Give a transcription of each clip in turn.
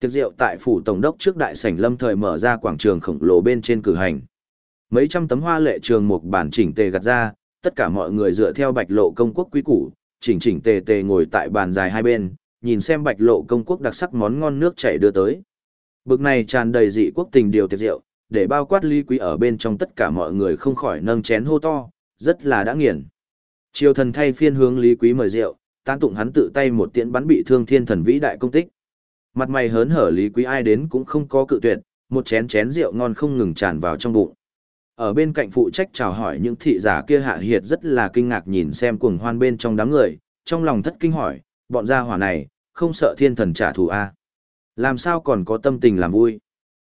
Tiệc rượu tại phủ tổng đốc trước đại sảnh lâm thời mở ra quảng trường khổng lồ bên trên cử hành. Mấy trăm tấm hoa lệ trường một bản chỉnh tề gặt ra, tất cả mọi người dựa theo bạch lộ công quốc quý củ, chỉnh chỉnh tề tề ngồi tại bàn dài hai bên, nhìn xem bạch lộ công quốc đặc sắc món ngon nước chảy đưa tới. Bực này tràn đầy dị quốc tình điều tiệc rượu, để bao quát ly quý ở bên trong tất cả mọi người không khỏi nâng chén hô to, rất là đã nghiền. Triều thần thay phiên hướng Lý Quý mời rượu, tán tụng hắn tự tay một tiễn bắn bị thương thiên thần vĩ đại công tích. Mặt mày hớn hở Lý Quý ai đến cũng không có cự tuyệt, một chén chén rượu ngon không ngừng tràn vào trong bụng. Ở bên cạnh phụ trách chào hỏi những thị giả kia hạ hiệt rất là kinh ngạc nhìn xem cuồng hoan bên trong đám người, trong lòng thất kinh hỏi, bọn gia hỏa này, không sợ thiên thần trả thù a à? Làm sao còn có tâm tình làm vui?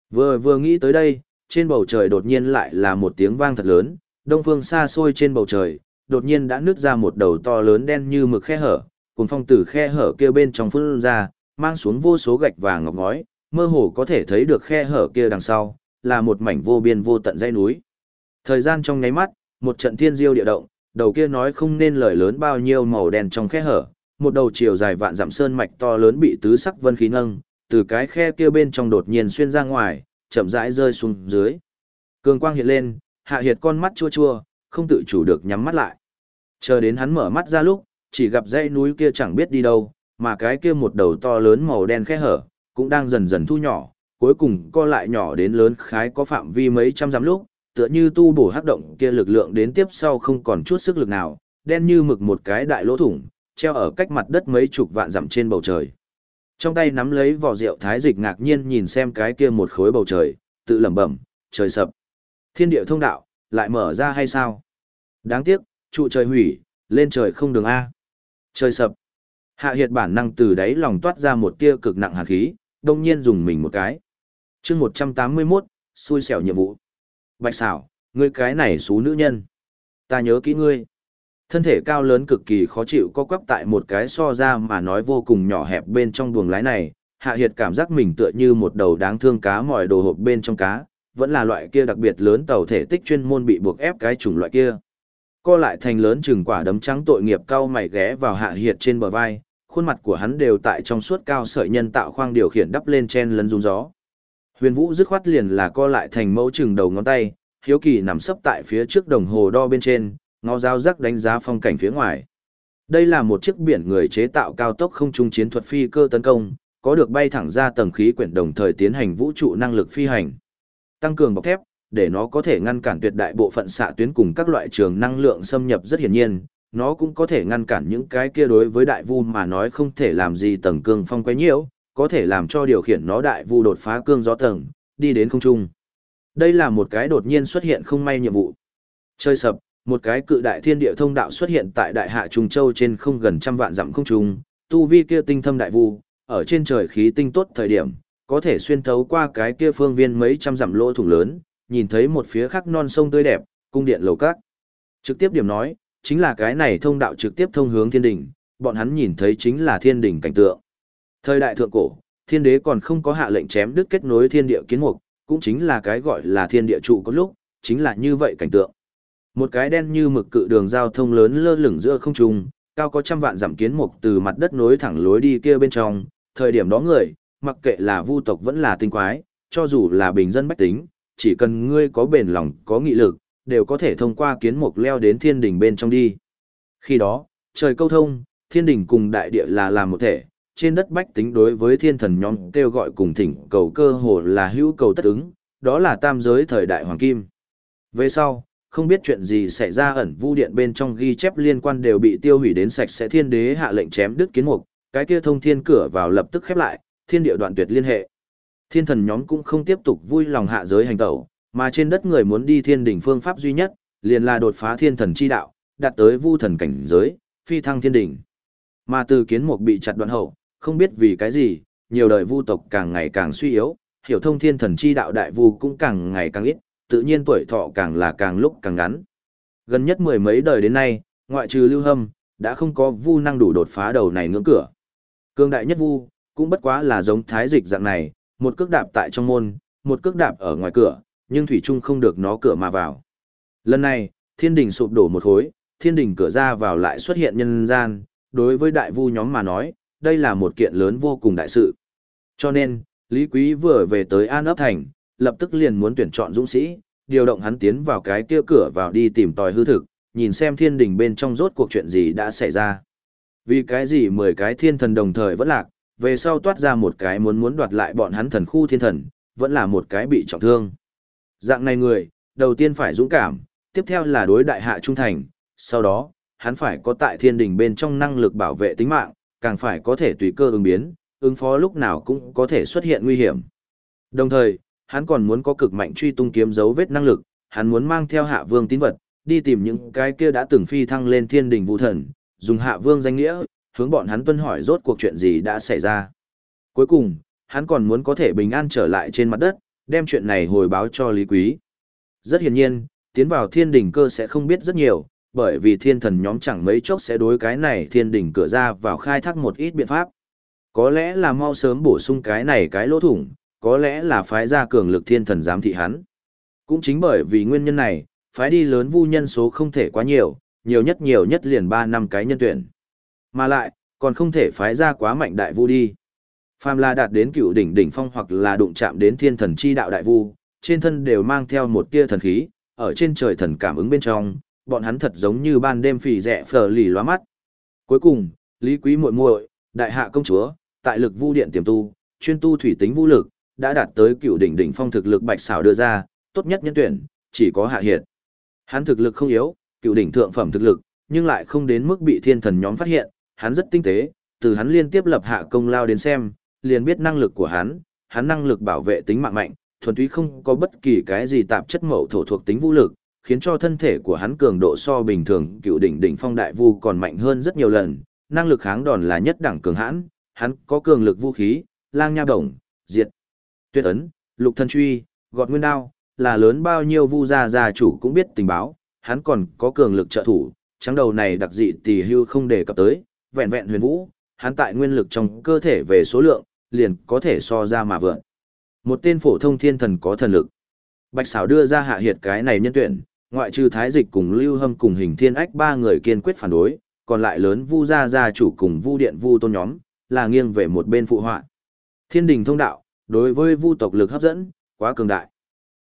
Vừa vừa nghĩ tới đây, trên bầu trời đột nhiên lại là một tiếng vang thật lớn, đông phương xa xôi trên bầu trời, đột nhiên đã nứt ra một đầu to lớn đen như mực khe hở, cùng phong tử khe hở kia bên trong phun ra, mang xuống vô số gạch vàng ngọc ngói, mơ hồ có thể thấy được khe hở kia đằng sau, là một mảnh vô biên vô tận dãy núi. Thời gian trong nháy mắt, một trận thiên diêu địa động, đầu kia nói không nên lời lớn bao nhiêu màu đen trong khe hở, một đầu chiều dài vạn dặm sơn mạch to lớn bị tứ sắc vân khí nâng, từ cái khe kia bên trong đột nhiên xuyên ra ngoài, chậm rãi rơi xuống dưới. Cường quang hiện lên, hạ hiệt con mắt chua chua, không tự chủ được nhắm mắt lại. Chờ đến hắn mở mắt ra lúc, chỉ gặp dãy núi kia chẳng biết đi đâu, mà cái kia một đầu to lớn màu đen khe hở, cũng đang dần dần thu nhỏ, cuối cùng co lại nhỏ đến lớn khái có phạm vi mấy trăm dặm lúc, tựa như tu bổ hắc động kia lực lượng đến tiếp sau không còn chút sức lực nào, đen như mực một cái đại lỗ thủng, treo ở cách mặt đất mấy chục vạn dặm trên bầu trời. Trong tay nắm lấy vỏ rượu thái dịch ngạc nhiên nhìn xem cái kia một khối bầu trời, tự lẩm bẩm, trời sập. Thiên địa thông đạo, lại mở ra hay sao? Đáng tiếc, trụ trời hủy, lên trời không đường A. Trời sập. Hạ hiệt bản năng từ đáy lòng toát ra một tia cực nặng hàn khí, đông nhiên dùng mình một cái. chương 181, xui xẻo nhiệm vụ. Bạch xảo, ngươi cái này xú nữ nhân. Ta nhớ kỹ ngươi. Thân thể cao lớn cực kỳ khó chịu co quắp tại một cái so ra mà nói vô cùng nhỏ hẹp bên trong buồng lái này, hạ hiệt cảm giác mình tựa như một đầu đáng thương cá mỏi đồ hộp bên trong cá, vẫn là loại kia đặc biệt lớn tàu thể tích chuyên môn bị buộc ép cái chủng loại kia. Co lại thành lớn chừng quả đấm trắng tội nghiệp cao mày ghé vào hạ hiệt trên bờ vai, khuôn mặt của hắn đều tại trong suốt cao sợi nhân tạo khoang điều khiển đắp lên chen lấn rung gió. Huyền Vũ dứt khoát liền là co lại thành mẫu chừng đầu ngón tay, hiếu kỳ nằm sấp tại phía trước đồng hồ đo bên trên, ngó dao rắc đánh giá phong cảnh phía ngoài. Đây là một chiếc biển người chế tạo cao tốc không trung chiến thuật phi cơ tấn công, có được bay thẳng ra tầng khí quyển đồng thời tiến hành vũ trụ năng lực phi hành. Tăng cường bọc thép, để nó có thể ngăn cản tuyệt đại bộ phận xạ tuyến cùng các loại trường năng lượng xâm nhập rất hiển nhiên, nó cũng có thể ngăn cản những cái kia đối với đại vu mà nói không thể làm gì tầng cương phong quấy nhiễu, có thể làm cho điều khiển nó đại vu đột phá cương gió tầng, đi đến không trung. Đây là một cái đột nhiên xuất hiện không may nhiệm vụ. Chơi sập, một cái cự đại thiên địa thông đạo xuất hiện tại đại hạ Trung Châu trên không gần trăm vạn dặm không trung, tu vi kia tinh thâm đại vu, ở trên trời khí tinh tốt thời điểm, có thể xuyên thấu qua cái kia phương viên mấy trăm dặm lỗ thủng lớn, nhìn thấy một phía khác non sông tươi đẹp, cung điện lầu các. Trực tiếp điểm nói, chính là cái này thông đạo trực tiếp thông hướng thiên đỉnh, bọn hắn nhìn thấy chính là thiên đỉnh cảnh tượng. Thời đại thượng cổ, thiên đế còn không có hạ lệnh chém đứt kết nối thiên địa kiến mục, cũng chính là cái gọi là thiên địa trụ có lúc, chính là như vậy cảnh tượng. Một cái đen như mực cự đường giao thông lớn lơ lửng giữa không trung, cao có trăm vạn dặm kiến mục từ mặt đất nối thẳng lối đi kia bên trong, thời điểm đó người, mặc kệ là vu tộc vẫn là tinh quái, cho dù là bình dân bách tính, chỉ cần ngươi có bền lòng, có nghị lực, đều có thể thông qua kiến mục leo đến thiên đỉnh bên trong đi. Khi đó, trời câu thông, thiên đỉnh cùng đại địa là làm một thể, trên đất bách tính đối với thiên thần nhóm kêu gọi cùng thỉnh cầu cơ hồ là hữu cầu tất ứng, đó là tam giới thời đại hoàng kim. Về sau, không biết chuyện gì xảy ra ẩn vu điện bên trong ghi chép liên quan đều bị tiêu hủy đến sạch sẽ thiên đế hạ lệnh chém đứt kiến mục, cái kia thông thiên cửa vào lập tức khép lại, thiên địa đoạn tuyệt liên hệ. Thiên thần nhóm cũng không tiếp tục vui lòng hạ giới hành tẩu, mà trên đất người muốn đi thiên đỉnh phương pháp duy nhất, liền là đột phá thiên thần chi đạo, đạt tới vu thần cảnh giới, phi thăng thiên đỉnh. Mà từ kiến mục bị chặt đoạn hậu, không biết vì cái gì, nhiều đời vu tộc càng ngày càng suy yếu, hiểu thông thiên thần chi đạo đại vu cũng càng ngày càng ít, tự nhiên tuổi thọ càng là càng lúc càng ngắn. Gần nhất mười mấy đời đến nay, ngoại trừ lưu hâm, đã không có vu năng đủ đột phá đầu này ngưỡng cửa. Cương đại nhất vu, cũng bất quá là giống thái dịch dạng này, một cước đạp tại trong môn, một cước đạp ở ngoài cửa, nhưng thủy trung không được nó cửa mà vào. Lần này, thiên đình sụp đổ một khối, thiên đình cửa ra vào lại xuất hiện nhân gian, đối với đại vu nhóm mà nói, đây là một kiện lớn vô cùng đại sự. Cho nên, Lý Quý vừa về tới An ấp thành, lập tức liền muốn tuyển chọn dũng sĩ, điều động hắn tiến vào cái kia cửa vào đi tìm tòi hư thực, nhìn xem thiên đình bên trong rốt cuộc chuyện gì đã xảy ra. Vì cái gì mười cái thiên thần đồng thời vẫn lạc, về sau toát ra một cái muốn muốn đoạt lại bọn hắn thần khu thiên thần, vẫn là một cái bị trọng thương. Dạng này người, đầu tiên phải dũng cảm, tiếp theo là đối đại hạ trung thành, sau đó, hắn phải có tại thiên đình bên trong năng lực bảo vệ tính mạng, càng phải có thể tùy cơ ứng biến, ứng phó lúc nào cũng có thể xuất hiện nguy hiểm. Đồng thời, hắn còn muốn có cực mạnh truy tung kiếm dấu vết năng lực, hắn muốn mang theo hạ vương tín vật, đi tìm những cái kia đã từng phi thăng lên thiên đình vũ thần, dùng hạ vương danh nghĩa, hướng bọn hắn tuân hỏi rốt cuộc chuyện gì đã xảy ra. Cuối cùng, hắn còn muốn có thể bình an trở lại trên mặt đất, đem chuyện này hồi báo cho Lý Quý. Rất hiển nhiên, tiến vào thiên đình cơ sẽ không biết rất nhiều, bởi vì thiên thần nhóm chẳng mấy chốc sẽ đối cái này thiên đình cửa ra vào khai thác một ít biện pháp. Có lẽ là mau sớm bổ sung cái này cái lỗ thủng, có lẽ là phái ra cường lực thiên thần giám thị hắn. Cũng chính bởi vì nguyên nhân này, phái đi lớn vu nhân số không thể quá nhiều, nhiều nhất nhiều nhất liền 3 năm cái nhân tuyển. Mà lại, còn không thể phái ra quá mạnh đại vu đi. Phàm là đạt đến cựu đỉnh đỉnh phong hoặc là đụng chạm đến thiên thần chi đạo đại vu, trên thân đều mang theo một tia thần khí, ở trên trời thần cảm ứng bên trong, bọn hắn thật giống như ban đêm phì rẻ phở lì loa mắt. Cuối cùng, Lý Quý muội muội, đại hạ công chúa, tại lực vu điện tiềm tu, chuyên tu thủy tính vũ lực, đã đạt tới cựu đỉnh đỉnh phong thực lực bạch xảo đưa ra, tốt nhất nhân tuyển, chỉ có hạ hiệt. Hắn thực lực không yếu, cựu đỉnh thượng phẩm thực lực, nhưng lại không đến mức bị thiên thần nhóm phát hiện, hắn rất tinh tế, từ hắn liên tiếp lập hạ công lao đến xem, liền biết năng lực của hắn, hắn năng lực bảo vệ tính mạng mạnh, thuần túy không có bất kỳ cái gì tạp chất mậu thổ thuộc tính vũ lực, khiến cho thân thể của hắn cường độ so bình thường cựu đỉnh đỉnh phong đại vu còn mạnh hơn rất nhiều lần, năng lực kháng đòn là nhất đẳng cường hãn, hắn có cường lực vũ khí, lang nha đồng, diệt, tuyệt ấn, lục thân truy, gọt nguyên đao, là lớn bao nhiêu vu gia gia chủ cũng biết tình báo, hắn còn có cường lực trợ thủ, trắng đầu này đặc dị tỷ hưu không đề cập tới, vẹn vẹn huyền vũ, hắn tại nguyên lực trong cơ thể về số lượng, liền có thể so ra mà vượn. Một tên phổ thông thiên thần có thần lực. Bạch xảo đưa ra hạ hiệt cái này nhân tuyển, ngoại trừ thái dịch cùng lưu hâm cùng hình thiên ách ba người kiên quyết phản đối, còn lại lớn vu gia gia chủ cùng vu điện vu tôn nhóm, là nghiêng về một bên phụ họa. Thiên đình thông đạo, đối với vu tộc lực hấp dẫn, quá cường đại.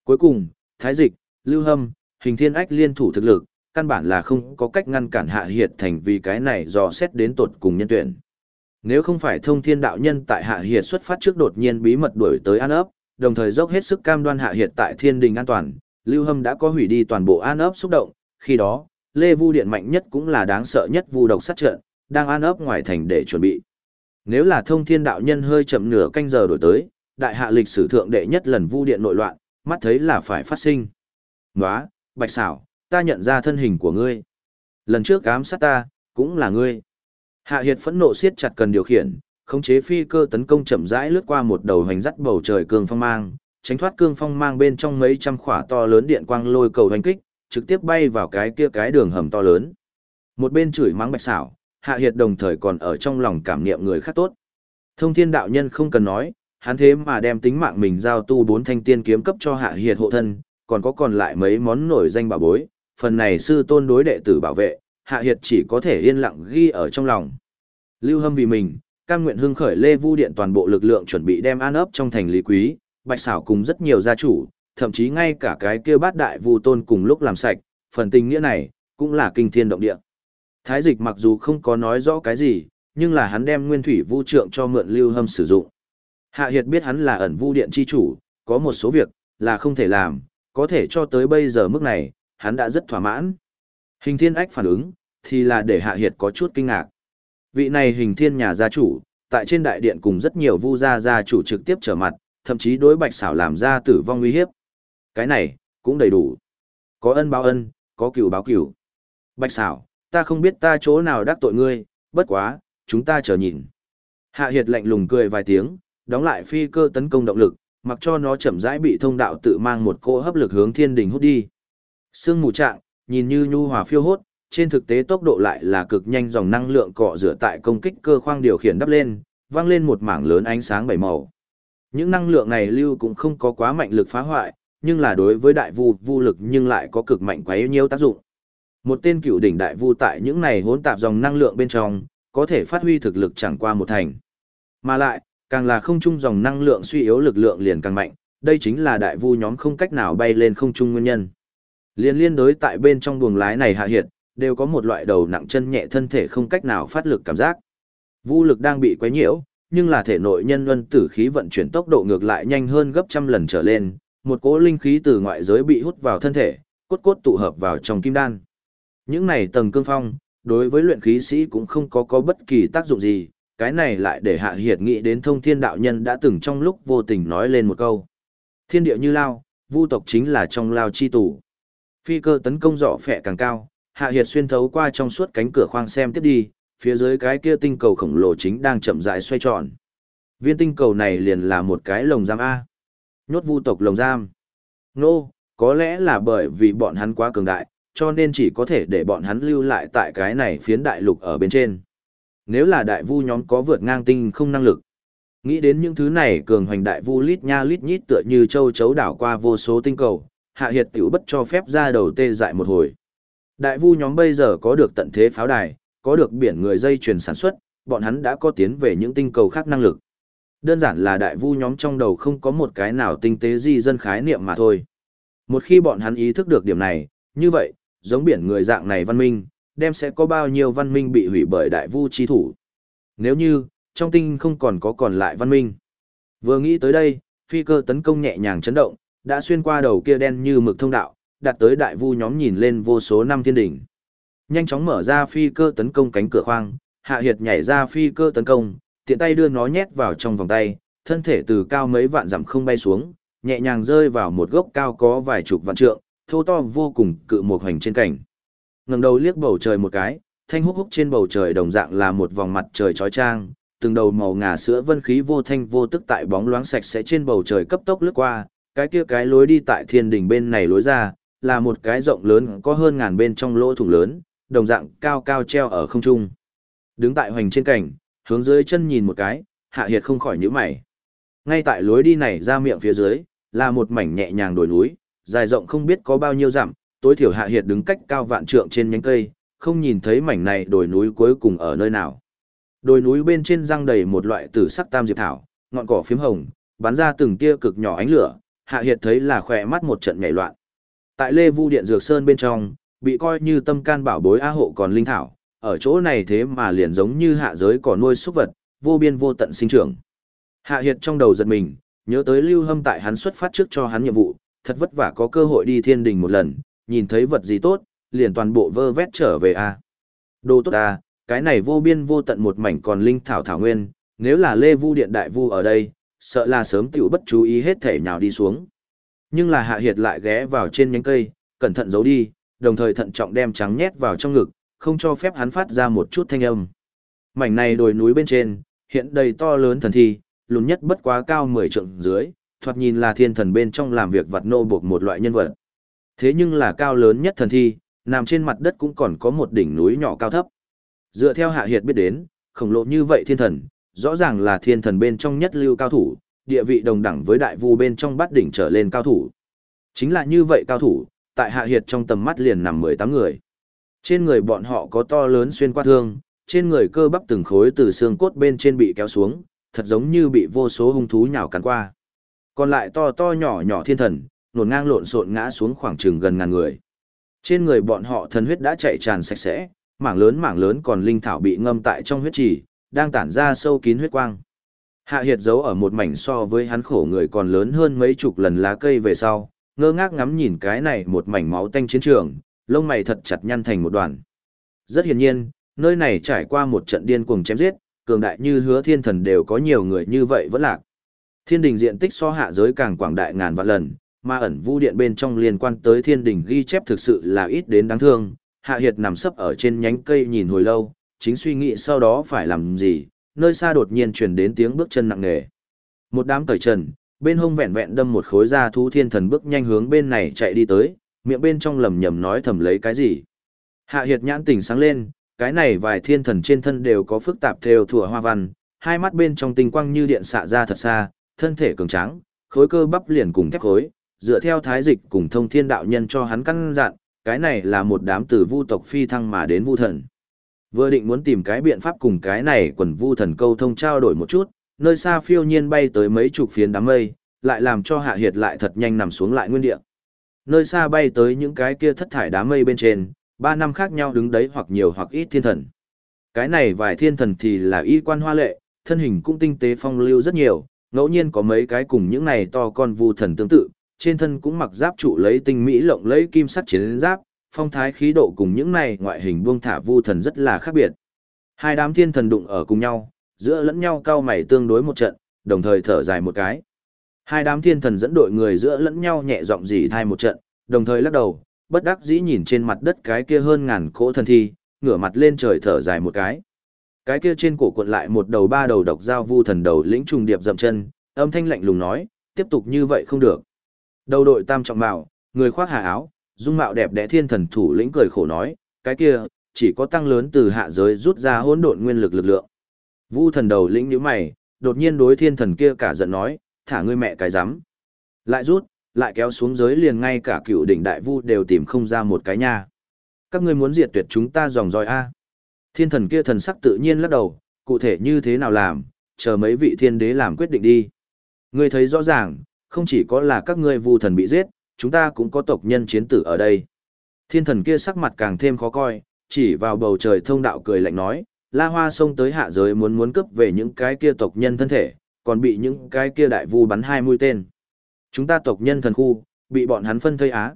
Cuối cùng, thái dịch, lưu hâm, hình thiên ách liên thủ thực lực, căn bản là không có cách ngăn cản hạ hiệt thành vì cái này do xét đến tột cùng nhân tuyển. Nếu không phải thông thiên đạo nhân tại hạ hiệt xuất phát trước đột nhiên bí mật đuổi tới an ấp, đồng thời dốc hết sức cam đoan hạ hiệt tại thiên đình an toàn, Lưu Hâm đã có hủy đi toàn bộ an ấp xúc động, khi đó, Lê Vu Điện mạnh nhất cũng là đáng sợ nhất vu độc sát trận, đang an ấp ngoài thành để chuẩn bị. Nếu là thông thiên đạo nhân hơi chậm nửa canh giờ đổi tới, đại hạ lịch sử thượng đệ nhất lần Vu Điện nội loạn, mắt thấy là phải phát sinh. Nóa, bạch xảo, ta nhận ra thân hình của ngươi. Lần trước ám sát ta, cũng là ngươi. Hạ Hiệt phẫn nộ siết chặt cần điều khiển, khống chế phi cơ tấn công chậm rãi lướt qua một đầu hành dắt bầu trời cương phong mang, tránh thoát cương phong mang bên trong mấy trăm khỏa to lớn điện quang lôi cầu hành kích, trực tiếp bay vào cái kia cái đường hầm to lớn. Một bên chửi mắng bạch xảo, Hạ Hiệt đồng thời còn ở trong lòng cảm niệm người khác tốt. Thông thiên đạo nhân không cần nói, hắn thế mà đem tính mạng mình giao tu bốn thanh tiên kiếm cấp cho Hạ Hiệt hộ thân, còn có còn lại mấy món nổi danh bảo bối, phần này sư tôn đối đệ tử bảo vệ, Hạ Hiệt chỉ có thể yên lặng ghi ở trong lòng. Lưu Hâm vì mình, cam nguyện hưng khởi Lê Vu Điện toàn bộ lực lượng chuẩn bị đem an ấp trong thành lý quý, bạch xảo cùng rất nhiều gia chủ, thậm chí ngay cả cái kia bát đại vu tôn cùng lúc làm sạch, phần tình nghĩa này, cũng là kinh thiên động địa. Thái dịch mặc dù không có nói rõ cái gì, nhưng là hắn đem nguyên thủy vu trượng cho mượn Lưu Hâm sử dụng. Hạ Hiệt biết hắn là ẩn vu điện chi chủ, có một số việc, là không thể làm, có thể cho tới bây giờ mức này, hắn đã rất thỏa mãn. Hình thiên ách phản ứng, thì là để Hạ Hiệt có chút kinh ngạc. Vị này hình thiên nhà gia chủ, tại trên đại điện cùng rất nhiều vu gia gia chủ trực tiếp trở mặt, thậm chí đối bạch xảo làm ra tử vong uy hiếp. Cái này, cũng đầy đủ. Có ân báo ân, có cửu báo cửu. Bạch xảo, ta không biết ta chỗ nào đắc tội ngươi, bất quá, chúng ta chờ nhìn. Hạ Hiệt lạnh lùng cười vài tiếng, đóng lại phi cơ tấn công động lực, mặc cho nó chậm rãi bị thông đạo tự mang một cỗ hấp lực hướng thiên đình hút đi. Sương mù trạng, nhìn như nhu hòa phiêu hốt, trên thực tế tốc độ lại là cực nhanh dòng năng lượng cọ rửa tại công kích cơ khoang điều khiển đắp lên, vang lên một mảng lớn ánh sáng bảy màu. Những năng lượng này lưu cũng không có quá mạnh lực phá hoại, nhưng là đối với đại vu vu lực nhưng lại có cực mạnh quá yếu nhiều tác dụng. Một tên cựu đỉnh đại vu tại những này hỗn tạp dòng năng lượng bên trong, có thể phát huy thực lực chẳng qua một thành. Mà lại, Càng là không trung dòng năng lượng suy yếu lực lượng liền càng mạnh, đây chính là đại vu nhóm không cách nào bay lên không trung nguyên nhân. Liên liên đối tại bên trong buồng lái này hạ hiện, đều có một loại đầu nặng chân nhẹ thân thể không cách nào phát lực cảm giác. vũ lực đang bị quấy nhiễu, nhưng là thể nội nhân luân tử khí vận chuyển tốc độ ngược lại nhanh hơn gấp trăm lần trở lên, một cỗ linh khí từ ngoại giới bị hút vào thân thể, cốt cốt tụ hợp vào trong kim đan. Những này tầng cương phong, đối với luyện khí sĩ cũng không có có bất kỳ tác dụng gì, cái này lại để Hạ Hiệt nghĩ đến thông thiên đạo nhân đã từng trong lúc vô tình nói lên một câu. Thiên địa như lao, vu tộc chính là trong lao chi tủ. Phi cơ tấn công dọ phẹ càng cao, Hạ Hiệt xuyên thấu qua trong suốt cánh cửa khoang xem tiếp đi, phía dưới cái kia tinh cầu khổng lồ chính đang chậm rãi xoay tròn. Viên tinh cầu này liền là một cái lồng giam A. Nhốt vu tộc lồng giam. Nô, no, có lẽ là bởi vì bọn hắn quá cường đại, cho nên chỉ có thể để bọn hắn lưu lại tại cái này phiến đại lục ở bên trên. Nếu là đại vu nhóm có vượt ngang tinh không năng lực. Nghĩ đến những thứ này cường hoành đại vu lít nha lít nhít tựa như châu chấu đảo qua vô số tinh cầu, hạ hiệt tiểu bất cho phép ra đầu tê dại một hồi. Đại vu nhóm bây giờ có được tận thế pháo đài, có được biển người dây chuyển sản xuất, bọn hắn đã có tiến về những tinh cầu khác năng lực. Đơn giản là đại vu nhóm trong đầu không có một cái nào tinh tế gì dân khái niệm mà thôi. Một khi bọn hắn ý thức được điểm này, như vậy, giống biển người dạng này văn minh, đem sẽ có bao nhiêu văn minh bị hủy bởi đại vu chi thủ. Nếu như, trong tinh không còn có còn lại văn minh. Vừa nghĩ tới đây, phi cơ tấn công nhẹ nhàng chấn động, đã xuyên qua đầu kia đen như mực thông đạo, đặt tới đại vu nhóm nhìn lên vô số năm thiên đỉnh. Nhanh chóng mở ra phi cơ tấn công cánh cửa khoang, Hạ Hiệt nhảy ra phi cơ tấn công, tiện tay đưa nó nhét vào trong vòng tay, thân thể từ cao mấy vạn dặm không bay xuống, nhẹ nhàng rơi vào một gốc cao có vài chục vạn trượng, thô to vô cùng cự một hoành trên cảnh. Ngẩng đầu liếc bầu trời một cái, thanh húc húc trên bầu trời đồng dạng là một vòng mặt trời chói chang, từng đầu màu ngà sữa vân khí vô thanh vô tức tại bóng loáng sạch sẽ trên bầu trời cấp tốc lướt qua, cái kia cái lối đi tại thiên đỉnh bên này lối ra, là một cái rộng lớn có hơn ngàn bên trong lỗ thủng lớn, đồng dạng cao cao treo ở không trung. Đứng tại hoành trên cảnh, hướng dưới chân nhìn một cái, hạ hiệt không khỏi nhíu mày. Ngay tại lối đi này ra miệng phía dưới, là một mảnh nhẹ nhàng đồi núi, dài rộng không biết có bao nhiêu dặm, tối thiểu hạ hiệt đứng cách cao vạn trượng trên nhánh cây, không nhìn thấy mảnh này đồi núi cuối cùng ở nơi nào. Đồi núi bên trên răng đầy một loại tử sắc tam diệp thảo, ngọn cỏ phím hồng, bắn ra từng tia cực nhỏ ánh lửa, hạ hiệt thấy là khỏe mắt một trận nhảy loạn. Tại Lê Vu Điện Dược Sơn bên trong, bị coi như tâm can bảo bối a hộ còn linh thảo, ở chỗ này thế mà liền giống như hạ giới cỏ nuôi súc vật, vô biên vô tận sinh trưởng. Hạ Hiệt trong đầu giật mình, nhớ tới Lưu Hâm tại hắn xuất phát trước cho hắn nhiệm vụ, thật vất vả có cơ hội đi thiên đình một lần, nhìn thấy vật gì tốt, liền toàn bộ vơ vét trở về a. Đồ tốt a, cái này vô biên vô tận một mảnh còn linh thảo thảo nguyên, nếu là Lê Vu Điện Đại Vu ở đây, sợ là sớm tiểu bất chú ý hết thể nhào đi xuống. Nhưng là Hạ Hiệt lại ghé vào trên nhánh cây, cẩn thận giấu đi, đồng thời thận trọng đem trắng nhét vào trong ngực, không cho phép hắn phát ra một chút thanh âm. Mảnh này đồi núi bên trên, hiện đầy to lớn thần thi, lùn nhất bất quá cao 10 trượng dưới, thoạt nhìn là thiên thần bên trong làm việc vật nô buộc một loại nhân vật. Thế nhưng là cao lớn nhất thần thi, nằm trên mặt đất cũng còn có một đỉnh núi nhỏ cao thấp. Dựa theo hạ hiệt biết đến, khổng lồ như vậy thiên thần, rõ ràng là thiên thần bên trong nhất lưu cao thủ, địa vị đồng đẳng với đại vu bên trong bát đỉnh trở lên cao thủ. Chính là như vậy cao thủ, tại hạ hiệt trong tầm mắt liền nằm 18 người. Trên người bọn họ có to lớn xuyên qua thương, trên người cơ bắp từng khối từ xương cốt bên trên bị kéo xuống, thật giống như bị vô số hung thú nhào cắn qua. Còn lại to to nhỏ nhỏ thiên thần, nổn ngang lộn xộn ngã xuống khoảng chừng gần ngàn người. Trên người bọn họ thần huyết đã chạy tràn sạch sẽ, mảng lớn mảng lớn còn linh thảo bị ngâm tại trong huyết trì, đang tản ra sâu kín huyết quang. Hạ Hiệt giấu ở một mảnh so với hắn khổ người còn lớn hơn mấy chục lần lá cây về sau, ngơ ngác ngắm nhìn cái này một mảnh máu tanh chiến trường, lông mày thật chặt nhăn thành một đoàn. Rất hiển nhiên, nơi này trải qua một trận điên cuồng chém giết, cường đại như hứa thiên thần đều có nhiều người như vậy vẫn lạc. Thiên đình diện tích so hạ giới càng quảng đại ngàn vạn lần, mà ẩn vu điện bên trong liên quan tới thiên đình ghi chép thực sự là ít đến đáng thương. Hạ Hiệt nằm sấp ở trên nhánh cây nhìn hồi lâu, chính suy nghĩ sau đó phải làm gì, nơi xa đột nhiên truyền đến tiếng bước chân nặng nề. Một đám cởi trần, bên hông vẹn vẹn đâm một khối da thú thiên thần bước nhanh hướng bên này chạy đi tới, miệng bên trong lầm nhầm nói thầm lấy cái gì. Hạ Hiệt nhãn tỉnh sáng lên, cái này vài thiên thần trên thân đều có phức tạp theo thủa hoa văn, hai mắt bên trong tinh quang như điện xạ ra thật xa, thân thể cường tráng, khối cơ bắp liền cùng thép khối, dựa theo thái dịch cùng thông thiên đạo nhân cho hắn căn dặn, cái này là một đám từ vu tộc phi thăng mà đến vu thần. Vừa định muốn tìm cái biện pháp cùng cái này quần vu thần câu thông trao đổi một chút, nơi xa phiêu nhiên bay tới mấy chục phiến đám mây, lại làm cho Hạ Hiệt lại thật nhanh nằm xuống lại nguyên địa. Nơi xa bay tới những cái kia thất thải đám mây bên trên, ba năm khác nhau đứng đấy hoặc nhiều hoặc ít thiên thần. Cái này vài thiên thần thì là y quan hoa lệ, thân hình cũng tinh tế phong lưu rất nhiều, ngẫu nhiên có mấy cái cùng những này to con vu thần tương tự, trên thân cũng mặc giáp trụ lấy tinh mỹ lộng lấy kim sắt chiến giáp, phong thái khí độ cùng những này ngoại hình buông thả vu thần rất là khác biệt. Hai đám thiên thần đụng ở cùng nhau, giữa lẫn nhau cao mày tương đối một trận, đồng thời thở dài một cái. Hai đám thiên thần dẫn đội người giữa lẫn nhau nhẹ giọng dì thai một trận, đồng thời lắc đầu, bất đắc dĩ nhìn trên mặt đất cái kia hơn ngàn cỗ thần thi, ngửa mặt lên trời thở dài một cái. Cái kia trên cổ cuộn lại một đầu ba đầu độc giao vu thần đầu lĩnh trùng điệp dậm chân, âm thanh lạnh lùng nói, tiếp tục như vậy không được. Đầu đội tam trọng bảo, người khoác hà áo, dung mạo đẹp đẽ thiên thần thủ lĩnh cười khổ nói, cái kia, chỉ có tăng lớn từ hạ giới rút ra hỗn độn nguyên lực lực lượng. Vu thần đầu lĩnh nhíu mày, đột nhiên đối thiên thần kia cả giận nói, thả ngươi mẹ cái rắm Lại rút, lại kéo xuống giới liền ngay cả cựu đỉnh đại vu đều tìm không ra một cái nha. Các ngươi muốn diệt tuyệt chúng ta dòng dòi A. Thiên thần kia thần sắc tự nhiên lắc đầu, cụ thể như thế nào làm, chờ mấy vị thiên đế làm quyết định đi. Ngươi thấy rõ ràng, không chỉ có là các ngươi vu thần bị giết, chúng ta cũng có tộc nhân chiến tử ở đây. Thiên thần kia sắc mặt càng thêm khó coi, chỉ vào bầu trời thông đạo cười lạnh nói, La Hoa xông tới hạ giới muốn muốn cướp về những cái kia tộc nhân thân thể, còn bị những cái kia đại vu bắn hai mũi tên. Chúng ta tộc nhân thần khu, bị bọn hắn phân thây á.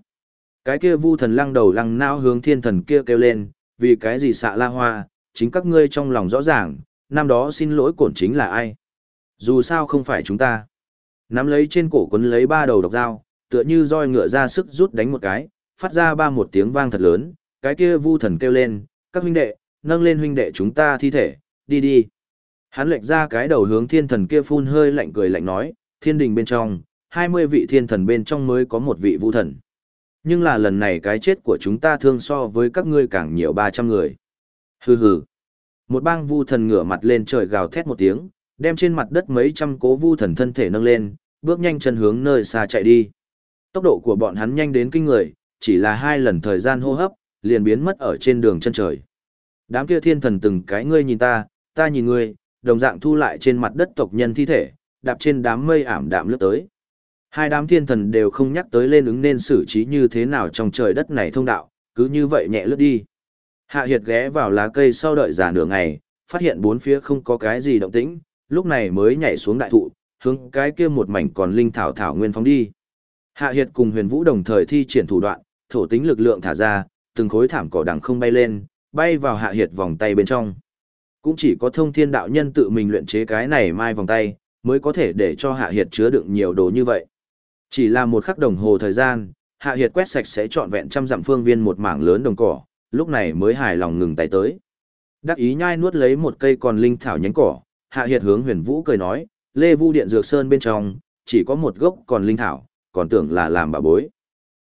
Cái kia vu thần lăng đầu lăng nao hướng thiên thần kia kêu lên, vì cái gì xạ La Hoa, chính các ngươi trong lòng rõ ràng, năm đó xin lỗi cổn chính là ai. Dù sao không phải chúng ta. Nắm lấy trên cổ quấn lấy ba đầu độc dao, tựa như roi ngựa ra sức rút đánh một cái, phát ra ba một tiếng vang thật lớn, cái kia vu thần kêu lên, các huynh đệ, nâng lên huynh đệ chúng ta thi thể, đi đi. Hắn lệch ra cái đầu hướng thiên thần kia phun hơi lạnh cười lạnh nói, thiên đình bên trong, 20 vị thiên thần bên trong mới có một vị vu thần. Nhưng là lần này cái chết của chúng ta thương so với các ngươi càng nhiều 300 người. Hừ hừ. Một bang vu thần ngửa mặt lên trời gào thét một tiếng, đem trên mặt đất mấy trăm cố vu thần thân thể nâng lên, bước nhanh chân hướng nơi xa chạy đi. Tốc độ của bọn hắn nhanh đến kinh người, chỉ là hai lần thời gian hô hấp, liền biến mất ở trên đường chân trời. Đám kia thiên thần từng cái ngươi nhìn ta, ta nhìn ngươi, đồng dạng thu lại trên mặt đất tộc nhân thi thể, đạp trên đám mây ảm đạm lướt tới. Hai đám thiên thần đều không nhắc tới lên ứng nên xử trí như thế nào trong trời đất này thông đạo, cứ như vậy nhẹ lướt đi. Hạ Hiệt ghé vào lá cây sau đợi giả nửa ngày, phát hiện bốn phía không có cái gì động tĩnh, lúc này mới nhảy xuống đại thụ, hướng cái kia một mảnh còn linh thảo thảo nguyên phóng đi. Hạ Hiệt cùng Huyền Vũ đồng thời thi triển thủ đoạn, thổ tính lực lượng thả ra, từng khối thảm cỏ đằng không bay lên, bay vào Hạ Hiệt vòng tay bên trong. Cũng chỉ có thông thiên đạo nhân tự mình luyện chế cái này mai vòng tay, mới có thể để cho Hạ Hiệt chứa đựng nhiều đồ như vậy. Chỉ là một khắc đồng hồ thời gian, Hạ Hiệt quét sạch sẽ trọn vẹn trăm dặm phương viên một mảng lớn đồng cỏ, lúc này mới hài lòng ngừng tay tới. Đắc ý nhai nuốt lấy một cây còn linh thảo nhánh cỏ, Hạ Hiệt hướng Huyền Vũ cười nói, Lê Vu Điện Dược Sơn bên trong, chỉ có một gốc còn linh thảo, còn tưởng là làm bà bối.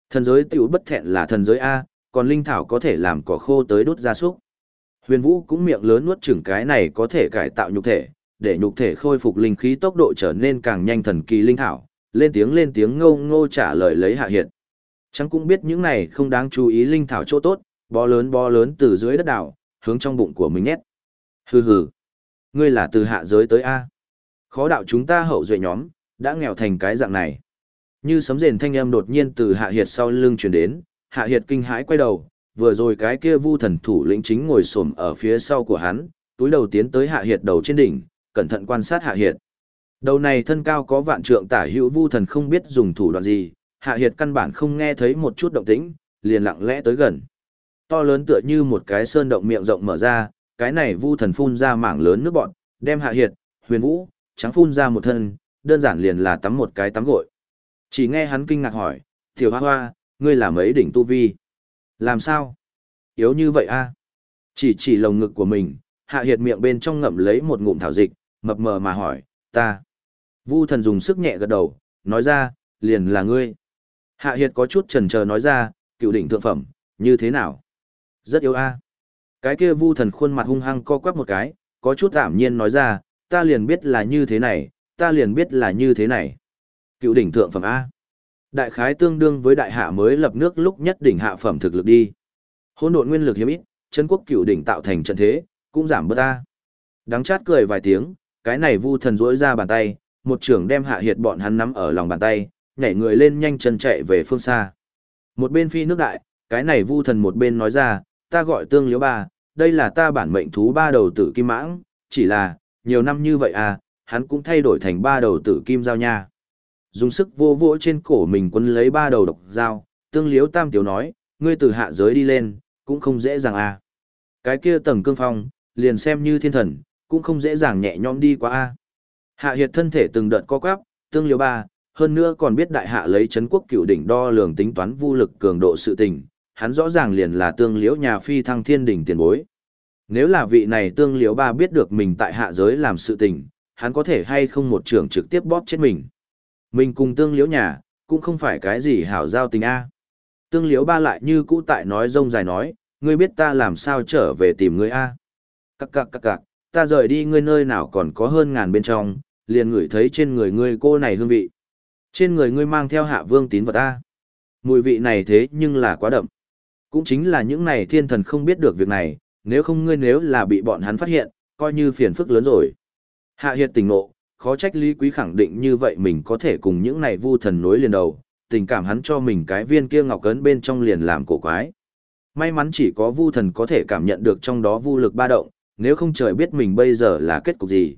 Thần giới tiểu bất thẹn là thần giới A, còn linh thảo có thể làm cỏ khô tới đốt gia súc. Huyền Vũ cũng miệng lớn nuốt chửng cái này có thể cải tạo nhục thể, để nhục thể khôi phục linh khí tốc độ trở nên càng nhanh thần kỳ linh thảo, lên tiếng lên tiếng ngô ngô trả lời lấy hạ hiện. Chẳng cũng biết những này không đáng chú ý linh thảo chỗ tốt, bó lớn bó lớn từ dưới đất đảo, hướng trong bụng của mình nhét. Hừ hừ, ngươi là từ hạ giới tới A. Khó đạo chúng ta hậu duệ nhóm, đã nghèo thành cái dạng này. Như sấm rền thanh âm đột nhiên từ hạ hiệt sau lưng truyền đến, hạ hiệt kinh hãi quay đầu, vừa rồi cái kia vu thần thủ lĩnh chính ngồi xổm ở phía sau của hắn, túi đầu tiến tới hạ hiệt đầu trên đỉnh, cẩn thận quan sát hạ hiệt. Đầu này thân cao có vạn trượng tả hữu vu thần không biết dùng thủ đoạn gì, hạ hiệt căn bản không nghe thấy một chút động tĩnh, liền lặng lẽ tới gần. To lớn tựa như một cái sơn động miệng rộng mở ra, cái này vu thần phun ra mảng lớn nước bọn, đem hạ hiệt, huyền vũ, trắng phun ra một thân, đơn giản liền là tắm một cái tắm gội. Chỉ nghe hắn kinh ngạc hỏi, tiểu hoa hoa, ngươi là mấy đỉnh tu vi? Làm sao? Yếu như vậy a? Chỉ chỉ lồng ngực của mình, hạ hiệt miệng bên trong ngậm lấy một ngụm thảo dịch, mập mờ mà hỏi, ta. Vu thần dùng sức nhẹ gật đầu, nói ra, liền là ngươi. Hạ hiệt có chút chần chờ nói ra, cựu đỉnh thượng phẩm, như thế nào? Rất yếu a. Cái kia vu thần khuôn mặt hung hăng co quắp một cái, có chút ảm nhiên nói ra, ta liền biết là như thế này, ta liền biết là như thế này. Cựu đỉnh thượng phẩm A. Đại khái tương đương với đại hạ mới lập nước lúc nhất đỉnh hạ phẩm thực lực đi. Hôn độn nguyên lực hiếm ít, chân quốc cựu đỉnh tạo thành trận thế, cũng giảm bớt A. Đắng chát cười vài tiếng, cái này vu thần rỗi ra bàn tay, một trưởng đem hạ hiệt bọn hắn nắm ở lòng bàn tay, nhảy người lên nhanh chân chạy về phương xa. Một bên phi nước đại, cái này vu thần một bên nói ra, ta gọi tương liếu ba, đây là ta bản mệnh thú ba đầu tử kim mãng, chỉ là, nhiều năm như vậy à, hắn cũng thay đổi thành ba đầu tử kim giao nha. Dùng sức vô vỗ trên cổ mình quân lấy ba đầu độc dao, tương liếu tam tiểu nói, ngươi từ hạ giới đi lên, cũng không dễ dàng à. Cái kia tầng cương phong, liền xem như thiên thần, cũng không dễ dàng nhẹ nhõm đi qua a. Hạ Hiệt thân thể từng đợt co quắp, tương liếu ba, hơn nữa còn biết đại hạ lấy chấn quốc cựu đỉnh đo lường tính toán vô lực cường độ sự tình, hắn rõ ràng liền là tương liễu nhà phi thăng thiên đỉnh tiền bối. Nếu là vị này tương liễu ba biết được mình tại hạ giới làm sự tình, hắn có thể hay không một trường trực tiếp bóp chết mình. Mình cùng tương liễu nhà, cũng không phải cái gì hảo giao tình a. Tương liễu ba lại như cũ tại nói rông dài nói, ngươi biết ta làm sao trở về tìm ngươi a? Cặc cặc cặc cặc, ta rời đi ngươi nơi nào còn có hơn ngàn bên trong, liền ngửi thấy trên người ngươi cô này hương vị. Trên người ngươi mang theo hạ vương tín vật ta. Mùi vị này thế nhưng là quá đậm. Cũng chính là những này thiên thần không biết được việc này, nếu không ngươi nếu là bị bọn hắn phát hiện, coi như phiền phức lớn rồi. Hạ hiệt tình nộ, khó trách lý quý khẳng định như vậy mình có thể cùng những này vu thần nối liền đầu, tình cảm hắn cho mình cái viên kia ngọc cấn bên trong liền làm cổ quái. May mắn chỉ có vu thần có thể cảm nhận được trong đó vu lực ba động, nếu không trời biết mình bây giờ là kết cục gì.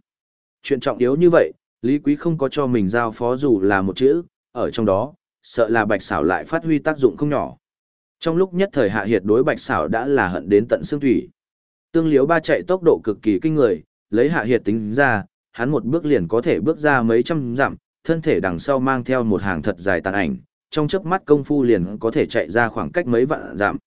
Chuyện trọng yếu như vậy, Lý Quý không có cho mình giao phó dù là một chữ, ở trong đó, sợ là bạch xảo lại phát huy tác dụng không nhỏ. Trong lúc nhất thời hạ hiệt đối bạch xảo đã là hận đến tận xương thủy. Tương liếu ba chạy tốc độ cực kỳ kinh người, lấy hạ hiệt tính ra, hắn một bước liền có thể bước ra mấy trăm dặm, thân thể đằng sau mang theo một hàng thật dài tàn ảnh, trong chớp mắt công phu liền có thể chạy ra khoảng cách mấy vạn dặm.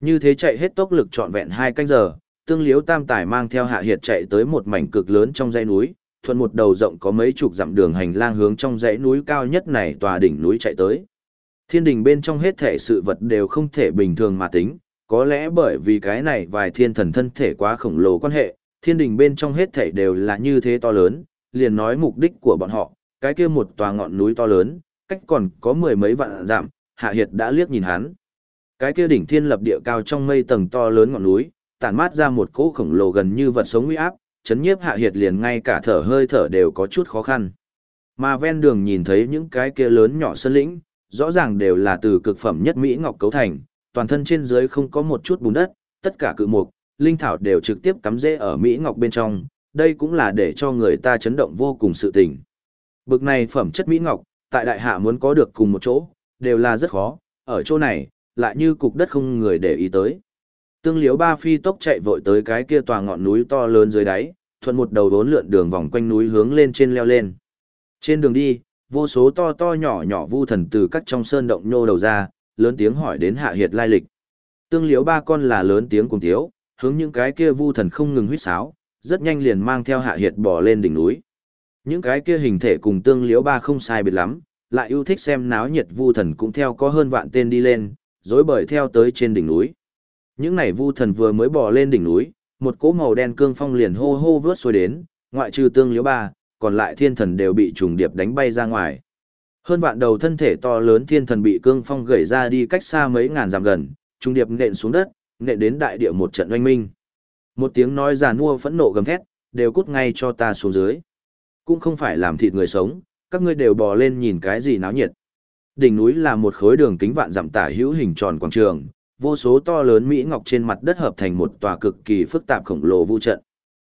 Như thế chạy hết tốc lực trọn vẹn hai canh giờ, tương liếu tam tài mang theo hạ hiệt chạy tới một mảnh cực lớn trong dãy núi, thuận một đầu rộng có mấy chục dặm đường hành lang hướng trong dãy núi cao nhất này tòa đỉnh núi chạy tới. Thiên đình bên trong hết thể sự vật đều không thể bình thường mà tính, có lẽ bởi vì cái này vài thiên thần thân thể quá khổng lồ quan hệ, thiên đình bên trong hết thảy đều là như thế to lớn, liền nói mục đích của bọn họ, cái kia một tòa ngọn núi to lớn, cách còn có mười mấy vạn dặm, hạ hiệt đã liếc nhìn hắn. Cái kia đỉnh thiên lập địa cao trong mây tầng to lớn ngọn núi, tản mát ra một cỗ khổng lồ gần như vật sống uy áp, chấn nhiếp hạ hiệt liền ngay cả thở hơi thở đều có chút khó khăn. Mà ven đường nhìn thấy những cái kia lớn nhỏ sơn lĩnh, rõ ràng đều là từ cực phẩm nhất Mỹ Ngọc cấu thành, toàn thân trên dưới không có một chút bùn đất, tất cả cự mục, linh thảo đều trực tiếp cắm rễ ở Mỹ Ngọc bên trong, đây cũng là để cho người ta chấn động vô cùng sự tình. Bực này phẩm chất Mỹ Ngọc, tại đại hạ muốn có được cùng một chỗ, đều là rất khó, ở chỗ này, lại như cục đất không người để ý tới. Tương liếu ba phi tốc chạy vội tới cái kia tòa ngọn núi to lớn dưới đáy, thuận một đầu đốn lượn đường vòng quanh núi hướng lên trên leo lên. Trên đường đi, vô số to to nhỏ nhỏ vu thần từ các trong sơn động nhô đầu ra, lớn tiếng hỏi đến hạ hiệt lai lịch. Tương liếu ba con là lớn tiếng cùng thiếu, hướng những cái kia vu thần không ngừng huýt sáo, rất nhanh liền mang theo hạ hiệt bỏ lên đỉnh núi. Những cái kia hình thể cùng tương liễu ba không sai biệt lắm, lại yêu thích xem náo nhiệt vu thần cũng theo có hơn vạn tên đi lên, dối bời theo tới trên đỉnh núi. Những này vu thần vừa mới bỏ lên đỉnh núi, một cỗ màu đen cương phong liền hô hô vướt xuôi đến, ngoại trừ tương liễu ba, còn lại thiên thần đều bị trùng điệp đánh bay ra ngoài. Hơn vạn đầu thân thể to lớn thiên thần bị cương phong gẩy ra đi cách xa mấy ngàn dặm gần, trùng điệp nện xuống đất, nện đến đại địa một trận oanh minh. Một tiếng nói giàn mua phẫn nộ gầm thét, đều cút ngay cho ta xuống dưới. Cũng không phải làm thịt người sống, các ngươi đều bò lên nhìn cái gì náo nhiệt. Đỉnh núi là một khối đường kính vạn dặm tả hữu hình tròn quảng trường, vô số to lớn mỹ ngọc trên mặt đất hợp thành một tòa cực kỳ phức tạp khổng lồ vu trận.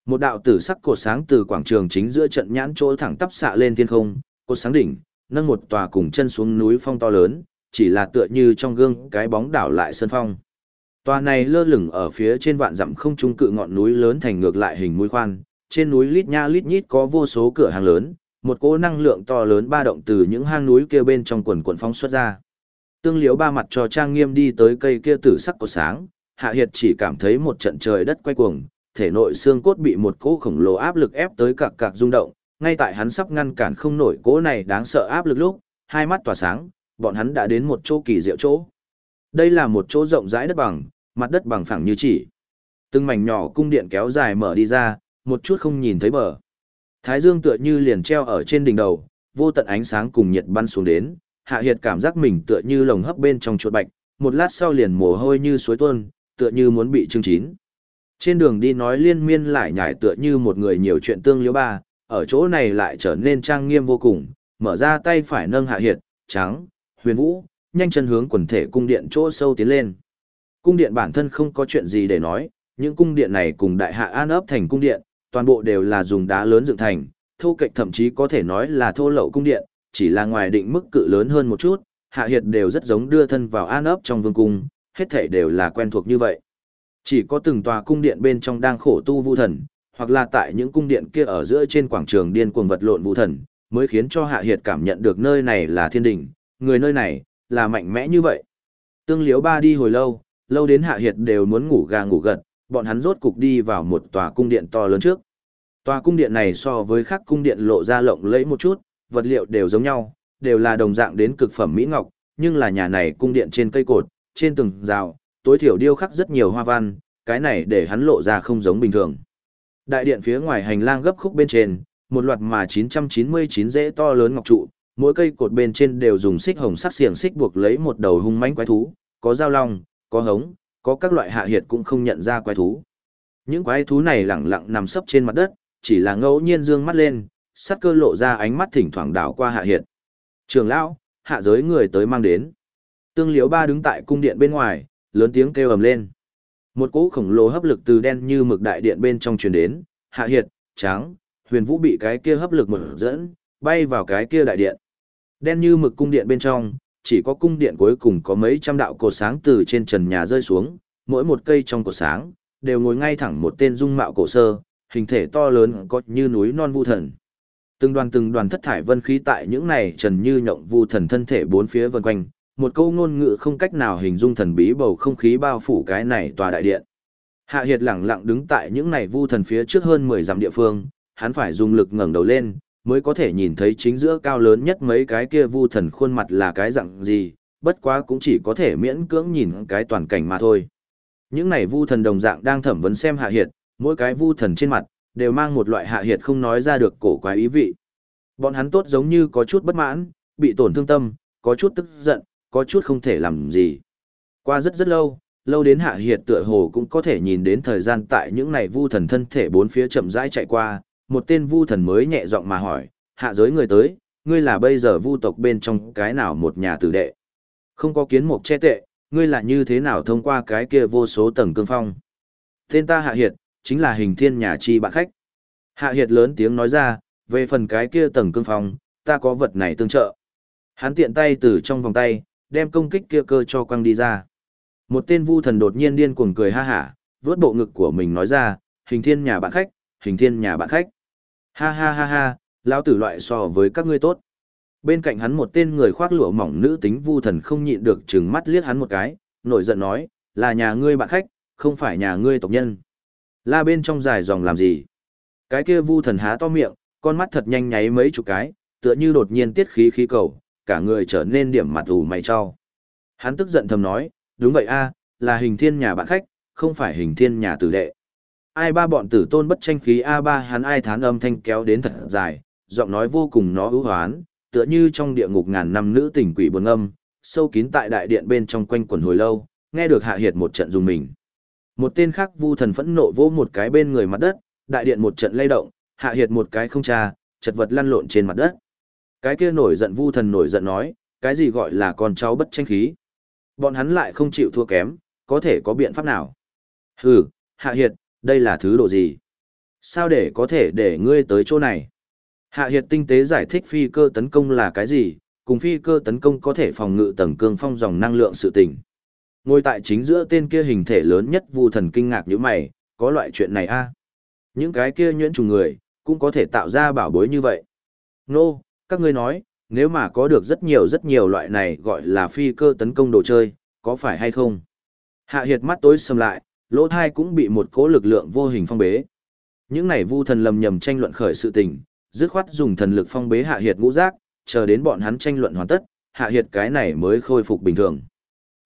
Một đạo tử sắc cột sáng từ quảng trường chính giữa trận nhãn chỗ thẳng tắp xạ lên thiên không, cột sáng đỉnh, nâng một tòa cùng chân xuống núi phong to lớn, chỉ là tựa như trong gương cái bóng đảo lại sơn phong. Tòa này lơ lửng ở phía trên vạn dặm không trung cự ngọn núi lớn thành ngược lại hình mũi khoan, trên núi lít nha lít nhít có vô số cửa hàng lớn, một cỗ năng lượng to lớn ba động từ những hang núi kia bên trong quần quần phóng xuất ra. Tương liếu ba mặt cho trang nghiêm đi tới cây kia tử sắc của sáng, hạ hiệt chỉ cảm thấy một trận trời đất quay cuồng, thể nội xương cốt bị một cỗ khổng lồ áp lực ép tới cạc cạc rung động, ngay tại hắn sắp ngăn cản không nổi cỗ này đáng sợ áp lực lúc, hai mắt tỏa sáng, bọn hắn đã đến một chỗ kỳ diệu chỗ. Đây là một chỗ rộng rãi đất bằng, mặt đất bằng phẳng như chỉ. Từng mảnh nhỏ cung điện kéo dài mở đi ra, một chút không nhìn thấy bờ. Thái dương tựa như liền treo ở trên đỉnh đầu, vô tận ánh sáng cùng nhiệt bắn xuống đến, hạ hiệt cảm giác mình tựa như lồng hấp bên trong chuột bạch, một lát sau liền mồ hôi như suối tuôn, tựa như muốn bị trưng chín. Trên đường đi nói liên miên lại nhải tựa như một người nhiều chuyện tương liễu ba, ở chỗ này lại trở nên trang nghiêm vô cùng, mở ra tay phải nâng hạ hiệt, trắng, huyền vũ, nhanh chân hướng quần thể cung điện chỗ sâu tiến lên. Cung điện bản thân không có chuyện gì để nói, những cung điện này cùng đại hạ an ấp thành cung điện, toàn bộ đều là dùng đá lớn dựng thành, thô kệch thậm chí có thể nói là thô lậu cung điện, chỉ là ngoài định mức cự lớn hơn một chút, hạ hiệt đều rất giống đưa thân vào an ấp trong vương cung, hết thảy đều là quen thuộc như vậy. Chỉ có từng tòa cung điện bên trong đang khổ tu vu thần, hoặc là tại những cung điện kia ở giữa trên quảng trường điên cuồng vật lộn vu thần, mới khiến cho hạ hiệt cảm nhận được nơi này là thiên đỉnh, người nơi này, là mạnh mẽ như vậy. Tương liếu ba đi hồi lâu, lâu đến hạ hiệt đều muốn ngủ gà ngủ gật, bọn hắn rốt cục đi vào một tòa cung điện to lớn trước. Tòa cung điện này so với các cung điện lộ ra lộng lẫy một chút, vật liệu đều giống nhau, đều là đồng dạng đến cực phẩm mỹ ngọc, nhưng là nhà này cung điện trên cây cột, trên tường rào, tối thiểu điêu khắc rất nhiều hoa văn, cái này để hắn lộ ra không giống bình thường. Đại điện phía ngoài hành lang gấp khúc bên trên, một loạt mà 999 rễ to lớn ngọc trụ, mỗi cây cột bên trên đều dùng xích hồng sắc xiềng xích buộc lấy một đầu hung mãnh quái thú, có dao long, có hống, có các loại hạ hiệt cũng không nhận ra quái thú. Những quái thú này lẳng lặng nằm sấp trên mặt đất, chỉ là ngẫu nhiên dương mắt lên, sắc cơ lộ ra ánh mắt thỉnh thoảng đảo qua hạ hiệt. Trường lão, hạ giới người tới mang đến. Tương liếu ba đứng tại cung điện bên ngoài, lớn tiếng kêu ầm lên. Một cỗ khổng lồ hấp lực từ đen như mực đại điện bên trong truyền đến, hạ hiệt, tráng, huyền vũ bị cái kia hấp lực mở dẫn, bay vào cái kia đại điện. Đen như mực cung điện bên trong, chỉ có cung điện cuối cùng có mấy trăm đạo cột sáng từ trên trần nhà rơi xuống, mỗi một cây trong cột sáng, đều ngồi ngay thẳng một tên dung mạo cổ sơ, hình thể to lớn có như núi non vu thần. Từng đoàn từng đoàn thất thải vân khí tại những này trần như nhộng vu thần thân thể bốn phía vần quanh, một câu ngôn ngữ không cách nào hình dung thần bí bầu không khí bao phủ cái này tòa đại điện. Hạ Hiệt lẳng lặng đứng tại những này vu thần phía trước hơn 10 dặm địa phương, hắn phải dùng lực ngẩng đầu lên, mới có thể nhìn thấy chính giữa cao lớn nhất mấy cái kia vu thần khuôn mặt là cái dạng gì, bất quá cũng chỉ có thể miễn cưỡng nhìn cái toàn cảnh mà thôi. Những này vu thần đồng dạng đang thẩm vấn xem Hạ Hiệt, mỗi cái vu thần trên mặt, đều mang một loại Hạ Hiệt không nói ra được cổ quái ý vị. Bọn hắn tốt giống như có chút bất mãn, bị tổn thương tâm, có chút tức giận, có chút không thể làm gì. Qua rất rất lâu, lâu đến hạ hiệt tựa hồ cũng có thể nhìn đến thời gian tại những này vu thần thân thể bốn phía chậm rãi chạy qua, một tên vu thần mới nhẹ giọng mà hỏi, hạ giới người tới, ngươi là bây giờ vu tộc bên trong cái nào một nhà tử đệ. Không có kiến mục che tệ, ngươi là như thế nào thông qua cái kia vô số tầng cương phong. Tên ta hạ hiệt, chính là hình thiên nhà chi bạn khách. Hạ hiệt lớn tiếng nói ra, về phần cái kia tầng cương phong, ta có vật này tương trợ. Hắn tiện tay từ trong vòng tay, đem công kích kia cơ cho quăng đi ra. Một tên vu thần đột nhiên điên cuồng cười ha hả, vớt bộ ngực của mình nói ra, hình thiên nhà bạn khách, hình thiên nhà bạn khách. Ha ha ha ha, lão tử loại so với các ngươi tốt. Bên cạnh hắn một tên người khoác lụa mỏng nữ tính vu thần không nhịn được chừng mắt liếc hắn một cái, nổi giận nói, là nhà ngươi bạn khách, không phải nhà ngươi tộc nhân. La bên trong dài dòng làm gì? Cái kia vu thần há to miệng, con mắt thật nhanh nháy mấy chục cái, tựa như đột nhiên tiết khí khí cầu, cả người trở nên điểm mặt ủ mày cho. Hắn tức giận thầm nói, đúng vậy a, là hình thiên nhà bạn khách, không phải hình thiên nhà tử đệ. Ai ba bọn tử tôn bất tranh khí a ba hắn ai thán âm thanh kéo đến thật dài, giọng nói vô cùng nó ưu hoán, tựa như trong địa ngục ngàn năm nữ tỉnh quỷ buồn âm, sâu kín tại đại điện bên trong quanh quần hồi lâu, nghe được hạ hiệt một trận dùng mình. Một tên khác vu thần phẫn nộ vỗ một cái bên người mặt đất, đại điện một trận lay động, hạ hiệt một cái không cha chật vật lăn lộn trên mặt đất. Cái kia nổi giận vu thần nổi giận nói, cái gì gọi là con cháu bất tranh khí. Bọn hắn lại không chịu thua kém, có thể có biện pháp nào. Hừ, hạ hiệt, đây là thứ độ gì? Sao để có thể để ngươi tới chỗ này? Hạ hiệt tinh tế giải thích phi cơ tấn công là cái gì, cùng phi cơ tấn công có thể phòng ngự tầng cương phong dòng năng lượng sự tình. Ngồi tại chính giữa tên kia hình thể lớn nhất vu thần kinh ngạc như mày, có loại chuyện này a Những cái kia nhuyễn trùng người, cũng có thể tạo ra bảo bối như vậy. Nô, no, các ngươi nói, nếu mà có được rất nhiều rất nhiều loại này gọi là phi cơ tấn công đồ chơi, có phải hay không? Hạ hiệt mắt tối sầm lại, lỗ thai cũng bị một cỗ lực lượng vô hình phong bế. Những này vu thần lầm nhầm tranh luận khởi sự tình, dứt khoát dùng thần lực phong bế hạ hiệt ngũ giác, chờ đến bọn hắn tranh luận hoàn tất, hạ hiệt cái này mới khôi phục bình thường.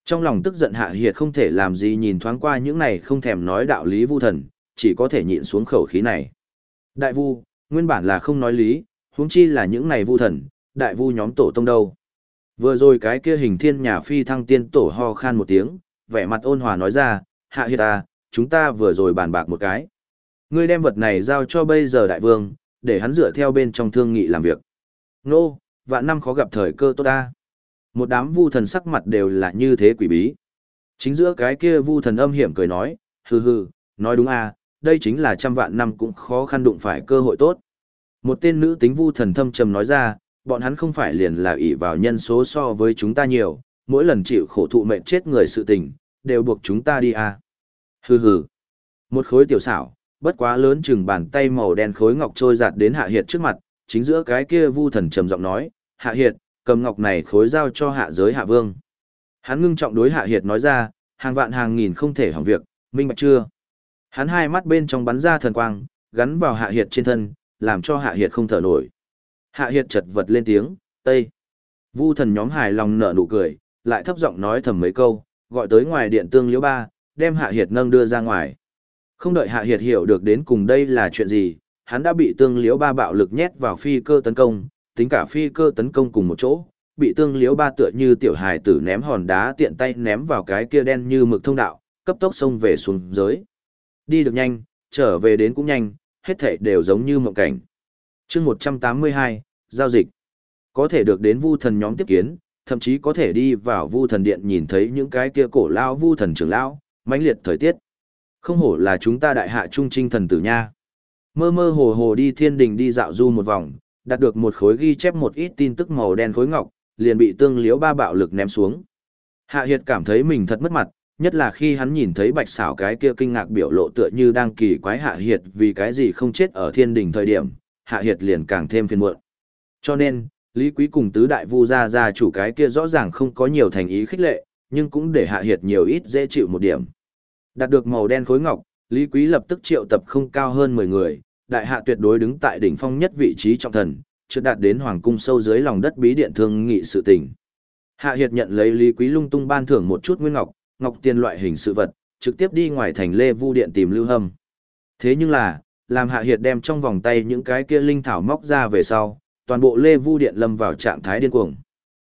Trong lòng tức giận hạ hiệt không thể làm gì nhìn thoáng qua những này không thèm nói đạo lý vu thần, chỉ có thể nhịn xuống khẩu khí này. Đại vu, nguyên bản là không nói lý, huống chi là những này vu thần, đại vu nhóm tổ tông đâu. Vừa rồi cái kia hình thiên nhà phi thăng tiên tổ ho khan một tiếng, vẻ mặt ôn hòa nói ra, hạ hiệt ta, chúng ta vừa rồi bàn bạc một cái. Ngươi đem vật này giao cho bây giờ đại vương, để hắn dựa theo bên trong thương nghị làm việc. Nô, vạn năm khó gặp thời cơ tốt ta. Một đám vu thần sắc mặt đều là như thế quỷ bí. Chính giữa cái kia vu thần âm hiểm cười nói, hừ hừ, nói đúng à, đây chính là trăm vạn năm cũng khó khăn đụng phải cơ hội tốt. Một tên nữ tính vu thần thâm trầm nói ra, bọn hắn không phải liền là ỷ vào nhân số so với chúng ta nhiều, mỗi lần chịu khổ thụ mệnh chết người sự tình, đều buộc chúng ta đi à. Hừ hừ. Một khối tiểu xảo, bất quá lớn chừng bàn tay màu đen khối ngọc trôi giạt đến Hạ Hiệt trước mặt, chính giữa cái kia vu thần trầm giọng nói, Hạ Hiệt, cầm ngọc này khối giao cho hạ giới hạ vương. Hắn ngưng trọng đối Hạ Hiệt nói ra, hàng vạn hàng nghìn không thể hỏng việc, minh bạch chưa? Hắn hai mắt bên trong bắn ra thần quang, gắn vào Hạ Hiệt trên thân, làm cho Hạ Hiệt không thở nổi. Hạ Hiệt chật vật lên tiếng, Tây. Vu thần nhóm hài lòng nở nụ cười, lại thấp giọng nói thầm mấy câu, gọi tới ngoài điện tương liễu ba, đem Hạ Hiệt nâng đưa ra ngoài. Không đợi Hạ Hiệt hiểu được đến cùng đây là chuyện gì, hắn đã bị tương liễu ba bạo lực nhét vào phi cơ tấn công, tính cả phi cơ tấn công cùng một chỗ, bị tương liễu ba tựa như tiểu hài tử ném hòn đá tiện tay ném vào cái kia đen như mực thông đạo, cấp tốc xông về xuống dưới. Đi được nhanh, trở về đến cũng nhanh, hết thảy đều giống như mộng cảnh. chương 182, giao dịch. Có thể được đến vu thần nhóm tiếp kiến, thậm chí có thể đi vào vu thần điện nhìn thấy những cái kia cổ lao vu thần trưởng lão, mãnh liệt thời tiết. Không hổ là chúng ta đại hạ trung trinh thần tử nha. Mơ mơ hồ hồ đi thiên đình đi dạo du một vòng, đạt được một khối ghi chép một ít tin tức màu đen khối ngọc, liền bị tương liếu ba bạo lực ném xuống. Hạ Hiệt cảm thấy mình thật mất mặt, nhất là khi hắn nhìn thấy bạch xảo cái kia kinh ngạc biểu lộ tựa như đang kỳ quái Hạ Hiệt vì cái gì không chết ở thiên đình thời điểm, Hạ Hiệt liền càng thêm phiền muộn. Cho nên, Lý Quý cùng tứ đại vu gia gia chủ cái kia rõ ràng không có nhiều thành ý khích lệ, nhưng cũng để Hạ Hiệt nhiều ít dễ chịu một điểm. Đạt được màu đen khối ngọc, Lý Quý lập tức triệu tập không cao hơn 10 người, đại hạ tuyệt đối đứng tại đỉnh phong nhất vị trí trọng thần, chưa đạt đến hoàng cung sâu dưới lòng đất bí điện thương nghị sự tình. Hạ Hiệt nhận lấy Lý Quý lung tung ban thưởng một chút nguyên ngọc, ngọc tiền loại hình sự vật, trực tiếp đi ngoài thành Lê Vu điện tìm Lưu Hâm. Thế nhưng là, làm Hạ Hiệt đem trong vòng tay những cái kia linh thảo móc ra về sau, toàn bộ Lê Vu điện lâm vào trạng thái điên cuồng.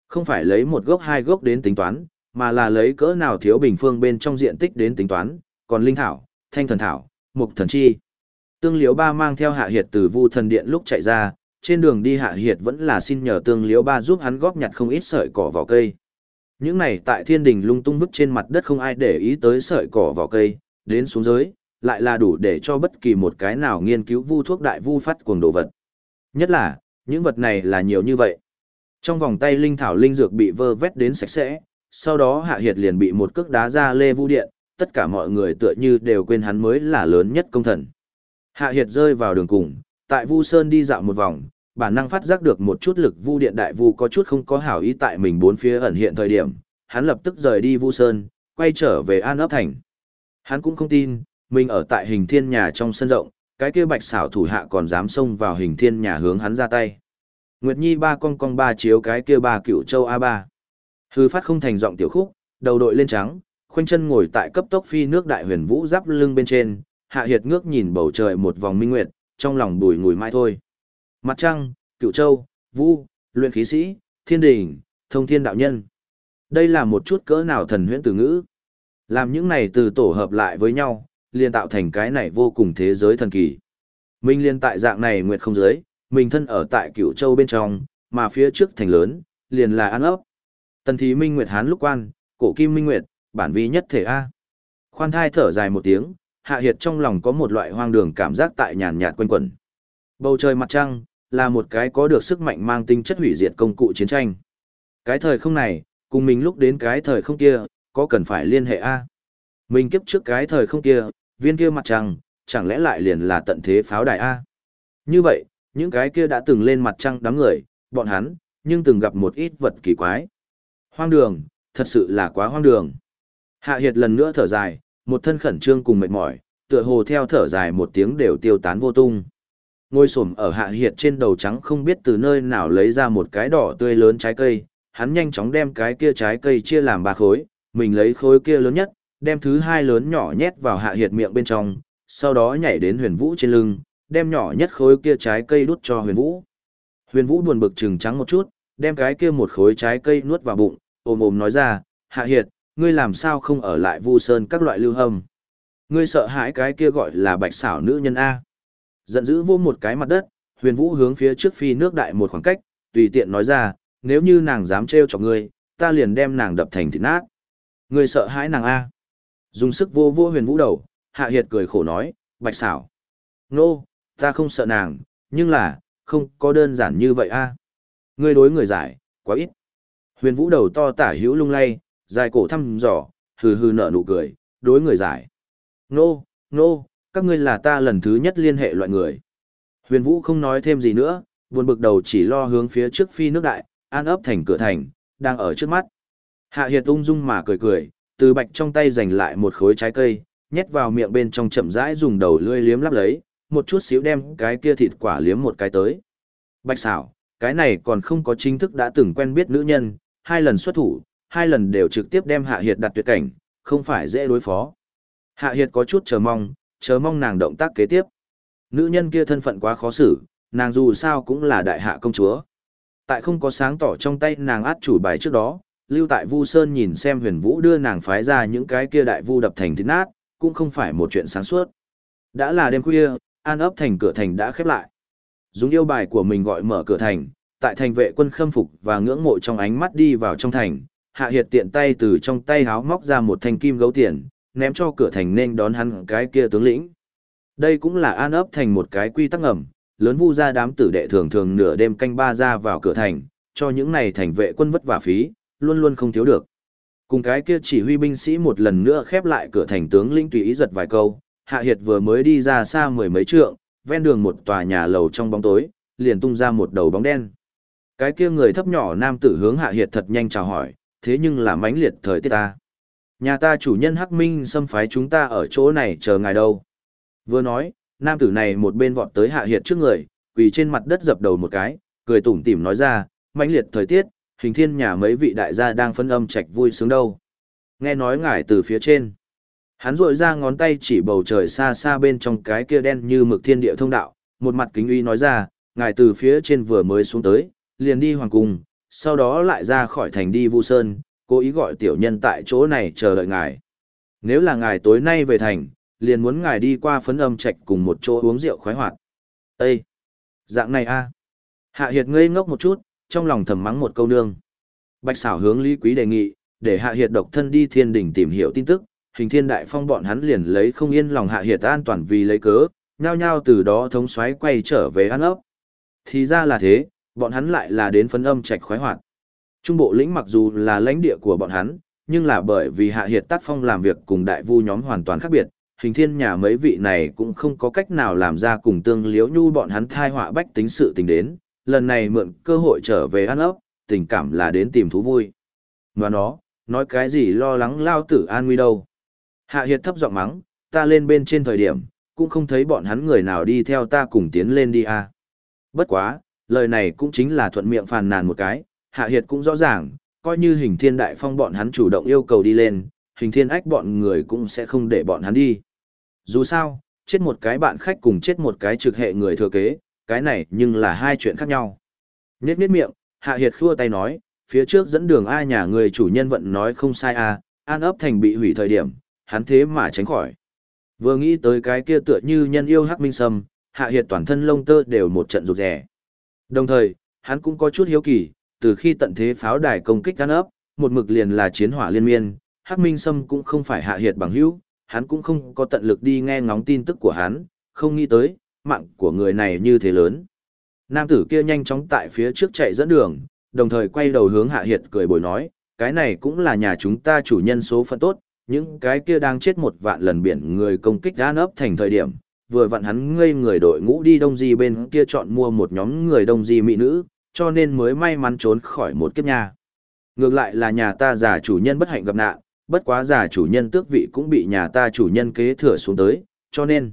Không phải lấy một gốc hai gốc đến tính toán, mà là lấy cỡ nào thiếu bình phương bên trong diện tích đến tính toán, còn linh thảo, thanh thần thảo, mục thần chi. Tương Liễu Ba mang theo Hạ Hiệt từ Vu Thần Điện lúc chạy ra, trên đường đi Hạ Hiệt vẫn là xin nhờ Tương Liễu Ba giúp hắn góp nhặt không ít sợi cỏ vỏ cây. Những này tại thiên đình lung tung vứt trên mặt đất không ai để ý tới sợi cỏ vỏ cây, đến xuống dưới, lại là đủ để cho bất kỳ một cái nào nghiên cứu vu thuốc đại vu phát cuồng đồ vật. Nhất là, những vật này là nhiều như vậy. Trong vòng tay linh thảo linh dược bị vơ vét đến sạch sẽ, sau đó Hạ Hiệt liền bị một cước đá ra lê vu điện, tất cả mọi người tựa như đều quên hắn mới là lớn nhất công thần. Hạ Hiệt rơi vào đường cùng, tại Vu Sơn đi dạo một vòng, bản năng phát giác được một chút lực Vu Điện Đại Vu có chút không có hảo ý tại mình bốn phía ẩn hiện thời điểm, hắn lập tức rời đi Vu Sơn, quay trở về An ấp thành. Hắn cũng không tin, mình ở tại hình thiên nhà trong sân rộng, cái kia bạch xảo thủ hạ còn dám xông vào hình thiên nhà hướng hắn ra tay. Nguyệt Nhi ba con con ba chiếu cái kia ba cựu châu A3. Hư phát không thành giọng tiểu khúc, đầu đội lên trắng, khoanh chân ngồi tại cấp tốc phi nước đại huyền vũ giáp lưng bên trên, hạ hiệt ngước nhìn bầu trời một vòng minh nguyệt, trong lòng bùi ngùi mai thôi. Mặt trăng, cựu châu, vũ, luyện khí sĩ, thiên đình, thông thiên đạo nhân. Đây là một chút cỡ nào thần huyễn từ ngữ. Làm những này từ tổ hợp lại với nhau, liền tạo thành cái này vô cùng thế giới thần kỳ. Minh liên tại dạng này nguyệt không giới, mình thân ở tại cựu châu bên trong, mà phía trước thành lớn, liền là an ấp. Tần thí minh nguyệt hán lúc quan, cổ kim minh nguyệt, bản vi nhất thể A. Khoan thai thở dài một tiếng, Hạ Hiệt trong lòng có một loại hoang đường cảm giác tại nhàn nhạt quanh quẩn. Bầu trời mặt trăng, là một cái có được sức mạnh mang tính chất hủy diệt công cụ chiến tranh. Cái thời không này, cùng mình lúc đến cái thời không kia, có cần phải liên hệ A. Mình kiếp trước cái thời không kia, viên kia mặt trăng, chẳng lẽ lại liền là tận thế pháo đài A. Như vậy, những cái kia đã từng lên mặt trăng đám người, bọn hắn, nhưng từng gặp một ít vật kỳ quái. Hoang đường, thật sự là quá hoang đường. Hạ Hiệt lần nữa thở dài, một thân khẩn trương cùng mệt mỏi, tựa hồ theo thở dài một tiếng đều tiêu tán vô tung. Ngôi xổm ở Hạ Hiệt trên đầu trắng không biết từ nơi nào lấy ra một cái đỏ tươi lớn trái cây, hắn nhanh chóng đem cái kia trái cây chia làm ba khối, mình lấy khối kia lớn nhất, đem thứ hai lớn nhỏ nhét vào Hạ Hiệt miệng bên trong, sau đó nhảy đến Huyền Vũ trên lưng, đem nhỏ nhất khối kia trái cây đút cho Huyền Vũ. Huyền Vũ buồn bực trừng trắng một chút, đem cái kia một khối trái cây nuốt vào bụng, ôm ôm nói ra, Hạ Hiệt, ngươi làm sao không ở lại vu sơn các loại lưu hâm. Ngươi sợ hãi cái kia gọi là bạch xảo nữ nhân A. Giận dữ vô một cái mặt đất, Huyền Vũ hướng phía trước phi nước đại một khoảng cách, tùy tiện nói ra, nếu như nàng dám trêu chọc ngươi, ta liền đem nàng đập thành thịt nát. Ngươi sợ hãi nàng A. Dùng sức vô vô huyền vũ đầu, Hạ Hiệt cười khổ nói, bạch xảo. Nô, no, ta không sợ nàng, nhưng là, không có đơn giản như vậy A. Ngươi đối người giải, quá ít. Huyền vũ đầu to tả hữu lung lay, dài cổ thăm dò, hừ hừ nở nụ cười, đối người giải. Nô, no, nô, no, các ngươi là ta lần thứ nhất liên hệ loại người. Huyền vũ không nói thêm gì nữa, buồn bực đầu chỉ lo hướng phía trước phi nước đại, an ấp thành cửa thành, đang ở trước mắt. Hạ Hiệt ung dung mà cười cười, từ bạch trong tay giành lại một khối trái cây, nhét vào miệng bên trong chậm rãi dùng đầu lưỡi liếm lắp lấy, một chút xíu đem cái kia thịt quả liếm một cái tới. Bạch xảo, cái này còn không có chính thức đã từng quen biết nữ nhân, hai lần xuất thủ, hai lần đều trực tiếp đem Hạ Hiệt đặt tuyệt cảnh, không phải dễ đối phó. Hạ Hiệt có chút chờ mong, chờ mong nàng động tác kế tiếp. Nữ nhân kia thân phận quá khó xử, nàng dù sao cũng là đại hạ công chúa. Tại không có sáng tỏ trong tay nàng át chủ bài trước đó, lưu tại Vu Sơn nhìn xem huyền vũ đưa nàng phái ra những cái kia đại vu đập thành thịt nát, cũng không phải một chuyện sáng suốt. Đã là đêm khuya, an ấp thành cửa thành đã khép lại. Dùng yêu bài của mình gọi mở cửa thành, tại thành vệ quân khâm phục và ngưỡng mộ trong ánh mắt đi vào trong thành, hạ hiệt tiện tay từ trong tay háo móc ra một thanh kim gấu tiền, ném cho cửa thành nên đón hắn cái kia tướng lĩnh. Đây cũng là an ấp thành một cái quy tắc ngầm, lớn vu ra đám tử đệ thường thường nửa đêm canh ba ra vào cửa thành, cho những này thành vệ quân vất vả phí, luôn luôn không thiếu được. Cùng cái kia chỉ huy binh sĩ một lần nữa khép lại cửa thành tướng lĩnh tùy ý giật vài câu, Hạ Hiệt vừa mới đi ra xa mười mấy trượng, ven đường một tòa nhà lầu trong bóng tối, liền tung ra một đầu bóng đen. Cái kia người thấp nhỏ nam tử hướng Hạ Hiệt thật nhanh chào hỏi, thế nhưng là mãnh liệt thời tiết ta. Nhà ta chủ nhân Hắc Minh xâm phái chúng ta ở chỗ này chờ ngài đâu. Vừa nói, nam tử này một bên vọt tới Hạ Hiệt trước người, quỳ trên mặt đất dập đầu một cái, cười tủm tỉm nói ra, mãnh liệt thời tiết, hình thiên nhà mấy vị đại gia đang phân âm trạch vui sướng đâu. Nghe nói ngài từ phía trên. Hắn rội ra ngón tay chỉ bầu trời xa xa bên trong cái kia đen như mực thiên địa thông đạo, một mặt kính uy nói ra, ngài từ phía trên vừa mới xuống tới, liền đi hoàng cung, sau đó lại ra khỏi thành đi vu sơn, cố ý gọi tiểu nhân tại chỗ này chờ đợi ngài. Nếu là ngài tối nay về thành, liền muốn ngài đi qua phấn âm trạch cùng một chỗ uống rượu khoái hoạt. Ê! Dạng này a Hạ Hiệt ngây ngốc một chút, trong lòng thầm mắng một câu nương. Bạch xảo hướng Lý Quý đề nghị, để Hạ Hiệt độc thân đi thiên đỉnh tìm hiểu tin tức, hình thiên đại phong bọn hắn liền lấy không yên lòng Hạ Hiệt an toàn vì lấy cớ, nhao nhao từ đó thống xoáy quay trở về ăn ốc. Thì ra là thế, bọn hắn lại là đến phấn âm trạch khoái hoạt. Trung bộ lĩnh mặc dù là lãnh địa của bọn hắn, nhưng là bởi vì Hạ Hiệt tác phong làm việc cùng đại vu nhóm hoàn toàn khác biệt, hình thiên nhà mấy vị này cũng không có cách nào làm ra cùng tương liếu nhu bọn hắn thai họa bách tính sự tình đến, lần này mượn cơ hội trở về ăn ốc, tình cảm là đến tìm thú vui. Và nó, nói cái gì lo lắng lao tử an nguy đâu. Hạ Hiệt thấp giọng mắng, ta lên bên trên thời điểm, cũng không thấy bọn hắn người nào đi theo ta cùng tiến lên đi à. Bất quá, lời này cũng chính là thuận miệng phàn nàn một cái, Hạ Hiệt cũng rõ ràng, coi như hình thiên đại phong bọn hắn chủ động yêu cầu đi lên, hình thiên ách bọn người cũng sẽ không để bọn hắn đi. Dù sao, chết một cái bạn khách cùng chết một cái trực hệ người thừa kế, cái này nhưng là hai chuyện khác nhau. Nhết nhết miệng, Hạ Hiệt khua tay nói, phía trước dẫn đường ai nhà người chủ nhân vận nói không sai à, an ấp thành bị hủy thời điểm, hắn thế mà tránh khỏi. Vừa nghĩ tới cái kia tựa như nhân yêu hắc minh sâm, Hạ Hiệt toàn thân lông tơ đều một trận rụt rẻ. Đồng thời, hắn cũng có chút hiếu kỳ, từ khi tận thế pháo đài công kích an ấp, một mực liền là chiến hỏa liên miên, hắc minh sâm cũng không phải Hạ Hiệt bằng hữu, hắn cũng không có tận lực đi nghe ngóng tin tức của hắn, không nghĩ tới, mạng của người này như thế lớn. Nam tử kia nhanh chóng tại phía trước chạy dẫn đường, đồng thời quay đầu hướng Hạ Hiệt cười bồi nói, cái này cũng là nhà chúng ta chủ nhân số phận tốt, những cái kia đang chết một vạn lần biển người công kích gan ấp thành thời điểm, vừa vặn hắn ngây người đội ngũ đi đông di bên kia chọn mua một nhóm người đông di mỹ nữ, cho nên mới may mắn trốn khỏi một kiếp nhà. Ngược lại là nhà ta già chủ nhân bất hạnh gặp nạn, bất quá già chủ nhân tước vị cũng bị nhà ta chủ nhân kế thừa xuống tới, cho nên.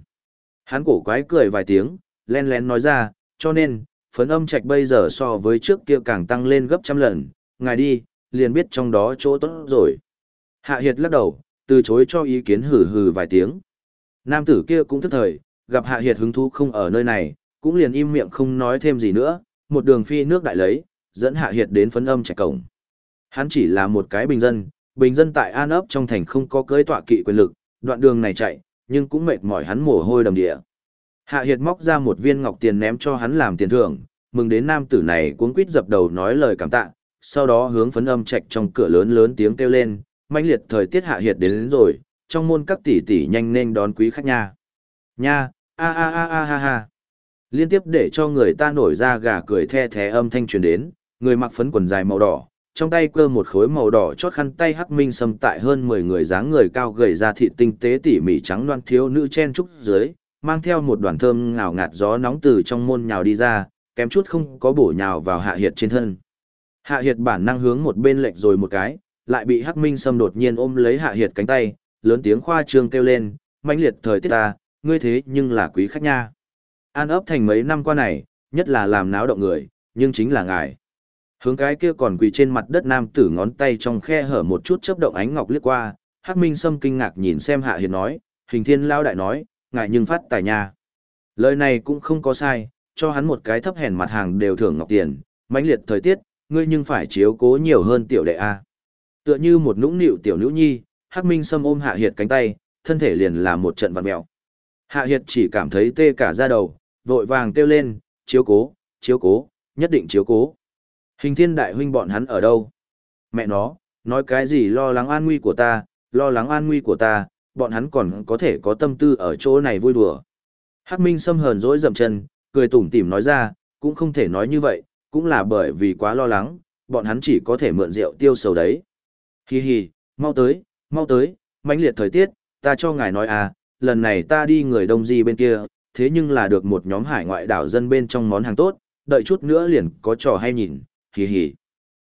Hắn cổ quái cười vài tiếng, len lén nói ra, cho nên, phấn âm trạch bây giờ so với trước kia càng tăng lên gấp trăm lần, ngài đi, liền biết trong đó chỗ tốt rồi. Hạ Hiệt lắc đầu, từ chối cho ý kiến hừ hừ vài tiếng. Nam tử kia cũng thức thời, gặp Hạ Hiệt hứng thú không ở nơi này, cũng liền im miệng không nói thêm gì nữa, một đường phi nước đại lấy, dẫn Hạ Hiệt đến phấn âm trạch cổng. Hắn chỉ là một cái bình dân, bình dân tại An ấp trong thành không có cưới tọa kỵ quyền lực, đoạn đường này chạy, nhưng cũng mệt mỏi hắn mồ hôi đầm địa. Hạ Hiệt móc ra một viên ngọc tiền ném cho hắn làm tiền thưởng, mừng đến nam tử này cuống quýt dập đầu nói lời cảm tạ, sau đó hướng phấn âm trạch trong cửa lớn lớn tiếng kêu lên, mãnh liệt thời tiết Hạ Hiệt đến, đến rồi, trong môn các tỷ tỷ nhanh nên đón quý khách nha. Nha, a a a a ha ha. Liên tiếp để cho người ta nổi ra gà cười the thé âm thanh truyền đến, người mặc phấn quần dài màu đỏ, trong tay cơ một khối màu đỏ chót khăn tay hắc minh sâm tại hơn 10 người dáng người cao gầy ra thịt tinh tế tỉ mỉ trắng loan thiếu nữ chen trúc dưới, mang theo một đoàn thơm ngào ngạt gió nóng từ trong môn nhào đi ra, kém chút không có bổ nhào vào hạ hiệt trên thân. Hạ hiệt bản năng hướng một bên lệch rồi một cái, lại bị hắc minh sâm đột nhiên ôm lấy hạ hiệt cánh tay, lớn tiếng khoa trương kêu lên, mãnh liệt thời tiết ta, ngươi thế nhưng là quý khách nha. An ấp thành mấy năm qua này, nhất là làm náo động người, nhưng chính là ngài. Hướng cái kia còn quỳ trên mặt đất nam tử ngón tay trong khe hở một chút chớp động ánh ngọc liếc qua, Hắc Minh Sâm kinh ngạc nhìn xem Hạ Hiền nói, Hình Thiên lao đại nói, ngài nhưng phát tài nha. Lời này cũng không có sai, cho hắn một cái thấp hèn mặt hàng đều thưởng ngọc tiền, mãnh liệt thời tiết, ngươi nhưng phải chiếu cố nhiều hơn tiểu đệ a. Tựa như một nũng nịu tiểu nữ nhi, Hắc Minh Sâm ôm Hạ Hiệt cánh tay, thân thể liền là một trận vặn mèo. Hạ Hiệt chỉ cảm thấy tê cả da đầu, vội vàng kêu lên, chiếu cố, chiếu cố, nhất định chiếu cố. Hình thiên đại huynh bọn hắn ở đâu? Mẹ nó, nói cái gì lo lắng an nguy của ta, lo lắng an nguy của ta, bọn hắn còn có thể có tâm tư ở chỗ này vui đùa. Hắc Minh xâm hờn dỗi dậm chân, cười tủm tỉm nói ra, cũng không thể nói như vậy, cũng là bởi vì quá lo lắng, bọn hắn chỉ có thể mượn rượu tiêu sầu đấy. Hi hi, mau tới, mau tới, mãnh liệt thời tiết, ta cho ngài nói à, lần này ta đi người đông di bên kia, thế nhưng là được một nhóm hải ngoại đảo dân bên trong món hàng tốt, đợi chút nữa liền có trò hay nhìn, hì hì.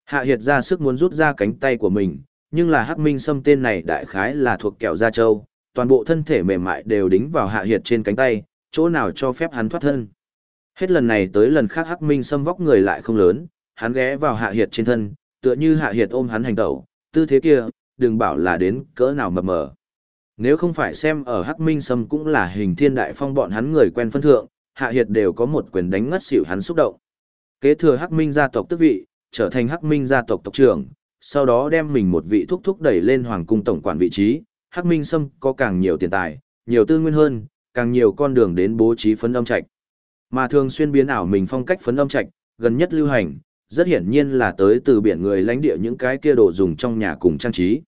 Hạ Hiệt ra sức muốn rút ra cánh tay của mình, nhưng là Hắc Minh Sâm tên này đại khái là thuộc kẹo da trâu, toàn bộ thân thể mềm mại đều đính vào Hạ Hiệt trên cánh tay, chỗ nào cho phép hắn thoát thân. Hết lần này tới lần khác Hắc Minh Sâm vóc người lại không lớn, hắn ghé vào Hạ Hiệt trên thân, tựa như Hạ Hiệt ôm hắn hành tẩu, tư thế kia, đừng bảo là đến cỡ nào mập mờ. Nếu không phải xem ở Hắc Minh Sâm cũng là hình thiên đại phong bọn hắn người quen phân thượng, Hạ Hiệt đều có một quyền đánh ngất xỉu hắn xúc động. Kế thừa Hắc Minh gia tộc tước vị, trở thành Hắc Minh gia tộc tộc trưởng, sau đó đem mình một vị thúc thúc đẩy lên hoàng cung tổng quản vị trí, Hắc Minh Sâm có càng nhiều tiền tài, nhiều tư nguyên hơn, càng nhiều con đường đến bố trí phấn âm trạch. Mà thường xuyên biến ảo mình phong cách phấn âm trạch, gần nhất lưu hành, rất hiển nhiên là tới từ biển người lãnh địa những cái kia đồ dùng trong nhà cùng trang trí.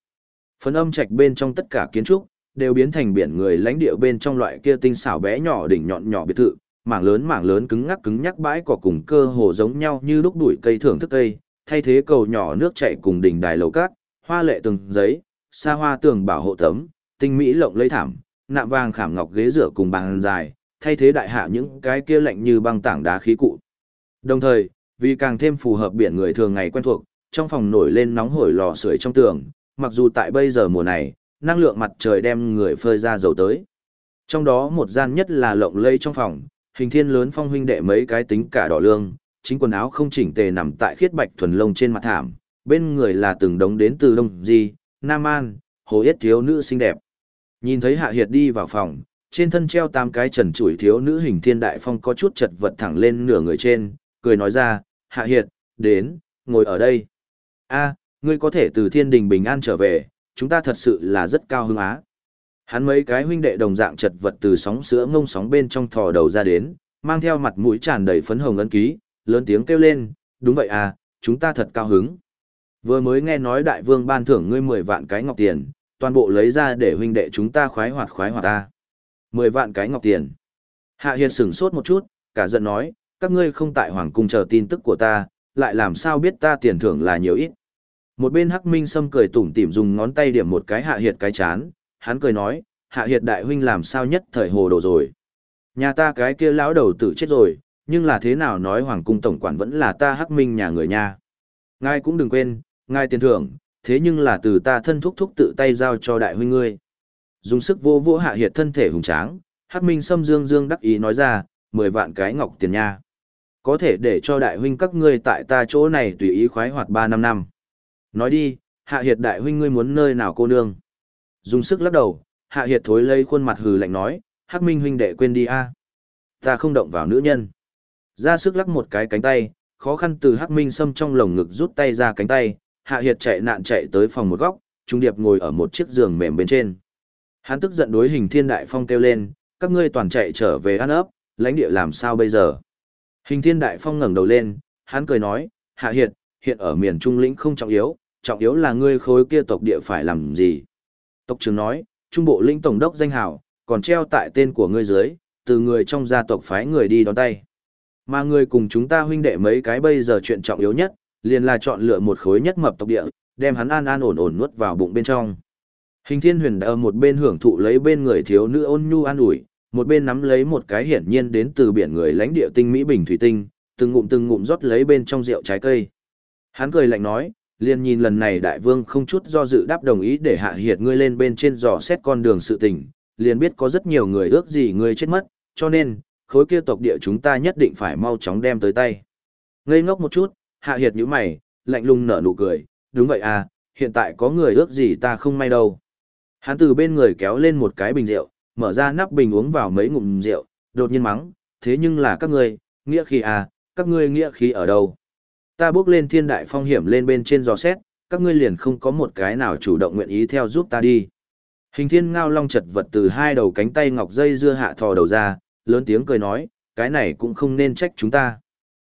Phấn âm trạch bên trong tất cả kiến trúc đều biến thành biển người lãnh địa bên trong loại kia tinh xảo bé nhỏ đỉnh nhọn nhỏ biệt thự, mảng lớn mảng lớn cứng ngắc cứng nhắc bãi cỏ cùng cơ hồ giống nhau như lúc đuổi cây thưởng thức cây, thay thế cầu nhỏ nước chảy cùng đỉnh đài lầu cát, hoa lệ từng giấy, xa hoa tường bảo hộ tấm, tinh mỹ lộng lấy thảm, nạm vàng khảm ngọc ghế rửa cùng bàn dài, thay thế đại hạ những cái kia lạnh như băng tảng đá khí cụ. Đồng thời, vì càng thêm phù hợp biển người thường ngày quen thuộc, trong phòng nổi lên nóng hổi lò sưởi trong tường, mặc dù tại bây giờ mùa này, năng lượng mặt trời đem người phơi ra dầu tới. Trong đó một gian nhất là lộng lây trong phòng, hình thiên lớn phong huynh đệ mấy cái tính cả đỏ lương, chính quần áo không chỉnh tề nằm tại khiết bạch thuần lông trên mặt thảm, bên người là từng đống đến từ Đông Di, Nam An, Hồ Yết thiếu nữ xinh đẹp. Nhìn thấy Hạ Hiệt đi vào phòng, trên thân treo tám cái trần chuỗi thiếu nữ hình thiên đại phong có chút chật vật thẳng lên nửa người trên, cười nói ra, Hạ Hiệt, đến, ngồi ở đây. a ngươi có thể từ thiên đình bình an trở về, chúng ta thật sự là rất cao hứng á. Hắn mấy cái huynh đệ đồng dạng chật vật từ sóng sữa ngông sóng bên trong thò đầu ra đến, mang theo mặt mũi tràn đầy phấn hồng ấn ký, lớn tiếng kêu lên, đúng vậy à, chúng ta thật cao hứng. Vừa mới nghe nói đại vương ban thưởng ngươi 10 vạn cái ngọc tiền, toàn bộ lấy ra để huynh đệ chúng ta khoái hoạt khoái hoạt ta. 10 vạn cái ngọc tiền. Hạ Hiền sửng sốt một chút, cả giận nói, các ngươi không tại hoàng cung chờ tin tức của ta, lại làm sao biết ta tiền thưởng là nhiều ít. Một bên Hắc Minh Sâm cười tủm tỉm dùng ngón tay điểm một cái Hạ Hiệt cái chán, hắn cười nói, Hạ Hiệt đại huynh làm sao nhất thời hồ đồ rồi. Nhà ta cái kia lão đầu tử chết rồi, nhưng là thế nào nói hoàng cung tổng quản vẫn là ta Hắc Minh nhà người nha. Ngài cũng đừng quên, ngài tiền thưởng, thế nhưng là từ ta thân thúc thúc tự tay giao cho đại huynh ngươi. Dùng sức vô vô Hạ Hiệt thân thể hùng tráng, Hắc Minh Sâm dương dương đắc ý nói ra, mười vạn cái ngọc tiền nha. Có thể để cho đại huynh các ngươi tại ta chỗ này tùy ý khoái hoạt ba năm năm. Nói đi, hạ hiệt đại huynh ngươi muốn nơi nào cô nương. Dùng sức lắc đầu, hạ hiệt thối lây khuôn mặt hừ lạnh nói, hắc minh huynh đệ quên đi a Ta không động vào nữ nhân. Ra sức lắc một cái cánh tay, khó khăn từ hắc minh xâm trong lồng ngực rút tay ra cánh tay, hạ hiệt chạy nạn chạy tới phòng một góc, trung điệp ngồi ở một chiếc giường mềm bên trên. Hắn tức giận đối hình thiên đại phong kêu lên, các ngươi toàn chạy trở về ăn ấp, lãnh địa làm sao bây giờ? Hình thiên đại phong ngẩng đầu lên, hắn cười nói, hạ hiệt, hiện ở miền Trung lĩnh không trọng yếu, trọng yếu là ngươi khối kia tộc địa phải làm gì? Tộc trưởng nói, Trung Bộ lĩnh tổng đốc danh hào, còn treo tại tên của ngươi dưới, từ người trong gia tộc phái người đi đón tay. Mà người cùng chúng ta huynh đệ mấy cái bây giờ chuyện trọng yếu nhất, liền là chọn lựa một khối nhất mập tộc địa, đem hắn an an ổn ổn nuốt vào bụng bên trong. Hình thiên huyền đã ở một bên hưởng thụ lấy bên người thiếu nữ ôn nhu an ủi, một bên nắm lấy một cái hiển nhiên đến từ biển người lãnh địa tinh mỹ bình thủy tinh, từng ngụm từng ngụm rót lấy bên trong rượu trái cây. Hắn cười lạnh nói, liền nhìn lần này đại vương không chút do dự đáp đồng ý để hạ hiệt ngươi lên bên trên dò xét con đường sự tình, liền biết có rất nhiều người ước gì ngươi chết mất, cho nên, khối kia tộc địa chúng ta nhất định phải mau chóng đem tới tay. Ngây ngốc một chút, hạ hiệt như mày, lạnh lùng nở nụ cười, đúng vậy à, hiện tại có người ước gì ta không may đâu. Hắn từ bên người kéo lên một cái bình rượu, mở ra nắp bình uống vào mấy ngụm rượu, đột nhiên mắng, thế nhưng là các ngươi, nghĩa khí à, các ngươi nghĩa khí ở đâu? Ta bước lên thiên đại phong hiểm lên bên trên giò xét, các ngươi liền không có một cái nào chủ động nguyện ý theo giúp ta đi. Hình thiên ngao long chật vật từ hai đầu cánh tay ngọc dây dưa hạ thò đầu ra, lớn tiếng cười nói, cái này cũng không nên trách chúng ta.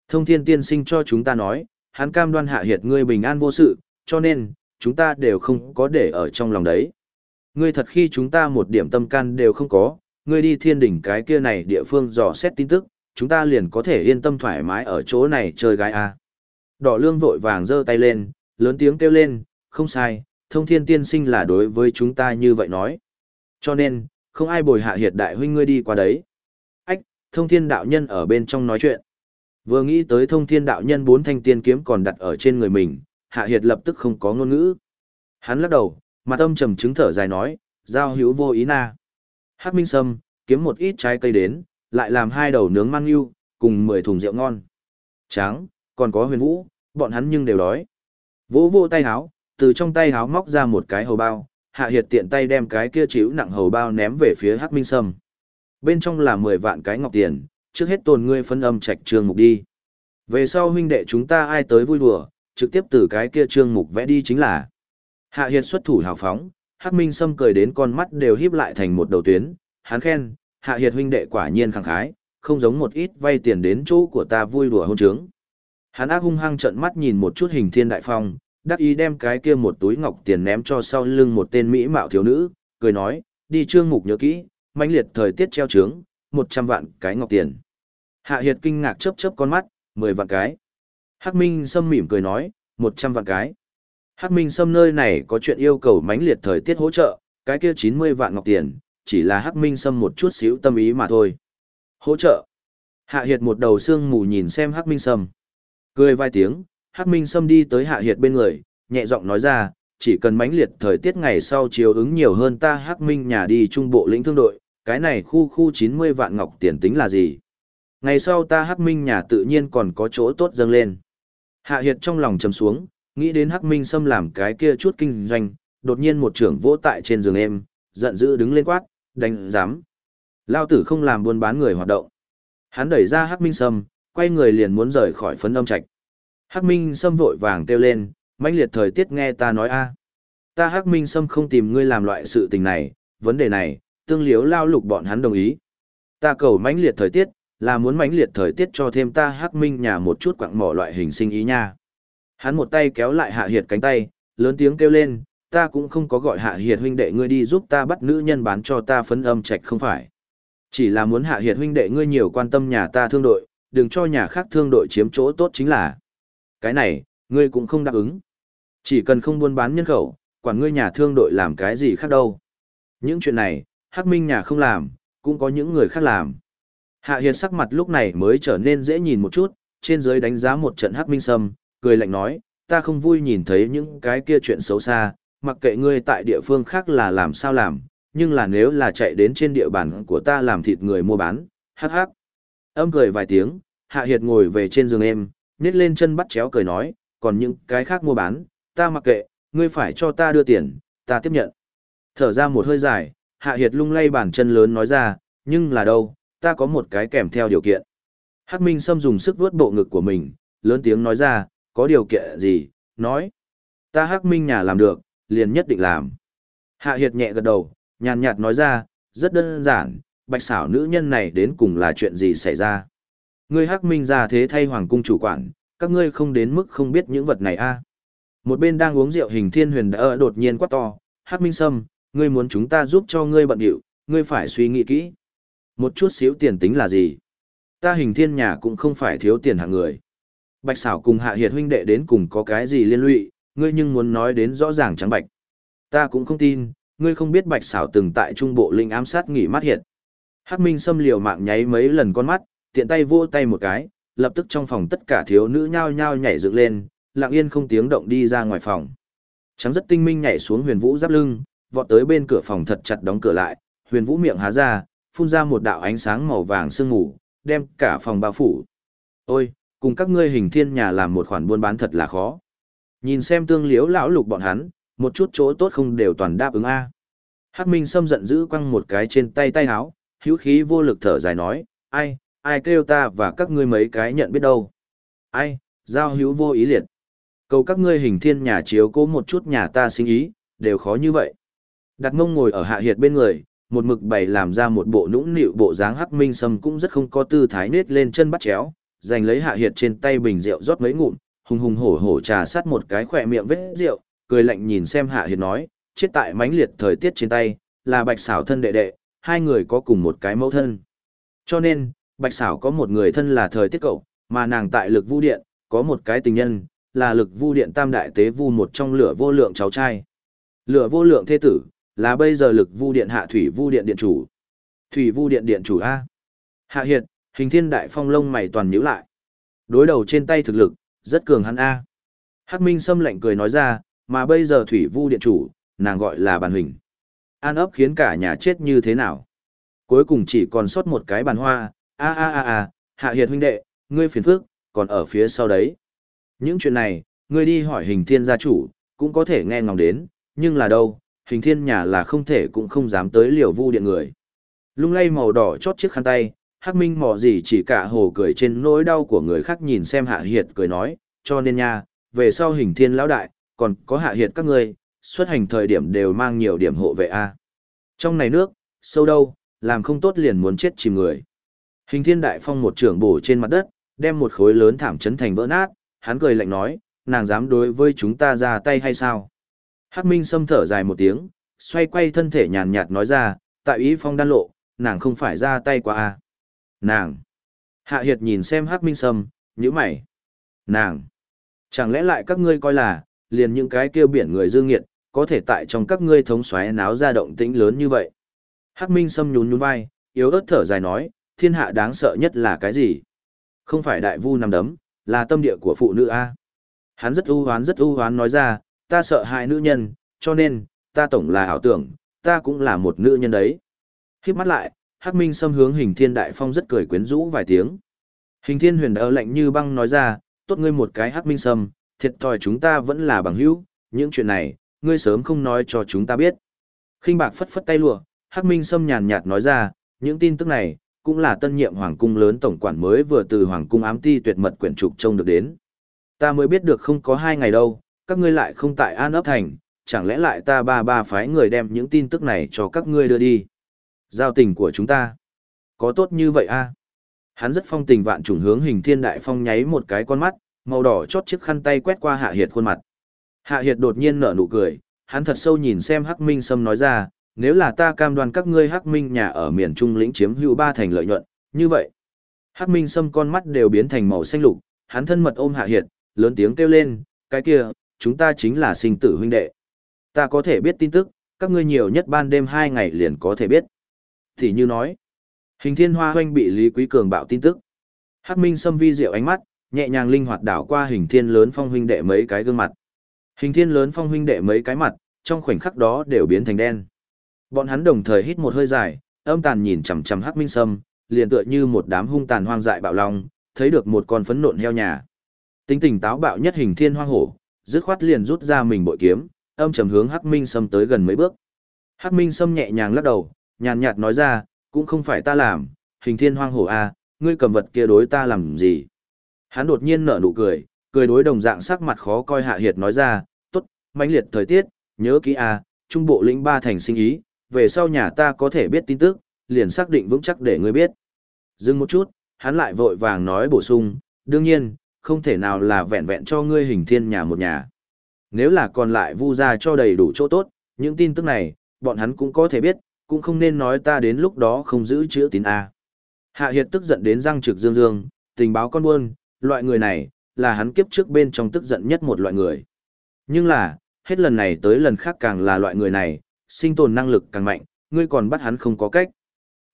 Thông thiên tiên sinh cho chúng ta nói, hắn cam đoan hạ hiệt ngươi bình an vô sự, cho nên, chúng ta đều không có để ở trong lòng đấy. Ngươi thật khi chúng ta một điểm tâm can đều không có, ngươi đi thiên đỉnh cái kia này địa phương dò xét tin tức, chúng ta liền có thể yên tâm thoải mái ở chỗ này chơi gái à. Đỏ lương vội vàng giơ tay lên, lớn tiếng kêu lên, không sai, thông thiên tiên sinh là đối với chúng ta như vậy nói. Cho nên, không ai bồi hạ hiệt đại huynh ngươi đi qua đấy. Ách, thông thiên đạo nhân ở bên trong nói chuyện. Vừa nghĩ tới thông thiên đạo nhân bốn thanh tiên kiếm còn đặt ở trên người mình, hạ hiệt lập tức không có ngôn ngữ. Hắn lắc đầu, mặt âm trầm chứng thở dài nói, giao hữu vô ý na. hát Minh Sâm, kiếm một ít trái cây đến, lại làm hai đầu nướng mang yêu, cùng mười thùng rượu ngon. Tráng, còn có huyền vũ, bọn hắn nhưng đều đói. Vỗ vỗ tay háo, từ trong tay háo móc ra một cái hầu bao, hạ hiệt tiện tay đem cái kia chiếu nặng hầu bao ném về phía Hắc Minh Sâm. Bên trong là 10 vạn cái ngọc tiền, trước hết tồn ngươi phân âm trạch trương mục đi. Về sau huynh đệ chúng ta ai tới vui đùa, trực tiếp từ cái kia trương mục vẽ đi chính là. Hạ Hiệt xuất thủ hào phóng, Hắc Minh Sâm cười đến con mắt đều híp lại thành một đầu tuyến, hắn khen, Hạ Hiệt huynh đệ quả nhiên khẳng khái, không giống một ít vay tiền đến chỗ của ta vui đùa hôn trướng. Hắn ác hung hăng trợn mắt nhìn một chút hình thiên đại phong, đắc ý đem cái kia một túi ngọc tiền ném cho sau lưng một tên mỹ mạo thiếu nữ, cười nói, đi trương mục nhớ kỹ, mãnh liệt thời tiết treo trướng, một trăm vạn cái ngọc tiền. Hạ Hiệt kinh ngạc chớp chớp con mắt, mười vạn cái. Hắc Minh Sâm mỉm cười nói, một trăm vạn cái. Hắc Minh Sâm nơi này có chuyện yêu cầu mãnh liệt thời tiết hỗ trợ, cái kia 90 vạn ngọc tiền, chỉ là Hắc Minh Sâm một chút xíu tâm ý mà thôi. Hỗ trợ. Hạ Hiệt một đầu xương mù nhìn xem Hắc Minh Sâm. Cười vài tiếng, Hắc Minh Sâm đi tới Hạ Hiệt bên người, nhẹ giọng nói ra, chỉ cần mãnh liệt thời tiết ngày sau chiều ứng nhiều hơn ta Hắc Minh nhà đi trung bộ lĩnh thương đội, cái này khu khu 90 vạn ngọc tiền tính là gì? Ngày sau ta Hắc Minh nhà tự nhiên còn có chỗ tốt dâng lên. Hạ Hiệt trong lòng trầm xuống, nghĩ đến Hắc Minh Sâm làm cái kia chút kinh doanh, đột nhiên một trưởng vỗ tại trên giường em, giận dữ đứng lên quát, đánh giám. Lao tử không làm buôn bán người hoạt động. Hắn đẩy ra Hắc Minh Sâm, quay người liền muốn rời khỏi phấn âm trạch. Hắc Minh Sâm vội vàng kêu lên, mãnh liệt thời tiết nghe ta nói a. Ta Hắc Minh Sâm không tìm ngươi làm loại sự tình này, vấn đề này, tương liếu lao lục bọn hắn đồng ý. Ta cầu mãnh liệt thời tiết, là muốn mãnh liệt thời tiết cho thêm ta Hắc Minh nhà một chút quặng mỏ loại hình sinh ý nha. Hắn một tay kéo lại Hạ Hiệt cánh tay, lớn tiếng kêu lên, ta cũng không có gọi Hạ Hiệt huynh đệ ngươi đi giúp ta bắt nữ nhân bán cho ta phấn âm trạch không phải. Chỉ là muốn Hạ Hiệt huynh đệ ngươi nhiều quan tâm nhà ta thương đội, đừng cho nhà khác thương đội chiếm chỗ tốt chính là. Cái này, ngươi cũng không đáp ứng. Chỉ cần không buôn bán nhân khẩu, quản ngươi nhà thương đội làm cái gì khác đâu. Những chuyện này, Hắc Minh nhà không làm, cũng có những người khác làm. Hạ Hiệt sắc mặt lúc này mới trở nên dễ nhìn một chút, trên dưới đánh giá một trận Hắc Minh Sâm, cười lạnh nói, ta không vui nhìn thấy những cái kia chuyện xấu xa, mặc kệ ngươi tại địa phương khác là làm sao làm, nhưng là nếu là chạy đến trên địa bàn của ta làm thịt người mua bán, hắc hắc. Âm cười vài tiếng, Hạ Hiệt ngồi về trên giường em, nít lên chân bắt chéo cười nói, còn những cái khác mua bán, ta mặc kệ, ngươi phải cho ta đưa tiền, ta tiếp nhận. Thở ra một hơi dài, Hạ Hiệt lung lay bàn chân lớn nói ra, nhưng là đâu, ta có một cái kèm theo điều kiện. Hắc Minh Sâm dùng sức vuốt bộ ngực của mình, lớn tiếng nói ra, có điều kiện gì, nói. Ta hắc minh nhà làm được, liền nhất định làm. Hạ Hiệt nhẹ gật đầu, nhàn nhạt nói ra, rất đơn giản, bạch xảo nữ nhân này đến cùng là chuyện gì xảy ra. Ngươi hắc minh ra thế thay hoàng cung chủ quản, các ngươi không đến mức không biết những vật này a Một bên đang uống rượu hình thiên huyền đã đột nhiên quát to, hắc minh sâm, ngươi muốn chúng ta giúp cho ngươi bận điệu, ngươi phải suy nghĩ kỹ. Một chút xíu tiền tính là gì? Ta hình thiên nhà cũng không phải thiếu tiền hạng người. Bạch xảo cùng hạ hiệt huynh đệ đến cùng có cái gì liên lụy, ngươi nhưng muốn nói đến rõ ràng trắng bạch. Ta cũng không tin, ngươi không biết bạch xảo từng tại trung bộ linh ám sát nghỉ mắt hiện. Hắc Minh xâm liều mạng nháy mấy lần con mắt, tiện tay vỗ tay một cái, lập tức trong phòng tất cả thiếu nữ nhao nhao nhảy dựng lên, lặng yên không tiếng động đi ra ngoài phòng. Trắng rất tinh minh nhảy xuống huyền vũ giáp lưng, vọt tới bên cửa phòng thật chặt đóng cửa lại, huyền vũ miệng há ra, phun ra một đạo ánh sáng màu vàng sương mù, đem cả phòng bao phủ. Ôi, cùng các ngươi hình thiên nhà làm một khoản buôn bán thật là khó. Nhìn xem tương liếu lão lục bọn hắn, một chút chỗ tốt không đều toàn đáp ứng A. Hắc Minh Sâm giận dữ quăng một cái trên tay tay háo, hữu khí vô lực thở dài nói, ai, ai kêu ta và các ngươi mấy cái nhận biết đâu. Ai, giao hữu vô ý liệt. Cầu các ngươi hình thiên nhà chiếu cố một chút nhà ta sinh ý, đều khó như vậy. Đặt mông ngồi ở hạ hiệt bên người, một mực bày làm ra một bộ nũng nịu bộ dáng hắc minh sâm cũng rất không có tư thái nết lên chân bắt chéo, giành lấy hạ hiệt trên tay bình rượu rót mấy ngụm, hùng hùng hổ hổ trà sát một cái khỏe miệng vết rượu, cười lạnh nhìn xem hạ hiệt nói, chết tại mãnh liệt thời tiết trên tay, là bạch xảo thân đệ đệ, hai người có cùng một cái mẫu thân. Cho nên, bạch xảo có một người thân là thời tiết cậu, mà nàng tại lực vu điện, có một cái tình nhân, là lực vu điện tam đại tế vu một trong lửa vô lượng cháu trai. Lửa vô lượng thế tử, là bây giờ lực vu điện hạ thủy vu điện điện chủ. Thủy vu điện điện chủ A. Hạ hiệt, hình thiên đại phong lông mày toàn nhíu lại. Đối đầu trên tay thực lực, rất cường hắn A. Hắc Minh Sâm lạnh cười nói ra, mà bây giờ thủy vu điện chủ, nàng gọi là bàn hình. An ấp khiến cả nhà chết như thế nào. Cuối cùng chỉ còn sót một cái bàn hoa, a a a a, hạ hiệt huynh đệ, ngươi phiền phước, còn ở phía sau đấy. Những chuyện này, ngươi đi hỏi hình thiên gia chủ, cũng có thể nghe ngóng đến, nhưng là đâu, hình thiên nhà là không thể cũng không dám tới liều vu điện người. Lung lay màu đỏ chót chiếc khăn tay, hắc minh mò gì chỉ cả hồ cười trên nỗi đau của người khác nhìn xem hạ hiệt cười nói, cho nên nha, về sau hình thiên lão đại, còn có hạ hiệt các ngươi, xuất hành thời điểm đều mang nhiều điểm hộ vệ A. Trong này nước, sâu đâu, làm không tốt liền muốn chết chìm người. Hình thiên đại phong một trưởng bổ trên mặt đất, đem một khối lớn thảm chấn thành vỡ nát, hắn cười lạnh nói, nàng dám đối với chúng ta ra tay hay sao? Hắc Minh Sâm thở dài một tiếng, xoay quay thân thể nhàn nhạt nói ra, tại ý phong đan lộ, nàng không phải ra tay qua a. Nàng. Hạ Hiệt nhìn xem Hắc Minh Sâm, nhíu mày. Nàng. Chẳng lẽ lại các ngươi coi là, liền những cái kêu biển người dương nghiệt, có thể tại trong các ngươi thống xoáy náo ra động tĩnh lớn như vậy. Hắc Minh Sâm nhún nhún vai, yếu ớt thở dài nói, thiên hạ đáng sợ nhất là cái gì? Không phải đại vu nằm đấm, là tâm địa của phụ nữ a. Hắn rất ưu hoán rất ưu hoán nói ra, ta sợ hại nữ nhân, cho nên, ta tổng là ảo tưởng, ta cũng là một nữ nhân đấy. Khiếp mắt lại, Hắc Minh Sâm hướng Hình Thiên Đại Phong rất cười quyến rũ vài tiếng. Hình Thiên Huyền đỡ lạnh như băng nói ra, tốt ngươi một cái Hắc Minh Sâm, thiệt thòi chúng ta vẫn là bằng hữu, những chuyện này, ngươi sớm không nói cho chúng ta biết. Khinh bạc phất phất tay lụa, Hắc Minh Sâm nhàn nhạt nói ra, những tin tức này, cũng là tân nhiệm hoàng cung lớn tổng quản mới vừa từ hoàng cung ám ti tuyệt mật quyển trục trông được đến. Ta mới biết được không có hai ngày đâu, các ngươi lại không tại An ấp thành, chẳng lẽ lại ta ba ba phái người đem những tin tức này cho các ngươi đưa đi. Giao tình của chúng ta, có tốt như vậy a? À? Hắn rất phong tình vạn trùng hướng hình thiên đại phong nháy một cái con mắt, màu đỏ chót chiếc khăn tay quét qua hạ hiệt khuôn mặt. Hạ hiệt đột nhiên nở nụ cười, hắn thật sâu nhìn xem Hắc Minh Sâm nói ra, nếu là ta cam đoan các ngươi Hắc Minh nhà ở miền Trung lĩnh chiếm hữu ba thành lợi nhuận, như vậy. Hắc Minh Sâm con mắt đều biến thành màu xanh lục, hắn thân mật ôm Hạ Hiệt, lớn tiếng kêu lên, cái kia, chúng ta chính là sinh tử huynh đệ. Ta có thể biết tin tức, các ngươi nhiều nhất ban đêm hai ngày liền có thể biết. Thì như nói, hình thiên hoa hoanh bị Lý Quý Cường bạo tin tức. Hắc Minh Sâm vi diệu ánh mắt, nhẹ nhàng linh hoạt đảo qua hình thiên lớn phong huynh đệ mấy cái gương mặt. Hình thiên lớn phong huynh đệ mấy cái mặt, trong khoảnh khắc đó đều biến thành đen. Bọn hắn đồng thời hít một hơi dài, âm tàn nhìn chằm chằm Hắc Minh Sâm, liền tựa như một đám hung tàn hoang dại bạo long, thấy được một con phấn nộn heo nhà. Tính tình táo bạo nhất hình thiên hoang hổ, dứt khoát liền rút ra mình bội kiếm, âm trầm hướng Hắc Minh Sâm tới gần mấy bước. Hắc Minh Sâm nhẹ nhàng lắc đầu, nhàn nhạt nói ra, cũng không phải ta làm, hình thiên hoang hổ a, à, ngươi cầm vật kia đối ta làm gì? Hắn đột nhiên nở nụ cười, cười đối đồng dạng sắc mặt khó coi hạ hiệt nói ra, tốt, mãnh liệt thời tiết, nhớ kỹ a, trung bộ lĩnh ba thành sinh ý, về sau nhà ta có thể biết tin tức, liền xác định vững chắc để ngươi biết. Dừng một chút, hắn lại vội vàng nói bổ sung, đương nhiên, không thể nào là vẹn vẹn cho ngươi hình thiên nhà một nhà. Nếu là còn lại vu ra cho đầy đủ chỗ tốt, những tin tức này, bọn hắn cũng có thể biết, cũng không nên nói ta đến lúc đó không giữ chữ tín A. Hạ Hiệt tức giận đến răng trực dương dương, tình báo con buôn, loại người này, là hắn kiếp trước bên trong tức giận nhất một loại người. Nhưng là, hết lần này tới lần khác càng là loại người này, sinh tồn năng lực càng mạnh, ngươi còn bắt hắn không có cách.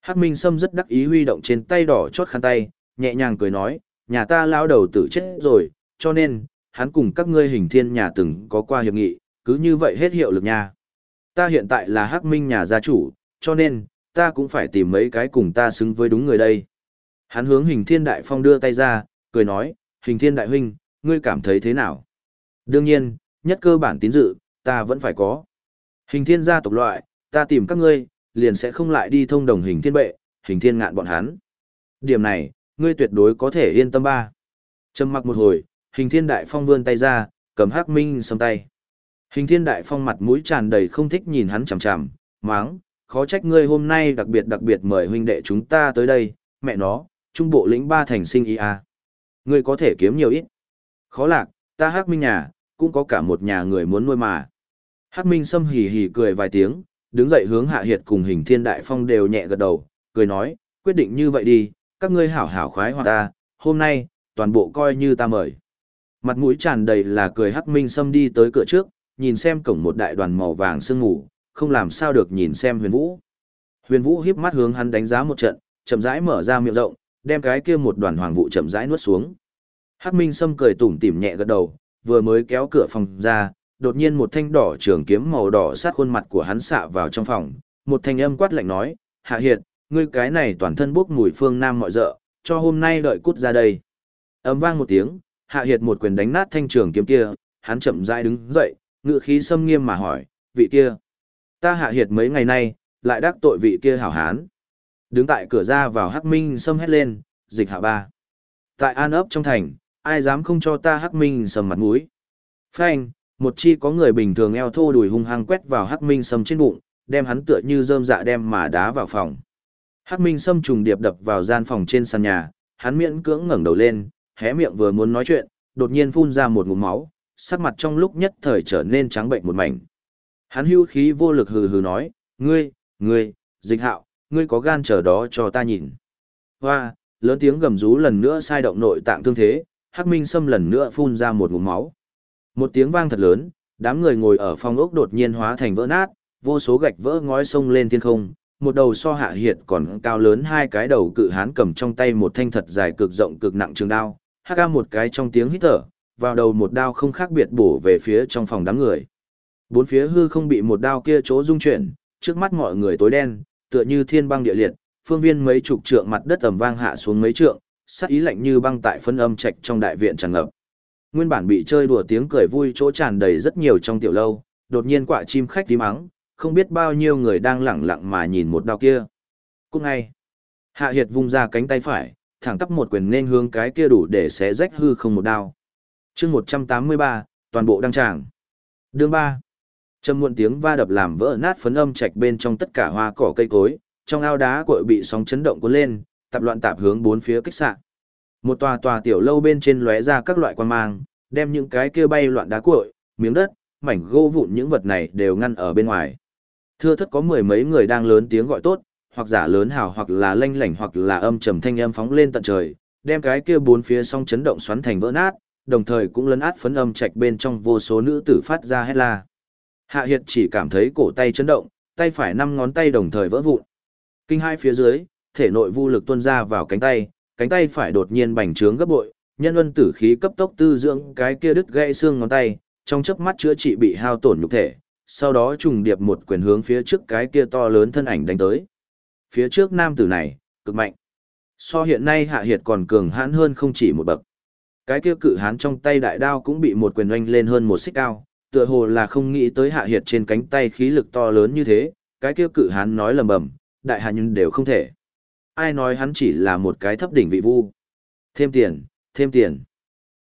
Hắc Minh Sâm rất đắc ý huy động trên tay đỏ chót khăn tay, nhẹ nhàng cười nói, nhà ta lao đầu tử chết rồi, cho nên, hắn cùng các ngươi hình thiên nhà từng có qua hiệp nghị, cứ như vậy hết hiệu lực nha. Ta hiện tại là Hắc Minh nhà gia chủ, cho nên, ta cũng phải tìm mấy cái cùng ta xứng với đúng người đây. Hắn hướng hình thiên đại phong đưa tay ra, cười nói, hình thiên đại huynh, ngươi cảm thấy thế nào? Đương nhiên, nhất cơ bản tín dự, ta vẫn phải có. Hình thiên gia tộc loại, ta tìm các ngươi, liền sẽ không lại đi thông đồng hình thiên bệ, hình thiên ngạn bọn hắn. Điểm này, ngươi tuyệt đối có thể yên tâm ba. Trầm mặc một hồi, hình thiên đại phong vươn tay ra, cầm hắc minh sầm tay. Hình thiên đại phong mặt mũi tràn đầy không thích nhìn hắn chằm chằm, máng, khó trách ngươi hôm nay đặc biệt đặc biệt mời huynh đệ chúng ta tới đây, mẹ nó, trung bộ lĩnh ba thành sinh ý à. Ngươi có thể kiếm nhiều ít. Khó lạc, ta hắc minh nhà, cũng có cả một nhà người muốn nuôi mà. Hắc minh sâm hì hì cười vài tiếng, đứng dậy hướng hạ hiệt cùng hình thiên đại phong đều nhẹ gật đầu, cười nói, quyết định như vậy đi, các ngươi hảo hảo khoái hoặc ta, hôm nay, toàn bộ coi như ta mời. Mặt mũi tràn đầy là cười hắc minh sâm đi tới cửa trước, nhìn xem cổng một đại đoàn màu vàng sương ngủ, không làm sao được nhìn xem huyền vũ. Huyền vũ hiếp mắt hướng hắn đánh giá một trận, chậm rãi mở ra miệng rộng, đem cái kia một đoàn hoàng vụ chậm rãi nuốt xuống. Hắc minh sâm cười tủm tỉm nhẹ gật đầu, vừa mới kéo cửa phòng ra, đột nhiên một thanh đỏ trường kiếm màu đỏ sát khuôn mặt của hắn xạ vào trong phòng, một thanh âm quát lạnh nói, hạ hiệt, ngươi cái này toàn thân bốc mùi phương nam mọi dợ, cho hôm nay đợi cút ra đây. ầm vang một tiếng, hạ hiệt một quyền đánh nát thanh trường kiếm kia, hắn chậm rãi đứng dậy, ngự khí xâm nghiêm mà hỏi, vị kia. Ta hạ hiệt mấy ngày nay, lại đắc tội vị kia hảo hán. Đứng tại cửa ra vào hắc minh Sâm hét lên, dịch hạ ba. Tại an ấp trong thành, ai dám không cho ta hắc minh sầm mặt mũi. Phanh, một chi có người bình thường eo thô đùi hung hăng quét vào hắc minh sầm trên bụng, đem hắn tựa như rơm dạ đem mà đá vào phòng. Hắc minh sâm trùng điệp đập vào gian phòng trên sàn nhà, hắn miễn cưỡng ngẩng đầu lên, hé miệng vừa muốn nói chuyện, đột nhiên phun ra một ngụm máu, sắc mặt trong lúc nhất thời trở nên trắng bệnh một mảnh. Hắn hưu khí vô lực hừ hừ nói, ngươi, ngươi, dịch hạo, ngươi có gan chờ đó cho ta nhìn. Hoa, lớn tiếng gầm rú lần nữa sai động nội tạng thương thế, Hắc Minh Sâm lần nữa phun ra một ngụm máu. Một tiếng vang thật lớn, đám người ngồi ở phòng ốc đột nhiên hóa thành vỡ nát, vô số gạch vỡ ngói sông lên thiên không, một đầu so hạ hiệt còn cao lớn hai cái đầu cự hán cầm trong tay một thanh thật dài cực rộng cực nặng trường đao, Hắc ca một cái trong tiếng hít thở, vào đầu một đao không khác biệt bổ về phía trong phòng đám người. Bốn phía hư không bị một đao kia chỗ rung chuyển, trước mắt mọi người tối đen, tựa như thiên băng địa liệt, phương viên mấy chục trượng mặt đất ầm vang hạ xuống mấy trượng, sát ý lạnh như băng tại phân âm trạch trong đại viện tràn ngập. Nguyên bản bị chơi đùa tiếng cười vui chỗ tràn đầy rất nhiều trong tiểu lâu, đột nhiên quả chim khách tím mắng, không biết bao nhiêu người đang lẳng lặng mà nhìn một đao kia. Cũng ngay, Hạ Hiệt vung ra cánh tay phải, thẳng tắp một quyền nên hướng cái kia đủ để xé rách hư không một đao. chương 183, toàn bộ đăng tràng. Đường ba. Trầm muộn tiếng va đập làm vỡ nát phấn âm trạch bên trong tất cả hoa cỏ cây cối, trong ao đá cội bị sóng chấn động cuốn lên, tạp loạn tạp hướng bốn phía kích xạ. Một tòa tòa tiểu lâu bên trên lóe ra các loại quan mang, đem những cái kia bay loạn đá cuội, miếng đất, mảnh gỗ vụn những vật này đều ngăn ở bên ngoài. Thưa thất có mười mấy người đang lớn tiếng gọi tốt, hoặc giả lớn hào hoặc là lanh lảnh hoặc là âm trầm thanh âm phóng lên tận trời, đem cái kia bốn phía song chấn động xoắn thành vỡ nát, đồng thời cũng lấn át phấn âm trạch bên trong vô số nữ tử phát ra hét la. Hạ Hiệt chỉ cảm thấy cổ tay chấn động, tay phải năm ngón tay đồng thời vỡ vụn. Kinh hai phía dưới, thể nội vu lực tuôn ra vào cánh tay, cánh tay phải đột nhiên bành trướng gấp bội, nhân luân tử khí cấp tốc tư dưỡng cái kia đứt gãy xương ngón tay, trong chớp mắt chữa trị bị hao tổn nhục thể, sau đó trùng điệp một quyền hướng phía trước cái kia to lớn thân ảnh đánh tới. Phía trước nam tử này, cực mạnh. So hiện nay hạ hiệt còn cường hãn hơn không chỉ một bậc. Cái kia cự hán trong tay đại đao cũng bị một quyền oanh lên hơn một xích cao, tựa hồ là không nghĩ tới hạ hiệt trên cánh tay khí lực to lớn như thế, cái kia cự hán nói lầm bầm, đại hạ nhân đều không thể. Ai nói hắn chỉ là một cái thấp đỉnh vị vu. Thêm tiền, thêm tiền.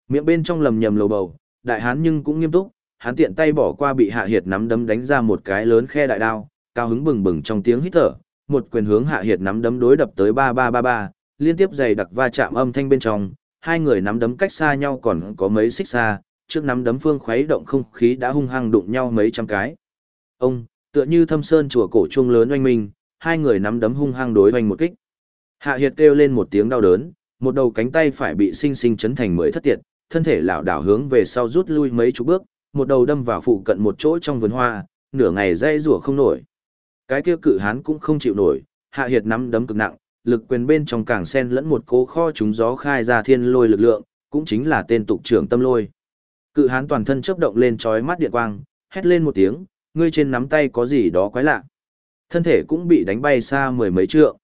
Miệng bên trong lầm nhầm lầu bầu, đại hán nhưng cũng nghiêm túc, hắn tiện tay bỏ qua bị hạ hiệt nắm đấm đánh ra một cái lớn khe đại đao, cao hứng bừng bừng trong tiếng hít thở, một quyền hướng hạ hiệt nắm đấm đối đập tới ba ba ba ba, liên tiếp dày đặc va chạm âm thanh bên trong, hai người nắm đấm cách xa nhau còn có mấy xích xa, trước nắm đấm phương khuấy động không khí đã hung hăng đụng nhau mấy trăm cái. Ông, tựa như thâm sơn chùa cổ chuông lớn oanh minh, hai người nắm đấm hung hăng đối oanh một kích. Hạ Hiệt kêu lên một tiếng đau đớn, một đầu cánh tay phải bị sinh sinh chấn thành mới thất tiệt, thân thể lảo đảo hướng về sau rút lui mấy chục bước, một đầu đâm vào phụ cận một chỗ trong vườn hoa, nửa ngày dây rủa không nổi. Cái kia cự hán cũng không chịu nổi, Hạ Hiệt nắm đấm cực nặng, lực quyền bên trong càng sen lẫn một cố kho chúng gió khai ra thiên lôi lực lượng, cũng chính là tên tục trưởng tâm lôi. Cự hán toàn thân chớp động lên chói mắt điện quang, hét lên một tiếng, ngươi trên nắm tay có gì đó quái lạ. Thân thể cũng bị đánh bay xa mười mấy trượng.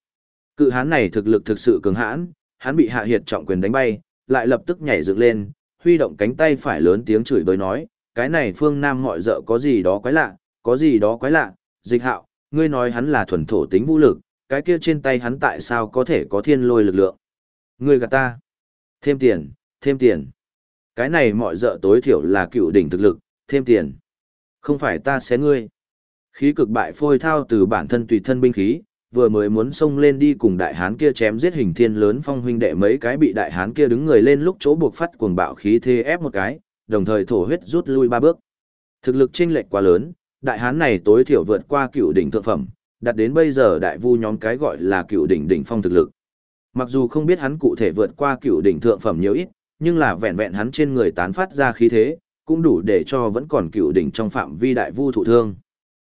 Cự hán này thực lực thực sự cường hãn, hắn bị hạ hiệt trọng quyền đánh bay, lại lập tức nhảy dựng lên, huy động cánh tay phải lớn tiếng chửi bới nói, cái này phương Nam mọi dợ có gì đó quái lạ, có gì đó quái lạ, dịch hạo, ngươi nói hắn là thuần thổ tính vũ lực, cái kia trên tay hắn tại sao có thể có thiên lôi lực lượng. Ngươi gạt ta. Thêm tiền, thêm tiền. Cái này mọi dợ tối thiểu là cựu đỉnh thực lực, thêm tiền. Không phải ta xé ngươi. Khí cực bại phôi thao từ bản thân tùy thân binh khí, vừa mới muốn xông lên đi cùng đại hán kia chém giết hình thiên lớn phong huynh đệ mấy cái bị đại hán kia đứng người lên lúc chỗ buộc phát cuồng bạo khí thế ép một cái, đồng thời thổ huyết rút lui ba bước. Thực lực chênh lệch quá lớn, đại hán này tối thiểu vượt qua cựu đỉnh thượng phẩm, đặt đến bây giờ đại vu nhóm cái gọi là cựu đỉnh đỉnh phong thực lực. Mặc dù không biết hắn cụ thể vượt qua cựu đỉnh thượng phẩm nhiều ít, nhưng là vẹn vẹn hắn trên người tán phát ra khí thế, cũng đủ để cho vẫn còn cựu đỉnh trong phạm vi đại vu thụ thương.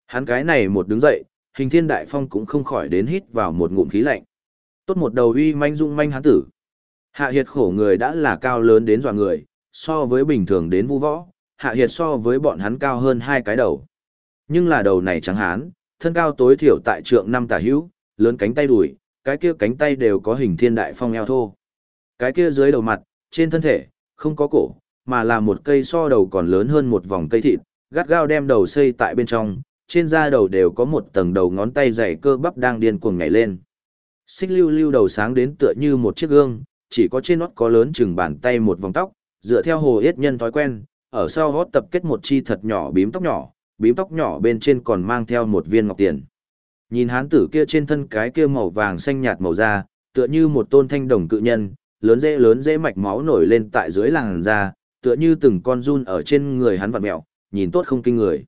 Hắn cái này một đứng dậy, hình thiên đại phong cũng không khỏi đến hít vào một ngụm khí lạnh. Tốt một đầu uy manh dung manh hắn tử. Hạ hiệt khổ người đã là cao lớn đến dọa người, so với bình thường đến vu võ, hạ hiệt so với bọn hắn cao hơn hai cái đầu. Nhưng là đầu này trắng hán, thân cao tối thiểu tại trượng năm tả hữu, lớn cánh tay đùi, cái kia cánh tay đều có hình thiên đại phong eo thô. Cái kia dưới đầu mặt, trên thân thể, không có cổ, mà là một cây so đầu còn lớn hơn một vòng cây thịt, gắt gao đem đầu xây tại bên trong, trên da đầu đều có một tầng đầu ngón tay dày cơ bắp đang điên cuồng nhảy lên. Xích lưu lưu đầu sáng đến tựa như một chiếc gương, chỉ có trên nót có lớn chừng bàn tay một vòng tóc, dựa theo hồ yết nhân thói quen, ở sau hót tập kết một chi thật nhỏ bím tóc nhỏ, bím tóc nhỏ bên trên còn mang theo một viên ngọc tiền. Nhìn hán tử kia trên thân cái kia màu vàng xanh nhạt màu da, tựa như một tôn thanh đồng cự nhân, lớn dễ lớn dễ mạch máu nổi lên tại dưới làn da, tựa như từng con run ở trên người hắn vặn mẹo, nhìn tốt không kinh người.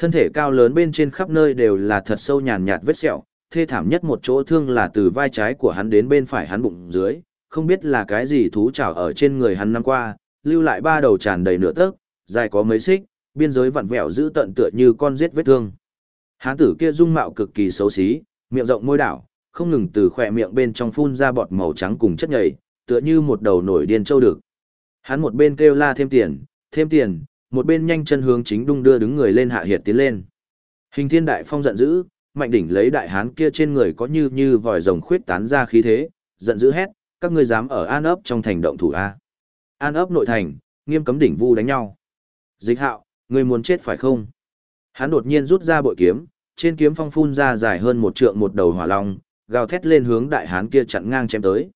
Thân thể cao lớn bên trên khắp nơi đều là thật sâu nhàn nhạt vết sẹo, thê thảm nhất một chỗ thương là từ vai trái của hắn đến bên phải hắn bụng dưới, không biết là cái gì thú trảo ở trên người hắn năm qua, lưu lại ba đầu tràn đầy nửa tấc, dài có mấy xích, biên giới vặn vẹo giữ tận tựa như con giết vết thương. Hán tử kia dung mạo cực kỳ xấu xí, miệng rộng môi đảo, không ngừng từ khỏe miệng bên trong phun ra bọt màu trắng cùng chất nhầy, tựa như một đầu nổi điên châu được. Hắn một bên kêu la thêm tiền, thêm tiền, một bên nhanh chân hướng chính đung đưa đứng người lên hạ hiệt tiến lên. Hình thiên đại phong giận dữ, mạnh đỉnh lấy đại hán kia trên người có như như vòi rồng khuyết tán ra khí thế, giận dữ hét, các ngươi dám ở an ấp trong thành động thủ A. An ấp nội thành, nghiêm cấm đỉnh vu đánh nhau. Dịch hạo, ngươi muốn chết phải không? Hắn đột nhiên rút ra bội kiếm, trên kiếm phong phun ra dài hơn một trượng một đầu hỏa long, gào thét lên hướng đại hán kia chặn ngang chém tới.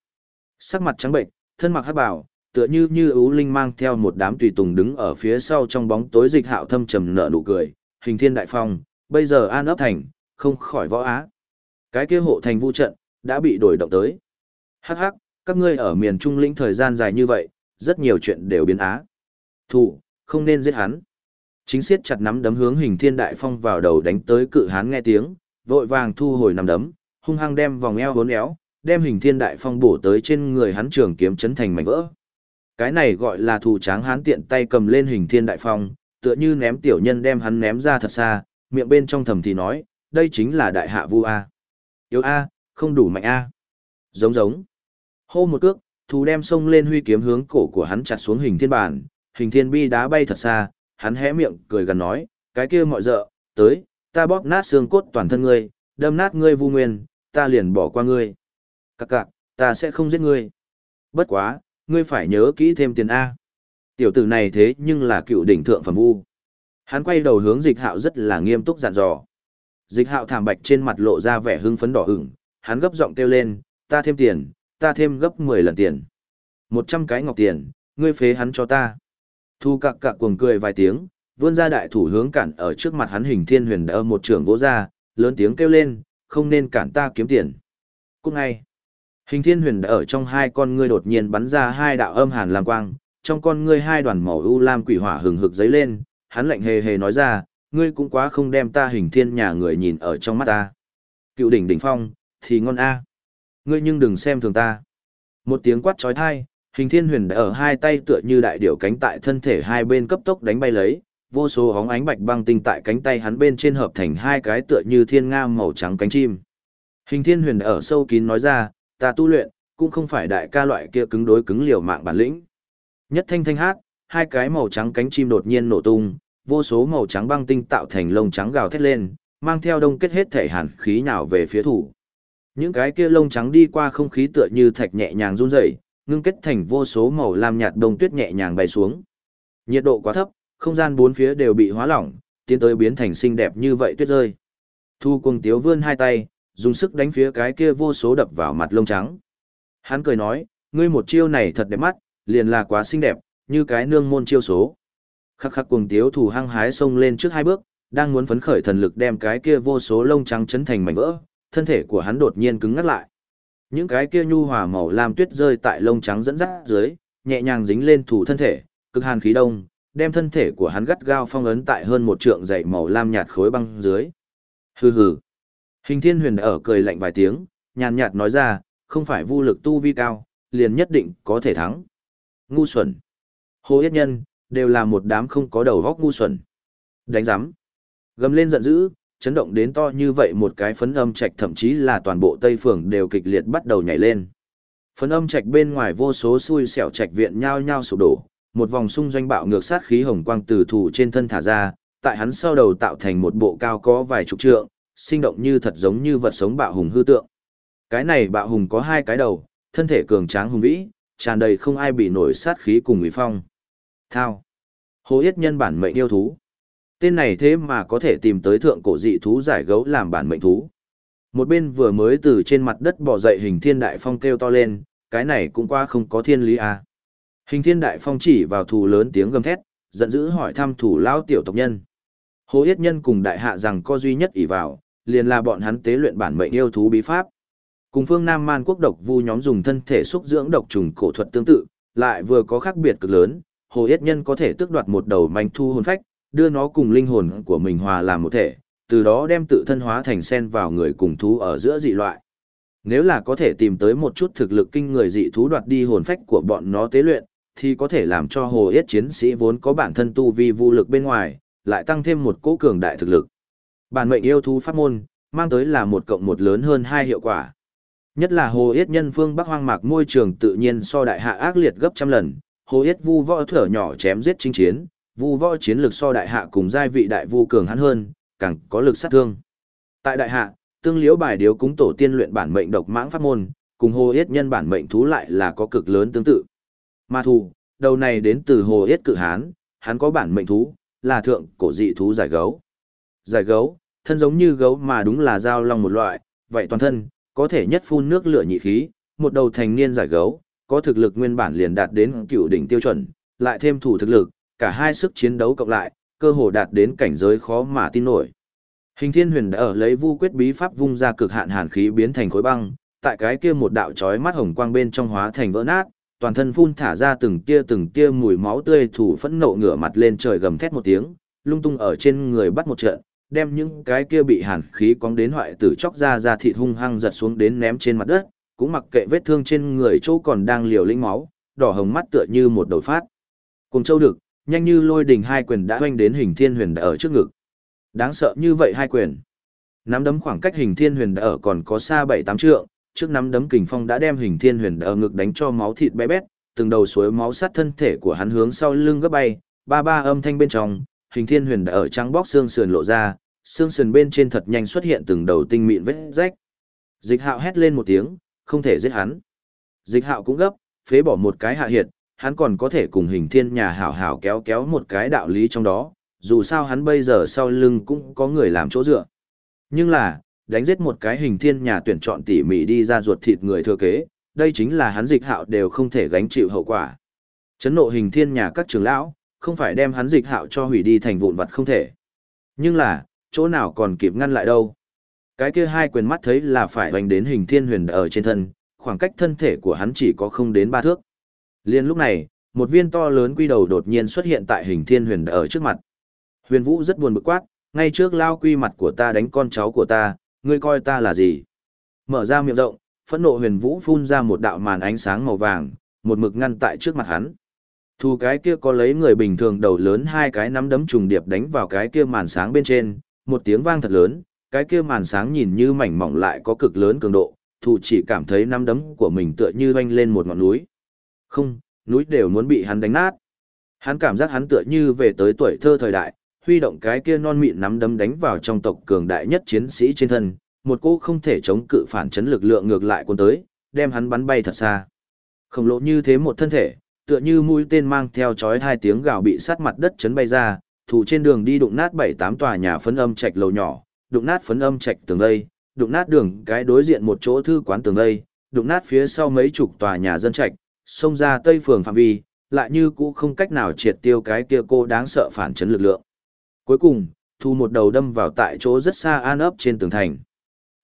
Sắc mặt trắng bệnh, thân mặc hắc bảo, tựa như như ưu linh mang theo một đám tùy tùng đứng ở phía sau trong bóng tối dịch hạo thâm trầm nở nụ cười, hình thiên đại phong, bây giờ an ấp thành, không khỏi võ á. Cái kia hộ thành vũ trận, đã bị đổi động tới. Hắc hắc, các ngươi ở miền Trung lĩnh thời gian dài như vậy, rất nhiều chuyện đều biến á. Thủ, không nên giết hắn. Chính siết chặt nắm đấm hướng hình thiên đại phong vào đầu đánh tới cự hán nghe tiếng, vội vàng thu hồi nắm đấm, hung hăng đem vòng eo hốn éo, đem hình thiên đại phong bổ tới trên người hắn trường kiếm chấn thành mảnh vỡ. Cái này gọi là thủ tráng hán tiện tay cầm lên hình thiên đại phong, tựa như ném tiểu nhân đem hắn ném ra thật xa, miệng bên trong thầm thì nói, đây chính là đại hạ vu A. Yếu A, không đủ mạnh A. Giống giống. Hô một cước, thù đem sông lên huy kiếm hướng cổ của hắn chặt xuống hình thiên bản, hình thiên bi đá bay thật xa, hắn hé miệng cười gần nói, cái kia mọi dợ, tới, ta bóp nát xương cốt toàn thân ngươi, đâm nát ngươi vu nguyên, ta liền bỏ qua ngươi. Cặc cặc, ta sẽ không giết ngươi. Bất quá, ngươi phải nhớ kỹ thêm tiền A. Tiểu tử này thế nhưng là cựu đỉnh thượng phẩm vu. Hắn quay đầu hướng dịch hạo rất là nghiêm túc dặn dò. Dịch hạo thảm bạch trên mặt lộ ra vẻ hưng phấn đỏ ửng, hắn gấp giọng kêu lên, ta thêm tiền, ta thêm gấp 10 lần tiền. 100 cái ngọc tiền, ngươi phế hắn cho ta. Thu cặc cặc cuồng cười vài tiếng, vươn ra đại thủ hướng cản ở trước mặt hắn hình thiên huyền đỡ một trưởng vỗ ra, lớn tiếng kêu lên, không nên cản ta kiếm tiền. Cũng ngay, hình thiên huyền đã ở trong hai con ngươi đột nhiên bắn ra hai đạo âm hàn lam quang, trong con ngươi hai đoàn màu u lam quỷ hỏa hừng hực giấy lên, hắn lạnh hề hề nói ra, ngươi cũng quá không đem ta hình thiên nhà người nhìn ở trong mắt ta. Cựu đỉnh đỉnh phong, thì ngon a. Ngươi nhưng đừng xem thường ta. Một tiếng quát trói thai, hình thiên huyền đã ở hai tay tựa như đại điểu cánh tại thân thể hai bên cấp tốc đánh bay lấy, vô số hóng ánh bạch băng tinh tại cánh tay hắn bên trên hợp thành hai cái tựa như thiên nga màu trắng cánh chim. Hình thiên huyền đã ở sâu kín nói ra, ta tu luyện, cũng không phải đại ca loại kia cứng đối cứng liều mạng bản lĩnh. Nhất thanh thanh hát, hai cái màu trắng cánh chim đột nhiên nổ tung, vô số màu trắng băng tinh tạo thành lông trắng gào thét lên, mang theo đông kết hết thể hàn khí nào về phía thủ. Những cái kia lông trắng đi qua không khí tựa như thạch nhẹ nhàng run rẩy, ngưng kết thành vô số màu lam nhạt đông tuyết nhẹ nhàng bay xuống. Nhiệt độ quá thấp, không gian bốn phía đều bị hóa lỏng, tiến tới biến thành xinh đẹp như vậy tuyết rơi. Thu cuồng tiếu vươn hai tay, dùng sức đánh phía cái kia vô số đập vào mặt lông trắng. Hắn cười nói, ngươi một chiêu này thật đẹp mắt, liền là quá xinh đẹp, như cái nương môn chiêu số. Khắc khắc cuồng tiếu thủ hăng hái xông lên trước hai bước, đang muốn phấn khởi thần lực đem cái kia vô số lông trắng chấn thành mảnh vỡ, thân thể của hắn đột nhiên cứng ngắt lại. Những cái kia nhu hòa màu lam tuyết rơi tại lông trắng dẫn dắt dưới, nhẹ nhàng dính lên thủ thân thể, cực hàn khí đông, đem thân thể của hắn gắt gao phong ấn tại hơn một trượng dày màu lam nhạt khối băng dưới. Hừ hừ. Hình Thiên Huyền ở cười lạnh vài tiếng, nhàn nhạt nói ra, không phải vô lực tu vi cao, liền nhất định có thể thắng. Ngu xuẩn. Hồ Yết Nhân, đều là một đám không có đầu góc ngu xuẩn. Đánh giám. Gầm lên giận dữ, chấn động đến to như vậy một cái phấn âm trạch thậm chí là toàn bộ Tây Phường đều kịch liệt bắt đầu nhảy lên. Phấn âm trạch bên ngoài vô số xui xẻo trạch viện nhao nhao sụp đổ, một vòng xung doanh bạo ngược sát khí hồng quang từ thủ trên thân thả ra, tại hắn sau đầu tạo thành một bộ cao có vài chục trượng, sinh động như thật giống như vật sống bạo hùng hư tượng. Cái này bạo hùng có hai cái đầu, thân thể cường tráng hùng vĩ, tràn đầy không ai bị nổi sát khí cùng uy phong. Thao. Hồ Yết nhân bản mệnh yêu thú. Tên này thế mà có thể tìm tới thượng cổ dị thú giải gấu làm bản mệnh thú. Một bên vừa mới từ trên mặt đất bò dậy hình thiên đại phong kêu to lên, cái này cũng qua không có thiên lý à. Hình thiên đại phong chỉ vào thù lớn tiếng gầm thét, giận dữ hỏi thăm thủ lao tiểu tộc nhân. Hồ Yết Nhân cùng đại hạ rằng có duy nhất ỷ vào, liền là bọn hắn tế luyện bản mệnh yêu thú bí pháp. Cùng phương Nam Man quốc độc vu nhóm dùng thân thể xúc dưỡng độc trùng cổ thuật tương tự, lại vừa có khác biệt cực lớn, Hồ Yết Nhân có thể tước đoạt một đầu manh thu hồn phách, đưa nó cùng linh hồn của mình hòa làm một thể, từ đó đem tự thân hóa thành sen vào người cùng thú ở giữa dị loại. Nếu là có thể tìm tới một chút thực lực kinh người dị thú đoạt đi hồn phách của bọn nó tế luyện, thì có thể làm cho hồ yết chiến sĩ vốn có bản thân tu vi vô lực bên ngoài, lại tăng thêm một cỗ cường đại thực lực. Bản mệnh yêu thú pháp môn, mang tới là một cộng một lớn hơn hai hiệu quả. Nhất là hồ yết nhân phương Bắc hoang mạc môi trường tự nhiên so đại hạ ác liệt gấp trăm lần, hồ yết vu võ thở nhỏ chém giết chinh chiến, vu võ chiến lực so đại hạ cùng giai vị đại vu cường hắn hơn, càng có lực sát thương. Tại đại hạ, tương liễu bài điếu cúng tổ tiên luyện bản mệnh độc mãng pháp môn, cùng hồ yết nhân bản mệnh thú lại là có cực lớn tương tự. Ma thù, đầu này đến từ hồ yết cự hán, hắn có bản mệnh thú, là thượng cổ dị thú giải gấu. Giải gấu, thân giống như gấu mà đúng là dao long một loại, vậy toàn thân, có thể nhất phun nước lửa nhị khí, một đầu thành niên giải gấu, có thực lực nguyên bản liền đạt đến cựu đỉnh tiêu chuẩn, lại thêm thủ thực lực, cả hai sức chiến đấu cộng lại, cơ hồ đạt đến cảnh giới khó mà tin nổi. Hình Thiên Huyền đã ở lấy vu quyết bí pháp vung ra cực hạn hàn khí biến thành khối băng, tại cái kia một đạo chói mắt hồng quang bên trong hóa thành vỡ nát, toàn thân phun thả ra từng tia từng tia mùi máu tươi thủ phẫn nộ ngửa mặt lên trời gầm thét một tiếng, lung tung ở trên người bắt một trận, đem những cái kia bị hàn khí cóng đến hoại tử chóc ra ra thịt hung hăng giật xuống đến ném trên mặt đất, cũng mặc kệ vết thương trên người chỗ còn đang liều lĩnh máu, đỏ hồng mắt tựa như một đầu phát. Cùng châu được, nhanh như lôi đình hai quyền đã hoanh đến hình thiên huyền đã ở trước ngực. Đáng sợ như vậy hai quyền. Nắm đấm khoảng cách hình thiên huyền đã ở còn có xa bảy tám trượng, trước nắm đấm kình phong đã đem hình thiên huyền ở ngực đánh cho máu thịt bé bét, từng đầu suối máu sát thân thể của hắn hướng sau lưng gấp bay, ba ba âm thanh bên trong, hình thiên huyền đã ở trắng bóc xương sườn lộ ra, xương sườn bên trên thật nhanh xuất hiện từng đầu tinh mịn vết rách. Dịch hạo hét lên một tiếng, không thể giết hắn. Dịch hạo cũng gấp, phế bỏ một cái hạ hiệt, hắn còn có thể cùng hình thiên nhà hảo hảo kéo kéo một cái đạo lý trong đó, dù sao hắn bây giờ sau lưng cũng có người làm chỗ dựa. Nhưng là, đánh giết một cái hình thiên nhà tuyển chọn tỉ mỉ đi ra ruột thịt người thừa kế, đây chính là hắn dịch hạo đều không thể gánh chịu hậu quả. Chấn nộ hình thiên nhà các trưởng lão, không phải đem hắn dịch hạo cho hủy đi thành vụn vật không thể. Nhưng là, chỗ nào còn kịp ngăn lại đâu. Cái kia hai quyền mắt thấy là phải hoành đến hình thiên huyền ở trên thân, khoảng cách thân thể của hắn chỉ có không đến ba thước. Liên lúc này, một viên to lớn quy đầu đột nhiên xuất hiện tại hình thiên huyền ở trước mặt. Huyền Vũ rất buồn bực quát, ngay trước lao quy mặt của ta đánh con cháu của ta, ngươi coi ta là gì? Mở ra miệng rộng, phẫn nộ huyền vũ phun ra một đạo màn ánh sáng màu vàng, một mực ngăn tại trước mặt hắn. Thu cái kia có lấy người bình thường đầu lớn hai cái nắm đấm trùng điệp đánh vào cái kia màn sáng bên trên, một tiếng vang thật lớn, cái kia màn sáng nhìn như mảnh mỏng lại có cực lớn cường độ, Thu chỉ cảm thấy nắm đấm của mình tựa như oanh lên một ngọn núi. Không, núi đều muốn bị hắn đánh nát. Hắn cảm giác hắn tựa như về tới tuổi thơ thời đại, huy động cái kia non mịn nắm đấm đánh vào trong tộc cường đại nhất chiến sĩ trên thân, một cô không thể chống cự phản chấn lực lượng ngược lại cuốn tới, đem hắn bắn bay thật xa. Khổng lồ như thế một thân thể, tựa như mũi tên mang theo chói hai tiếng gào bị sát mặt đất chấn bay ra, thủ trên đường đi đụng nát bảy tám tòa nhà phấn âm trạch lầu nhỏ, đụng nát phấn âm trạch tường đây, đụng nát đường cái đối diện một chỗ thư quán tường đây, đụng nát phía sau mấy chục tòa nhà dân trạch, xông ra tây phường phạm vi, lại như cũ không cách nào triệt tiêu cái kia cô đáng sợ phản chấn lực lượng. Cuối cùng, thu một đầu đâm vào tại chỗ rất xa an ấp trên tường thành.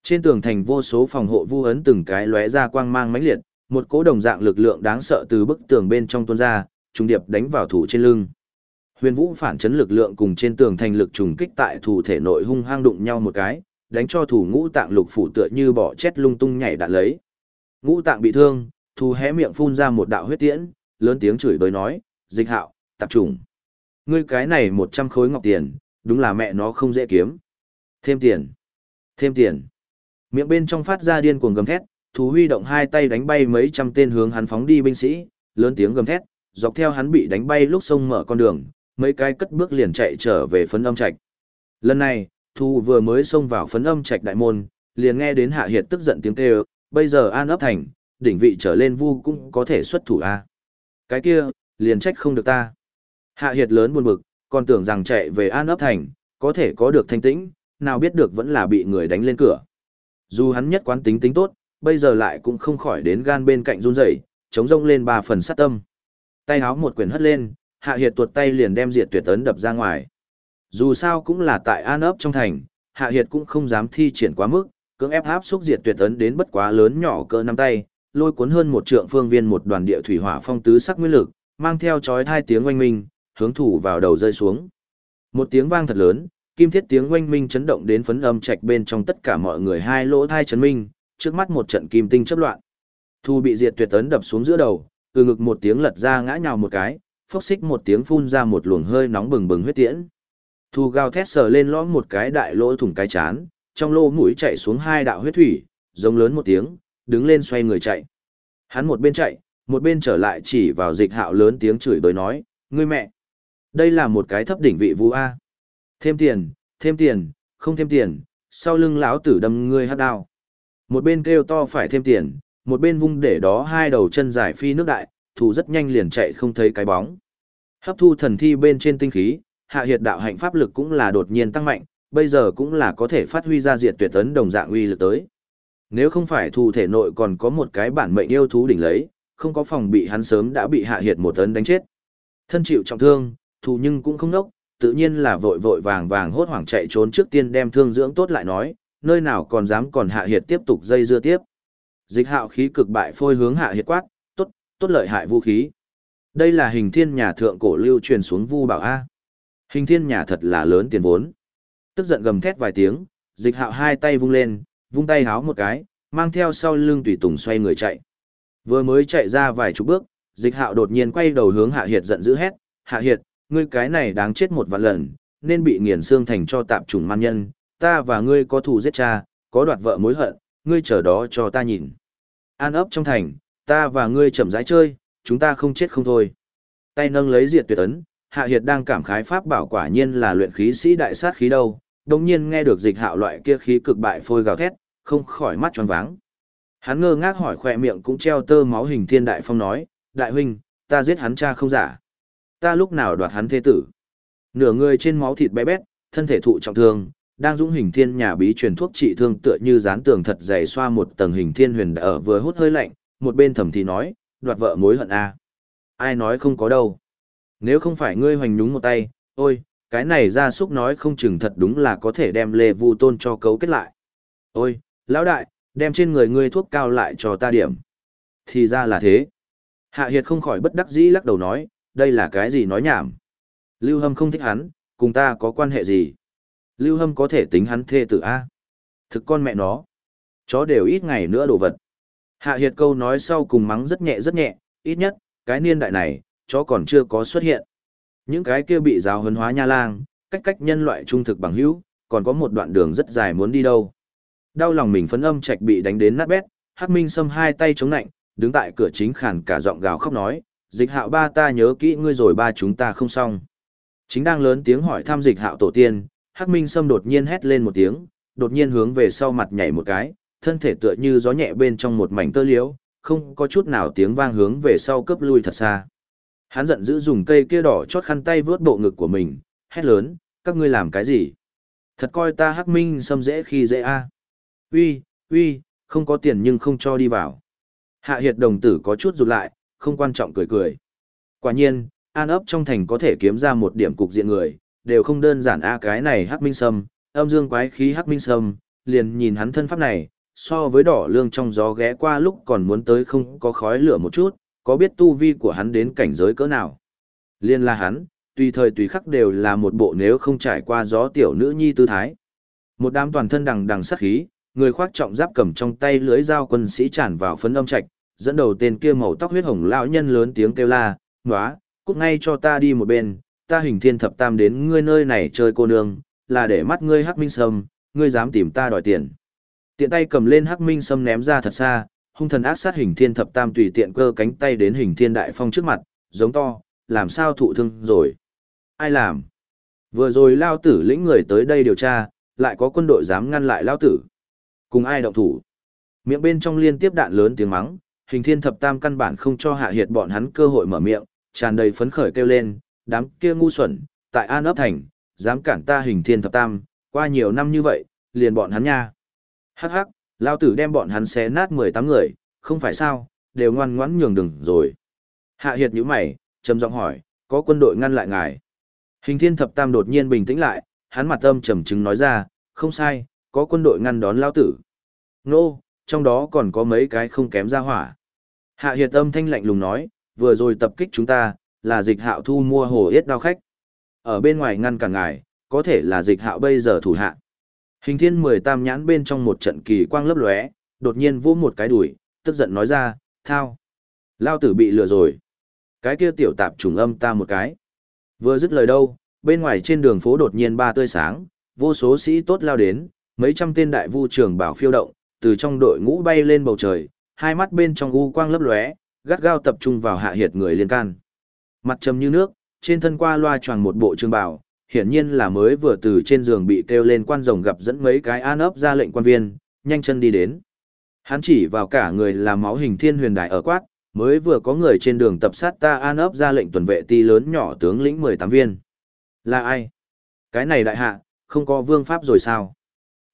Trên tường thành vô số phòng hộ vu ấn từng cái lóe ra quang mang mãnh liệt, một cỗ đồng dạng lực lượng đáng sợ từ bức tường bên trong tuôn ra, trùng điệp đánh vào thủ trên lưng. Huyền Vũ phản chấn lực lượng cùng trên tường thành lực trùng kích tại thủ thể nội hung hăng đụng nhau một cái, đánh cho thủ ngũ tạng lục phủ tựa như bỏ chết lung tung nhảy đạn lấy. Ngũ tạng bị thương, thủ hé miệng phun ra một đạo huyết tiễn, lớn tiếng chửi bới nói, "Dịch Hạo, tập trùng. Ngươi cái này 100 khối ngọc tiền, đúng là mẹ nó không dễ kiếm. Thêm tiền. Thêm tiền." Miệng bên trong phát ra điên cuồng gầm thét, thú huy động hai tay đánh bay mấy trăm tên hướng hắn phóng đi binh sĩ, lớn tiếng gầm thét, dọc theo hắn bị đánh bay lúc sông mở con đường, mấy cái cất bước liền chạy trở về phấn âm trạch. Lần này, Thu vừa mới xông vào phấn âm trạch đại môn, liền nghe đến Hạ Hiệt tức giận tiếng kêu, bây giờ an ấp thành, đỉnh vị trở lên vu cũng có thể xuất thủ a. Cái kia, liền trách không được ta. Hạ Hiệt lớn buồn bực, còn tưởng rằng chạy về an ấp thành, có thể có được thanh tĩnh, nào biết được vẫn là bị người đánh lên cửa. Dù hắn nhất quán tính tính tốt, bây giờ lại cũng không khỏi đến gan bên cạnh run rẩy, chống rông lên ba phần sát tâm. Tay háo một quyền hất lên, hạ hiệt tuột tay liền đem diệt tuyệt tấn đập ra ngoài. Dù sao cũng là tại an ấp trong thành, hạ hiệt cũng không dám thi triển quá mức, cưỡng ép áp xúc diệt tuyệt tấn đến bất quá lớn nhỏ cỡ năm tay, lôi cuốn hơn một trượng phương viên một đoàn địa thủy hỏa phong tứ sắc nguyên lực, mang theo chói hai tiếng oanh minh, hướng thủ vào đầu rơi xuống. Một tiếng vang thật lớn, kim thiết tiếng oanh minh chấn động đến phấn âm trạch bên trong tất cả mọi người hai lỗ thai chấn minh, trước mắt một trận kim tinh chấp loạn. Thu bị diệt tuyệt tấn đập xuống giữa đầu, từ ngực một tiếng lật ra ngã nhào một cái, phốc xích một tiếng phun ra một luồng hơi nóng bừng bừng huyết tiễn. Thu gào thét sờ lên lõm một cái đại lỗ thủng cái chán, trong lỗ mũi chạy xuống hai đạo huyết thủy, giống lớn một tiếng, đứng lên xoay người chạy. Hắn một bên chạy, một bên trở lại chỉ vào dịch hạo lớn tiếng chửi bới nói, ngươi mẹ. Đây là một cái thấp đỉnh vị vũ A. Thêm tiền, thêm tiền, không thêm tiền, sau lưng lão tử đâm ngươi hát đao. Một bên kêu to phải thêm tiền, một bên vung để đó hai đầu chân dài phi nước đại, thù rất nhanh liền chạy không thấy cái bóng. Hấp thu thần thi bên trên tinh khí, hạ hiệt đạo hạnh pháp lực cũng là đột nhiên tăng mạnh, bây giờ cũng là có thể phát huy ra diệt tuyệt tấn đồng dạng uy lực tới. Nếu không phải thù thể nội còn có một cái bản mệnh yêu thú đỉnh lấy, không có phòng bị hắn sớm đã bị hạ hiệt một tấn đánh chết. Thân chịu trọng thương, thù nhưng cũng không nốc, tự nhiên là vội vội vàng vàng hốt hoảng chạy trốn trước tiên đem thương dưỡng tốt lại nói, nơi nào còn dám còn hạ hiệt tiếp tục dây dưa tiếp. Dịch hạo khí cực bại phôi hướng hạ hiệt quát, tốt, lợi hại vũ khí. Đây là hình thiên nhà thượng cổ lưu truyền xuống vu bảo A. Hình thiên nhà thật là lớn tiền vốn. Tức giận gầm thét vài tiếng, dịch hạo hai tay vung lên, vung tay háo một cái, mang theo sau lưng tùy tùng xoay người chạy. Vừa mới chạy ra vài chục bước, dịch hạo đột nhiên quay đầu hướng hạ hiệt giận dữ hét, hạ hiệt, ngươi cái này đáng chết một vạn lần, nên bị nghiền xương thành cho tạp trùng man nhân, ta và ngươi có thù giết cha, có đoạt vợ mối hận, ngươi chờ đó cho ta nhìn. An ấp trong thành, ta và ngươi chậm rãi chơi, chúng ta không chết không thôi. Tay nâng lấy diệt tuyệt ấn, Hạ Hiệt đang cảm khái pháp bảo quả nhiên là luyện khí sĩ đại sát khí đâu, đồng nhiên nghe được dịch hạo loại kia khí cực bại phôi gào thét, không khỏi mắt tròn váng. Hắn ngơ ngác hỏi khỏe miệng cũng treo tơ máu hình thiên đại phong nói, đại huynh, ta giết hắn cha không giả. Ta lúc nào đoạt hắn thế tử. Nửa người trên máu thịt bé bét, thân thể thụ trọng thương, đang dũng hình thiên nhà bí truyền thuốc trị thương tựa như dán tường thật dày xoa một tầng hình thiên huyền ở vừa hút hơi lạnh, một bên thầm thì nói, đoạt vợ mối hận a. Ai nói không có đâu. Nếu không phải ngươi hoành nhúng một tay, ôi, cái này ra súc nói không chừng thật đúng là có thể đem Lê Vu Tôn cho cấu kết lại. Ôi, lão đại, đem trên người ngươi thuốc cao lại cho ta điểm. Thì ra là thế. Hạ Hiệt không khỏi bất đắc dĩ lắc đầu nói, đây là cái gì nói nhảm. Lưu Hâm không thích hắn, cùng ta có quan hệ gì. Lưu Hâm có thể tính hắn thê tử A. Thực con mẹ nó. Chó đều ít ngày nữa đồ vật. Hạ Hiệt câu nói sau cùng mắng rất nhẹ rất nhẹ, ít nhất, cái niên đại này, chó còn chưa có xuất hiện. Những cái kia bị giáo huấn hóa nha lang, cách cách nhân loại trung thực bằng hữu, còn có một đoạn đường rất dài muốn đi đâu. Đau lòng mình phấn âm trạch bị đánh đến nát bét, Hắc Minh Sâm hai tay chống nạnh, đứng tại cửa chính khàn cả giọng gào khóc nói, dịch hạo ba ta nhớ kỹ ngươi rồi ba chúng ta không xong. Chính đang lớn tiếng hỏi thăm dịch hạo tổ tiên, Hắc Minh Sâm đột nhiên hét lên một tiếng, đột nhiên hướng về sau mặt nhảy một cái, thân thể tựa như gió nhẹ bên trong một mảnh tơ liễu, không có chút nào tiếng vang hướng về sau cướp lui thật xa. Hắn giận dữ dùng cây kia đỏ chót khăn tay vướt bộ ngực của mình, hét lớn, các ngươi làm cái gì? Thật coi ta Hắc Minh Sâm dễ khi dễ a. Uy, uy, không có tiền nhưng không cho đi vào. Hạ Hiệt đồng tử có chút rụt lại, không quan trọng cười cười. Quả nhiên, an ấp trong thành có thể kiếm ra một điểm cục diện người, đều không đơn giản a cái này Hắc Minh Sâm, âm dương quái khí Hắc Minh Sâm, liền nhìn hắn thân pháp này, so với đỏ lương trong gió ghé qua lúc còn muốn tới không có khói lửa một chút, có biết tu vi của hắn đến cảnh giới cỡ nào. Liên là hắn, tùy thời tùy khắc đều là một bộ nếu không trải qua gió tiểu nữ nhi tư thái. Một đám toàn thân đằng đằng sát khí, người khoác trọng giáp cầm trong tay lưới dao quân sĩ tràn vào phấn âm trạch, dẫn đầu tên kia màu tóc huyết hồng lão nhân lớn tiếng kêu la, "Nóa, cút ngay cho ta đi một bên, ta hình thiên thập tam đến ngươi nơi này chơi cô nương, là để mắt ngươi Hắc Minh Sâm, ngươi dám tìm ta đòi tiền." Tiện tay cầm lên Hắc Minh Sâm ném ra thật xa, hung thần ác sát hình thiên thập tam tùy tiện cơ cánh tay đến hình thiên đại phong trước mặt, giống to, làm sao thụ thương rồi? Ai làm? Vừa rồi lao tử lĩnh người tới đây điều tra, lại có quân đội dám ngăn lại lao tử. Cùng ai động thủ? Miệng bên trong liên tiếp đạn lớn tiếng mắng, hình thiên thập tam căn bản không cho hạ hiệt bọn hắn cơ hội mở miệng, tràn đầy phấn khởi kêu lên, đám kia ngu xuẩn, tại An ấp thành, dám cản ta hình thiên thập tam, qua nhiều năm như vậy, liền bọn hắn nha. Hắc hắc, lao tử đem bọn hắn xé nát 18 người, không phải sao, đều ngoan ngoãn nhường đường rồi. Hạ hiệt nhíu mày, trầm giọng hỏi, có quân đội ngăn lại ngài. Hình thiên thập tam đột nhiên bình tĩnh lại, hắn mặt âm trầm chứng nói ra, không sai, có quân đội ngăn đón lao tử. Nô, trong đó còn có mấy cái không kém ra hỏa. Hạ hiệt âm thanh lạnh lùng nói, vừa rồi tập kích chúng ta, là dịch hạo thu mua hồ yết đao khách. Ở bên ngoài ngăn cản ngài, có thể là dịch hạo bây giờ thủ hạ. Hình thiên mười tam nhãn bên trong một trận kỳ quang lấp lóe, đột nhiên vỗ một cái đuổi, tức giận nói ra, thao. Lao tử bị lừa rồi. Cái kia tiểu tạp trùng âm ta một cái. Vừa dứt lời đâu, bên ngoài trên đường phố đột nhiên ba tươi sáng, vô số sĩ tốt lao đến, mấy trăm tên đại vu trường bảo phiêu động, từ trong đội ngũ bay lên bầu trời, hai mắt bên trong u quang lấp lóe, gắt gao tập trung vào hạ hiệt người liên can. Mặt trầm như nước, trên thân qua loa choàng một bộ trường bảo, hiển nhiên là mới vừa từ trên giường bị kêu lên quan rồng gặp dẫn mấy cái an ấp ra lệnh quan viên, nhanh chân đi đến. Hắn chỉ vào cả người là máu hình thiên huyền đại ở quát, mới vừa có người trên đường tập sát ta an ấp ra lệnh tuần vệ ti lớn nhỏ tướng lĩnh 18 viên. Là ai? Cái này đại hạ, không có vương pháp rồi sao?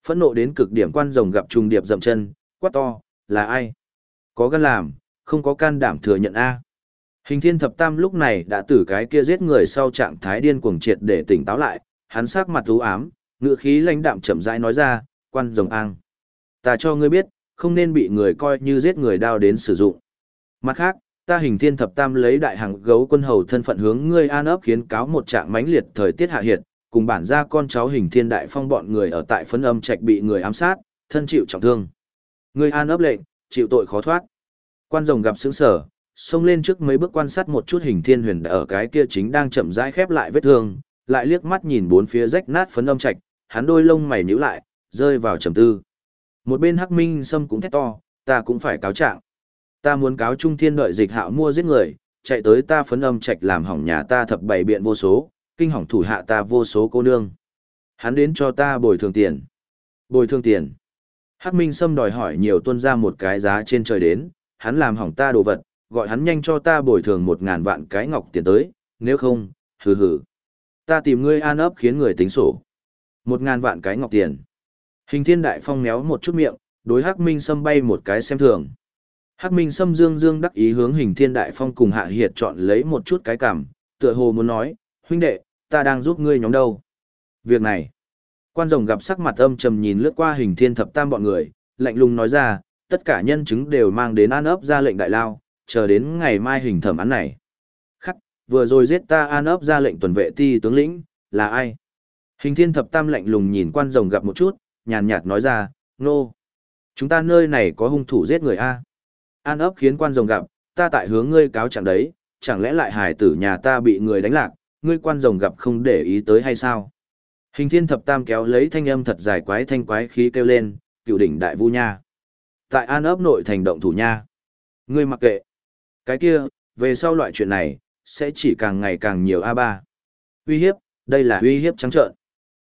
Phẫn nộ đến cực điểm quan rồng gặp trùng điệp dậm chân, quát to, là ai? Có gan làm, không có can đảm thừa nhận A. Hình thiên thập tam lúc này đã từ cái kia giết người sau trạng thái điên cuồng triệt để tỉnh táo lại, hắn sắc mặt u ám, ngựa khí lãnh đạm chậm rãi nói ra, quan rồng an. Ta cho ngươi biết, không nên bị người coi như giết người đao đến sử dụng. Mặt khác, ta hình thiên thập tam lấy đại hàng gấu quân hầu thân phận hướng ngươi an ấp khiến cáo một trạng mãnh liệt thời tiết hạ hiệt, cùng bản gia con cháu hình thiên đại phong bọn người ở tại phấn âm trạch bị người ám sát, thân chịu trọng thương. Ngươi an ấp lệnh, chịu tội khó thoát. Quan rồng gặp sướng sở, xông lên trước mấy bước quan sát một chút hình thiên huyền ở cái kia chính đang chậm rãi khép lại vết thương, lại liếc mắt nhìn bốn phía rách nát phấn âm trạch, hắn đôi lông mày nhíu lại, rơi vào trầm tư. Một bên Hắc Minh Sâm cũng thét to, ta cũng phải cáo trạng. Ta muốn cáo Trung Thiên đợi dịch hạo mua giết người, chạy tới ta phấn âm trạch làm hỏng nhà ta thập bảy biện vô số, kinh hỏng thủ hạ ta vô số cô nương. Hắn đến cho ta bồi thường tiền. Bồi thường tiền. Hắc Minh Sâm đòi hỏi nhiều tuân ra một cái giá trên trời đến, hắn làm hỏng ta đồ vật, gọi hắn nhanh cho ta bồi thường một ngàn vạn cái ngọc tiền tới, nếu không, hừ hừ. Ta tìm ngươi an ấp khiến người tính sổ. Một ngàn vạn cái ngọc tiền. Hình thiên đại phong méo một chút miệng, đối Hắc Minh Sâm bay một cái xem thường. Hắc Minh Sâm dương dương đắc ý hướng hình thiên đại phong cùng hạ hiệt chọn lấy một chút cái cảm, tựa hồ muốn nói, huynh đệ, ta đang giúp ngươi nhóm đâu. Việc này, Quan rồng gặp sắc mặt âm trầm nhìn lướt qua hình thiên thập tam bọn người, lạnh lùng nói ra, tất cả nhân chứng đều mang đến an ấp ra lệnh đại lao, chờ đến ngày mai hình thẩm án này. Khắc, vừa rồi giết ta an ấp ra lệnh tuần vệ ti tướng lĩnh, là ai? Hình thiên thập tam lạnh lùng nhìn quan rồng gặp một chút, nhàn nhạt nói ra, nô. Chúng ta nơi này có hung thủ giết người A. An ấp khiến quan rồng gặp, ta tại hướng ngươi cáo chẳng đấy, chẳng lẽ lại hài tử nhà ta bị người đánh lạc, ngươi quan rồng gặp không để ý tới hay sao? Hình thiên thập tam kéo lấy thanh âm thật dài quái thanh quái khí kêu lên, cựu đỉnh đại vu nha. Tại an ấp nội thành động thủ nha. Ngươi mặc kệ. Cái kia, về sau loại chuyện này, sẽ chỉ càng ngày càng nhiều A3. Uy hiếp, đây là uy hiếp trắng trợn.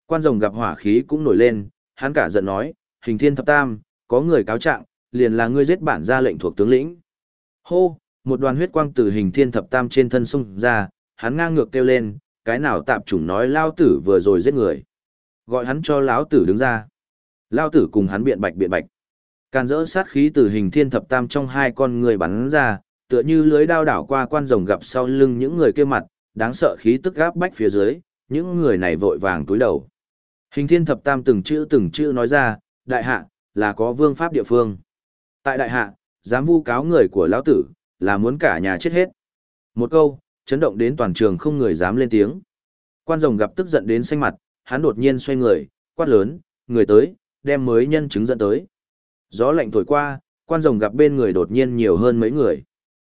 Quan rồng gặp hỏa khí cũng nổi lên, hắn cả giận nói, hình thiên thập tam, có người cáo trạng, liền là ngươi giết bản ra lệnh thuộc tướng lĩnh. Hô, một đoàn huyết quang từ hình thiên thập tam trên thân xung ra, hắn ngang ngược kêu lên, cái nào tạp chủng nói lao tử vừa rồi giết người. Gọi hắn cho lão tử đứng ra. Lao tử cùng hắn biện bạch biện bạch. Càn rỡ sát khí từ hình thiên thập tam trong hai con người bắn ra, tựa như lưới đao đảo qua quan rồng gặp sau lưng những người kia mặt, đáng sợ khí tức gáp bách phía dưới, những người này vội vàng túi đầu. Hình thiên thập tam từng chữ từng chữ nói ra, đại hạ, là có vương pháp địa phương. Tại đại hạ, dám vu cáo người của lão tử, là muốn cả nhà chết hết. Một câu, chấn động đến toàn trường không người dám lên tiếng. Quan rồng gặp tức giận đến xanh mặt, hắn đột nhiên xoay người, quát lớn, người tới, đem mới nhân chứng dẫn tới. Gió lạnh thổi qua, quan rồng gặp bên người đột nhiên nhiều hơn mấy người.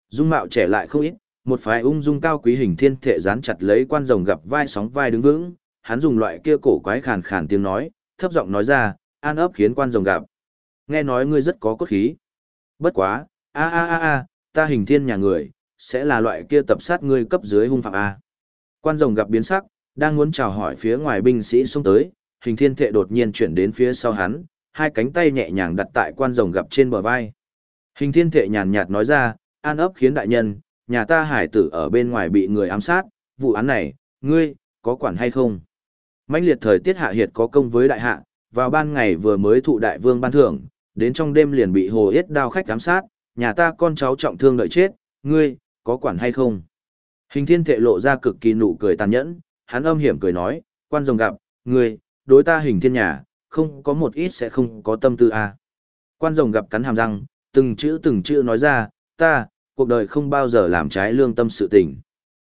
Dung mạo trẻ lại không ít, một phái ung dung cao quý hình thiên thể dán chặt lấy quan rồng gặp vai sóng vai đứng vững, hắn dùng loại kia cổ quái khàn khàn tiếng nói, thấp giọng nói ra, an ấp khiến quan rồng gặp. Nghe nói ngươi rất có cốt khí. Bất quá, a a a a, ta hình thiên nhà người, sẽ là loại kia tập sát ngươi cấp dưới hung phạm a. Quan rồng gặp biến sắc, đang muốn chào hỏi phía ngoài binh sĩ xông tới, hình thiên thệ đột nhiên chuyển đến phía sau hắn, hai cánh tay nhẹ nhàng đặt tại quan rồng gặp trên bờ vai. Hình thiên thệ nhàn nhạt nói ra, an ấp khiến đại nhân, nhà ta hải tử ở bên ngoài bị người ám sát, vụ án này, ngươi, có quản hay không? mãnh liệt thời tiết hạ hiệt có công với đại hạ, vào ban ngày vừa mới thụ đại vương ban thưởng, đến trong đêm liền bị hồ yết đao khách ám sát, nhà ta con cháu trọng thương đợi chết, ngươi, có quản hay không? Hình thiên thệ lộ ra cực kỳ nụ cười tàn nhẫn, hắn âm hiểm cười nói, quan rồng gặp, ngươi, đối ta hình thiên nhà, không có một ít sẽ không có tâm tư à. Quan rồng gặp cắn hàm răng, từng chữ từng chữ nói ra, ta, cuộc đời không bao giờ làm trái lương tâm sự tình.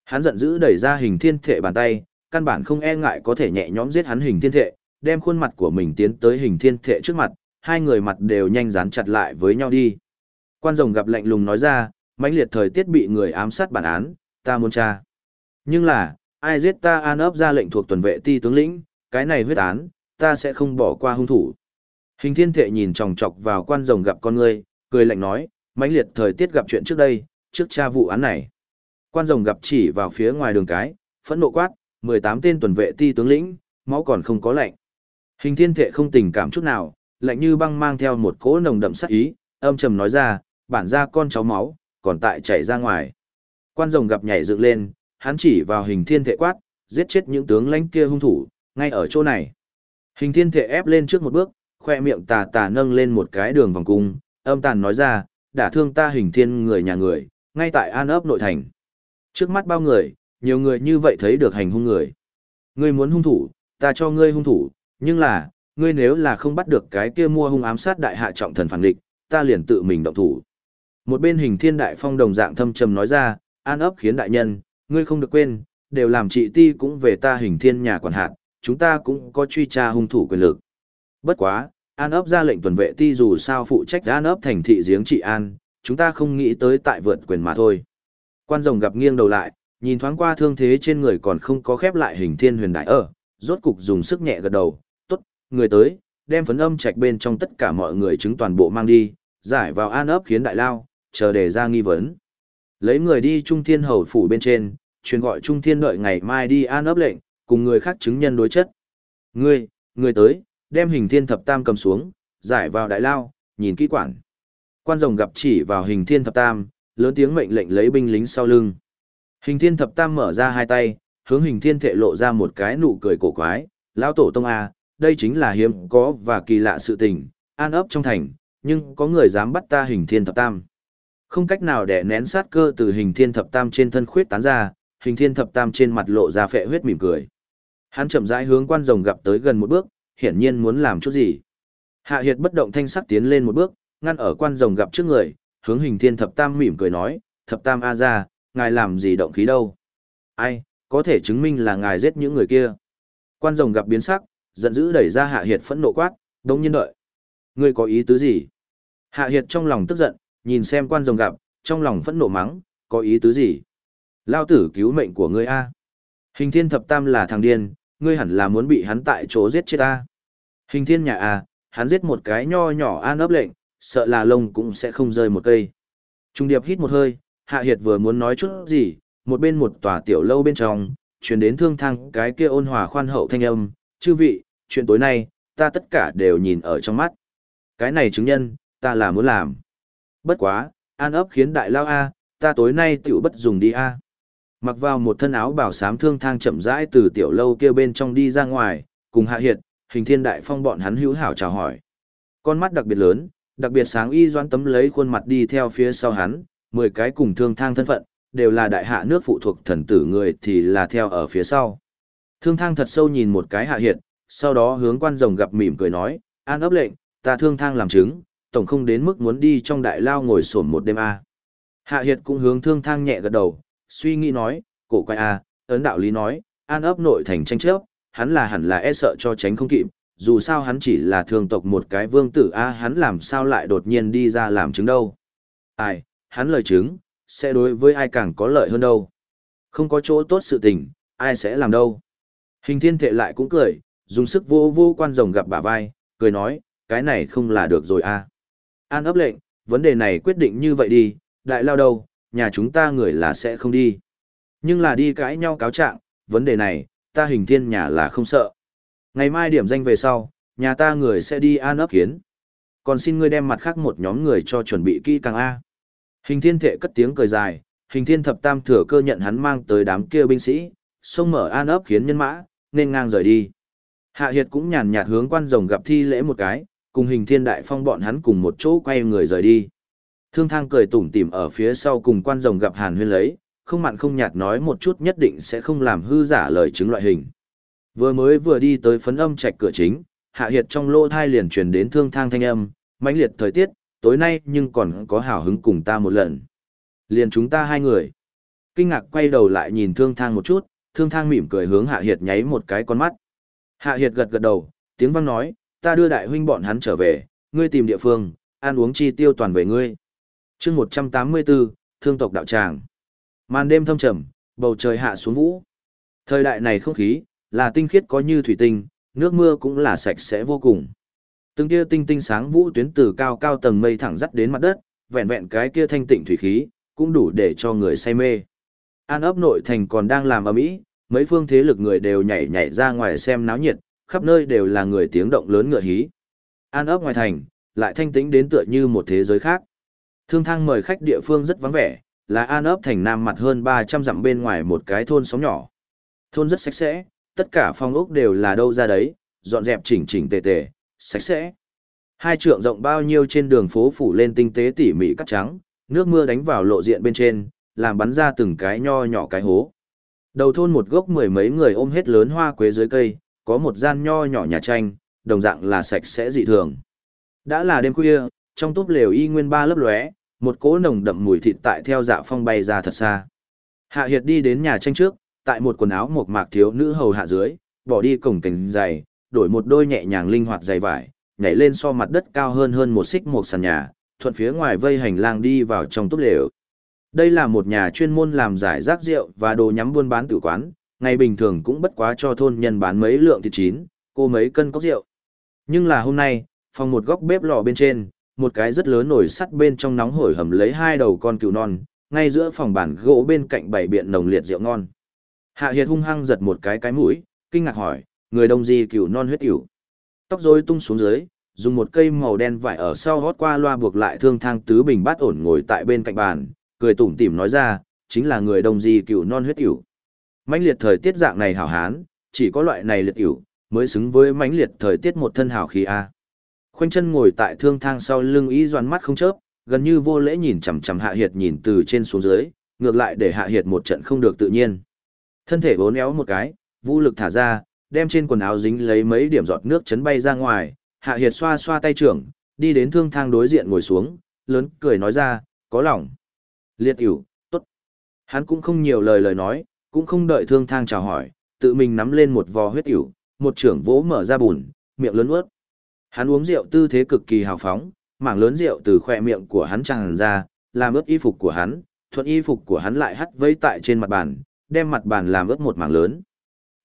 Hắn giận dữ đẩy ra hình thiên thệ bàn tay, căn bản không e ngại có thể nhẹ nhõm giết hắn hình thiên thệ, đem khuôn mặt của mình tiến tới hình thiên thệ trước mặt, hai người mặt đều nhanh dán chặt lại với nhau đi. Quan rồng gặp lạnh lùng nói ra, mãnh liệt thời tiết bị người ám sát bản án, ta muốn tra. Nhưng là, ai giết ta an ấp ra lệnh thuộc tuần vệ ti tướng lĩnh, cái này huyết án, ta sẽ không bỏ qua hung thủ. Hình thiên thệ nhìn chòng chọc vào quan rồng gặp con ngươi, cười lạnh nói, mãnh liệt thời tiết gặp chuyện trước đây, trước tra vụ án này. Quan rồng gặp chỉ vào phía ngoài đường cái, phẫn nộ quát, 18 tên tuần vệ ti tướng lĩnh, máu còn không có lạnh. Hình thiên thệ không tình cảm chút nào, lạnh như băng mang theo một cỗ nồng đậm sát ý, âm trầm nói ra, bản ra con cháu máu, còn tại chảy ra ngoài. Quan rồng gặp nhảy dựng lên, hắn chỉ vào hình thiên thệ quát, giết chết những tướng lãnh kia hung thủ, ngay ở chỗ này. Hình thiên thệ ép lên trước một bước, khoe miệng tà tà nâng lên một cái đường vòng cung, âm tàn nói ra, đã thương ta hình thiên người nhà người, ngay tại an ấp nội thành. Trước mắt bao người, nhiều người như vậy thấy được hành hung người. Ngươi muốn hung thủ, ta cho ngươi hung thủ, nhưng là, ngươi nếu là không bắt được cái kia mua hung ám sát đại hạ trọng thần phản địch, ta liền tự mình động thủ. Một bên hình thiên đại phong đồng dạng thâm trầm nói ra, an ấp khiến đại nhân, ngươi không được quên, đều làm trị ti cũng về ta hình thiên nhà quản hạt, chúng ta cũng có truy tra hung thủ quyền lực. Bất quá, an ấp ra lệnh tuần vệ ti dù sao phụ trách an ấp thành thị giếng trị an, chúng ta không nghĩ tới tại vượt quyền mà thôi. Quan rồng gặp nghiêng đầu lại, nhìn thoáng qua thương thế trên người còn không có khép lại hình thiên huyền đại ở, rốt cục dùng sức nhẹ gật đầu, tốt, người tới, đem phấn âm trạch bên trong tất cả mọi người chứng toàn bộ mang đi, giải vào an ấp khiến đại lao, chờ đề ra nghi vấn. Lấy người đi trung thiên hầu phủ bên trên, truyền gọi trung thiên đợi ngày mai đi an ấp lệnh, cùng người khác chứng nhân đối chất. Ngươi, người tới, đem hình thiên thập tam cầm xuống, giải vào đại lao, nhìn kỹ quản. Quan rồng gặp chỉ vào hình thiên thập tam, lớn tiếng mệnh lệnh lấy binh lính sau lưng. Hình thiên thập tam mở ra hai tay, hướng hình thiên thệ lộ ra một cái nụ cười cổ quái, lão tổ tông A, đây chính là hiếm có và kỳ lạ sự tình, an ấp trong thành, nhưng có người dám bắt ta hình thiên thập tam. Không cách nào để nén sát cơ từ hình thiên thập tam trên thân khuyết tán ra, hình thiên thập tam trên mặt lộ ra phệ huyết mỉm cười. Hắn chậm rãi hướng quan rồng gặp tới gần một bước, hiển nhiên muốn làm chút gì. Hạ Hiệt bất động thanh sắc tiến lên một bước, ngăn ở quan rồng gặp trước người, hướng hình thiên thập tam mỉm cười nói, thập tam A ra, ngài làm gì động khí đâu. Ai, có thể chứng minh là ngài giết những người kia. Quan rồng gặp biến sắc, giận dữ đẩy ra Hạ Hiệt phẫn nộ quát, đông nhiên đợi. Ngươi có ý tứ gì? Hạ Hiệt trong lòng tức giận, nhìn xem quan rồng gặp, trong lòng phẫn nộ mắng, có ý tứ gì? Lao tử cứu mệnh của ngươi A. Hình thiên thập tam là thằng điên, ngươi hẳn là muốn bị hắn tại chỗ giết chết ta. Hình thiên nhà A, hắn giết một cái nho nhỏ an ấp lệnh, sợ là lông cũng sẽ không rơi một cây. Trung điệp hít một hơi, Hạ Hiệt vừa muốn nói chút gì, một bên một tòa tiểu lâu bên trong, truyền đến thương thăng cái kia ôn hòa khoan hậu thanh âm, chư vị, chuyện tối nay, ta tất cả đều nhìn ở trong mắt. Cái này chứng nhân, ta là muốn làm. Bất quá, an ấp khiến đại lao A, ta tối nay tiểu bất dùng đi A. Mặc vào một thân áo bảo sám thương thang chậm rãi từ tiểu lâu kia bên trong đi ra ngoài, cùng hạ hiệt, hình thiên đại phong bọn hắn hữu hảo chào hỏi. Con mắt đặc biệt lớn, đặc biệt sáng y doan tấm lấy khuôn mặt đi theo phía sau hắn, mười cái cùng thương thang thân phận, đều là đại hạ nước phụ thuộc thần tử người thì là theo ở phía sau. Thương thang thật sâu nhìn một cái hạ hiệt, sau đó hướng quan rồng gặp mỉm cười nói, an ấp lệnh, ta thương thang làm chứng, tổng không đến mức muốn đi trong đại lao ngồi sổn một đêm a. Hạ hiệt cũng hướng thương thang nhẹ gật đầu, suy nghĩ nói, cổ quay a, à, ấn đạo lý nói, an ấp nội thành tranh chấp, hắn là hẳn là e sợ cho tránh không kịp, dù sao hắn chỉ là thương tộc một cái vương tử a hắn làm sao lại đột nhiên đi ra làm chứng đâu. Ai, hắn lời chứng, sẽ đối với ai càng có lợi hơn đâu. Không có chỗ tốt sự tình, ai sẽ làm đâu. Hình thiên thệ lại cũng cười, dùng sức vô vô quan rồng gặp bả vai, cười nói, cái này không là được rồi a. An ấp lệnh, vấn đề này quyết định như vậy đi, đại lao đâu, nhà chúng ta người là sẽ không đi. Nhưng là đi cãi nhau cáo trạng, vấn đề này, ta hình thiên nhà là không sợ. Ngày mai điểm danh về sau, nhà ta người sẽ đi an ấp kiến. Còn xin ngươi đem mặt khác một nhóm người cho chuẩn bị kỹ càng A. Hình thiên thệ cất tiếng cười dài, hình thiên thập tam thừa cơ nhận hắn mang tới đám kia binh sĩ, xông mở an ấp khiến nhân mã, nên ngang rời đi. Hạ Hiệt cũng nhàn nhạt hướng quan rồng gặp thi lễ một cái, cùng hình thiên đại phong bọn hắn cùng một chỗ quay người rời đi. Thương thang cười tủm tỉm ở phía sau cùng quan rồng gặp hàn huyên lấy, không mặn không nhạt nói một chút nhất định sẽ không làm hư giả lời chứng loại hình. Vừa mới vừa đi tới phấn âm trạch cửa chính, hạ hiệt trong lô thai liền truyền đến thương thang thanh âm, mãnh liệt thời tiết, tối nay nhưng còn có hào hứng cùng ta một lần. Liền chúng ta hai người. Kinh ngạc quay đầu lại nhìn thương thang một chút, thương thang mỉm cười hướng hạ hiệt nháy một cái con mắt. Hạ hiệt gật gật đầu, tiếng vang nói, ta đưa đại huynh bọn hắn trở về, ngươi tìm địa phương, ăn uống chi tiêu toàn về ngươi chương 184, thương tộc đạo tràng. Màn đêm thâm trầm, bầu trời hạ xuống vũ. Thời đại này không khí, là tinh khiết có như thủy tinh, nước mưa cũng là sạch sẽ vô cùng. Từng kia tinh tinh sáng vũ tuyến từ cao cao tầng mây thẳng dắt đến mặt đất, vẹn vẹn cái kia thanh tịnh thủy khí, cũng đủ để cho người say mê. An ấp nội thành còn đang làm ở mỹ, mấy phương thế lực người đều nhảy nhảy ra ngoài xem náo nhiệt, khắp nơi đều là người tiếng động lớn ngựa hí. An ấp ngoài thành, lại thanh tĩnh đến tựa như một thế giới khác. Thương thang mời khách địa phương rất vắng vẻ, là An ấp thành nam mặt hơn 300 dặm bên ngoài một cái thôn xóm nhỏ. Thôn rất sạch sẽ, tất cả phong ốc đều là đâu ra đấy, dọn dẹp chỉnh chỉnh tề tề, sạch sẽ. Hai trượng rộng bao nhiêu trên đường phố phủ lên tinh tế tỉ mỉ cắt trắng, nước mưa đánh vào lộ diện bên trên, làm bắn ra từng cái nho nhỏ cái hố. Đầu thôn một gốc mười mấy người ôm hết lớn hoa quế dưới cây, có một gian nho nhỏ nhà tranh, đồng dạng là sạch sẽ dị thường. Đã là đêm khuya, trong túp lều y nguyên ba lớp lóe, một cỗ nồng đậm mùi thịt tại theo dạ phong bay ra thật xa. Hạ Hiệt đi đến nhà tranh trước, tại một quần áo một mạc thiếu nữ hầu hạ dưới, bỏ đi cổng cảnh giày, đổi một đôi nhẹ nhàng linh hoạt giày vải, nhảy lên so mặt đất cao hơn hơn một xích một sàn nhà, thuận phía ngoài vây hành lang đi vào trong túp lều. Đây là một nhà chuyên môn làm giải rác rượu và đồ nhắm buôn bán tử quán, ngày bình thường cũng bất quá cho thôn nhân bán mấy lượng thịt chín, cô mấy cân cốc rượu. Nhưng là hôm nay, phòng một góc bếp lò bên trên, một cái rất lớn nổi sắt bên trong nóng hổi hầm lấy hai đầu con cừu non, ngay giữa phòng bàn gỗ bên cạnh bảy biện nồng liệt rượu ngon. Hạ Hiệt hung hăng giật một cái cái mũi, kinh ngạc hỏi, người đông gì cừu non huyết cừu. Tóc rối tung xuống dưới, dùng một cây màu đen vải ở sau hót qua loa buộc lại thương thang tứ bình bát ổn ngồi tại bên cạnh bàn, cười tủm tỉm nói ra, chính là người đông gì cừu non huyết cừu. Mãnh liệt thời tiết dạng này hảo hán, chỉ có loại này liệt cừu mới xứng với mãnh liệt thời tiết một thân hảo khí a. Khoanh chân ngồi tại thương thang sau lưng ý doan mắt không chớp, gần như vô lễ nhìn chằm chằm Hạ Hiệt nhìn từ trên xuống dưới, ngược lại để Hạ Hiệt một trận không được tự nhiên. Thân thể bốn éo một cái, vũ lực thả ra, đem trên quần áo dính lấy mấy điểm giọt nước chấn bay ra ngoài, Hạ Hiệt xoa xoa tay trưởng, đi đến thương thang đối diện ngồi xuống, lớn cười nói ra, có lòng. Liệt ỉu, tốt. Hắn cũng không nhiều lời lời nói, cũng không đợi thương thang chào hỏi, tự mình nắm lên một vò huyết ỉu, một trưởng vỗ mở ra bùn, miệng lớn ướt. Hắn uống rượu tư thế cực kỳ hào phóng, mảng lớn rượu từ khỏe miệng của hắn tràn ra, làm ướt y phục của hắn, thuận y phục của hắn lại hắt vây tại trên mặt bàn, đem mặt bàn làm ướt một mảng lớn.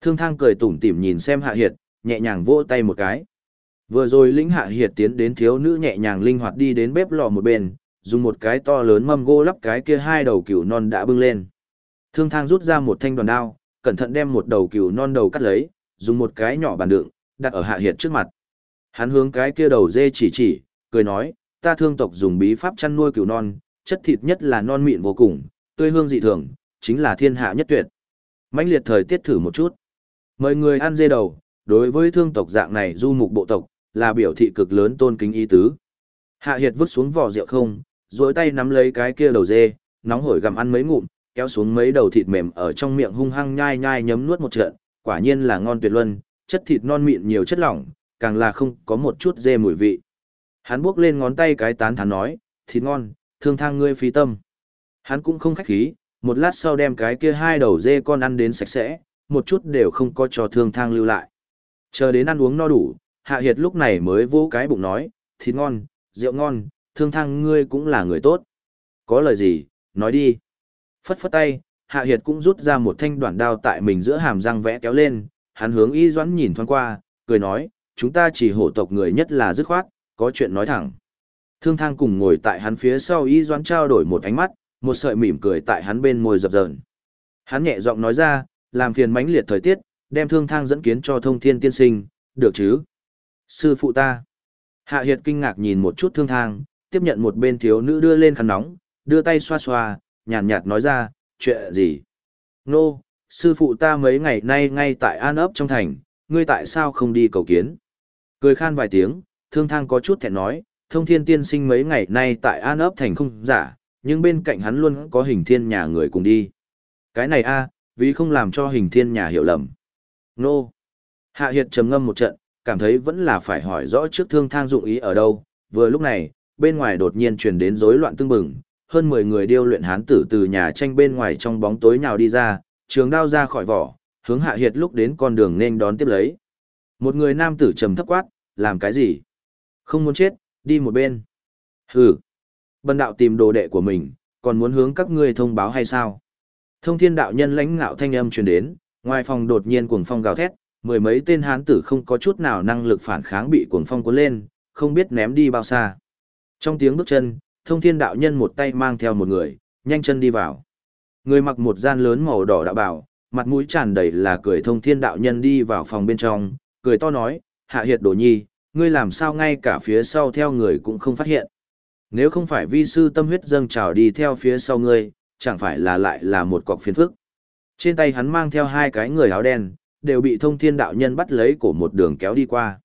Thương thang cười tủm tỉm nhìn xem Hạ Hiệt, nhẹ nhàng vỗ tay một cái. Vừa rồi lĩnh Hạ Hiệt tiến đến thiếu nữ nhẹ nhàng linh hoạt đi đến bếp lò một bên, dùng một cái to lớn mâm gỗ lắp cái kia hai đầu cừu non đã bưng lên. Thương thang rút ra một thanh đoàn đao, cẩn thận đem một đầu cừu non đầu cắt lấy, dùng một cái nhỏ bàn đựng, đặt ở Hạ Hiệt trước mặt. Hắn hướng cái kia đầu dê chỉ chỉ, cười nói, ta thương tộc dùng bí pháp chăn nuôi cừu non, chất thịt nhất là non mịn vô cùng, tươi hương dị thường, chính là thiên hạ nhất tuyệt. mãnh liệt thời tiết thử một chút. Mời người ăn dê đầu, đối với thương tộc dạng này du mục bộ tộc, là biểu thị cực lớn tôn kính ý tứ. Hạ Hiệt vứt xuống vỏ rượu không, duỗi tay nắm lấy cái kia đầu dê, nóng hổi gặm ăn mấy ngụm, kéo xuống mấy đầu thịt mềm ở trong miệng hung hăng nhai nhai nhấm nuốt một trận, quả nhiên là ngon tuyệt luân, chất thịt non mịn nhiều chất lỏng, càng là không có một chút dê mùi vị. Hắn buốc lên ngón tay cái tán thán nói, thịt ngon, thương thang ngươi phí tâm. Hắn cũng không khách khí, một lát sau đem cái kia hai đầu dê con ăn đến sạch sẽ, một chút đều không có cho thương thang lưu lại. Chờ đến ăn uống no đủ, Hạ Hiệt lúc này mới vô cái bụng nói, thịt ngon, rượu ngon, thương thang ngươi cũng là người tốt. Có lời gì, nói đi. Phất phất tay, Hạ Hiệt cũng rút ra một thanh đoạn đao tại mình giữa hàm răng vẽ kéo lên, hắn hướng y doãn nhìn thoáng qua, cười nói, chúng ta chỉ hổ tộc người nhất là dứt khoát, có chuyện nói thẳng. Thương thang cùng ngồi tại hắn phía sau y doán trao đổi một ánh mắt, một sợi mỉm cười tại hắn bên môi dập dờn. Hắn nhẹ giọng nói ra, làm phiền mãnh liệt thời tiết, đem thương thang dẫn kiến cho thông thiên tiên sinh, được chứ? Sư phụ ta. Hạ Hiệt kinh ngạc nhìn một chút thương thang, tiếp nhận một bên thiếu nữ đưa lên khăn nóng, đưa tay xoa xoa, nhàn nhạt, nói ra, chuyện gì? Nô, sư phụ ta mấy ngày nay ngay tại An ấp trong thành, ngươi tại sao không đi cầu kiến? Cười khan vài tiếng, thương thang có chút thẹn nói, thông thiên tiên sinh mấy ngày nay tại An ấp thành không giả, nhưng bên cạnh hắn luôn có hình thiên nhà người cùng đi. Cái này a, vì không làm cho hình thiên nhà hiểu lầm. Nô. Hạ Hiệt trầm ngâm một trận, cảm thấy vẫn là phải hỏi rõ trước thương thang dụng ý ở đâu. Vừa lúc này, bên ngoài đột nhiên truyền đến rối loạn tương bừng, hơn 10 người điêu luyện hán tử từ nhà tranh bên ngoài trong bóng tối nhào đi ra, trường đao ra khỏi vỏ, hướng Hạ Hiệt lúc đến con đường nên đón tiếp lấy. Một người nam tử trầm thấp quát, làm cái gì? Không muốn chết, đi một bên. Hừ. Bần đạo tìm đồ đệ của mình, còn muốn hướng các ngươi thông báo hay sao? Thông thiên đạo nhân lãnh ngạo thanh âm truyền đến, ngoài phòng đột nhiên cuồng phong gào thét, mười mấy tên hán tử không có chút nào năng lực phản kháng bị cuồng phong cuốn lên, không biết ném đi bao xa. Trong tiếng bước chân, thông thiên đạo nhân một tay mang theo một người, nhanh chân đi vào. Người mặc một gian lớn màu đỏ đạo bảo, mặt mũi tràn đầy là cười thông thiên đạo nhân đi vào phòng bên trong, cười to nói, hạ hiệt đồ nhi, ngươi làm sao ngay cả phía sau theo người cũng không phát hiện. Nếu không phải vi sư tâm huyết dâng trào đi theo phía sau ngươi, chẳng phải là lại là một cọc phiền phức. Trên tay hắn mang theo hai cái người áo đen, đều bị thông thiên đạo nhân bắt lấy cổ một đường kéo đi qua.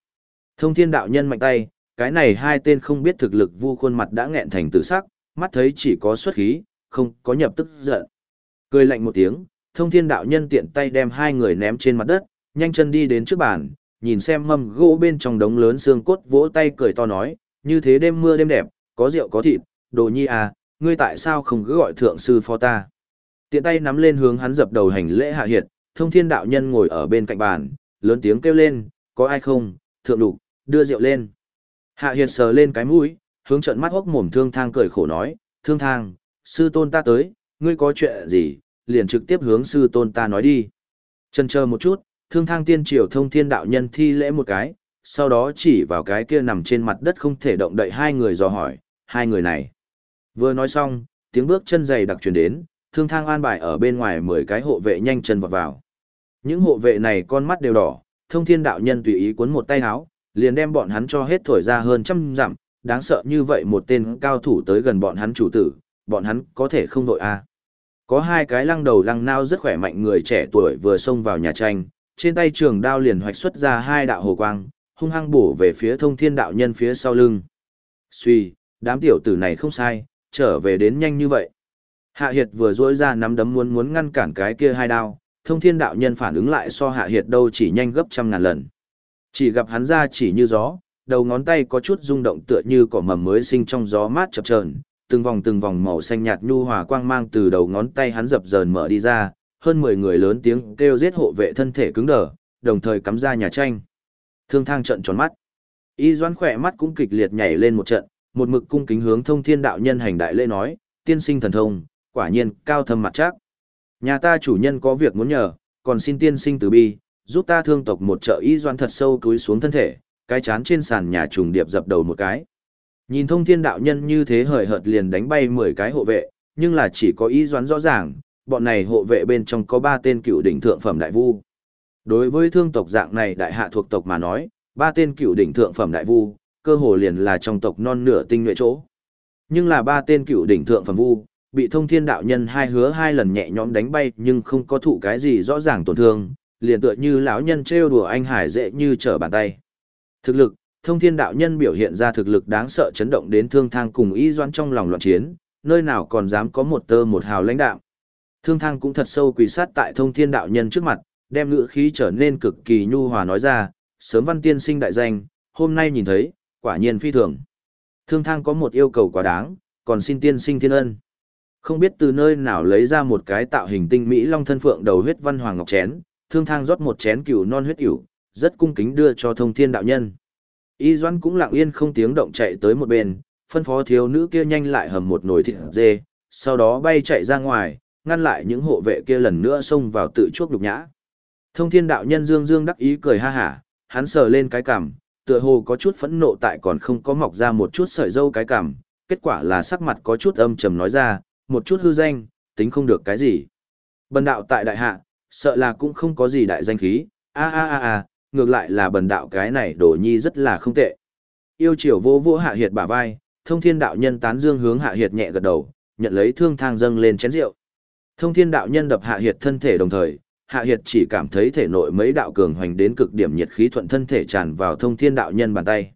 Thông thiên đạo nhân mạnh tay, cái này hai tên không biết thực lực vu khuôn mặt đã nghẹn thành tự sắc, mắt thấy chỉ có xuất khí, không có nhập tức giận. Cười lạnh một tiếng, thông thiên đạo nhân tiện tay đem hai người ném trên mặt đất, nhanh chân đi đến trước bàn, nhìn xem mâm gỗ bên trong đống lớn xương cốt vỗ tay cười to nói, như thế đêm mưa đêm đẹp, có rượu có thịt, đồ nhi à, ngươi tại sao không cứ gọi thượng sư phó ta? Tiện tay nắm lên hướng hắn dập đầu hành lễ hạ hiệt, thông thiên đạo nhân ngồi ở bên cạnh bàn, lớn tiếng kêu lên, có ai không, thượng lục, đưa rượu lên. Hạ hiệt sờ lên cái mũi, hướng trận mắt hốc mồm thương thang cười khổ nói, thương thang, sư tôn ta tới, ngươi có chuyện gì, liền trực tiếp hướng sư tôn ta nói đi. Chân chờ một chút, thương thang tiên triều thông thiên đạo nhân thi lễ một cái, sau đó chỉ vào cái kia nằm trên mặt đất không thể động đậy hai người dò hỏi, hai người này. Vừa nói xong, tiếng bước chân dày đặc truyền đến, thương thang an bài ở bên ngoài mười cái hộ vệ nhanh chân vào vào. Những hộ vệ này con mắt đều đỏ, thông thiên đạo nhân tùy ý cuốn một tay áo, liền đem bọn hắn cho hết thổi ra hơn trăm dặm, đáng sợ như vậy một tên cao thủ tới gần bọn hắn chủ tử, bọn hắn có thể không đội a. À. Có hai cái lăng đầu lăng nao rất khỏe mạnh người trẻ tuổi vừa xông vào nhà tranh, trên tay trường đao liền hoạch xuất ra hai đạo hồ quang, hung hăng bổ về phía thông thiên đạo nhân phía sau lưng. Suy, đám tiểu tử này không sai, trở về đến nhanh như vậy. Hạ Hiệt vừa dối ra nắm đấm muốn muốn ngăn cản cái kia hai đao, thông thiên đạo nhân phản ứng lại so hạ hiệt đâu chỉ nhanh gấp trăm ngàn lần. Chỉ gặp hắn ra chỉ như gió, đầu ngón tay có chút rung động tựa như cỏ mầm mới sinh trong gió mát chập chờn, từng vòng từng vòng màu xanh nhạt nhu hòa quang mang từ đầu ngón tay hắn dập dờn mở đi ra, hơn 10 người lớn tiếng kêu giết hộ vệ thân thể cứng đờ, đồng thời cắm ra nhà tranh. Thương thang trận tròn mắt. Y doan khỏe mắt cũng kịch liệt nhảy lên một trận, một mực cung kính hướng thông thiên đạo nhân hành đại lễ nói, tiên sinh thần thông, quả nhiên, cao thâm mặt chắc. Nhà ta chủ nhân có việc muốn nhờ, còn xin tiên sinh từ bi, giúp ta thương tộc một trợ y doan thật sâu túi xuống thân thể, cái chán trên sàn nhà trùng điệp dập đầu một cái. Nhìn thông thiên đạo nhân như thế hời hợt liền đánh bay 10 cái hộ vệ, nhưng là chỉ có Y doán rõ ràng, bọn này hộ vệ bên trong có ba tên cựu đỉnh thượng phẩm đại vu. Đối với thương tộc dạng này đại hạ thuộc tộc mà nói, ba tên cựu đỉnh thượng phẩm đại vu, cơ hồ liền là trong tộc non nửa tinh nhuệ chỗ. Nhưng là ba tên cựu đỉnh thượng phẩm vu, bị thông thiên đạo nhân hai hứa hai lần nhẹ nhõm đánh bay nhưng không có thụ cái gì rõ ràng tổn thương, liền tựa như lão nhân trêu đùa anh hải dễ như trở bàn tay. Thực lực, thông thiên đạo nhân biểu hiện ra thực lực đáng sợ chấn động đến thương thang cùng y doan trong lòng loạn chiến, nơi nào còn dám có một tơ một hào lãnh đạo. Thương thang cũng thật sâu quỳ sát tại thông thiên đạo nhân trước mặt, đem ngữ khí trở nên cực kỳ nhu hòa nói ra, sớm văn tiên sinh đại danh, hôm nay nhìn thấy, quả nhiên phi thường. Thương thang có một yêu cầu quá đáng, còn xin tiên sinh thiên ân. Không biết từ nơi nào lấy ra một cái tạo hình tinh mỹ long thân phượng đầu huyết văn hoàng ngọc chén, thương thang rót một chén cừu non huyết ỉu, rất cung kính đưa cho thông thiên đạo nhân. Y Doãn cũng lặng yên không tiếng động chạy tới một bên, phân phó thiếu nữ kia nhanh lại hầm một nồi thịt dê, sau đó bay chạy ra ngoài, ngăn lại những hộ vệ kia lần nữa xông vào tự chuốc nhục nhã. Thông thiên đạo nhân dương dương đắc ý cười ha hả, hắn sờ lên cái cằm, tựa hồ có chút phẫn nộ tại còn không có mọc ra một chút sợi dâu cái cằm, kết quả là sắc mặt có chút âm trầm nói ra, một chút hư danh, tính không được cái gì. Bần đạo tại đại hạ, sợ là cũng không có gì đại danh khí, a a a a, ngược lại là bần đạo cái này đổ nhi rất là không tệ. Yêu chiều vô vô hạ hiệt bả vai, thông thiên đạo nhân tán dương hướng hạ hiệt nhẹ gật đầu, nhận lấy thương thang dâng lên chén rượu. Thông thiên đạo nhân đập hạ hiệt thân thể đồng thời, hạ hiệt chỉ cảm thấy thể nội mấy đạo cường hoành đến cực điểm nhiệt khí thuận thân thể tràn vào thông thiên đạo nhân bàn tay.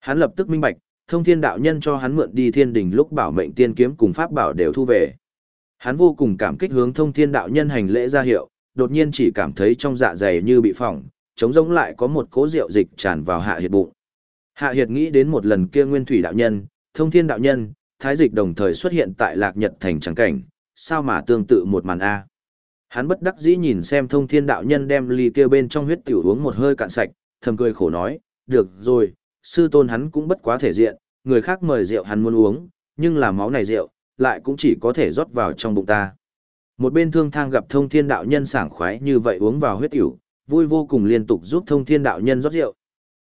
Hắn lập tức minh bạch, thông thiên đạo nhân cho hắn mượn đi thiên đình lúc bảo mệnh tiên kiếm cùng pháp bảo đều thu về. Hắn vô cùng cảm kích hướng thông thiên đạo nhân hành lễ ra hiệu, đột nhiên chỉ cảm thấy trong dạ dày như bị phỏng, chống giống lại có một cỗ rượu dịch tràn vào hạ hiệt bụng. Hạ hiệt nghĩ đến một lần kia nguyên thủy đạo nhân, thông thiên đạo nhân, thái dịch đồng thời xuất hiện tại lạc nhật thành trắng cảnh, sao mà tương tự một màn A. Hắn bất đắc dĩ nhìn xem thông thiên đạo nhân đem ly kia bên trong huyết tiểu uống một hơi cạn sạch, thầm cười khổ nói, được rồi, sư tôn hắn cũng bất quá thể diện, người khác mời rượu hắn muốn uống, nhưng là máu này rượu, lại cũng chỉ có thể rót vào trong bụng ta. Một bên thương thang gặp thông thiên đạo nhân sảng khoái như vậy uống vào huyết tiểu, vui vô cùng liên tục giúp thông thiên đạo nhân rót rượu.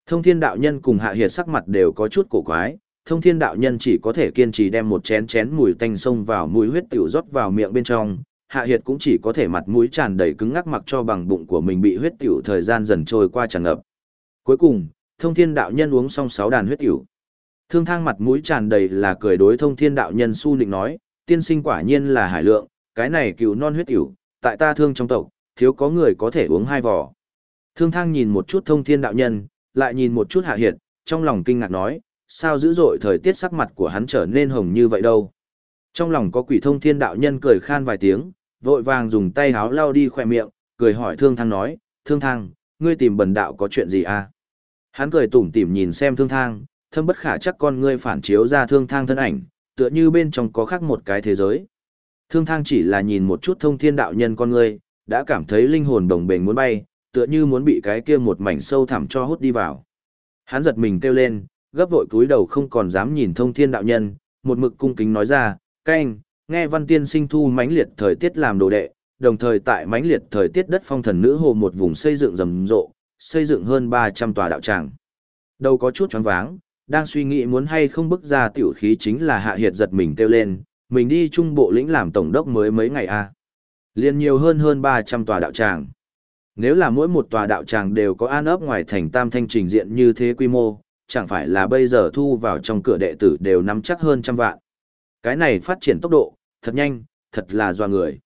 Thông thiên đạo nhân cùng hạ hiệt sắc mặt đều có chút cổ quái, thông thiên đạo nhân chỉ có thể kiên trì đem một chén chén mùi tanh sông vào mũi huyết tiểu rót vào miệng bên trong, hạ hiệt cũng chỉ có thể mặt mũi tràn đầy cứng ngắc mặc cho bằng bụng của mình bị huyết tiểu thời gian dần trôi qua tràn ngập. Cuối cùng, thông thiên đạo nhân uống xong sáu đàn huyết tiểu. Thương thang mặt mũi tràn đầy là cười đối thông thiên đạo nhân su nịnh nói, tiên sinh quả nhiên là hải lượng, cái này cựu non huyết tiểu, tại ta thương trong tộc, thiếu có người có thể uống hai vỏ. Thương thang nhìn một chút thông thiên đạo nhân, lại nhìn một chút hạ hiệt, trong lòng kinh ngạc nói, sao dữ dội thời tiết sắc mặt của hắn trở nên hồng như vậy đâu. Trong lòng có quỷ thông thiên đạo nhân cười khan vài tiếng, vội vàng dùng tay háo lau đi khỏe miệng, cười hỏi thương thang nói, thương thang, ngươi tìm bần đạo có chuyện gì à? Hắn cười tủm tỉm nhìn xem thương thang, thâm bất khả chắc con ngươi phản chiếu ra thương thang thân ảnh, tựa như bên trong có khác một cái thế giới. Thương thang chỉ là nhìn một chút thông thiên đạo nhân con ngươi, đã cảm thấy linh hồn đồng bền muốn bay, tựa như muốn bị cái kia một mảnh sâu thẳm cho hút đi vào. Hắn giật mình kêu lên, gấp vội cúi đầu không còn dám nhìn thông thiên đạo nhân, một mực cung kính nói ra, canh, nghe văn tiên sinh thu mãnh liệt thời tiết làm đồ đệ, đồng thời tại mãnh liệt thời tiết đất phong thần nữ hồ một vùng xây dựng rầm rộ, xây dựng hơn 300 tòa đạo tràng. Đâu có chút choáng váng, đang suy nghĩ muốn hay không bức ra tiểu khí chính là hạ hiệt giật mình kêu lên, mình đi trung bộ lĩnh làm tổng đốc mới mấy ngày a à. Liên nhiều hơn hơn 300 tòa đạo tràng. Nếu là mỗi một tòa đạo tràng đều có an ấp ngoài thành tam thanh trình diện như thế quy mô, chẳng phải là bây giờ thu vào trong cửa đệ tử đều nắm chắc hơn trăm vạn. Cái này phát triển tốc độ, thật nhanh, thật là doa người.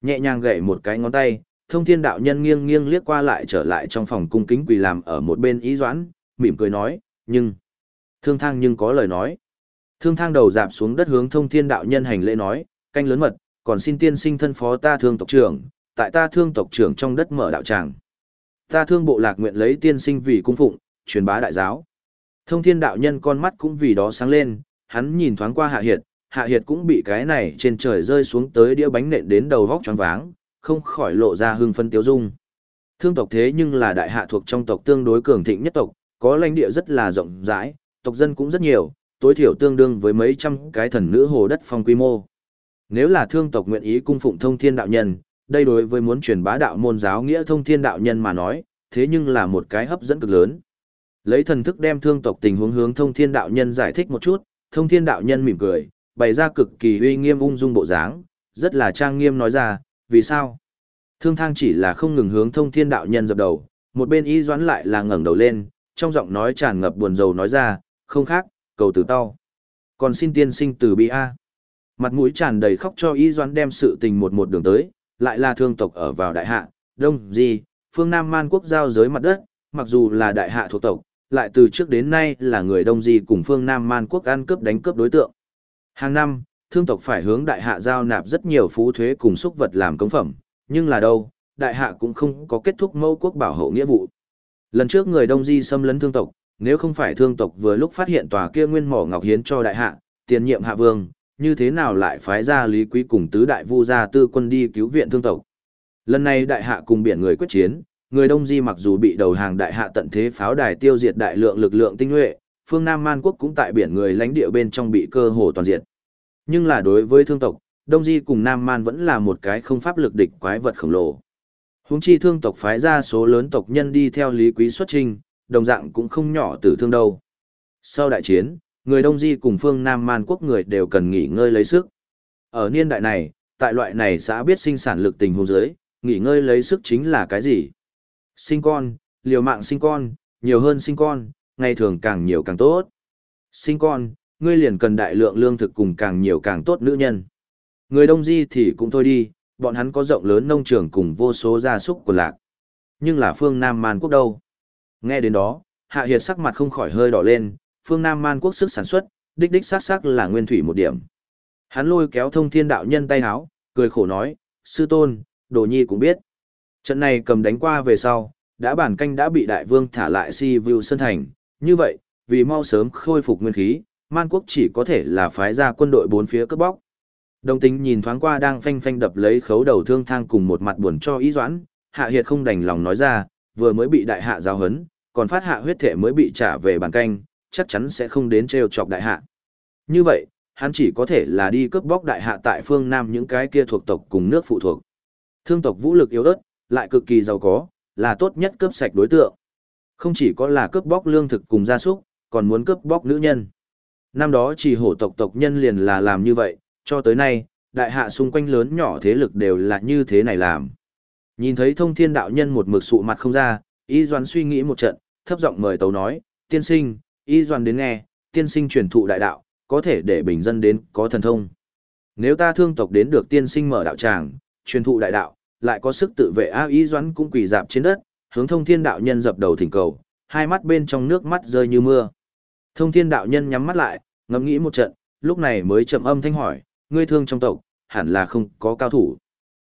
Nhẹ nhàng gậy một cái ngón tay, thông thiên đạo nhân nghiêng nghiêng liếc qua lại trở lại trong phòng cung kính quỳ làm ở một bên ý doãn, mỉm cười nói, nhưng, thương thang nhưng có lời nói. Thương thang đầu dạp xuống đất hướng thông thiên đạo nhân hành lễ nói, canh lớn mật, còn xin tiên sinh thân phó ta thương tộc trưởng, tại ta thương tộc trưởng trong đất mở đạo tràng. Ta thương bộ lạc nguyện lấy tiên sinh vì cung phụng, truyền bá đại giáo. Thông thiên đạo nhân con mắt cũng vì đó sáng lên, hắn nhìn thoáng qua hạ hiệt, hạ hiệt cũng bị cái này trên trời rơi xuống tới đĩa bánh nện đến đầu vóc tròn váng, không khỏi lộ ra hưng phân tiếu dung. Thương tộc thế nhưng là đại hạ thuộc trong tộc tương đối cường thịnh nhất tộc, có lãnh địa rất là rộng rãi, tộc dân cũng rất nhiều, tối thiểu tương đương với mấy trăm cái thần nữ hồ đất phong quy mô. Nếu là thương tộc nguyện ý cung phụng thông thiên đạo nhân, đây đối với muốn truyền bá đạo môn giáo nghĩa thông thiên đạo nhân mà nói, thế nhưng là một cái hấp dẫn cực lớn. Lấy thần thức đem thương tộc tình huống hướng thông thiên đạo nhân giải thích một chút, thông thiên đạo nhân mỉm cười, bày ra cực kỳ uy nghiêm ung dung bộ dáng, rất là trang nghiêm nói ra, vì sao? Thương thang chỉ là không ngừng hướng thông thiên đạo nhân dập đầu, một bên y doãn lại là ngẩng đầu lên, trong giọng nói tràn ngập buồn rầu nói ra, không khác, cầu từ tao. Còn xin tiên sinh từ bi A. Mặt mũi tràn đầy khóc cho y doãn đem sự tình một một đường tới, lại là thương tộc ở vào đại hạ, đông, gì, phương Nam man quốc giao giới mặt đất, mặc dù là đại hạ thuộc tộc, lại từ trước đến nay là người đông di cùng phương Nam man quốc ăn cướp đánh cướp đối tượng. Hàng năm, thương tộc phải hướng đại hạ giao nạp rất nhiều phú thuế cùng xúc vật làm công phẩm, nhưng là đâu, đại hạ cũng không có kết thúc mâu quốc bảo hộ nghĩa vụ. Lần trước người đông di xâm lấn thương tộc, nếu không phải thương tộc vừa lúc phát hiện tòa kia nguyên mỏ ngọc hiến cho đại hạ, tiền nhiệm hạ vương, như thế nào lại phái ra lý quý cùng tứ đại vu gia tư quân đi cứu viện thương tộc. Lần này đại hạ cùng biển người quyết chiến, người đông di mặc dù bị đầu hàng đại hạ tận thế pháo đài tiêu diệt đại lượng lực lượng tinh nhuệ, phương Nam Man quốc cũng tại biển người lãnh địa bên trong bị cơ hồ toàn diệt. Nhưng là đối với thương tộc, Đông Di cùng Nam Man vẫn là một cái không pháp lực địch quái vật khổng lồ. Huống chi thương tộc phái ra số lớn tộc nhân đi theo Lý Quý xuất trình, đồng dạng cũng không nhỏ tử thương đâu. Sau đại chiến, người Đông Di cùng phương Nam Man quốc người đều cần nghỉ ngơi lấy sức. Ở niên đại này, tại loại này xã biết sinh sản lực tình huống dưới, nghỉ ngơi lấy sức chính là cái gì? Sinh con, liều mạng sinh con, nhiều hơn sinh con, ngày thường càng nhiều càng tốt. Sinh con, ngươi liền cần đại lượng lương thực cùng càng nhiều càng tốt nữ nhân. Người đông di thì cũng thôi đi, bọn hắn có rộng lớn nông trường cùng vô số gia súc của lạc. Nhưng là phương Nam Man quốc đâu? Nghe đến đó, Hạ Hiệt sắc mặt không khỏi hơi đỏ lên, phương Nam Man quốc sức sản xuất, đích đích sắc sắc là nguyên thủy một điểm. Hắn lôi kéo thông thiên đạo nhân tay háo, cười khổ nói, sư tôn, đồ nhi cũng biết. Trận này cầm đánh qua về sau, đã bản canh đã bị đại vương thả lại si view sân thành, như vậy, vì mau sớm khôi phục nguyên khí, man quốc chỉ có thể là phái ra quân đội bốn phía cướp bóc. Đồng tính nhìn thoáng qua đang phanh phanh đập lấy khấu đầu thương thang cùng một mặt buồn cho ý doãn, hạ hiệt không đành lòng nói ra, vừa mới bị đại hạ giao hấn, còn phát hạ huyết thể mới bị trả về bản canh, chắc chắn sẽ không đến treo chọc đại hạ. Như vậy, hắn chỉ có thể là đi cướp bóc đại hạ tại phương Nam những cái kia thuộc tộc cùng nước phụ thuộc. Thương tộc vũ lực yếu ớt, lại cực kỳ giàu có, là tốt nhất cướp sạch đối tượng. Không chỉ có là cướp bóc lương thực cùng gia súc, còn muốn cướp bóc nữ nhân. Năm đó chỉ hổ tộc tộc nhân liền là làm như vậy, cho tới nay, đại hạ xung quanh lớn nhỏ thế lực đều là như thế này làm. Nhìn thấy thông thiên đạo nhân một mực sụ mặt không ra, y doan suy nghĩ một trận, thấp giọng mời tấu nói, tiên sinh, y doan đến nghe, tiên sinh truyền thụ đại đạo, có thể để bình dân đến có thần thông. Nếu ta thương tộc đến được tiên sinh mở đạo tràng, truyền thụ đại đạo, lại có sức tự vệ A y doãn cũng quỳ dạp trên đất, hướng thông thiên đạo nhân dập đầu thỉnh cầu, hai mắt bên trong nước mắt rơi như mưa. Thông thiên đạo nhân nhắm mắt lại, ngẫm nghĩ một trận, lúc này mới chậm âm thanh hỏi, ngươi thương trong tộc, hẳn là không có cao thủ.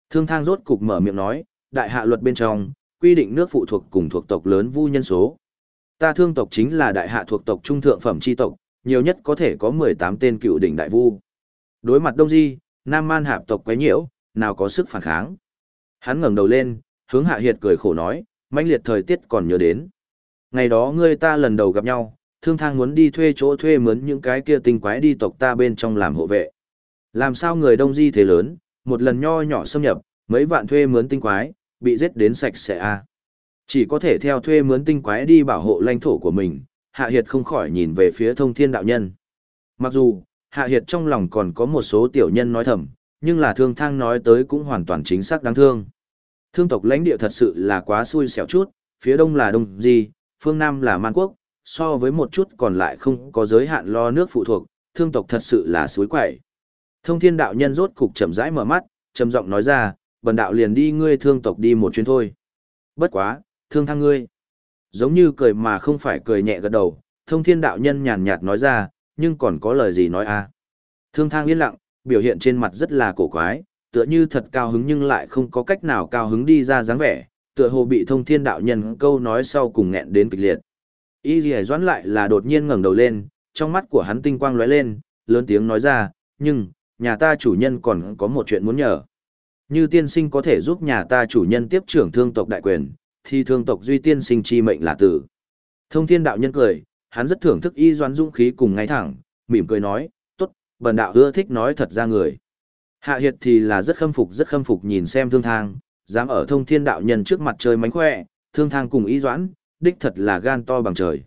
Thương thang rốt cục mở miệng nói, đại hạ luật bên trong, quy định nước phụ thuộc cùng thuộc tộc lớn vu nhân số. Ta thương tộc chính là đại hạ thuộc tộc trung thượng phẩm chi tộc, nhiều nhất có thể có 18 tên cựu đỉnh đại vu. Đối mặt Đông Di, Nam Man hạp tộc quấy nhiễu, nào có sức phản kháng. Hắn ngẩng đầu lên, hướng Hạ Hiệt cười khổ nói, mãnh liệt thời tiết còn nhớ đến. Ngày đó ngươi ta lần đầu gặp nhau, thương thang muốn đi thuê chỗ thuê mướn những cái kia tinh quái đi tộc ta bên trong làm hộ vệ. Làm sao người đông di thế lớn, một lần nho nhỏ xâm nhập, mấy vạn thuê mướn tinh quái, bị giết đến sạch sẽ a. Chỉ có thể theo thuê mướn tinh quái đi bảo hộ lãnh thổ của mình, Hạ Hiệt không khỏi nhìn về phía thông thiên đạo nhân. Mặc dù, Hạ Hiệt trong lòng còn có một số tiểu nhân nói thầm, nhưng là thương thang nói tới cũng hoàn toàn chính xác đáng thương. Thương tộc lãnh địa thật sự là quá xui xẻo chút, phía đông là đông di, phương nam là man quốc, so với một chút còn lại không có giới hạn lo nước phụ thuộc, thương tộc thật sự là suối quẩy Thông thiên đạo nhân rốt cục chậm rãi mở mắt, trầm giọng nói ra, bần đạo liền đi ngươi thương tộc đi một chuyến thôi. Bất quá, thương thang ngươi. Giống như cười mà không phải cười nhẹ gật đầu, thông thiên đạo nhân nhàn nhạt nói ra, nhưng còn có lời gì nói a? À? Thương thang yên lặng, biểu hiện trên mặt rất là cổ quái, tựa như thật cao hứng nhưng lại không có cách nào cao hứng đi ra dáng vẻ, tựa hồ bị thông thiên đạo nhân câu nói sau cùng nghẹn đến kịch liệt. Y Dì Doãn lại là đột nhiên ngẩng đầu lên, trong mắt của hắn tinh quang lóe lên, lớn tiếng nói ra, nhưng, nhà ta chủ nhân còn có một chuyện muốn nhờ. Như tiên sinh có thể giúp nhà ta chủ nhân tiếp trưởng thương tộc đại quyền, thì thương tộc duy tiên sinh chi mệnh là tử. Thông thiên đạo nhân cười, hắn rất thưởng thức y Doãn dũng khí cùng ngay thẳng, mỉm cười nói, bần đạo ưa thích nói thật ra người. Hạ hiệt thì là rất khâm phục rất khâm phục nhìn xem thương thang, dám ở thông thiên đạo nhân trước mặt chơi mánh khỏe, thương thang cùng y doãn, đích thật là gan to bằng trời.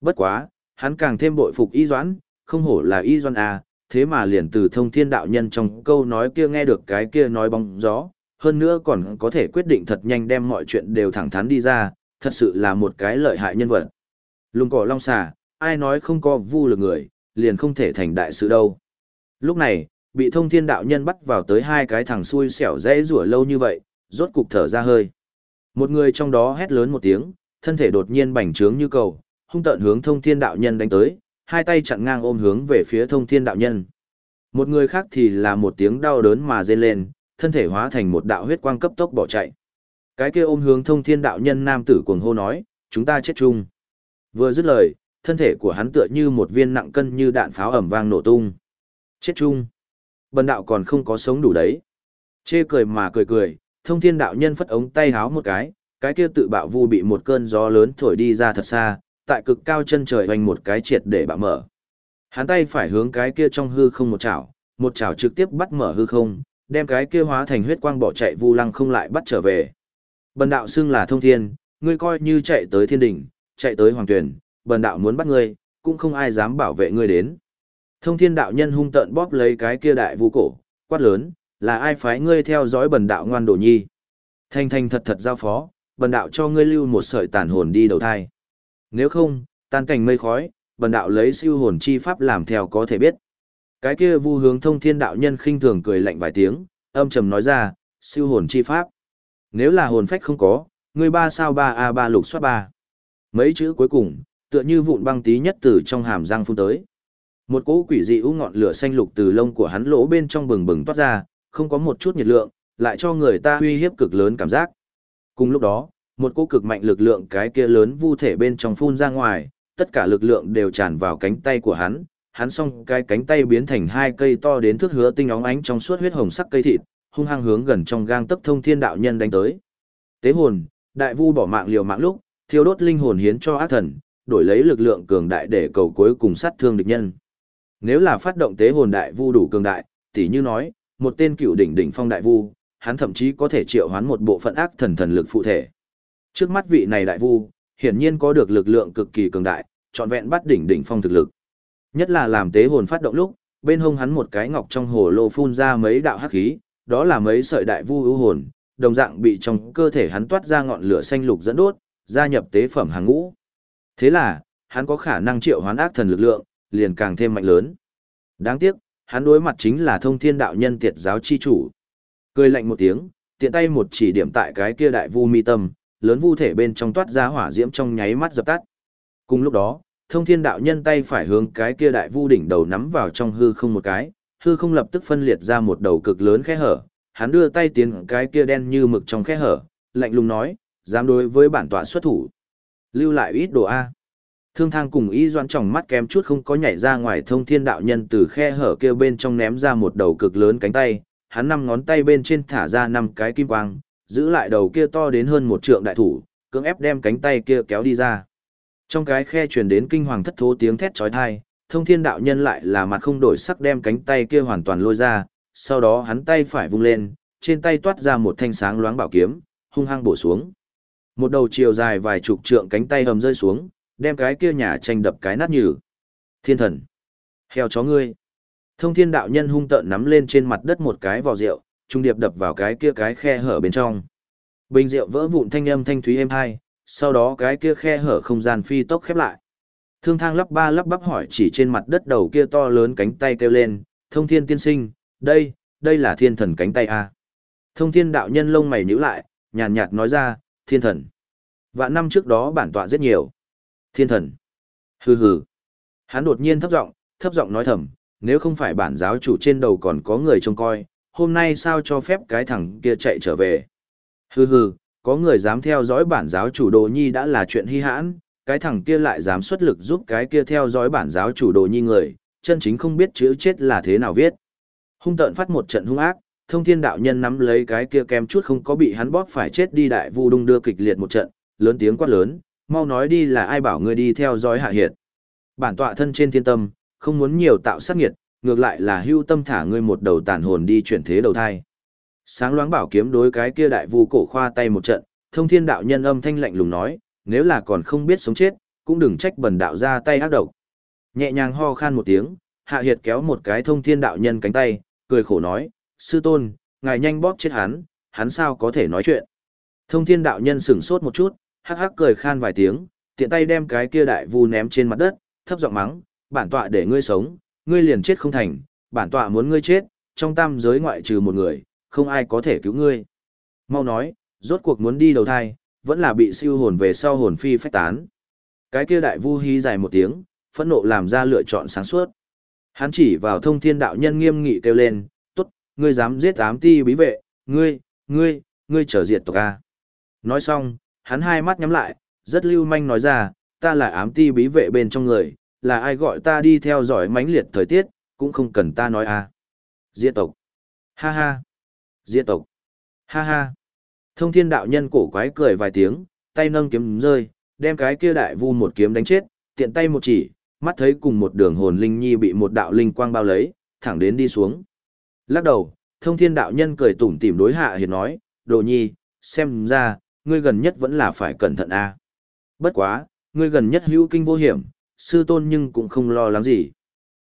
Bất quá, hắn càng thêm bội phục y doãn, không hổ là y doãn à, thế mà liền từ thông thiên đạo nhân trong câu nói kia nghe được cái kia nói bóng gió, hơn nữa còn có thể quyết định thật nhanh đem mọi chuyện đều thẳng thắn đi ra, thật sự là một cái lợi hại nhân vật. Lùng cỏ long xà, ai nói không có vu lực người, liền không thể thành đại sự đâu. Lúc này, bị thông thiên đạo nhân bắt vào tới hai cái thằng xui xẻo dễ rủa lâu như vậy, rốt cục thở ra hơi. Một người trong đó hét lớn một tiếng, thân thể đột nhiên bành trướng như cầu, hung tợn hướng thông thiên đạo nhân đánh tới, hai tay chặn ngang ôm hướng về phía thông thiên đạo nhân. Một người khác thì là một tiếng đau đớn mà rên lên, thân thể hóa thành một đạo huyết quang cấp tốc bỏ chạy. Cái kia ôm hướng thông thiên đạo nhân nam tử cuồng hô nói, chúng ta chết chung. Vừa dứt lời, thân thể của hắn tựa như một viên nặng cân như đạn pháo ẩm vang nổ tung. Chết chung. Bần đạo còn không có sống đủ đấy. Chê cười mà cười cười, thông thiên đạo nhân phất ống tay háo một cái, cái kia tự bạo vu bị một cơn gió lớn thổi đi ra thật xa, tại cực cao chân trời hoành một cái triệt để bạo mở. Hắn tay phải hướng cái kia trong hư không một chảo, một chảo trực tiếp bắt mở hư không, đem cái kia hóa thành huyết quang bỏ chạy vu lăng không lại bắt trở về. Bần đạo xưng là thông thiên, ngươi coi như chạy tới thiên đỉnh, chạy tới hoàng tuyển, bần đạo muốn bắt ngươi, cũng không ai dám bảo vệ ngươi đến. Thông thiên đạo nhân hung tợn bóp lấy cái kia đại vu cổ, quát lớn, là ai phái ngươi theo dõi bần đạo ngoan đồ nhi. Thanh thanh thật thật giao phó, bần đạo cho ngươi lưu một sợi tàn hồn đi đầu thai. Nếu không, tan cảnh mây khói, bần đạo lấy siêu hồn chi pháp làm theo có thể biết. Cái kia vu hướng thông thiên đạo nhân khinh thường cười lạnh vài tiếng, âm trầm nói ra, siêu hồn chi pháp. Nếu là hồn phách không có, ngươi ba sao ba a ba lục soát ba. Mấy chữ cuối cùng, tựa như vụn băng tí nhất từ trong hàm răng phun tới. Một cỗ quỷ dị u ngọn lửa xanh lục từ lông của hắn lỗ bên trong bừng bừng toát ra, không có một chút nhiệt lượng, lại cho người ta uy hiếp cực lớn cảm giác. Cùng lúc đó, một cỗ cực mạnh lực lượng cái kia lớn vu thể bên trong phun ra ngoài, tất cả lực lượng đều tràn vào cánh tay của hắn, hắn xong cái cánh tay biến thành hai cây to đến thước hứa tinh óng ánh trong suốt huyết hồng sắc cây thịt, hung hăng hướng gần trong gang tấc thông thiên đạo nhân đánh tới. Tế hồn, đại vu bỏ mạng liều mạng lúc, thiêu đốt linh hồn hiến cho ác thần, đổi lấy lực lượng cường đại để cầu cuối cùng sát thương địch nhân. Nếu là phát động tế hồn đại vu đủ cường đại, tỉ như nói, một tên cựu đỉnh đỉnh phong đại vu, hắn thậm chí có thể triệu hoán một bộ phận ác thần thần lực phụ thể. Trước mắt vị này đại vu, hiển nhiên có được lực lượng cực kỳ cường đại, trọn vẹn bắt đỉnh đỉnh phong thực lực. Nhất là làm tế hồn phát động lúc, bên hông hắn một cái ngọc trong hồ lô phun ra mấy đạo hắc khí, đó là mấy sợi đại vu ưu hồn, đồng dạng bị trong cơ thể hắn toát ra ngọn lửa xanh lục dẫn đốt, gia nhập tế phẩm hàng ngũ. Thế là, hắn có khả năng triệu hoán ác thần lực lượng, liền càng thêm mạnh lớn. Đáng tiếc, hắn đối mặt chính là thông thiên đạo nhân tiệt giáo chi chủ. Cười lạnh một tiếng, tiện tay một chỉ điểm tại cái kia đại vu mi tâm, lớn vu thể bên trong toát ra hỏa diễm trong nháy mắt dập tắt. Cùng lúc đó, thông thiên đạo nhân tay phải hướng cái kia đại vu đỉnh đầu nắm vào trong hư không một cái, hư không lập tức phân liệt ra một đầu cực lớn khe hở, hắn đưa tay tiến cái kia đen như mực trong khe hở, lạnh lùng nói, dám đối với bản tọa xuất thủ. Lưu lại ít đồ A. Thương thang cùng y doan trọng mắt kém chút không có nhảy ra ngoài thông thiên đạo nhân từ khe hở kia bên trong ném ra một đầu cực lớn cánh tay, hắn năm ngón tay bên trên thả ra năm cái kim quang, giữ lại đầu kia to đến hơn một trượng đại thủ, cưỡng ép đem cánh tay kia kéo đi ra. Trong cái khe truyền đến kinh hoàng thất thố tiếng thét chói tai, thông thiên đạo nhân lại là mặt không đổi sắc đem cánh tay kia hoàn toàn lôi ra, sau đó hắn tay phải vung lên, trên tay toát ra một thanh sáng loáng bảo kiếm, hung hăng bổ xuống. Một đầu chiều dài vài chục trượng cánh tay hầm rơi xuống, đem cái kia nhà tranh đập cái nát nhừ. Thiên thần! Heo chó ngươi! Thông thiên đạo nhân hung tợn nắm lên trên mặt đất một cái vò rượu, trung điệp đập vào cái kia cái khe hở bên trong. Bình rượu vỡ vụn thanh âm thanh thúy êm hai, sau đó cái kia khe hở không gian phi tốc khép lại. Thương thang lắp ba lắp bắp hỏi chỉ trên mặt đất đầu kia to lớn cánh tay kêu lên, thông thiên tiên sinh, đây, đây là thiên thần cánh tay a. Thông thiên đạo nhân lông mày nhíu lại, nhàn nhạt nói ra, thiên thần. Vạn năm trước đó bản tọa rất nhiều. Thiên thần. Hừ hừ. Hắn đột nhiên thấp giọng, thấp giọng nói thầm, nếu không phải bản giáo chủ trên đầu còn có người trông coi, hôm nay sao cho phép cái thằng kia chạy trở về. Hừ hừ, có người dám theo dõi bản giáo chủ đồ nhi đã là chuyện hy hãn, cái thằng kia lại dám xuất lực giúp cái kia theo dõi bản giáo chủ đồ nhi người, chân chính không biết chữ chết là thế nào viết. Hung tợn phát một trận hung ác, thông thiên đạo nhân nắm lấy cái kia kem chút không có bị hắn bóp phải chết đi đại vu đung đưa kịch liệt một trận, lớn tiếng quát lớn, mau nói đi là ai bảo ngươi đi theo dõi hạ hiệt. Bản tọa thân trên thiên tâm, không muốn nhiều tạo sát nghiệt, ngược lại là hưu tâm thả ngươi một đầu tàn hồn đi chuyển thế đầu thai. Sáng loáng bảo kiếm đối cái kia đại vu cổ khoa tay một trận, thông thiên đạo nhân âm thanh lạnh lùng nói, nếu là còn không biết sống chết, cũng đừng trách bần đạo ra tay ác độc. Nhẹ nhàng ho khan một tiếng, hạ hiệt kéo một cái thông thiên đạo nhân cánh tay, cười khổ nói, sư tôn, ngài nhanh bóp chết hắn, hắn sao có thể nói chuyện. Thông thiên đạo nhân sửng sốt một chút, hắc hắc cười khan vài tiếng, tiện tay đem cái kia đại vu ném trên mặt đất, thấp giọng mắng, bản tọa để ngươi sống, ngươi liền chết không thành, bản tọa muốn ngươi chết, trong tam giới ngoại trừ một người, không ai có thể cứu ngươi. Mau nói, rốt cuộc muốn đi đầu thai, vẫn là bị siêu hồn về sau hồn phi phách tán. Cái kia đại vu hí dài một tiếng, phẫn nộ làm ra lựa chọn sáng suốt. Hắn chỉ vào thông thiên đạo nhân nghiêm nghị kêu lên, ngươi dám giết ám ti bí vệ, ngươi, ngươi, ngươi trở diệt tộc A. Nói xong, hắn hai mắt nhắm lại, rất lưu manh nói ra, ta là ám ti bí vệ bên trong người, là ai gọi ta đi theo dõi mãnh liệt thời tiết, cũng không cần ta nói A. Diệt tộc. Ha ha. Diệt tộc. Ha ha. Thông thiên đạo nhân cổ quái cười vài tiếng, tay nâng kiếm rơi, đem cái kia đại vu một kiếm đánh chết, tiện tay một chỉ, mắt thấy cùng một đường hồn linh nhi bị một đạo linh quang bao lấy, thẳng đến đi xuống. Lắc đầu, thông thiên đạo nhân cười tủm tỉm đối hạ hiền nói, đồ nhi, xem ra, ngươi gần nhất vẫn là phải cẩn thận a. Bất quá, ngươi gần nhất hữu kinh vô hiểm, sư tôn nhưng cũng không lo lắng gì.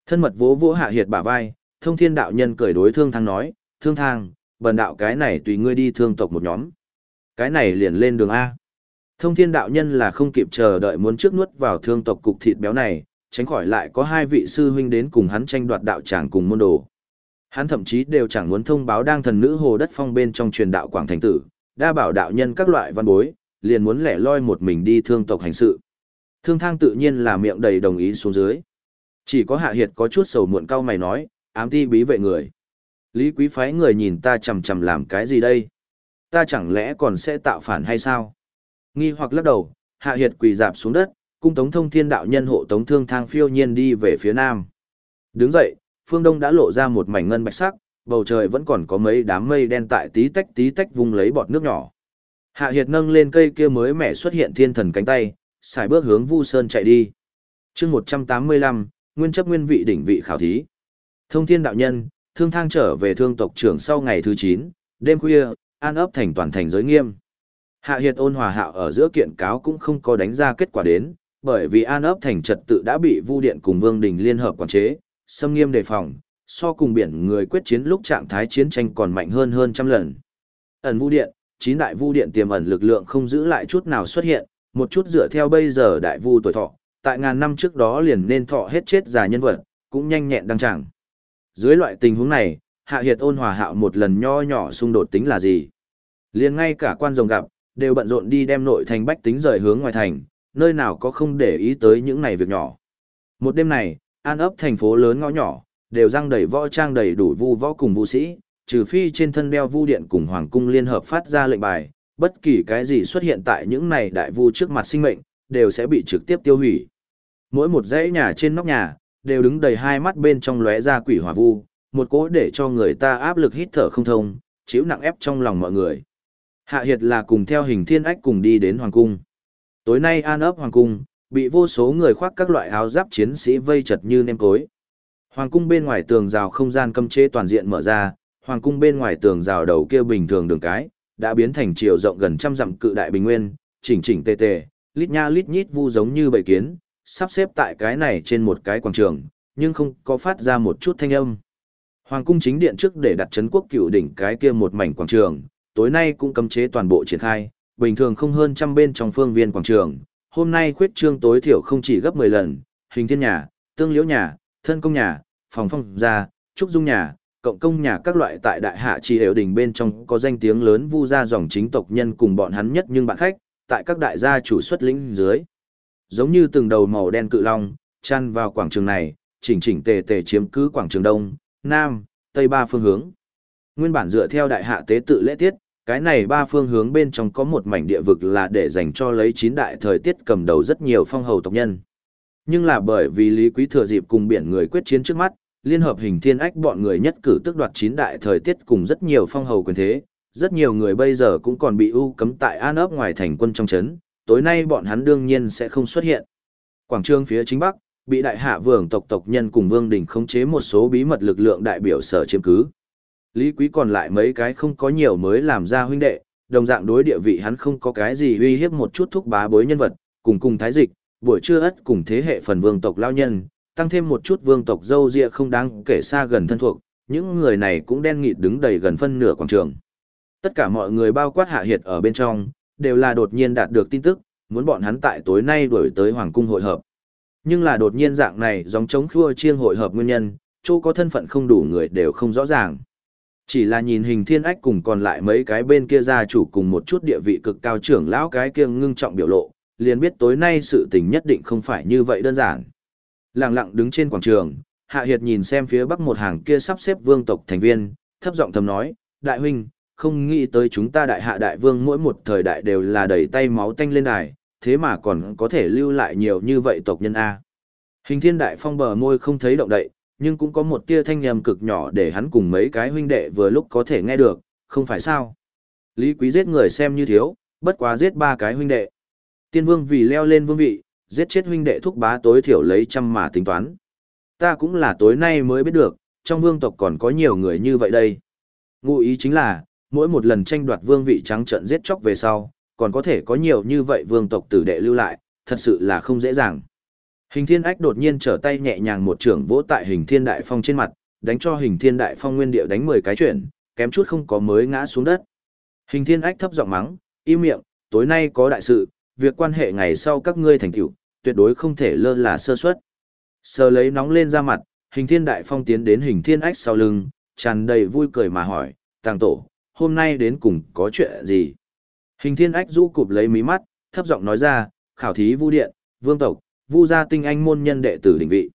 Thân mật vỗ vỗ hạ hiệt bả vai, thông thiên đạo nhân cười đối thương thang nói, thương thang, bần đạo cái này tùy ngươi đi thương tộc một nhóm. Cái này liền lên đường A. Thông thiên đạo nhân là không kịp chờ đợi muốn trước nuốt vào thương tộc cục thịt béo này, tránh khỏi lại có hai vị sư huynh đến cùng hắn tranh đoạt đạo tràng cùng môn đồ. Hắn thậm chí đều chẳng muốn thông báo đang thần nữ hồ đất phong bên trong truyền đạo quảng thành tử, đa bảo đạo nhân các loại văn bối, liền muốn lẻ loi một mình đi thương tộc hành sự. Thương thang tự nhiên là miệng đầy đồng ý xuống dưới. Chỉ có hạ hiệt có chút sầu muộn cao mày nói, ám ti bí vệ người. Lý quý phái người nhìn ta chầm chầm làm cái gì đây? Ta chẳng lẽ còn sẽ tạo phản hay sao? Nghi hoặc lắc đầu, hạ hiệt quỳ dạp xuống đất, cung tống thông thiên đạo nhân hộ tống thương thang phiêu nhiên đi về phía nam. Đứng dậy, phương đông đã lộ ra một mảnh ngân bạch sắc, bầu trời vẫn còn có mấy đám mây đen tại tí tách tí tách vung lấy bọt nước nhỏ. Hạ Hiệt nâng lên cây kia mới mẻ xuất hiện thiên thần cánh tay, xài bước hướng Vu Sơn chạy đi. chương 185, nguyên chấp nguyên vị đỉnh vị khảo thí. Thông thiên đạo nhân, thương thang trở về thương tộc trưởng sau ngày thứ 9, đêm khuya, an ấp thành toàn thành giới nghiêm. Hạ Hiệt ôn hòa hạo ở giữa kiện cáo cũng không có đánh ra kết quả đến, bởi vì an ấp thành trật tự đã bị Vu Điện cùng Vương Đình liên hợp quản chế, xâm nghiêm đề phòng, so cùng biển người quyết chiến lúc trạng thái chiến tranh còn mạnh hơn hơn trăm lần. Ẩn Vu Điện, chín đại Vu Điện tiềm ẩn lực lượng không giữ lại chút nào xuất hiện, một chút dựa theo bây giờ đại vu tuổi thọ, tại ngàn năm trước đó liền nên thọ hết chết già nhân vật, cũng nhanh nhẹn đăng tràng. Dưới loại tình huống này, Hạ Hiệt ôn hòa hạo một lần nho nhỏ xung đột tính là gì? Liền ngay cả quan rồng gặp, đều bận rộn đi đem nội thành bách tính rời hướng ngoài thành, nơi nào có không để ý tới những này việc nhỏ. Một đêm này, an ấp thành phố lớn ngõ nhỏ, đều răng đầy võ trang đầy đủ vu võ cùng vũ sĩ, trừ phi trên thân đeo vu điện cùng hoàng cung liên hợp phát ra lệnh bài, bất kỳ cái gì xuất hiện tại những này đại vu trước mặt sinh mệnh, đều sẽ bị trực tiếp tiêu hủy. Mỗi một dãy nhà trên nóc nhà, đều đứng đầy hai mắt bên trong lóe ra quỷ hỏa vu, một cỗ để cho người ta áp lực hít thở không thông, chịu nặng ép trong lòng mọi người. Hạ Hiệt là cùng theo hình thiên ách cùng đi đến Hoàng Cung. Tối nay an ấp Hoàng Cung, bị vô số người khoác các loại áo giáp chiến sĩ vây chật như nêm cối. Hoàng Cung bên ngoài tường rào không gian cấm chế toàn diện mở ra, Hoàng Cung bên ngoài tường rào đầu kia bình thường đường cái, đã biến thành chiều rộng gần trăm dặm cự đại bình nguyên, chỉnh chỉnh tề tề, lít nha lít nhít vu giống như bầy kiến, sắp xếp tại cái này trên một cái quảng trường, nhưng không có phát ra một chút thanh âm. Hoàng cung chính điện trước để đặt chấn quốc cựu đỉnh cái kia một mảnh quảng trường, tối nay cũng cấm chế toàn bộ triển khai, bình thường không hơn trăm bên trong phương viên quảng trường, hôm nay khuyết trương tối thiểu không chỉ gấp 10 lần, hình thiên nhà, tương liễu nhà, thân công nhà, phòng phong gia, trúc dung nhà, cộng công nhà các loại tại đại hạ trì đều đình bên trong có danh tiếng lớn vu gia dòng chính tộc nhân cùng bọn hắn nhất nhưng bạn khách, tại các đại gia chủ xuất lĩnh dưới. Giống như từng đầu màu đen cự long, chăn vào quảng trường này, chỉnh chỉnh tề tề chiếm cứ quảng trường đông, nam, tây ba phương hướng. Nguyên bản dựa theo đại hạ tế tự lễ tiết, cái này ba phương hướng bên trong có một mảnh địa vực là để dành cho lấy chín đại thời tiết cầm đầu rất nhiều phong hầu tộc nhân. Nhưng là bởi vì Lý Quý thừa dịp cùng biển người quyết chiến trước mắt, liên hợp hình thiên ách bọn người nhất cử tức đoạt chín đại thời tiết cùng rất nhiều phong hầu quyền thế, rất nhiều người bây giờ cũng còn bị ưu cấm tại an ấp ngoài thành quân trong chấn, tối nay bọn hắn đương nhiên sẽ không xuất hiện. Quảng trường phía chính bắc, bị đại hạ vương tộc tộc nhân cùng vương đình khống chế một số bí mật lực lượng đại biểu sở chiếm cứ. Lý Quý còn lại mấy cái không có nhiều mới làm ra huynh đệ, đồng dạng đối địa vị hắn không có cái gì uy hiếp một chút thúc bá bối nhân vật, cùng cùng thái dịch, buổi trưa ất cùng thế hệ phần vương tộc lao nhân, tăng thêm một chút vương tộc dâu dịa không đáng kể xa gần thân thuộc, những người này cũng đen nghịt đứng đầy gần phân nửa quảng trường. Tất cả mọi người bao quát hạ hiệt ở bên trong, đều là đột nhiên đạt được tin tức, muốn bọn hắn tại tối nay đuổi tới hoàng cung hội hợp. Nhưng là đột nhiên dạng này giống chống khua chiêng hội hợp nguyên nhân, chỗ có thân phận không đủ người đều không rõ ràng. Chỉ là nhìn hình thiên ách cùng còn lại mấy cái bên kia gia chủ cùng một chút địa vị cực cao trưởng lão cái kia ngưng trọng biểu lộ, liền biết tối nay sự tình nhất định không phải như vậy đơn giản. Lặng lặng đứng trên quảng trường, Hạ Hiệt nhìn xem phía bắc một hàng kia sắp xếp vương tộc thành viên, thấp giọng thầm nói, đại huynh, không nghĩ tới chúng ta đại hạ đại vương mỗi một thời đại đều là đầy tay máu tanh lên đài, thế mà còn có thể lưu lại nhiều như vậy tộc nhân A. Hình thiên đại phong bờ môi không thấy động đậy, nhưng cũng có một tia thanh nhầm cực nhỏ để hắn cùng mấy cái huynh đệ vừa lúc có thể nghe được, không phải sao. Lý quý giết người xem như thiếu, bất quá giết ba cái huynh đệ. Tiên vương vì leo lên vương vị, giết chết huynh đệ thúc bá tối thiểu lấy trăm mà tính toán. Ta cũng là tối nay mới biết được, trong vương tộc còn có nhiều người như vậy đây. Ngụ ý chính là, mỗi một lần tranh đoạt vương vị trắng trận giết chóc về sau, còn có thể có nhiều như vậy vương tộc tử đệ lưu lại, thật sự là không dễ dàng. Hình thiên ách đột nhiên trở tay nhẹ nhàng một trưởng vỗ tại hình thiên đại phong trên mặt, đánh cho hình thiên đại phong nguyên điệu đánh 10 cái chuyển, kém chút không có mới ngã xuống đất. Hình thiên ách thấp giọng mắng, im miệng, tối nay có đại sự, việc quan hệ ngày sau các ngươi thành tựu, tuyệt đối không thể lơ là sơ suất. Sờ lấy nóng lên ra mặt, hình thiên đại phong tiến đến hình thiên ách sau lưng, tràn đầy vui cười mà hỏi, tàng tổ, hôm nay đến cùng có chuyện gì? Hình thiên ách rũ cụp lấy mí mắt, thấp giọng nói ra, khảo thí vu điện, vương tộc, vu gia tinh anh môn nhân đệ tử đỉnh vị.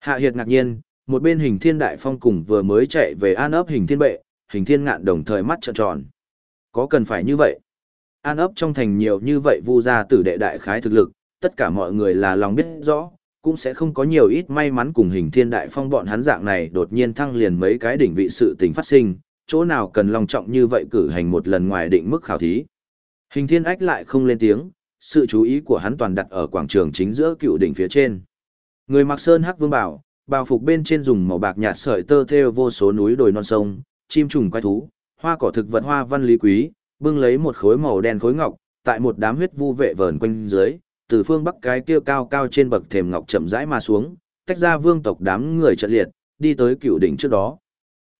Hạ hiệt ngạc nhiên, một bên hình thiên đại phong cùng vừa mới chạy về an ấp hình thiên bệ, hình thiên ngạn đồng thời mắt trợn tròn. Có cần phải như vậy? An ấp trong thành nhiều như vậy vu gia tử đệ đại khái thực lực, tất cả mọi người là lòng biết rõ, cũng sẽ không có nhiều ít may mắn cùng hình thiên đại phong bọn hắn dạng này đột nhiên thăng liền mấy cái đỉnh vị sự tình phát sinh, chỗ nào cần lòng trọng như vậy cử hành một lần ngoài định mức khảo thí. Hình thiên ách lại không lên tiếng, sự chú ý của hắn toàn đặt ở quảng trường chính giữa cựu đỉnh phía trên. Người mặc sơn hắc vương bảo, bào phục bên trên dùng màu bạc nhạt sợi tơ thêu vô số núi đồi non sông, chim trùng quái thú, hoa cỏ thực vật hoa văn lý quý, bưng lấy một khối màu đen khối ngọc, tại một đám huyết vu vệ vờn quanh dưới, từ phương bắc cái kia cao cao trên bậc thềm ngọc chậm rãi mà xuống, tách ra vương tộc đám người trận liệt, đi tới cựu đỉnh trước đó.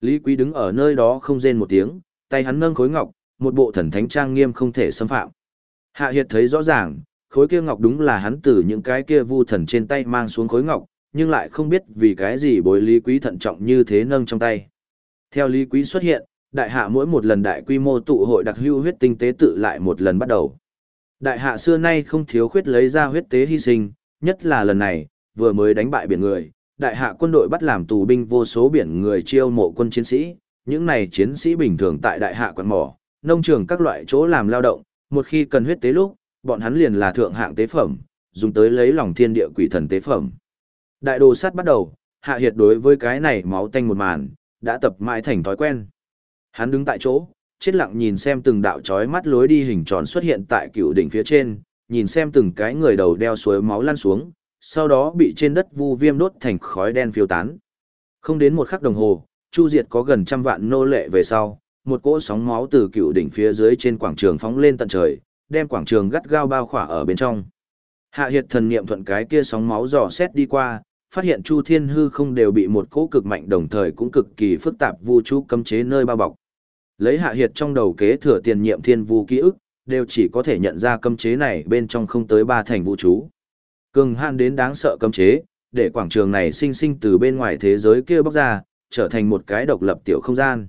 Lý Quý đứng ở nơi đó không rên một tiếng, tay hắn nâng khối ngọc, một bộ thần thánh trang nghiêm không thể xâm phạm. Hạ Hiệt thấy rõ ràng, khối kia ngọc đúng là hắn từ những cái kia vu thần trên tay mang xuống khối ngọc, nhưng lại không biết vì cái gì bối Lý Quý thận trọng như thế nâng trong tay. Theo Lý Quý xuất hiện, đại hạ mỗi một lần đại quy mô tụ hội đặc hưu huyết tinh tế tự lại một lần bắt đầu. Đại hạ xưa nay không thiếu khuyết lấy ra huyết tế hy sinh, nhất là lần này, vừa mới đánh bại biển người, đại hạ quân đội bắt làm tù binh vô số biển người chiêu mộ quân chiến sĩ, những này chiến sĩ bình thường tại đại hạ quán mỏ, nông trường các loại chỗ làm lao động, một khi cần huyết tế lúc, bọn hắn liền là thượng hạng tế phẩm, dùng tới lấy lòng thiên địa quỷ thần tế phẩm. Đại đồ sát bắt đầu, hạ hiệt đối với cái này máu tanh một màn, đã tập mãi thành thói quen. Hắn đứng tại chỗ, chết lặng nhìn xem từng đạo chói mắt lối đi hình tròn xuất hiện tại cựu đỉnh phía trên, nhìn xem từng cái người đầu đeo suối máu lăn xuống, sau đó bị trên đất vu viêm đốt thành khói đen phiêu tán. Không đến một khắc đồng hồ, Chu Diệt có gần trăm vạn nô lệ về sau, một cỗ sóng máu từ cựu đỉnh phía dưới trên quảng trường phóng lên tận trời, đem quảng trường gắt gao bao khỏa ở bên trong. Hạ Hiệt thần niệm thuận cái kia sóng máu dò xét đi qua, phát hiện Chu Thiên Hư không đều bị một cỗ cực mạnh đồng thời cũng cực kỳ phức tạp vu chú cấm chế nơi bao bọc. Lấy Hạ Hiệt trong đầu kế thừa tiền nhiệm thiên vu ký ức, đều chỉ có thể nhận ra cấm chế này bên trong không tới ba thành vũ chú. Cường hạn đến đáng sợ cấm chế, để quảng trường này sinh sinh từ bên ngoài thế giới kia bóc ra, trở thành một cái độc lập tiểu không gian.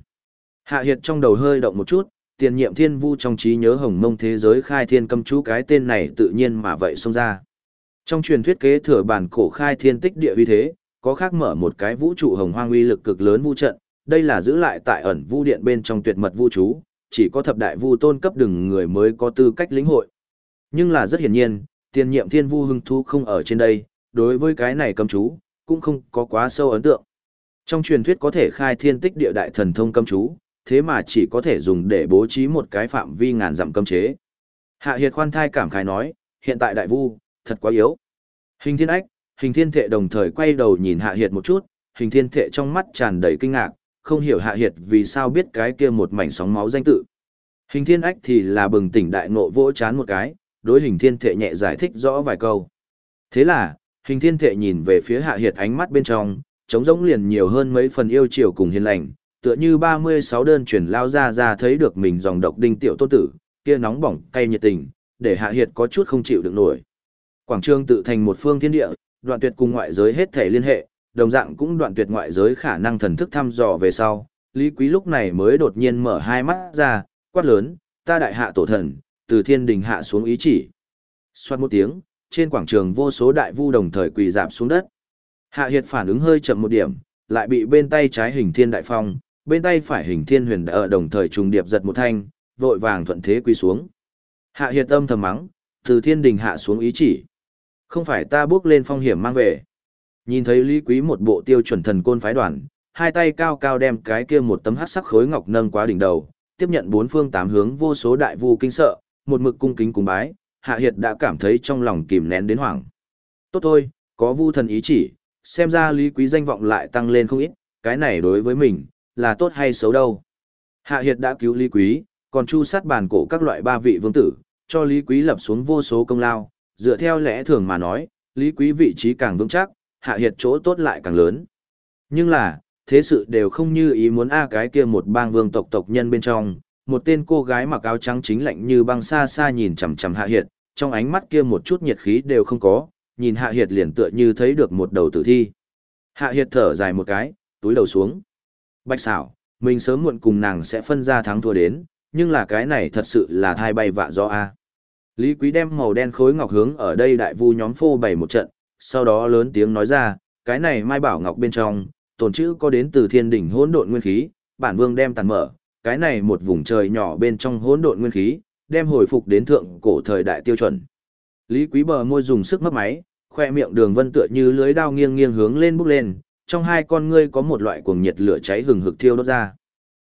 Hạ Hiệt trong đầu hơi động một chút, tiền nhiệm thiên vu trong trí nhớ hồng mông thế giới khai thiên cầm chú cái tên này tự nhiên mà vậy xông ra. Trong truyền thuyết kế thừa bản cổ khai thiên tích địa uy thế, có khác mở một cái vũ trụ hồng hoang uy lực cực lớn vu trận, Đây là giữ lại tại ẩn vu điện bên trong tuyệt mật vũ chú, chỉ có thập đại vu tôn cấp đừng người mới có tư cách lĩnh hội. Nhưng là rất hiển nhiên, tiền nhiệm thiên vu hưng thú không ở trên đây, đối với cái này cầm chú, cũng không có quá sâu ấn tượng. Trong truyền thuyết có thể khai thiên tích địa đại thần thông cầm chú, thế mà chỉ có thể dùng để bố trí một cái phạm vi ngàn dặm cấm chế. Hạ Hiệt khoan thai cảm khái nói, hiện tại đại vu, thật quá yếu. Hình thiên ách, hình thiên thệ đồng thời quay đầu nhìn Hạ Hiệt một chút, hình thiên thệ trong mắt tràn đầy kinh ngạc, không hiểu Hạ Hiệt vì sao biết cái kia một mảnh sóng máu danh tự. Hình thiên ách thì là bừng tỉnh đại ngộ vỗ chán một cái, đối hình thiên thệ nhẹ giải thích rõ vài câu. Thế là, hình thiên thệ nhìn về phía Hạ Hiệt ánh mắt bên trong, trống rỗng liền nhiều hơn mấy phần yêu chiều cùng hiền lành, tựa như 36 đơn chuyển lao ra ra thấy được mình dòng độc đinh tiểu tôn tử, kia nóng bỏng cay nhiệt tình, để Hạ Hiệt có chút không chịu được nổi. Quảng Trường tự thành một phương thiên địa, đoạn tuyệt cùng ngoại giới hết thể liên hệ, đồng dạng cũng đoạn tuyệt ngoại giới khả năng thần thức thăm dò về sau. Lý Quý lúc này mới đột nhiên mở hai mắt ra, quát lớn, ta đại hạ tổ thần, từ thiên đình hạ xuống ý chỉ. Xoát một tiếng, trên quảng trường vô số đại vu đồng thời quỳ dạp xuống đất. Hạ Hiệt phản ứng hơi chậm một điểm, lại bị bên tay trái hình thiên đại phong, bên tay phải hình thiên huyền đã ở đồng thời trùng điệp giật một thanh, vội vàng thuận thế quỳ xuống. Hạ Hiệt âm thầm mắng, từ thiên đình hạ xuống ý chỉ. Không phải ta bước lên phong hiểm mang về. Nhìn thấy Lý Quý một bộ tiêu chuẩn thần côn phái đoàn, hai tay cao cao đem cái kia một tấm hắc sắc khối ngọc nâng quá đỉnh đầu, tiếp nhận bốn phương tám hướng vô số đại vu kinh sợ, một mực cung kính cùng bái, Hạ Hiệt đã cảm thấy trong lòng kìm nén đến hoảng. Tốt thôi, có vu thần ý chỉ, xem ra Lý Quý danh vọng lại tăng lên không ít, cái này đối với mình, là tốt hay xấu đâu. Hạ Hiệt đã cứu Lý Quý, còn chu sát bàn cổ các loại ba vị vương tử, cho Lý Quý lập xuống vô số công lao, dựa theo lẽ thường mà nói, Lý Quý vị trí càng vững chắc, Hạ Hiệt chỗ tốt lại càng lớn. Nhưng là, thế sự đều không như ý muốn A cái kia một bang vương tộc tộc nhân bên trong, một tên cô gái mặc áo trắng chính lạnh như băng xa xa nhìn chằm chằm Hạ Hiệt, trong ánh mắt kia một chút nhiệt khí đều không có, nhìn Hạ Hiệt liền tựa như thấy được một đầu tử thi. Hạ Hiệt thở dài một cái, túi đầu xuống. Bạch xảo, mình sớm muộn cùng nàng sẽ phân ra thắng thua đến, nhưng là cái này thật sự là thai bay vạ do A. Lý Quý đem màu đen khối ngọc hướng ở đây đại vu nhóm phô bày một trận, sau đó lớn tiếng nói ra, cái này mai bảo ngọc bên trong, tồn chữ có đến từ thiên đỉnh hỗn độn nguyên khí, bản vương đem tàn mở, cái này một vùng trời nhỏ bên trong hỗn độn nguyên khí, đem hồi phục đến thượng cổ thời đại tiêu chuẩn. Lý Quý bờ môi dùng sức mấp máy, khoe miệng đường vân tựa như lưới đao nghiêng nghiêng hướng lên bốc lên, trong hai con ngươi có một loại cuồng nhiệt lửa cháy hừng hực thiêu đốt ra.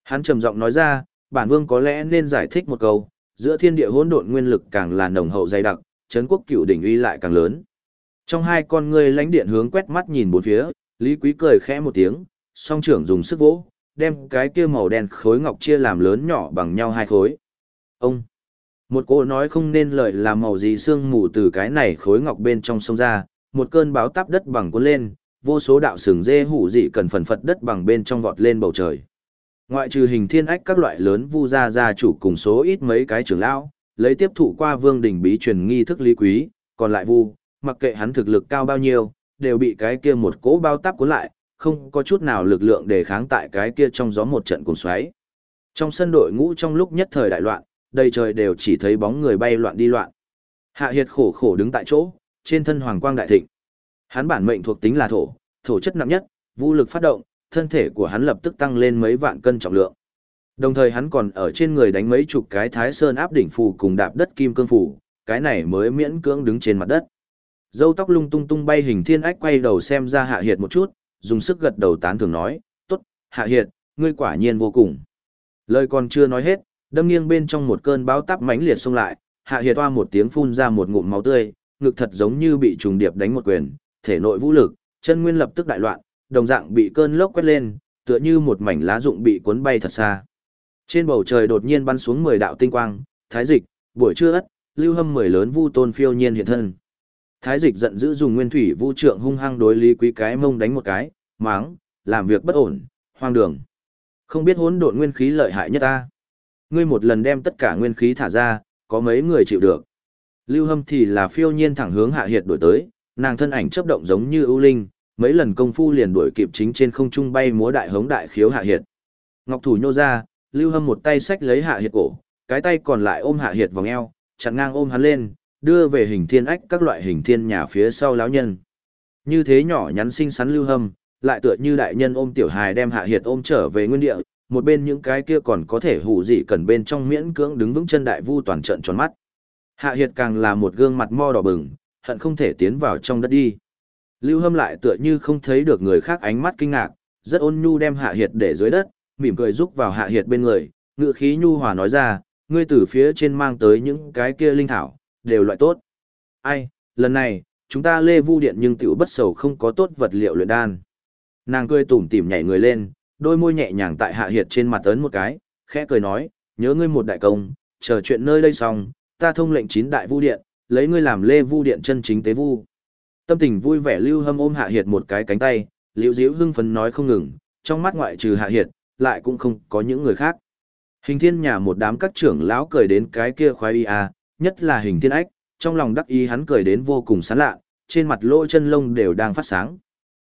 Hắn trầm giọng nói ra, bản vương có lẽ nên giải thích một câu, giữa thiên địa hỗn độn nguyên lực càng là nồng hậu dày đặc, chấn quốc cựu đỉnh uy lại càng lớn. Trong hai con ngươi lãnh điện hướng quét mắt nhìn bốn phía, Lý Quý cười khẽ một tiếng, song trưởng dùng sức vỗ, đem cái kia màu đen khối ngọc chia làm lớn nhỏ bằng nhau hai khối. Ông một cô nói không nên lời là màu gì xương mù từ cái này khối ngọc bên trong sông ra, một cơn báo táp đất bằng cuốn lên, vô số đạo sừng dê hủ dị cần phần phật đất bằng bên trong vọt lên bầu trời. Ngoại trừ hình thiên ách các loại lớn vu gia gia chủ cùng số ít mấy cái trưởng lão, lấy tiếp thụ qua vương đỉnh bí truyền nghi thức lý quý, còn lại vu, mặc kệ hắn thực lực cao bao nhiêu, đều bị cái kia một cỗ bao táp cuốn lại, không có chút nào lực lượng để kháng tại cái kia trong gió một trận cuồng xoáy. Trong sân đội ngũ trong lúc nhất thời đại loạn, đầy trời đều chỉ thấy bóng người bay loạn đi loạn. Hạ Hiệt khổ khổ đứng tại chỗ, trên thân hoàng quang đại thịnh. Hắn bản mệnh thuộc tính là thổ, thổ chất nặng nhất, vũ lực phát động, thân thể của hắn lập tức tăng lên mấy vạn cân trọng lượng. Đồng thời hắn còn ở trên người đánh mấy chục cái thái sơn áp đỉnh phù cùng đạp đất kim cương phù, cái này mới miễn cưỡng đứng trên mặt đất. Dâu tóc lung tung tung bay hình thiên ách quay đầu xem ra Hạ Hiệt một chút, dùng sức gật đầu tán thưởng nói, tốt, Hạ Hiệt, ngươi quả nhiên vô cùng. Lời còn chưa nói hết, đâm nghiêng bên trong một cơn bão táp mãnh liệt xông lại, Hạ Hiệt toa một tiếng phun ra một ngụm máu tươi, ngực thật giống như bị trùng điệp đánh một quyền, thể nội vũ lực, chân nguyên lập tức đại loạn, đồng dạng bị cơn lốc quét lên, tựa như một mảnh lá rụng bị cuốn bay thật xa. Trên bầu trời đột nhiên bắn xuống 10 đạo tinh quang, thái dịch, buổi trưa ất, lưu hâm mười lớn vu tôn phiêu nhiên hiện thân. Thái dịch giận dữ dùng nguyên thủy vu trượng hung hăng đối lý quý cái mông đánh một cái, máng, làm việc bất ổn, hoang đường. Không biết hỗn độn nguyên khí lợi hại nhất ta. Ngươi một lần đem tất cả nguyên khí thả ra, có mấy người chịu được. Lưu hâm thì là phiêu nhiên thẳng hướng hạ hiệt đổi tới, nàng thân ảnh chấp động giống như ưu linh, mấy lần công phu liền đuổi kịp chính trên không trung bay múa đại hống đại khiếu hạ hiệt. Ngọc thủ nhô ra, Lưu Hâm một tay xách lấy hạ hiệt cổ, cái tay còn lại ôm hạ hiệt vòng eo, chặn ngang ôm hắn lên, đưa về hình thiên ách các loại hình thiên nhà phía sau lão nhân. Như thế nhỏ nhắn xinh xắn Lưu Hâm, lại tựa như đại nhân ôm tiểu hài đem hạ hiệt ôm trở về nguyên địa, một bên những cái kia còn có thể hủ gì cần bên trong miễn cưỡng đứng vững chân đại vu toàn trận tròn mắt. Hạ hiệt càng là một gương mặt mo đỏ bừng, hận không thể tiến vào trong đất đi. Lưu Hâm lại tựa như không thấy được người khác ánh mắt kinh ngạc, rất ôn nhu đem Hạ Hiệt để dưới đất, mỉm cười giúp vào Hạ Hiệt bên người, ngựa khí nhu hòa nói ra, ngươi từ phía trên mang tới những cái kia linh thảo, đều loại tốt. Ai, lần này, chúng ta lê vu điện nhưng tiểu bất sầu không có tốt vật liệu luyện đan. Nàng cười tủm tỉm nhảy người lên, đôi môi nhẹ nhàng tại Hạ Hiệt trên mặt ấn một cái, khẽ cười nói, nhớ ngươi một đại công, chờ chuyện nơi đây xong, ta thông lệnh chín đại vu điện, lấy ngươi làm lê vu điện chân chính tế vu. Tâm tình vui vẻ Lưu Hâm ôm Hạ Hiệt một cái cánh tay, Liễu Diễu hưng phấn nói không ngừng, trong mắt ngoại trừ Hạ Hiệt, lại cũng không có những người khác. Hình thiên nhà một đám các trưởng lão cười đến cái kia khoái y à, nhất là hình thiên ách, trong lòng đắc ý hắn cười đến vô cùng sán lạ, trên mặt lỗ chân lông đều đang phát sáng.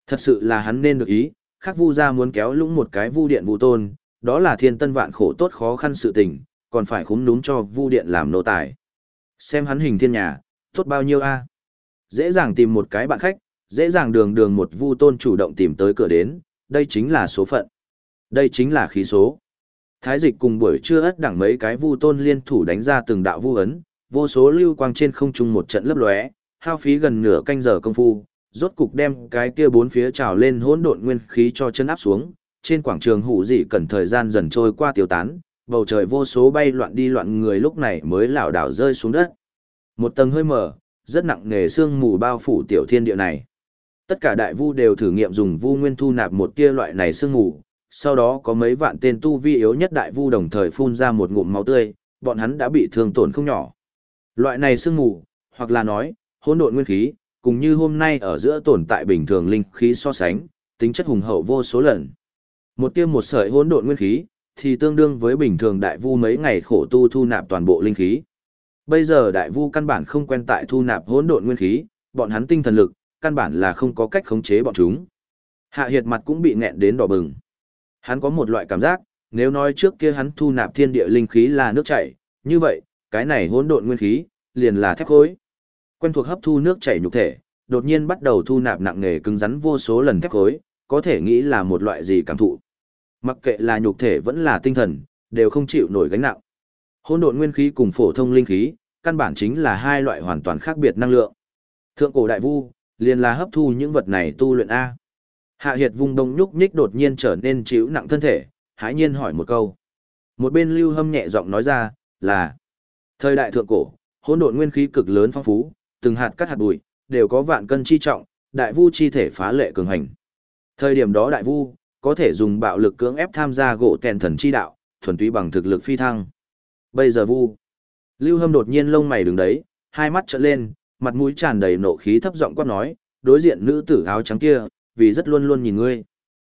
Thật sự là hắn nên được ý, khác vu ra muốn kéo lũng một cái vu điện vu tôn, đó là thiên tân vạn khổ tốt khó khăn sự tình, còn phải khúm núm cho vu điện làm nô tài. Xem hắn hình thiên nhà, tốt bao nhiêu a Dễ dàng tìm một cái bạn khách, dễ dàng đường đường một vu tôn chủ động tìm tới cửa đến, đây chính là số phận. Đây chính là khí số. Thái dịch cùng buổi trưa ất đẳng mấy cái vu tôn liên thủ đánh ra từng đạo vu ấn, vô số lưu quang trên không trung một trận lấp lóe, hao phí gần nửa canh giờ công phu, rốt cục đem cái kia bốn phía trào lên hỗn độn nguyên khí cho chân áp xuống, trên quảng trường hủ dị cần thời gian dần trôi qua tiêu tán, bầu trời vô số bay loạn đi loạn người lúc này mới lảo đảo rơi xuống đất. Một tầng hơi mở, rất nặng nề sương mù bao phủ tiểu thiên địa này. Tất cả đại vu đều thử nghiệm dùng vu nguyên thu nạp một tia loại này sương mù, sau đó có mấy vạn tên tu vi yếu nhất đại vu đồng thời phun ra một ngụm máu tươi, bọn hắn đã bị thương tổn không nhỏ. Loại này sương mù, hoặc là nói, hỗn độn nguyên khí, cùng như hôm nay ở giữa tồn tại bình thường linh khí so sánh, tính chất hùng hậu vô số lần. Một tia một sợi hỗn độn nguyên khí, thì tương đương với bình thường đại vu mấy ngày khổ tu thu nạp toàn bộ linh khí. Bây giờ đại vu căn bản không quen tại thu nạp hỗn độn nguyên khí, bọn hắn tinh thần lực, căn bản là không có cách khống chế bọn chúng. Hạ Hiệt mặt cũng bị nghẹn đến đỏ bừng. Hắn có một loại cảm giác, nếu nói trước kia hắn thu nạp thiên địa linh khí là nước chảy, như vậy, cái này hỗn độn nguyên khí, liền là thép khối. Quen thuộc hấp thu nước chảy nhục thể, đột nhiên bắt đầu thu nạp nặng nề cứng rắn vô số lần thép khối, có thể nghĩ là một loại gì cảm thụ. Mặc kệ là nhục thể vẫn là tinh thần, đều không chịu nổi gánh nặng. Hỗn độn nguyên khí cùng phổ thông linh khí, căn bản chính là hai loại hoàn toàn khác biệt năng lượng. Thượng cổ đại vu, liền là hấp thu những vật này tu luyện A. Hạ Hiệt vùng đông nhúc nhích đột nhiên trở nên chịu nặng thân thể, hãi nhiên hỏi một câu. Một bên lưu hâm nhẹ giọng nói ra, là Thời đại thượng cổ, hỗn độn nguyên khí cực lớn phong phú, từng hạt cắt hạt bụi, đều có vạn cân chi trọng, đại vu chi thể phá lệ cường hành. Thời điểm đó đại vu, có thể dùng bạo lực cưỡng ép tham gia gỗ tèn thần chi đạo, thuần túy bằng thực lực phi thăng. Bây giờ vu, Lưu Hâm đột nhiên lông mày đứng đấy, hai mắt trợn lên, mặt mũi tràn đầy nộ khí thấp giọng quát nói, đối diện nữ tử áo trắng kia, vì rất luôn luôn nhìn ngươi.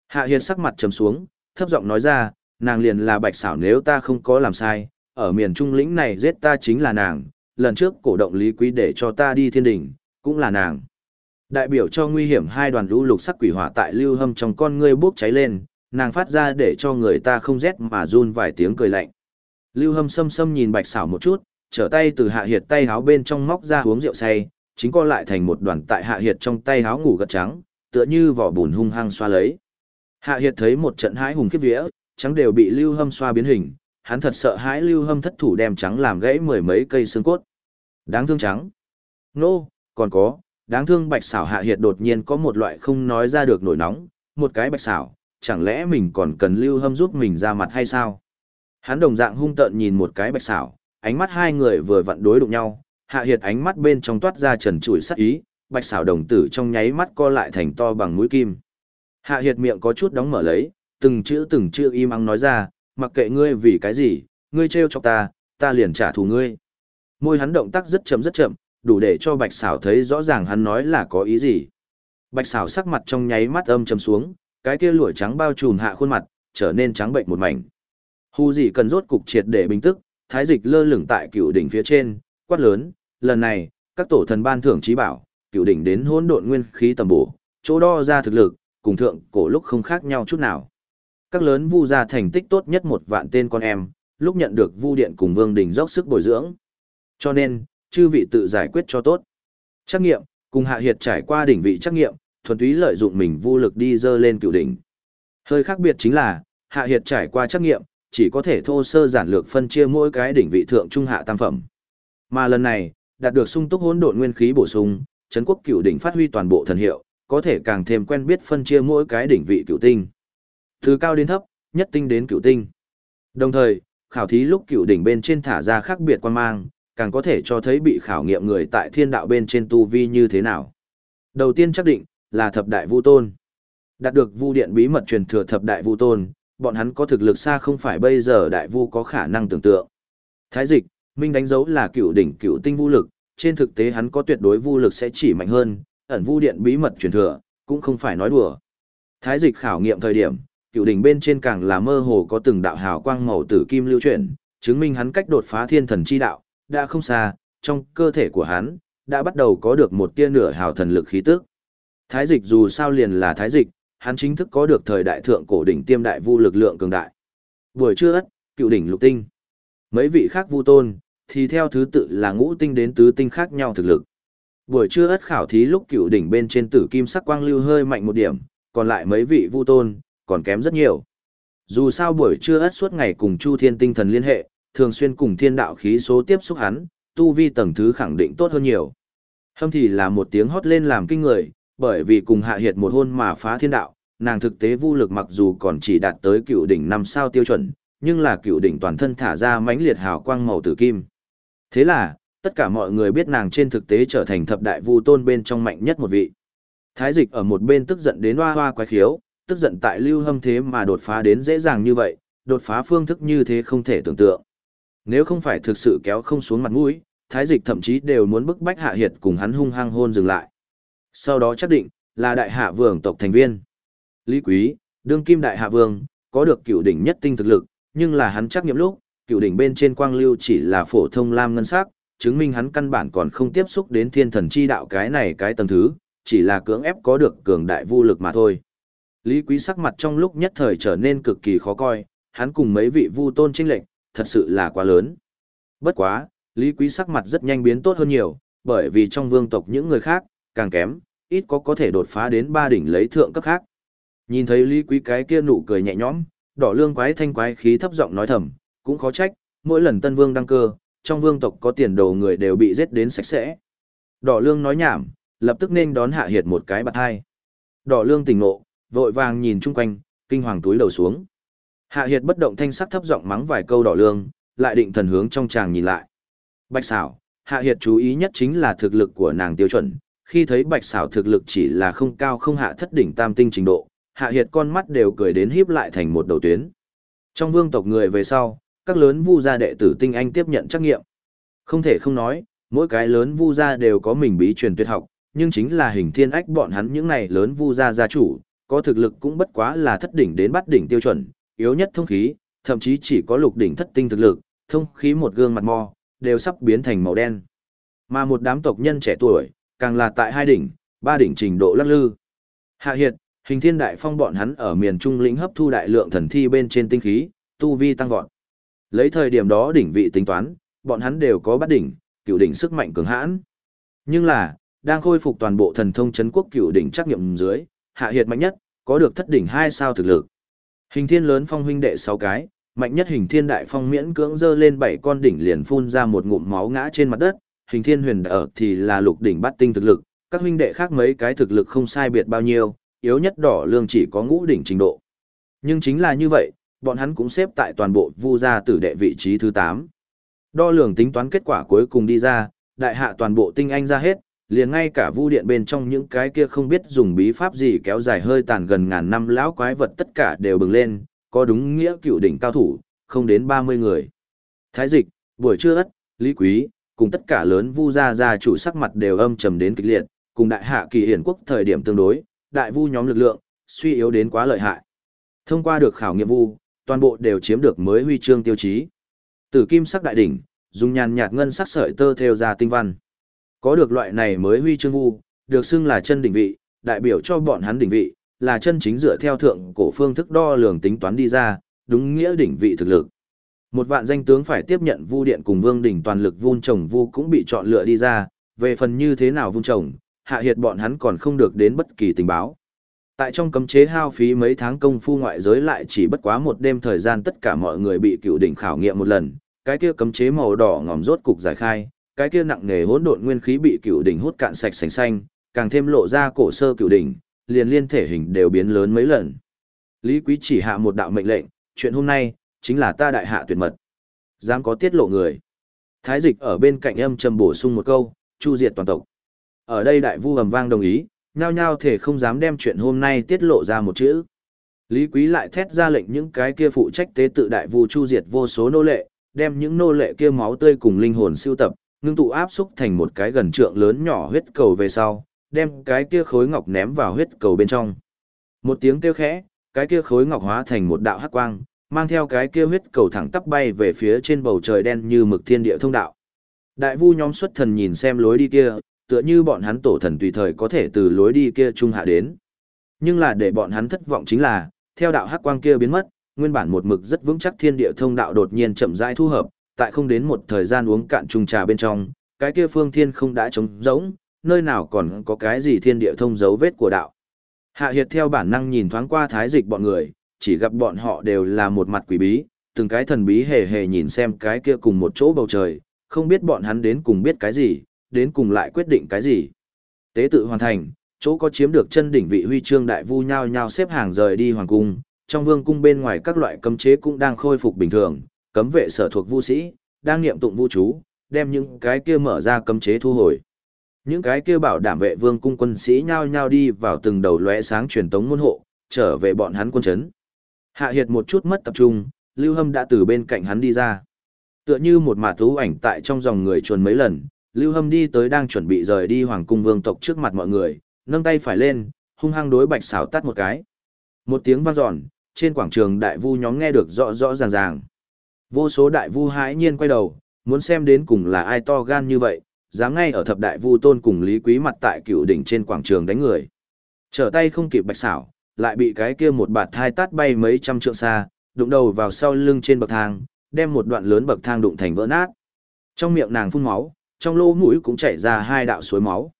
Hạ Hiền sắc mặt trầm xuống, thấp giọng nói ra, nàng liền là bạch xảo nếu ta không có làm sai, ở miền trung lĩnh này giết ta chính là nàng, lần trước cổ động lý quý để cho ta đi thiên đỉnh, cũng là nàng. Đại biểu cho nguy hiểm hai đoàn lũ lục sắc quỷ hỏa tại lưu hâm trong con ngươi bốc cháy lên, nàng phát ra để cho người ta không rét mà run vài tiếng cười lạnh. Lưu hâm xâm xâm nhìn bạch xảo một chút, trở tay từ hạ hiệt tay háo bên trong móc ra uống rượu say, chính co lại thành một đoàn tại hạ hiệt trong tay háo ngủ gật trắng, tựa như vỏ bùn hung hăng xoa lấy. Hạ hiệt thấy một trận hái hùng kiếp vía, trắng đều bị lưu hâm xoa biến hình, hắn thật sợ hãi lưu hâm thất thủ đem trắng làm gãy mười mấy cây xương cốt. Đáng thương trắng. Nô, còn có, đáng thương bạch xảo hạ hiệt đột nhiên có một loại không nói ra được nổi nóng, một cái bạch xảo, chẳng lẽ mình còn cần lưu hâm giúp mình ra mặt hay sao? Hắn đồng dạng hung tợn nhìn một cái bạch xảo, ánh mắt hai người vừa vặn đối đụng nhau, hạ hiệt ánh mắt bên trong toát ra trần trụi sắc ý, bạch xảo đồng tử trong nháy mắt co lại thành to bằng mũi kim. Hạ hiệt miệng có chút đóng mở lấy, từng chữ từng chữ im ắng nói ra, mặc kệ ngươi vì cái gì, ngươi trêu chọc ta, ta liền trả thù ngươi. Môi hắn động tác rất chậm rất chậm, đủ để cho bạch xảo thấy rõ ràng hắn nói là có ý gì. Bạch xảo sắc mặt trong nháy mắt âm trầm xuống, cái kia lụa trắng bao trùm hạ khuôn mặt, trở nên trắng bệnh một mảnh. Hu gì cần rốt cục triệt để bình tức, thái dịch lơ lửng tại cựu đỉnh phía trên, quát lớn, lần này, các tổ thần ban thưởng trí bảo, cựu đỉnh đến hỗn độn nguyên khí tầm bổ, chỗ đo ra thực lực, cùng thượng cổ lúc không khác nhau chút nào. Các lớn vu gia thành tích tốt nhất một vạn tên con em, lúc nhận được vu điện cùng vương đình dốc sức bồi dưỡng. Cho nên, chư vị tự giải quyết cho tốt. Trắc nghiệm, cùng hạ hiệt trải qua đỉnh vị trắc nghiệm, thuần túy lợi dụng mình vô lực đi dơ lên cựu đỉnh. Hơi khác biệt chính là, Hạ Hiệt trải qua trắc nghiệm, chỉ có thể thô sơ giản lược phân chia mỗi cái đỉnh vị thượng trung hạ tam phẩm. Mà lần này, đạt được sung túc hỗn độn nguyên khí bổ sung, Trấn quốc cựu đỉnh phát huy toàn bộ thần hiệu, có thể càng thêm quen biết phân chia mỗi cái đỉnh vị cựu tinh. Từ cao đến thấp, nhất tinh đến cựu tinh. Đồng thời, khảo thí lúc cựu đỉnh bên trên thả ra khác biệt quan mang, càng có thể cho thấy bị khảo nghiệm người tại thiên đạo bên trên tu vi như thế nào. Đầu tiên xác định là thập đại vu tôn. Đạt được vu điện bí mật truyền thừa thập đại vu tôn, bọn hắn có thực lực xa không phải bây giờ đại vu có khả năng tưởng tượng. Thái dịch, Minh đánh dấu là cựu đỉnh cựu tinh vu lực, trên thực tế hắn có tuyệt đối vu lực sẽ chỉ mạnh hơn, ẩn vu điện bí mật truyền thừa, cũng không phải nói đùa. Thái dịch khảo nghiệm thời điểm, cựu đỉnh bên trên càng là mơ hồ có từng đạo hào quang màu tử kim lưu chuyển, chứng minh hắn cách đột phá thiên thần chi đạo, đã không xa, trong cơ thể của hắn, đã bắt đầu có được một tia nửa hào thần lực khí tức. Thái dịch dù sao liền là thái dịch, hắn chính thức có được thời đại thượng cổ đỉnh tiêm đại vu lực lượng cường đại. Buổi trưa ất, cựu đỉnh lục tinh. Mấy vị khác vu tôn, thì theo thứ tự là ngũ tinh đến tứ tinh khác nhau thực lực. Buổi trưa ất khảo thí lúc cựu đỉnh bên trên tử kim sắc quang lưu hơi mạnh một điểm, còn lại mấy vị vu tôn, còn kém rất nhiều. Dù sao buổi trưa ất suốt ngày cùng Chu Thiên tinh thần liên hệ, thường xuyên cùng thiên đạo khí số tiếp xúc hắn, tu vi tầng thứ khẳng định tốt hơn nhiều. Hâm thì là một tiếng hót lên làm kinh người, bởi vì cùng hạ hiệt một hôn mà phá thiên đạo, nàng thực tế vô lực mặc dù còn chỉ đạt tới cựu đỉnh năm sao tiêu chuẩn, nhưng là cựu đỉnh toàn thân thả ra mãnh liệt hào quang màu tử kim. Thế là, tất cả mọi người biết nàng trên thực tế trở thành thập đại vu tôn bên trong mạnh nhất một vị. Thái dịch ở một bên tức giận đến hoa hoa quái khiếu, tức giận tại lưu hâm thế mà đột phá đến dễ dàng như vậy, đột phá phương thức như thế không thể tưởng tượng. Nếu không phải thực sự kéo không xuống mặt mũi, thái dịch thậm chí đều muốn bức bách hạ hiệt cùng hắn hung hăng hôn dừng lại. Sau đó xác định, là đại hạ vương tộc thành viên. Lý Quý, đương kim đại hạ vương, có được cựu đỉnh nhất tinh thực lực, nhưng là hắn chắc nghiệm lúc, cựu đỉnh bên trên quang lưu chỉ là phổ thông lam ngân sắc, chứng minh hắn căn bản còn không tiếp xúc đến thiên thần chi đạo cái này cái tầng thứ, chỉ là cưỡng ép có được cường đại vô lực mà thôi. Lý Quý sắc mặt trong lúc nhất thời trở nên cực kỳ khó coi, hắn cùng mấy vị vu tôn chênh lệnh, thật sự là quá lớn. Bất quá, Lý Quý sắc mặt rất nhanh biến tốt hơn nhiều, bởi vì trong vương tộc những người khác, càng kém, ít có có thể đột phá đến ba đỉnh lấy thượng cấp khác. Nhìn thấy Lý Quý cái kia nụ cười nhẹ nhõm, đỏ lương quái thanh quái khí thấp giọng nói thầm, cũng khó trách, mỗi lần tân vương đăng cơ, trong vương tộc có tiền đồ người đều bị giết đến sạch sẽ. Đỏ lương nói nhảm, lập tức nên đón hạ hiệt một cái bạc hai. Đỏ lương tỉnh ngộ, vội vàng nhìn chung quanh, kinh hoàng túi đầu xuống. Hạ hiệt bất động thanh sắc thấp giọng mắng vài câu đỏ lương, lại định thần hướng trong chàng nhìn lại. Bạch xảo, hạ hiệt chú ý nhất chính là thực lực của nàng tiêu chuẩn, khi thấy bạch xảo thực lực chỉ là không cao không hạ thất đỉnh tam tinh trình độ, hạ hiệt con mắt đều cười đến híp lại thành một đầu tuyến. Trong vương tộc người về sau, các lớn vu gia đệ tử tinh anh tiếp nhận trắc nghiệm. Không thể không nói, mỗi cái lớn vu gia đều có mình bí truyền tuyệt học, nhưng chính là hình thiên ách bọn hắn những này lớn vu gia gia chủ, có thực lực cũng bất quá là thất đỉnh đến bắt đỉnh tiêu chuẩn, yếu nhất thông khí, thậm chí chỉ có lục đỉnh thất tinh thực lực, thông khí một gương mặt mò, đều sắp biến thành màu đen. Mà một đám tộc nhân trẻ tuổi, càng là tại hai đỉnh, ba đỉnh trình độ lắc lư. Hạ Hiệt, hình thiên đại phong bọn hắn ở miền Trung lĩnh hấp thu đại lượng thần thi bên trên tinh khí, tu vi tăng vọt. Lấy thời điểm đó đỉnh vị tính toán, bọn hắn đều có bát đỉnh, cựu đỉnh sức mạnh cường hãn. Nhưng là, đang khôi phục toàn bộ thần thông chấn quốc cựu đỉnh trắc nghiệm dưới, hạ hiệt mạnh nhất, có được thất đỉnh hai sao thực lực. Hình thiên lớn phong huynh đệ sáu cái, mạnh nhất hình thiên đại phong miễn cưỡng dơ lên bảy con đỉnh liền phun ra một ngụm máu ngã trên mặt đất, hình thiên huyền ở thì là lục đỉnh bắt tinh thực lực, các huynh đệ khác mấy cái thực lực không sai biệt bao nhiêu, yếu nhất đỏ lương chỉ có ngũ đỉnh trình độ. Nhưng chính là như vậy, bọn hắn cũng xếp tại toàn bộ vu gia tử đệ vị trí thứ 8. Đo lường tính toán kết quả cuối cùng đi ra, đại hạ toàn bộ tinh anh ra hết, liền ngay cả vu điện bên trong những cái kia không biết dùng bí pháp gì kéo dài hơi tàn gần ngàn năm lão quái vật tất cả đều bừng lên, có đúng nghĩa cựu đỉnh cao thủ, không đến 30 người. Thái dịch, buổi trưa ất, lý quý, cùng tất cả lớn vu gia gia chủ sắc mặt đều âm trầm đến kịch liệt, cùng đại hạ kỳ hiển quốc thời điểm tương đối, đại vu nhóm lực lượng, suy yếu đến quá lợi hại. Thông qua được khảo nghiệm vu, toàn bộ đều chiếm được mới huy chương tiêu chí. Tử kim sắc đại đỉnh, dùng nhàn nhạt ngân sắc sợi tơ theo ra tinh văn. Có được loại này mới huy chương vu, được xưng là chân đỉnh vị, đại biểu cho bọn hắn đỉnh vị, là chân chính dựa theo thượng cổ phương thức đo lường tính toán đi ra, đúng nghĩa đỉnh vị thực lực. Một vạn danh tướng phải tiếp nhận vu điện cùng vương đỉnh toàn lực vun trồng vu cũng bị chọn lựa đi ra, về phần như thế nào vun trồng, hạ hiệt bọn hắn còn không được đến bất kỳ tình báo. Tại trong cấm chế hao phí mấy tháng công phu ngoại giới lại chỉ bất quá một đêm thời gian tất cả mọi người bị cựu đỉnh khảo nghiệm một lần, cái kia cấm chế màu đỏ ngòm rốt cục giải khai, cái kia nặng nề hỗn độn nguyên khí bị cựu đỉnh hút cạn sạch sành xanh, càng thêm lộ ra cổ sơ cựu đỉnh, liền liên thể hình đều biến lớn mấy lần. Lý Quý chỉ hạ một đạo mệnh lệnh, chuyện hôm nay chính là ta đại hạ tuyệt mật. Dám có tiết lộ người. Thái dịch ở bên cạnh âm trầm bổ sung một câu, chu diệt toàn tộc. Ở đây đại vu ầm vang đồng ý, nhao nhao thể không dám đem chuyện hôm nay tiết lộ ra một chữ. Lý Quý lại thét ra lệnh những cái kia phụ trách tế tự đại vu chu diệt vô số nô lệ, đem những nô lệ kia máu tươi cùng linh hồn siêu tập, ngưng tụ áp xúc thành một cái gần trượng lớn nhỏ huyết cầu về sau, đem cái kia khối ngọc ném vào huyết cầu bên trong. Một tiếng kêu khẽ, cái kia khối ngọc hóa thành một đạo hắc quang, mang theo cái kia huyết cầu thẳng tắp bay về phía trên bầu trời đen như mực thiên địa thông đạo. Đại vu nhóm xuất thần nhìn xem lối đi kia, tựa như bọn hắn tổ thần tùy thời có thể từ lối đi kia trung hạ đến. Nhưng là để bọn hắn thất vọng chính là, theo đạo hắc quang kia biến mất, nguyên bản một mực rất vững chắc thiên địa thông đạo đột nhiên chậm rãi thu hợp, tại không đến một thời gian uống cạn chung trà bên trong, cái kia phương thiên không đã trống rỗng, nơi nào còn có cái gì thiên địa thông dấu vết của đạo. Hạ Hiệt theo bản năng nhìn thoáng qua thái dịch bọn người, chỉ gặp bọn họ đều là một mặt quỷ bí, từng cái thần bí hề hề nhìn xem cái kia cùng một chỗ bầu trời, không biết bọn hắn đến cùng biết cái gì, đến cùng lại quyết định cái gì. Tế tự hoàn thành, chỗ có chiếm được chân đỉnh vị huy chương đại vu nhau nhau xếp hàng rời đi hoàng cung, trong vương cung bên ngoài các loại cấm chế cũng đang khôi phục bình thường, cấm vệ sở thuộc vu sĩ, đang niệm tụng vu chú, đem những cái kia mở ra cấm chế thu hồi. Những cái kia bảo đảm vệ vương cung quân sĩ nhao nhao đi vào từng đầu lóe sáng truyền tống môn hộ, trở về bọn hắn quân chấn. Hạ Hiệt một chút mất tập trung, Lưu Hâm đã từ bên cạnh hắn đi ra. Tựa như một mạt thú ảnh tại trong dòng người chuồn mấy lần, Lưu Hâm đi tới đang chuẩn bị rời đi hoàng cung vương tộc trước mặt mọi người, nâng tay phải lên, hung hăng đối bạch xảo tắt một cái. Một tiếng vang dọn, trên quảng trường đại vu nhóm nghe được rõ rõ ràng ràng. Vô số đại vu hãi nhiên quay đầu, muốn xem đến cùng là ai to gan như vậy, dám ngay ở thập đại vu tôn cùng Lý Quý mặt tại cựu đỉnh trên quảng trường đánh người. Trở tay không kịp bạch xảo, lại bị cái kia một bạt thai tát bay mấy trăm trượng xa, đụng đầu vào sau lưng trên bậc thang, đem một đoạn lớn bậc thang đụng thành vỡ nát. Trong miệng nàng phun máu, trong lỗ mũi cũng chảy ra hai đạo suối máu.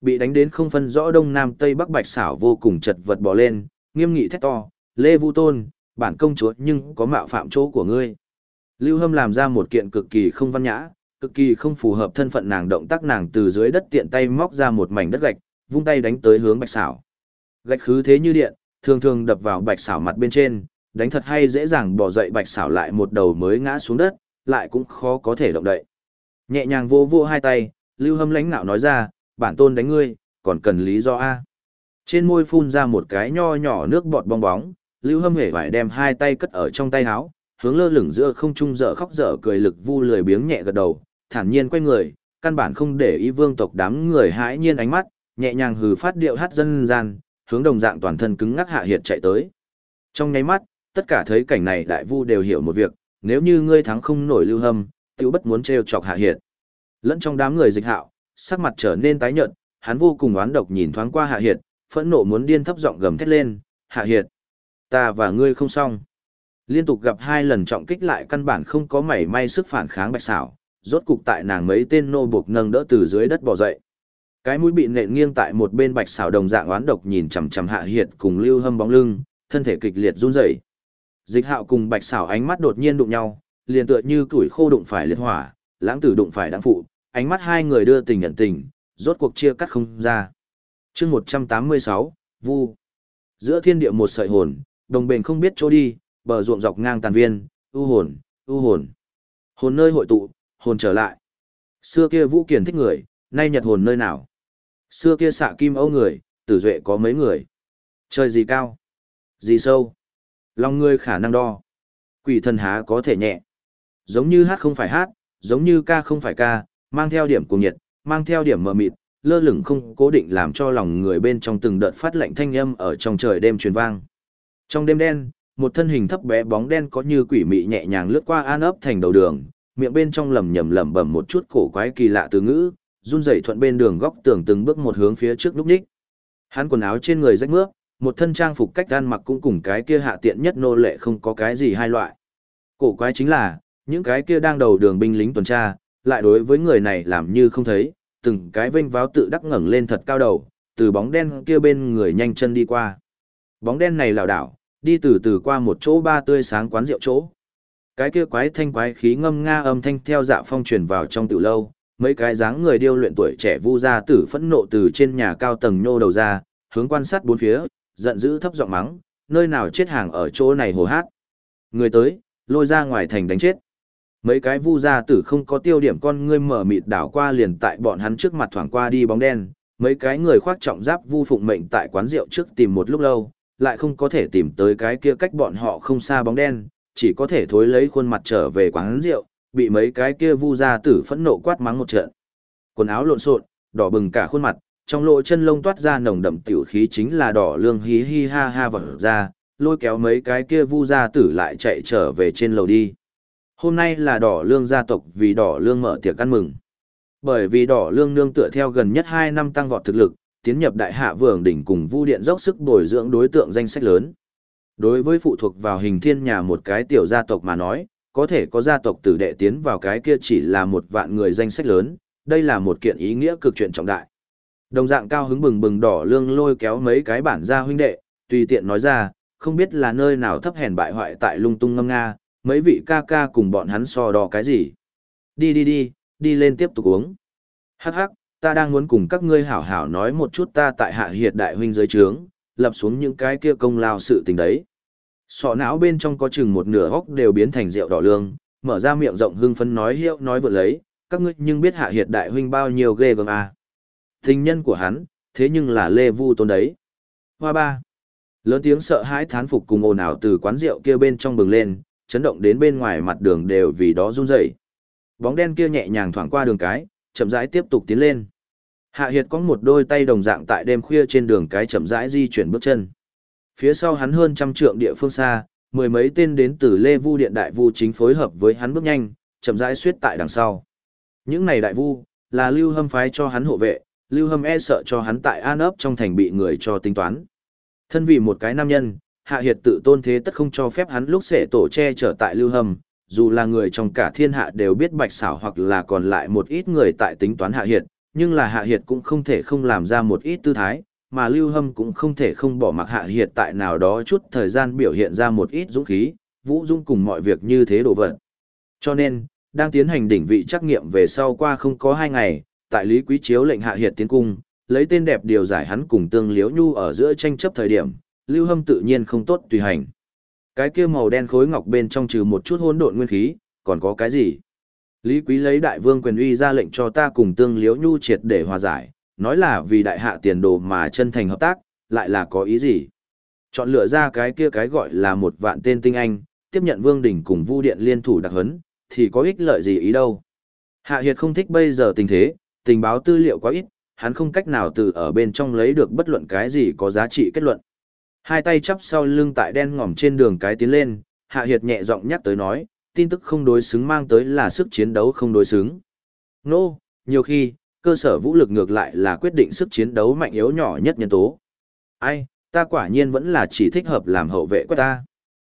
Bị đánh đến không phân rõ đông nam tây bắc bạch xảo vô cùng chật vật bỏ lên, nghiêm nghị thét to, "Lê Vu Tôn, bản công chúa nhưng có mạo phạm chỗ của ngươi." Lưu Hâm làm ra một kiện cực kỳ không văn nhã, cực kỳ không phù hợp thân phận nàng động tác nàng từ dưới đất tiện tay móc ra một mảnh đất gạch, vung tay đánh tới hướng bạch xảo. Gạch khứ thế như điện, thường thường đập vào bạch xảo mặt bên trên, đánh thật hay dễ dàng bỏ dậy bạch xảo lại một đầu mới ngã xuống đất, lại cũng khó có thể động đậy. Nhẹ nhàng vô vô hai tay, Lưu Hâm lãnh nạo nói ra, bản tôn đánh ngươi, còn cần lý do A. Trên môi phun ra một cái nho nhỏ nước bọt bong bóng, Lưu Hâm hề phải đem hai tay cất ở trong tay áo, hướng lơ lửng giữa không trung dở khóc dở cười lực vu lười biếng nhẹ gật đầu, thản nhiên quay người, căn bản không để ý vương tộc đám người hãi nhiên ánh mắt, nhẹ nhàng hừ phát điệu hát dân gian, hướng đồng dạng toàn thân cứng ngắc hạ hiệt chạy tới. Trong nháy mắt, tất cả thấy cảnh này đại vu đều hiểu một việc, nếu như ngươi thắng không nổi lưu hâm, tiểu bất muốn trêu chọc hạ hiệt. Lẫn trong đám người dịch hạo, sắc mặt trở nên tái nhợt, hắn vô cùng oán độc nhìn thoáng qua hạ hiệt, phẫn nộ muốn điên thấp giọng gầm thét lên, hạ hiệt, ta và ngươi không xong. Liên tục gặp hai lần trọng kích lại căn bản không có mảy may sức phản kháng bạch xảo, rốt cục tại nàng mấy tên nô buộc nâng đỡ từ dưới đất bò dậy. Cái mũi bị nện nghiêng tại một bên bạch xảo đồng dạng oán độc nhìn chằm chằm hạ hiệt cùng lưu hâm bóng lưng, thân thể kịch liệt run rẩy. Dịch hạo cùng bạch xảo ánh mắt đột nhiên đụng nhau, liền tựa như tuổi khô đụng phải liệt hỏa, lãng tử đụng phải đáng phụ, ánh mắt hai người đưa tình nhận tình, rốt cuộc chia cắt không ra. chương 186, Vu. Giữa thiên địa một sợi hồn, đồng bền không biết chỗ đi, bờ ruộng dọc ngang tàn viên, u hồn, u hồn. Hồn nơi hội tụ, hồn trở lại. Xưa kia Vũ Kiền thích người, nay nhật hồn nơi nào? Xưa kia xạ kim âu người, tử duệ có mấy người? Trời gì cao? Gì sâu? Lòng người khả năng đo. Quỷ thần há có thể nhẹ. Giống như hát không phải hát, giống như ca không phải ca, mang theo điểm cùng nhiệt, mang theo điểm mờ mịt, lơ lửng không cố định làm cho lòng người bên trong từng đợt phát lạnh thanh âm ở trong trời đêm truyền vang. Trong đêm đen, một thân hình thấp bé bóng đen có như quỷ mị nhẹ nhàng lướt qua an ấp thành đầu đường, miệng bên trong lầm nhầm lẩm bẩm một chút cổ quái kỳ lạ từ ngữ, run rẩy thuận bên đường góc tường từng bước một hướng phía trước lúc ních. Hắn quần áo trên người rách mướp, một thân trang phục cách ăn mặc cũng cùng cái kia hạ tiện nhất nô lệ không có cái gì hai loại. Cổ quái chính là, những cái kia đang đầu đường binh lính tuần tra, lại đối với người này làm như không thấy, từng cái vênh váo tự đắc ngẩng lên thật cao đầu, từ bóng đen kia bên người nhanh chân đi qua. Bóng đen này lảo đảo, đi từ từ qua một chỗ ba tươi sáng quán rượu chỗ. Cái kia quái thanh quái khí ngâm nga âm thanh theo dạ phong truyền vào trong tiểu lâu, mấy cái dáng người điêu luyện tuổi trẻ vu gia tử phẫn nộ từ trên nhà cao tầng nhô đầu ra, hướng quan sát bốn phía, giận dữ thấp giọng mắng, nơi nào chết hàng ở chỗ này hồ hát. Người tới, lôi ra ngoài thành đánh chết. Mấy cái vu gia tử không có tiêu điểm con ngươi mở mịt đảo qua liền tại bọn hắn trước mặt thoảng qua đi bóng đen, mấy cái người khoác trọng giáp vu phụng mệnh tại quán rượu trước tìm một lúc lâu, lại không có thể tìm tới cái kia cách bọn họ không xa bóng đen, chỉ có thể thối lấy khuôn mặt trở về quán rượu, bị mấy cái kia vu gia tử phẫn nộ quát mắng một trận. Quần áo lộn xộn, đỏ bừng cả khuôn mặt, trong lỗ chân lông toát ra nồng đậm tiểu khí chính là đỏ lương hí hi ha ha vỡ ra, lôi kéo mấy cái kia vu gia tử lại chạy trở về trên lầu đi. Hôm nay là đỏ lương gia tộc vì đỏ lương mở tiệc ăn mừng. Bởi vì đỏ lương nương tựa theo gần nhất 2 năm tăng vọt thực lực, tiến nhập đại hạ vườn đỉnh cùng vu điện dốc sức bồi dưỡng đối tượng danh sách lớn. Đối với phụ thuộc vào hình thiên nhà một cái tiểu gia tộc mà nói, có thể có gia tộc tử đệ tiến vào cái kia chỉ là một vạn người danh sách lớn, đây là một kiện ý nghĩa cực chuyện trọng đại. Đồng dạng cao hứng bừng bừng đỏ lương lôi kéo mấy cái bản gia huynh đệ, tùy tiện nói ra, không biết là nơi nào thấp hèn bại hoại tại lung tung ngâm nga, mấy vị ca ca cùng bọn hắn so đo cái gì. Đi đi đi, đi lên tiếp tục uống. Hắc hắc, ta đang muốn cùng các ngươi hảo hảo nói một chút ta tại hạ hiệt đại huynh giới trướng, lập xuống những cái kia công lao sự tình đấy. Sọ não bên trong có chừng một nửa hốc đều biến thành rượu đỏ lương, mở ra miệng rộng hưng phấn nói hiệu nói vượt lấy, các ngươi nhưng biết hạ hiệt đại huynh bao nhiêu ghê gớm à. Tình nhân của hắn, thế nhưng là Lê Vu Tôn đấy. Hoa ba. Lớn tiếng sợ hãi thán phục cùng ồn ào từ quán rượu kia bên trong bừng lên, chấn động đến bên ngoài mặt đường đều vì đó run rẩy. Bóng đen kia nhẹ nhàng thoảng qua đường cái, chậm rãi tiếp tục tiến lên. Hạ Hiệt có một đôi tay đồng dạng tại đêm khuya trên đường cái chậm rãi di chuyển bước chân. Phía sau hắn hơn trăm trượng địa phương xa, mười mấy tên đến từ Lê Vu Điện Đại Vu chính phối hợp với hắn bước nhanh, chậm rãi suýt tại đằng sau. Những này Đại Vu, là Lưu Hâm phái cho hắn hộ vệ, Lưu Hâm e sợ cho hắn tại An ấp trong thành bị người cho tính toán. Thân vì một cái nam nhân, Hạ Hiệt tự tôn thế tất không cho phép hắn lúc sẽ tổ che trở tại Lưu Hâm, dù là người trong cả thiên hạ đều biết bạch xảo hoặc là còn lại một ít người tại tính toán Hạ Hiệt, nhưng là Hạ Hiệt cũng không thể không làm ra một ít tư thái, mà Lưu Hâm cũng không thể không bỏ mặc Hạ Hiệt tại nào đó chút thời gian biểu hiện ra một ít dũng khí, vũ dung cùng mọi việc như thế đồ vật. Cho nên, đang tiến hành đỉnh vị trắc nghiệm về sau qua không có hai ngày, tại Lý Quý Chiếu lệnh Hạ Hiệt tiến cung, lấy tên đẹp điều giải hắn cùng Tương liếu Nhu ở giữa tranh chấp thời điểm, Lưu Hâm tự nhiên không tốt tùy hành. Cái kia màu đen khối ngọc bên trong trừ một chút hỗn độn nguyên khí, còn có cái gì? Lý Quý lấy đại vương quyền uy ra lệnh cho ta cùng Tương Liễu Nhu triệt để hòa giải, nói là vì đại hạ tiền đồ mà chân thành hợp tác, lại là có ý gì? Chọn lựa ra cái kia cái gọi là một vạn tên tinh anh, tiếp nhận vương đỉnh cùng vu điện liên thủ đặc hấn, thì có ích lợi gì ý đâu. Hạ Hiệt không thích bây giờ tình thế, tình báo tư liệu quá ít, hắn không cách nào từ ở bên trong lấy được bất luận cái gì có giá trị kết luận. Hai tay chắp sau lưng tại đen ngòm trên đường cái tiến lên, Hạ Hiệt nhẹ giọng nhắc tới nói, tin tức không đối xứng mang tới là sức chiến đấu không đối xứng. Nô, no, nhiều khi, cơ sở vũ lực ngược lại là quyết định sức chiến đấu mạnh yếu nhỏ nhất nhân tố. Ai, ta quả nhiên vẫn là chỉ thích hợp làm hậu vệ của ta.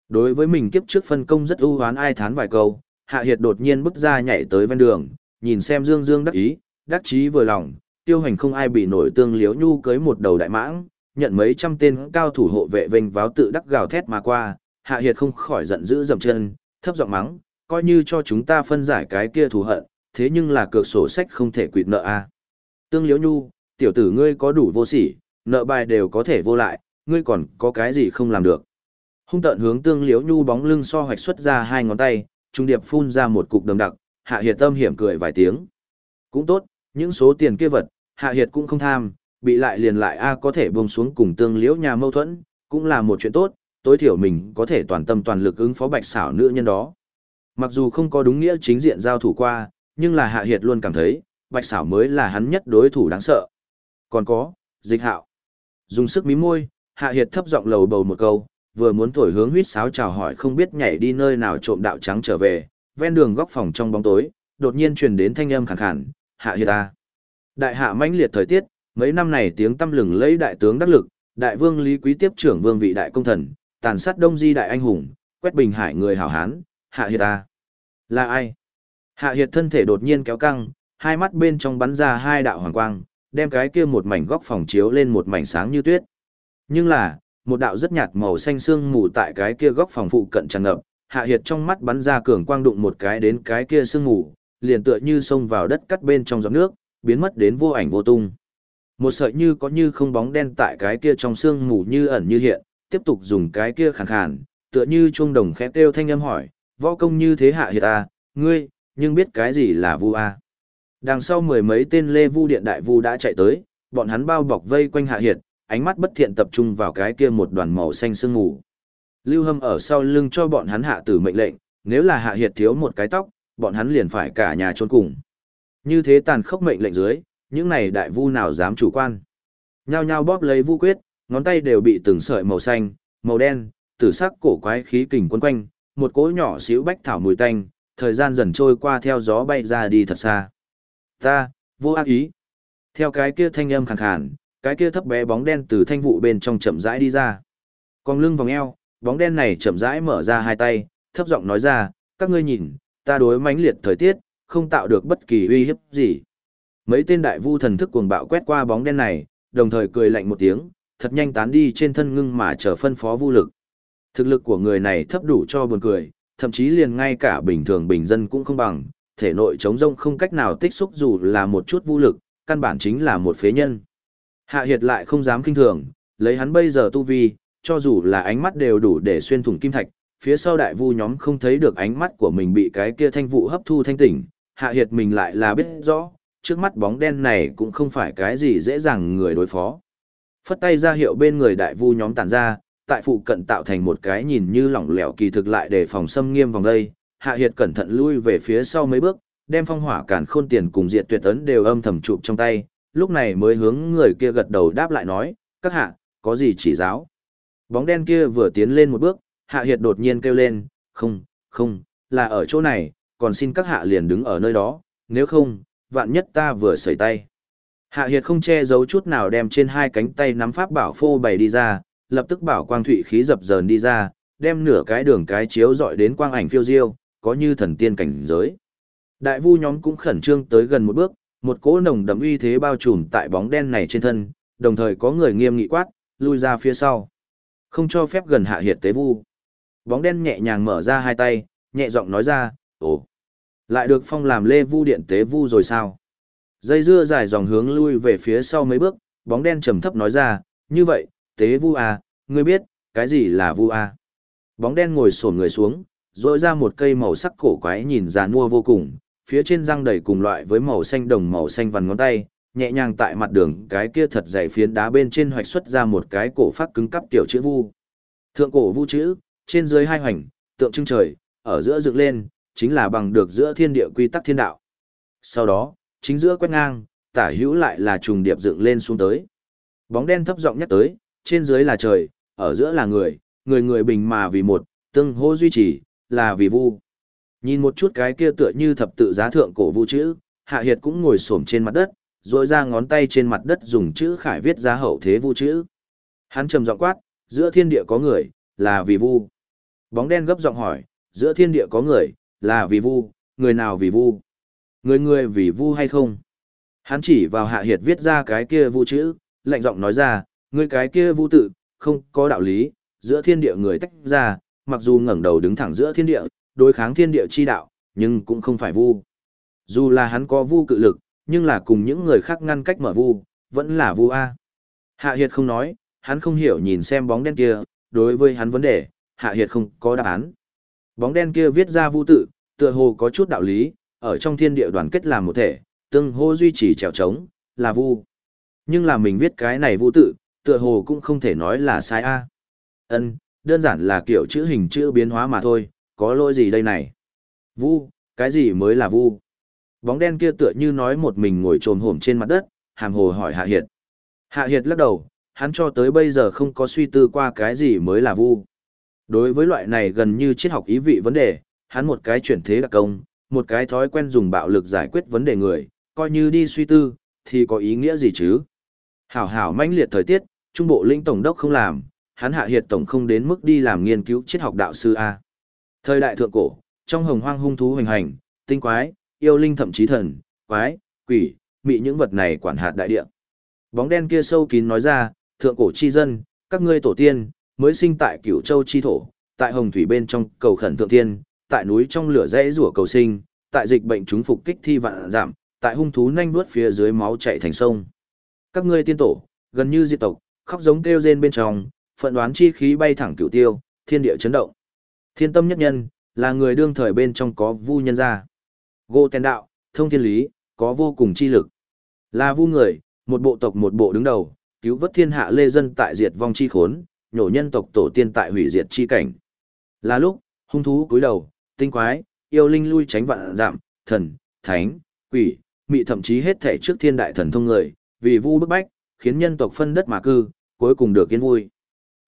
Đối với mình kiếp trước phân công rất ưu hoán ai thán vài câu, Hạ Hiệt đột nhiên bước ra nhảy tới ven đường, nhìn xem Dương Dương đắc ý, đắc chí vừa lòng, tiêu hành không ai bị nổi tương liếu nhu cưới một đầu đại mãng, nhận mấy trăm tên cao thủ hộ vệ vênh váo tự đắc gào thét mà qua, Hạ Hiệt không khỏi giận dữ dầm chân, thấp giọng mắng, coi như cho chúng ta phân giải cái kia thù hận, thế nhưng là cược sổ sách không thể quỵt nợ a. Tương Liễu Nhu, tiểu tử ngươi có đủ vô sỉ, nợ bài đều có thể vô lại, ngươi còn có cái gì không làm được. Hung tận hướng Tương Liễu Nhu bóng lưng so hoạch xuất ra hai ngón tay, trung điệp phun ra một cục đầm đặc, Hạ Hiệt tâm hiểm cười vài tiếng. Cũng tốt, những số tiền kia vật, Hạ Hiệt cũng không tham, bị lại liền lại a có thể buông xuống cùng Tương Liễu nhà mâu thuẫn, cũng là một chuyện tốt, tối thiểu mình có thể toàn tâm toàn lực ứng phó bạch xảo nữ nhân đó. Mặc dù không có đúng nghĩa chính diện giao thủ qua, nhưng là Hạ Hiệt luôn cảm thấy, Bạch xảo mới là hắn nhất đối thủ đáng sợ. Còn có, dịch hạo. Dùng sức mí môi, Hạ Hiệt thấp giọng lầu bầu một câu, vừa muốn thổi hướng huýt sáo chào hỏi không biết nhảy đi nơi nào trộm đạo trắng trở về, ven đường góc phòng trong bóng tối, đột nhiên truyền đến thanh âm khàn khàn, "Hạ Hiệt ta." Đại hạ mãnh liệt thời tiết, mấy năm này tiếng tăm lừng lấy đại tướng đắc lực, đại vương Lý Quý tiếp trưởng vương vị đại công thần, tàn sát Đông Di đại anh hùng, quét bình hải người hảo hán, Hạ Hiệt ta. Là ai? Hạ Hiệt thân thể đột nhiên kéo căng, hai mắt bên trong bắn ra hai đạo hoàng quang, đem cái kia một mảnh góc phòng chiếu lên một mảnh sáng như tuyết. Nhưng là, một đạo rất nhạt màu xanh sương mù tại cái kia góc phòng phụ cận tràn ngập, Hạ Hiệt trong mắt bắn ra cường quang đụng một cái đến cái kia sương mù, liền tựa như xông vào đất cắt bên trong giọt nước, biến mất đến vô ảnh vô tung. Một sợi như có như không bóng đen tại cái kia trong sương mù như ẩn như hiện, tiếp tục dùng cái kia khàn khàn, tựa như chuông đồng khẽ kêu thanh âm hỏi, võ công như thế Hạ Hiệt à, ngươi, nhưng biết cái gì là vu a? Đằng sau mười mấy tên lê vu điện đại vu đã chạy tới, bọn hắn bao bọc vây quanh Hạ Hiệt, ánh mắt bất thiện tập trung vào cái kia một đoàn màu xanh sương mù. Lưu Hâm ở sau lưng cho bọn hắn hạ tử mệnh lệnh, nếu là Hạ Hiệt thiếu một cái tóc, bọn hắn liền phải cả nhà trốn cùng. Như thế tàn khốc mệnh lệnh dưới, những này đại vu nào dám chủ quan. Nhao nhao bóp lấy vu quyết, ngón tay đều bị từng sợi màu xanh, màu đen, tử sắc cổ quái khí kình quấn quanh, một cỗ nhỏ xíu bách thảo mùi tanh, thời gian dần trôi qua theo gió bay ra đi thật xa. Ta, vô ác ý. Theo cái kia thanh âm khàn khàn, cái kia thấp bé bóng đen từ thanh vụ bên trong chậm rãi đi ra. Còn lưng vòng eo, bóng đen này chậm rãi mở ra hai tay, thấp giọng nói ra, các ngươi nhìn, ta đối mãnh liệt thời tiết, không tạo được bất kỳ uy hiếp gì. Mấy tên đại vu thần thức cuồng bạo quét qua bóng đen này, đồng thời cười lạnh một tiếng, thật nhanh tán đi trên thân ngưng mà chờ phân phó vu lực. Thực lực của người này thấp đủ cho buồn cười, thậm chí liền ngay cả bình thường bình dân cũng không bằng, thể nội chống rông không cách nào tích xúc dù là một chút vu lực, căn bản chính là một phế nhân. Hạ Hiệt lại không dám kinh thường, lấy hắn bây giờ tu vi, cho dù là ánh mắt đều đủ để xuyên thủng kim thạch, phía sau đại vu nhóm không thấy được ánh mắt của mình bị cái kia thanh vụ hấp thu thanh tỉnh, Hạ Hiệt mình lại là biết rõ, trước mắt bóng đen này cũng không phải cái gì dễ dàng người đối phó. Phất tay ra hiệu bên người đại vu nhóm tản ra, tại phụ cận tạo thành một cái nhìn như lỏng lẻo kỳ thực lại để phòng xâm nghiêm vòng đây, Hạ Hiệt cẩn thận lui về phía sau mấy bước, đem phong hỏa cản khôn tiền cùng diệt tuyệt ấn đều âm thầm chụp trong tay, lúc này mới hướng người kia gật đầu đáp lại nói, các hạ, có gì chỉ giáo. Bóng đen kia vừa tiến lên một bước, Hạ Hiệt đột nhiên kêu lên, không, không, là ở chỗ này, còn xin các hạ liền đứng ở nơi đó, nếu không, vạn nhất ta vừa sẩy tay. Hạ Hiệt không che giấu chút nào đem trên hai cánh tay nắm pháp bảo phô bày đi ra, lập tức bảo quang thủy khí dập dờn đi ra, đem nửa cái đường cái chiếu dọi đến quang ảnh phiêu diêu, có như thần tiên cảnh giới. Đại vu nhóm cũng khẩn trương tới gần một bước, một cỗ nồng đậm uy thế bao trùm tại bóng đen này trên thân, đồng thời có người nghiêm nghị quát, lui ra phía sau. Không cho phép gần hạ hiệt tế vu. Bóng đen nhẹ nhàng mở ra hai tay, nhẹ giọng nói ra, ồ, lại được phong làm lê vu điện tế vu rồi sao? Dây dưa dài dòng hướng lui về phía sau mấy bước, bóng đen trầm thấp nói ra, như vậy, tế vu à, ngươi biết, cái gì là vu à? Bóng đen ngồi sổn người xuống, rỗi ra một cây màu sắc cổ quái nhìn giàn mua vô cùng, phía trên răng đầy cùng loại với màu xanh đồng màu xanh vằn ngón tay, nhẹ nhàng tại mặt đường cái kia thật dày phiến đá bên trên hoạch xuất ra một cái cổ phát cứng cắp tiểu chữ vu. Thượng cổ vu chữ, trên dưới hai hoành, tượng trưng trời, ở giữa dựng lên, chính là bằng được giữa thiên địa quy tắc thiên đạo. Sau đó, chính giữa quét ngang, tả hữu lại là trùng điệp dựng lên xuống tới. Bóng đen thấp giọng nhắc tới, trên dưới là trời, ở giữa là người, người người bình mà vì một, tương hô duy trì, là vì vu. Nhìn một chút cái kia tựa như thập tự giá thượng cổ vũ chữ, Hạ Hiệt cũng ngồi xổm trên mặt đất, rồi ra ngón tay trên mặt đất dùng chữ khải viết ra hậu thế vũ chữ. Hắn trầm giọng quát, giữa thiên địa có người, là vì vu. Bóng đen gấp giọng hỏi, giữa thiên địa có người, là vì vu, người nào vì vu? Người người vì vu hay không? Hắn chỉ vào Hạ Hiệt viết ra cái kia vu chữ, lạnh giọng nói ra, người cái kia vu tự, không có đạo lý, giữa thiên địa người tách ra, mặc dù ngẩng đầu đứng thẳng giữa thiên địa, đối kháng thiên địa chi đạo, nhưng cũng không phải vu. Dù là hắn có vu cự lực, nhưng là cùng những người khác ngăn cách mở vu, vẫn là vu A. Hạ Hiệt không nói, hắn không hiểu nhìn xem bóng đen kia, đối với hắn vấn đề, Hạ Hiệt không có đáp án. Bóng đen kia viết ra vu tự, tựa hồ có chút đạo lý, ở trong thiên địa đoàn kết làm một thể, tương hô duy trì trèo trống, là vu. Nhưng là mình viết cái này vu tự, tựa hồ cũng không thể nói là sai a. Ân, đơn giản là kiểu chữ hình chữ biến hóa mà thôi, có lỗi gì đây này? Vu, cái gì mới là vu? Bóng đen kia tựa như nói một mình ngồi trồm hổm trên mặt đất, hàm hồ hỏi Hạ Hiệt. Hạ Hiệt lắc đầu, hắn cho tới bây giờ không có suy tư qua cái gì mới là vu. Đối với loại này gần như triết học ý vị vấn đề, hắn một cái chuyển thế đặc công, một cái thói quen dùng bạo lực giải quyết vấn đề người, coi như đi suy tư, thì có ý nghĩa gì chứ? Hảo hảo mãnh liệt thời tiết, trung bộ linh tổng đốc không làm, hắn hạ hiệt tổng không đến mức đi làm nghiên cứu triết học đạo sư A. Thời đại thượng cổ, trong hồng hoang hung thú hoành hành, tinh quái, yêu linh thậm chí thần, quái, quỷ, mị những vật này quản hạt đại địa. Bóng đen kia sâu kín nói ra, thượng cổ chi dân, các ngươi tổ tiên, mới sinh tại cửu châu chi thổ, tại hồng thủy bên trong cầu khẩn thượng tiên, tại núi trong lửa rẽ rủa cầu sinh, tại dịch bệnh chúng phục kích thi vạn giảm, tại hung thú nhanh vuốt phía dưới máu chảy thành sông. Các ngươi tiên tổ, gần như diệt tộc, khóc giống kêu rên bên trong, phận đoán chi khí bay thẳng cửu tiêu, thiên địa chấn động. Thiên tâm nhất nhân, là người đương thời bên trong có vu nhân gia. Gô tèn đạo, thông thiên lý, có vô cùng chi lực. Là vu người, một bộ tộc một bộ đứng đầu, cứu vớt thiên hạ lê dân tại diệt vong chi khốn, nhổ nhân tộc tổ tiên tại hủy diệt chi cảnh. Là lúc, hung thú cúi đầu, tinh quái, yêu linh lui tránh vạn giảm, thần, thánh, quỷ, mị thậm chí hết thể trước thiên đại thần thông người, vì vu bức bách, khiến nhân tộc phân đất mà cư, cuối cùng được yên vui.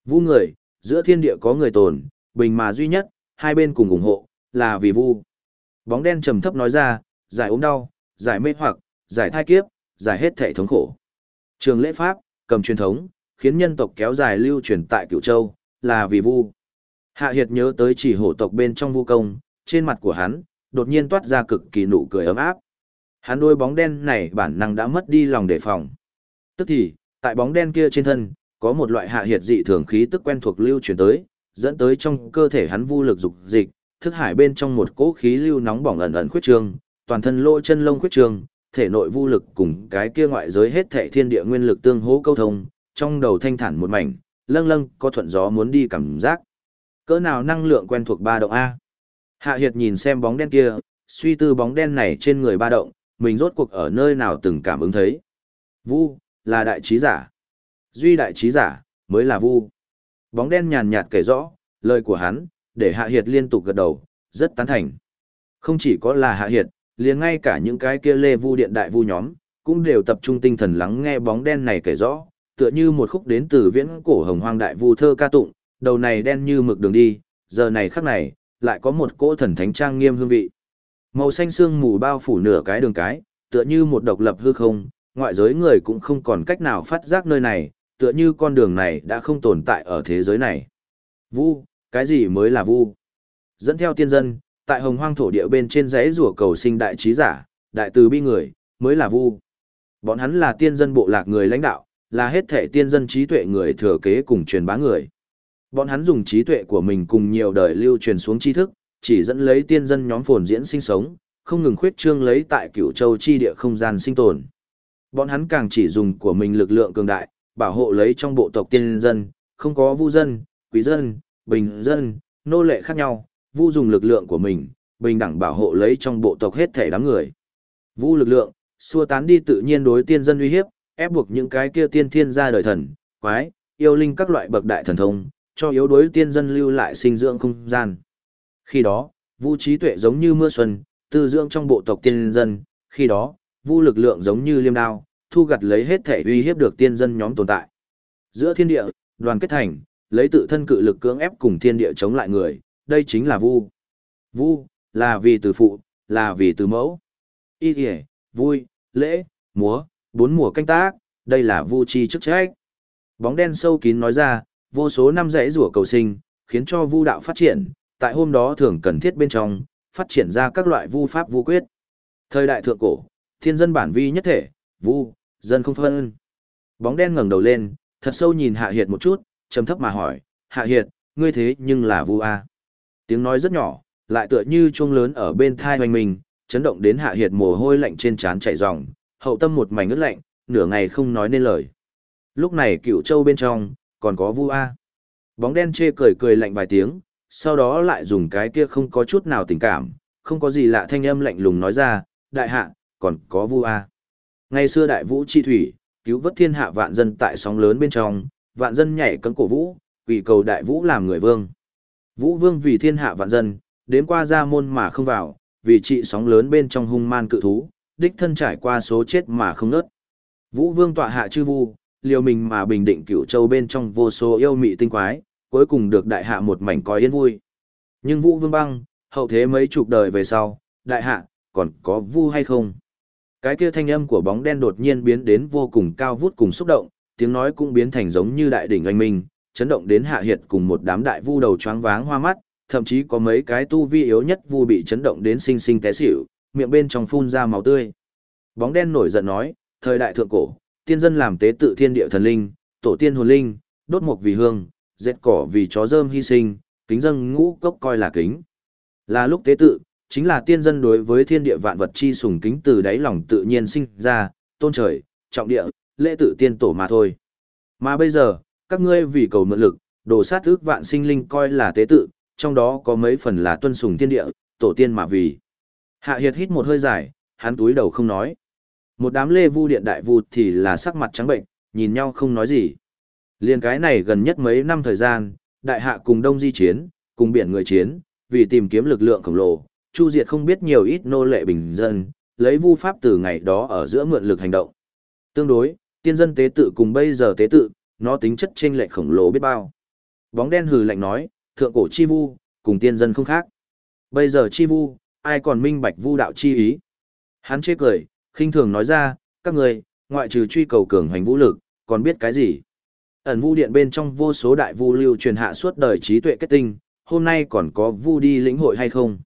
Vu người, giữa thiên địa có người tồn, bình mà duy nhất, hai bên cùng ủng hộ, là vì vu. Bóng đen trầm thấp nói ra, giải ốm đau, giải mê hoặc, giải thai kiếp, giải hết thể thống khổ. Trường lễ pháp, cầm truyền thống, khiến nhân tộc kéo dài lưu truyền tại cửu châu, là vì vu. Hạ Hiệt nhớ tới chỉ hổ tộc bên trong vu công, trên mặt của hắn, đột nhiên toát ra cực kỳ nụ cười ấm áp. Hắn đôi bóng đen này bản năng đã mất đi lòng đề phòng. Tức thì, tại bóng đen kia trên thân, có một loại hạ hiệt dị thường khí tức quen thuộc lưu truyền tới, dẫn tới trong cơ thể hắn vu lực dục dịch, thức hải bên trong một cỗ khí lưu nóng bỏng ẩn ẩn khuyết trương, toàn thân lỗ chân lông khuyết trương, thể nội vu lực cùng cái kia ngoại giới hết thể thiên địa nguyên lực tương hỗ câu thông, trong đầu thanh thản một mảnh, lâng lâng có thuận gió muốn đi cảm giác. Cỡ nào năng lượng quen thuộc ba động a? Hạ Hiệt nhìn xem bóng đen kia, suy tư bóng đen này trên người ba động, mình rốt cuộc ở nơi nào từng cảm ứng thấy. Vu, là đại trí giả. Duy đại trí giả, mới là vu. Bóng đen nhàn nhạt kể rõ, lời của hắn, để Hạ Hiệt liên tục gật đầu, rất tán thành. Không chỉ có là Hạ Hiệt, liền ngay cả những cái kia lê vu điện đại vu nhóm, cũng đều tập trung tinh thần lắng nghe bóng đen này kể rõ, tựa như một khúc đến từ viễn cổ hồng hoang đại vu thơ ca tụng, đầu này đen như mực đường đi, giờ này khắc này, lại có một cỗ thần thánh trang nghiêm hương vị. Màu xanh sương mù bao phủ nửa cái đường cái, tựa như một độc lập hư không, ngoại giới người cũng không còn cách nào phát giác nơi này, tựa như con đường này đã không tồn tại ở thế giới này. Vu, cái gì mới là vu? Dẫn theo tiên dân, tại hồng hoang thổ địa bên trên dãy rùa cầu sinh đại trí giả, đại từ bi người, mới là vu. Bọn hắn là tiên dân bộ lạc người lãnh đạo, là hết thể tiên dân trí tuệ người thừa kế cùng truyền bá người. Bọn hắn dùng trí tuệ của mình cùng nhiều đời lưu truyền xuống tri thức, chỉ dẫn lấy tiên dân nhóm phồn diễn sinh sống, không ngừng khuyết trương lấy tại cửu châu chi địa không gian sinh tồn. Bọn hắn càng chỉ dùng của mình lực lượng cường đại, bảo hộ lấy trong bộ tộc tiên dân, không có vu dân, quý dân, bình dân, nô lệ khác nhau, vu dùng lực lượng của mình, bình đẳng bảo hộ lấy trong bộ tộc hết thể đám người. Vu lực lượng, xua tán đi tự nhiên đối tiên dân uy hiếp, ép buộc những cái kia tiên thiên ra đời thần, quái, yêu linh các loại bậc đại thần thông, cho yếu đối tiên dân lưu lại sinh dưỡng không gian. Khi đó, vu trí tuệ giống như mưa xuân, tư dưỡng trong bộ tộc tiên dân, khi đó, vu lực lượng giống như liêm đao, thu gặt lấy hết thể uy hiếp được tiên dân nhóm tồn tại. Giữa thiên địa, đoàn kết thành, lấy tự thân cự lực cưỡng ép cùng thiên địa chống lại người, đây chính là vu. Vu, là vì từ phụ, là vì từ mẫu. Y kìa, vui, lễ, múa, bốn mùa canh tác, đây là vu chi chức trách. Bóng đen sâu kín nói ra, vô số năm rẽ rủa cầu sinh, khiến cho vu đạo phát triển, tại hôm đó thường cần thiết bên trong, phát triển ra các loại vu pháp vu quyết. Thời đại thượng cổ, thiên dân bản vi nhất thể, vu, dân không phân. Bóng đen ngẩng đầu lên, thật sâu nhìn Hạ Hiệt một chút, trầm thấp mà hỏi, Hạ Hiệt, ngươi thế nhưng là vu a? Tiếng nói rất nhỏ, lại tựa như chuông lớn ở bên thai hoành mình, chấn động đến Hạ Hiệt mồ hôi lạnh trên trán chảy ròng, hậu tâm một mảnh ướt lạnh, nửa ngày không nói nên lời. Lúc này cựu châu bên trong, còn có vu a. Bóng đen chê cười cười lạnh vài tiếng, sau đó lại dùng cái kia không có chút nào tình cảm, không có gì lạ thanh âm lạnh lùng nói ra, đại hạ, còn có vu a. Ngày xưa đại vũ chi thủy, cứu vớt thiên hạ vạn dân tại sóng lớn bên trong, vạn dân nhảy cấm cổ vũ, quỷ cầu đại vũ làm người vương. Vũ vương vì thiên hạ vạn dân, đến qua ra môn mà không vào, vì trị sóng lớn bên trong hung man cự thú, đích thân trải qua số chết mà không nớt. Vũ vương tọa hạ chư vu, liều mình mà bình định cửu châu bên trong vô số yêu mị tinh quái, cuối cùng được đại hạ một mảnh coi yên vui. Nhưng Vũ Vương băng, hậu thế mấy chục đời về sau, đại hạ, còn có vu hay không? Cái kia thanh âm của bóng đen đột nhiên biến đến vô cùng cao vút cùng xúc động, tiếng nói cũng biến thành giống như đại đỉnh anh minh, chấn động đến hạ hiệt cùng một đám đại vu đầu choáng váng hoa mắt, thậm chí có mấy cái tu vi yếu nhất vu bị chấn động đến sinh sinh té xỉu, miệng bên trong phun ra máu tươi. Bóng đen nổi giận nói, thời đại thượng cổ, tiên dân làm tế tự thiên địa thần linh, tổ tiên hồn linh, đốt mục vì hương, dệt cỏ vì chó rơm hy sinh, kính dân ngũ cốc coi là kính. Là lúc tế tự, chính là tiên dân đối với thiên địa vạn vật chi sùng kính từ đáy lòng tự nhiên sinh ra, tôn trời, trọng địa, lễ tự tiên tổ mà thôi. Mà bây giờ, các ngươi vì cầu mượn lực, đồ sát ước vạn sinh linh coi là tế tự, trong đó có mấy phần là tuân sùng thiên địa, tổ tiên mà vì. Hạ Hiệt hít một hơi dài, hắn túi đầu không nói. Một đám lê vu điện đại vu thì là sắc mặt trắng bệnh, nhìn nhau không nói gì. Liên cái này gần nhất mấy năm thời gian, đại hạ cùng đông di chiến, cùng biển người chiến, vì tìm kiếm lực lượng khổng lồ, Chu Diệt không biết nhiều ít nô lệ bình dân, lấy vu pháp từ ngày đó ở giữa mượn lực hành động. Tương đối, tiên dân tế tự cùng bây giờ tế tự, nó tính chất chênh lệch khổng lồ biết bao. Bóng đen hừ lạnh nói, thượng cổ chi vu, cùng tiên dân không khác. Bây giờ chi vu, ai còn minh bạch vu đạo chi ý. Hắn chê cười, khinh thường nói ra, các người, ngoại trừ truy cầu cường hành vũ lực, còn biết cái gì. Ẩn vu điện bên trong vô số đại vu lưu truyền hạ suốt đời trí tuệ kết tinh, hôm nay còn có vu đi lĩnh hội hay không?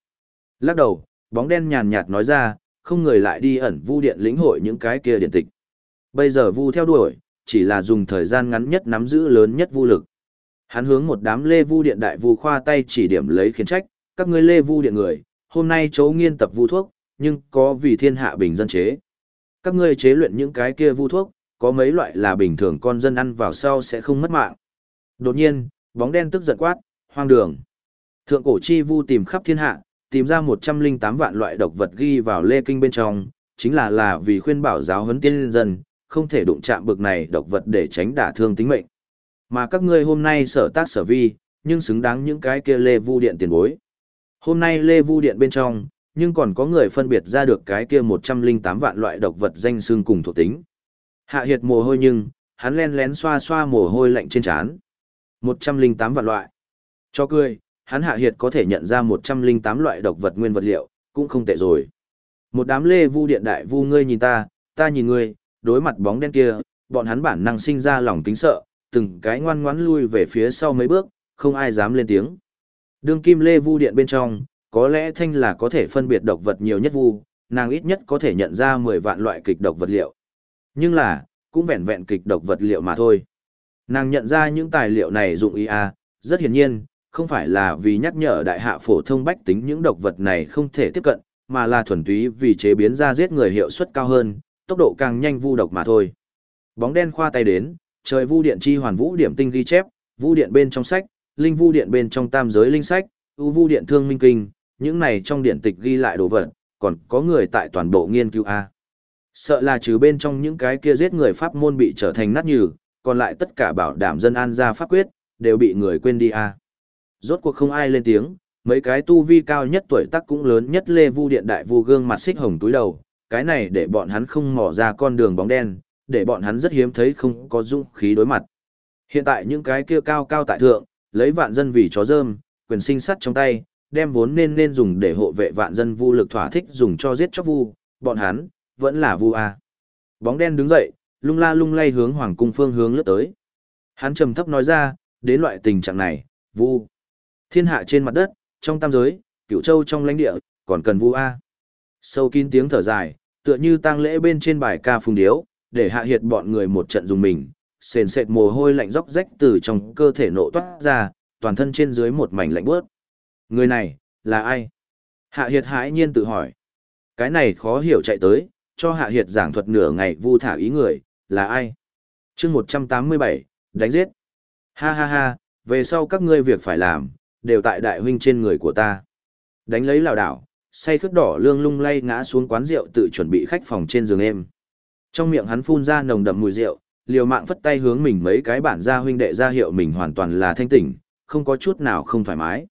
Lắc đầu, bóng đen nhàn nhạt nói ra, không người lại đi ẩn vu điện lĩnh hội những cái kia điện tịch. Bây giờ vu theo đuổi, chỉ là dùng thời gian ngắn nhất nắm giữ lớn nhất vu lực. Hắn hướng một đám lê vu điện đại vu khoa tay chỉ điểm lấy khiến trách, các ngươi lê vu điện người, hôm nay chấu nghiên tập vu thuốc, nhưng có vì thiên hạ bình dân chế. Các ngươi chế luyện những cái kia vu thuốc, có mấy loại là bình thường con dân ăn vào sau sẽ không mất mạng. Đột nhiên, bóng đen tức giận quát, hoang đường. Thượng cổ chi vu tìm khắp thiên hạ, tìm ra 108 vạn loại độc vật ghi vào lê kinh bên trong, chính là là vì khuyên bảo giáo huấn tiên dân, không thể đụng chạm bực này độc vật để tránh đả thương tính mệnh. Mà các ngươi hôm nay sở tác sở vi, nhưng xứng đáng những cái kia lê vu điện tiền bối. Hôm nay lê vu điện bên trong, nhưng còn có người phân biệt ra được cái kia 108 vạn loại độc vật danh xương cùng thuộc tính. Hạ hiệt mồ hôi nhưng, hắn len lén xoa xoa mồ hôi lạnh trên trán. 108 vạn loại. Cho cười, hắn hạ hiệt có thể nhận ra 108 loại độc vật nguyên vật liệu, cũng không tệ rồi. Một đám lê vu điện đại vu ngươi nhìn ta, ta nhìn ngươi, đối mặt bóng đen kia, bọn hắn bản năng sinh ra lòng kính sợ, từng cái ngoan ngoãn lui về phía sau mấy bước, không ai dám lên tiếng. Đương kim lê vu điện bên trong, có lẽ thanh là có thể phân biệt độc vật nhiều nhất vu, nàng ít nhất có thể nhận ra 10 vạn loại kịch độc vật liệu. Nhưng là, cũng vẹn vẹn kịch độc vật liệu mà thôi. Nàng nhận ra những tài liệu này dụng ý à, rất hiển nhiên, không phải là vì nhắc nhở đại hạ phổ thông bách tính những độc vật này không thể tiếp cận, mà là thuần túy vì chế biến ra giết người hiệu suất cao hơn, tốc độ càng nhanh vu độc mà thôi. Bóng đen khoa tay đến, trời vu điện chi hoàn vũ điểm tinh ghi chép, vu điện bên trong sách, linh vu điện bên trong tam giới linh sách, u vu điện thương minh kinh, những này trong điện tịch ghi lại đồ vật, còn có người tại toàn bộ nghiên cứu A. Sợ là trừ bên trong những cái kia giết người pháp môn bị trở thành nát nhừ, còn lại tất cả bảo đảm dân an gia pháp quyết, đều bị người quên đi A. Rốt cuộc không ai lên tiếng, mấy cái tu vi cao nhất tuổi tác cũng lớn nhất lê vu điện đại vu gương mặt xích hồng túi đầu, cái này để bọn hắn không mò ra con đường bóng đen, để bọn hắn rất hiếm thấy không có dũng khí đối mặt. Hiện tại những cái kia cao cao tại thượng, lấy vạn dân vì chó dơm, quyền sinh sắt trong tay, đem vốn nên nên dùng để hộ vệ vạn dân vu lực thỏa thích dùng cho giết chóc vu, bọn hắn, vẫn là vu a. Bóng đen đứng dậy, lung la lung lay hướng hoàng cung phương hướng lướt tới. Hắn trầm thấp nói ra, đến loại tình trạng này, vu. Thiên hạ trên mặt đất, trong tam giới, cửu châu trong lãnh địa, còn cần vu a. Sâu kín tiếng thở dài, tựa như tang lễ bên trên bài ca phùng điếu, để hạ hiệt bọn người một trận dùng mình, sền sệt mồ hôi lạnh róc rách từ trong cơ thể nộ toát ra, toàn thân trên dưới một mảnh lạnh bớt. Người này, là ai? Hạ hiệt hãi nhiên tự hỏi. Cái này khó hiểu chạy tới, cho hạ hiệt giảng thuật nửa ngày vu thả ý người, là ai? chương 187, đánh giết. Ha ha ha, về sau các ngươi việc phải làm, đều tại đại huynh trên người của ta. Đánh lấy lào đảo, say khướt đỏ lương lung lay ngã xuống quán rượu tự chuẩn bị khách phòng trên giường em. Trong miệng hắn phun ra nồng đậm mùi rượu, liều mạng phất tay hướng mình mấy cái bản gia huynh đệ ra hiệu mình hoàn toàn là thanh tỉnh, không có chút nào không thoải mái.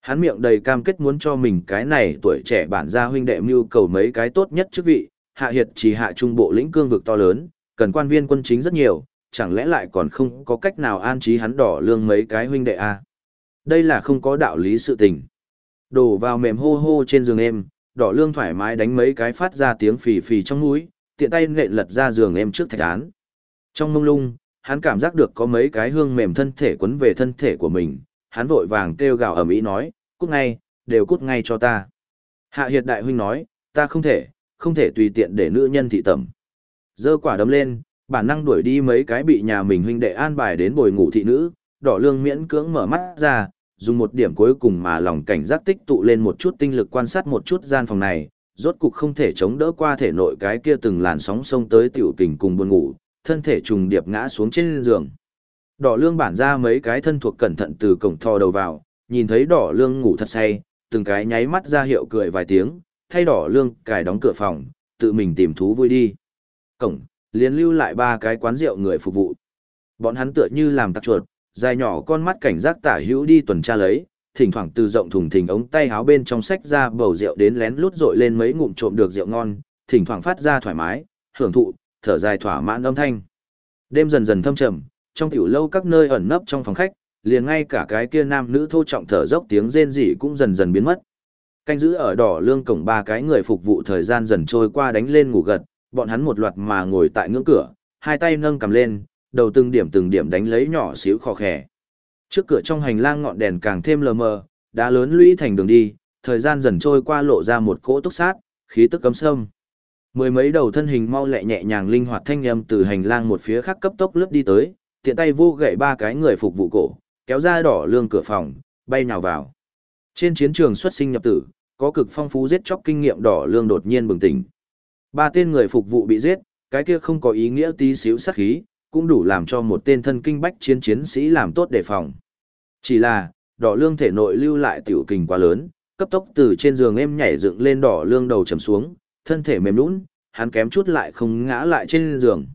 Hắn miệng đầy cam kết muốn cho mình cái này tuổi trẻ bản gia huynh đệ mưu cầu mấy cái tốt nhất chức vị, hạ hiệt chỉ hạ trung bộ lĩnh cương vực to lớn, cần quan viên quân chính rất nhiều, chẳng lẽ lại còn không có cách nào an trí hắn đỏ lương mấy cái huynh đệ a à? Đây là không có đạo lý sự tình. Đổ vào mềm hô hô trên giường em, đỏ lương thoải mái đánh mấy cái phát ra tiếng phì phì trong mũi, tiện tay nện lật ra giường em trước thạch án. Trong mông lung, hắn cảm giác được có mấy cái hương mềm thân thể quấn về thân thể của mình, hắn vội vàng kêu gào ầm ĩ nói, cút ngay, đều cút ngay cho ta. Hạ Hiệt đại huynh nói, ta không thể, không thể tùy tiện để nữ nhân thị tẩm. Dơ quả đấm lên, bản năng đuổi đi mấy cái bị nhà mình huynh đệ an bài đến bồi ngủ thị nữ, đỏ lương miễn cưỡng mở mắt ra, dùng một điểm cuối cùng mà lòng cảnh giác tích tụ lên một chút tinh lực quan sát một chút gian phòng này, rốt cục không thể chống đỡ qua thể nội cái kia từng làn sóng sông tới tiểu kình cùng buồn ngủ, thân thể trùng điệp ngã xuống trên giường. Đỏ lương bản ra mấy cái thân thuộc cẩn thận từ cổng thò đầu vào, nhìn thấy đỏ lương ngủ thật say, từng cái nháy mắt ra hiệu cười vài tiếng, thay đỏ lương cài đóng cửa phòng, tự mình tìm thú vui đi. Cổng, liền lưu lại ba cái quán rượu người phục vụ. Bọn hắn tựa như làm tặc chuột, dài nhỏ con mắt cảnh giác tả hữu đi tuần tra lấy, thỉnh thoảng từ rộng thùng thình ống tay áo bên trong sách ra bầu rượu đến lén lút rội lên mấy ngụm trộm được rượu ngon, thỉnh thoảng phát ra thoải mái, hưởng thụ, thở dài thỏa mãn âm thanh. Đêm dần dần thâm trầm, trong tiểu lâu các nơi ẩn nấp trong phòng khách, liền ngay cả cái kia nam nữ thô trọng thở dốc tiếng rên rỉ cũng dần dần biến mất. Canh giữ ở đỏ lương cổng ba cái người phục vụ thời gian dần trôi qua đánh lên ngủ gật, bọn hắn một loạt mà ngồi tại ngưỡng cửa, hai tay nâng cầm lên, đầu từng điểm từng điểm đánh lấy nhỏ xíu khó khẻ. Trước cửa trong hành lang ngọn đèn càng thêm lờ mờ, đá lớn lũy thành đường đi, thời gian dần trôi qua lộ ra một cỗ túc sát, khí tức cấm sâm. Mười mấy đầu thân hình mau lẹ nhẹ nhàng linh hoạt thanh âm từ hành lang một phía khác cấp tốc lướt đi tới, tiện tay vô gậy ba cái người phục vụ cổ, kéo ra đỏ lương cửa phòng, bay nhào vào. Trên chiến trường xuất sinh nhập tử, có cực phong phú giết chóc kinh nghiệm đỏ lương đột nhiên bừng tỉnh. Ba tên người phục vụ bị giết, cái kia không có ý nghĩa tí xíu sát khí, cũng đủ làm cho một tên thân kinh bách chiến chiến sĩ làm tốt đề phòng. Chỉ là, đỏ lương thể nội lưu lại tiểu kình quá lớn, cấp tốc từ trên giường em nhảy dựng lên đỏ lương đầu chầm xuống, thân thể mềm lún, hắn kém chút lại không ngã lại trên giường.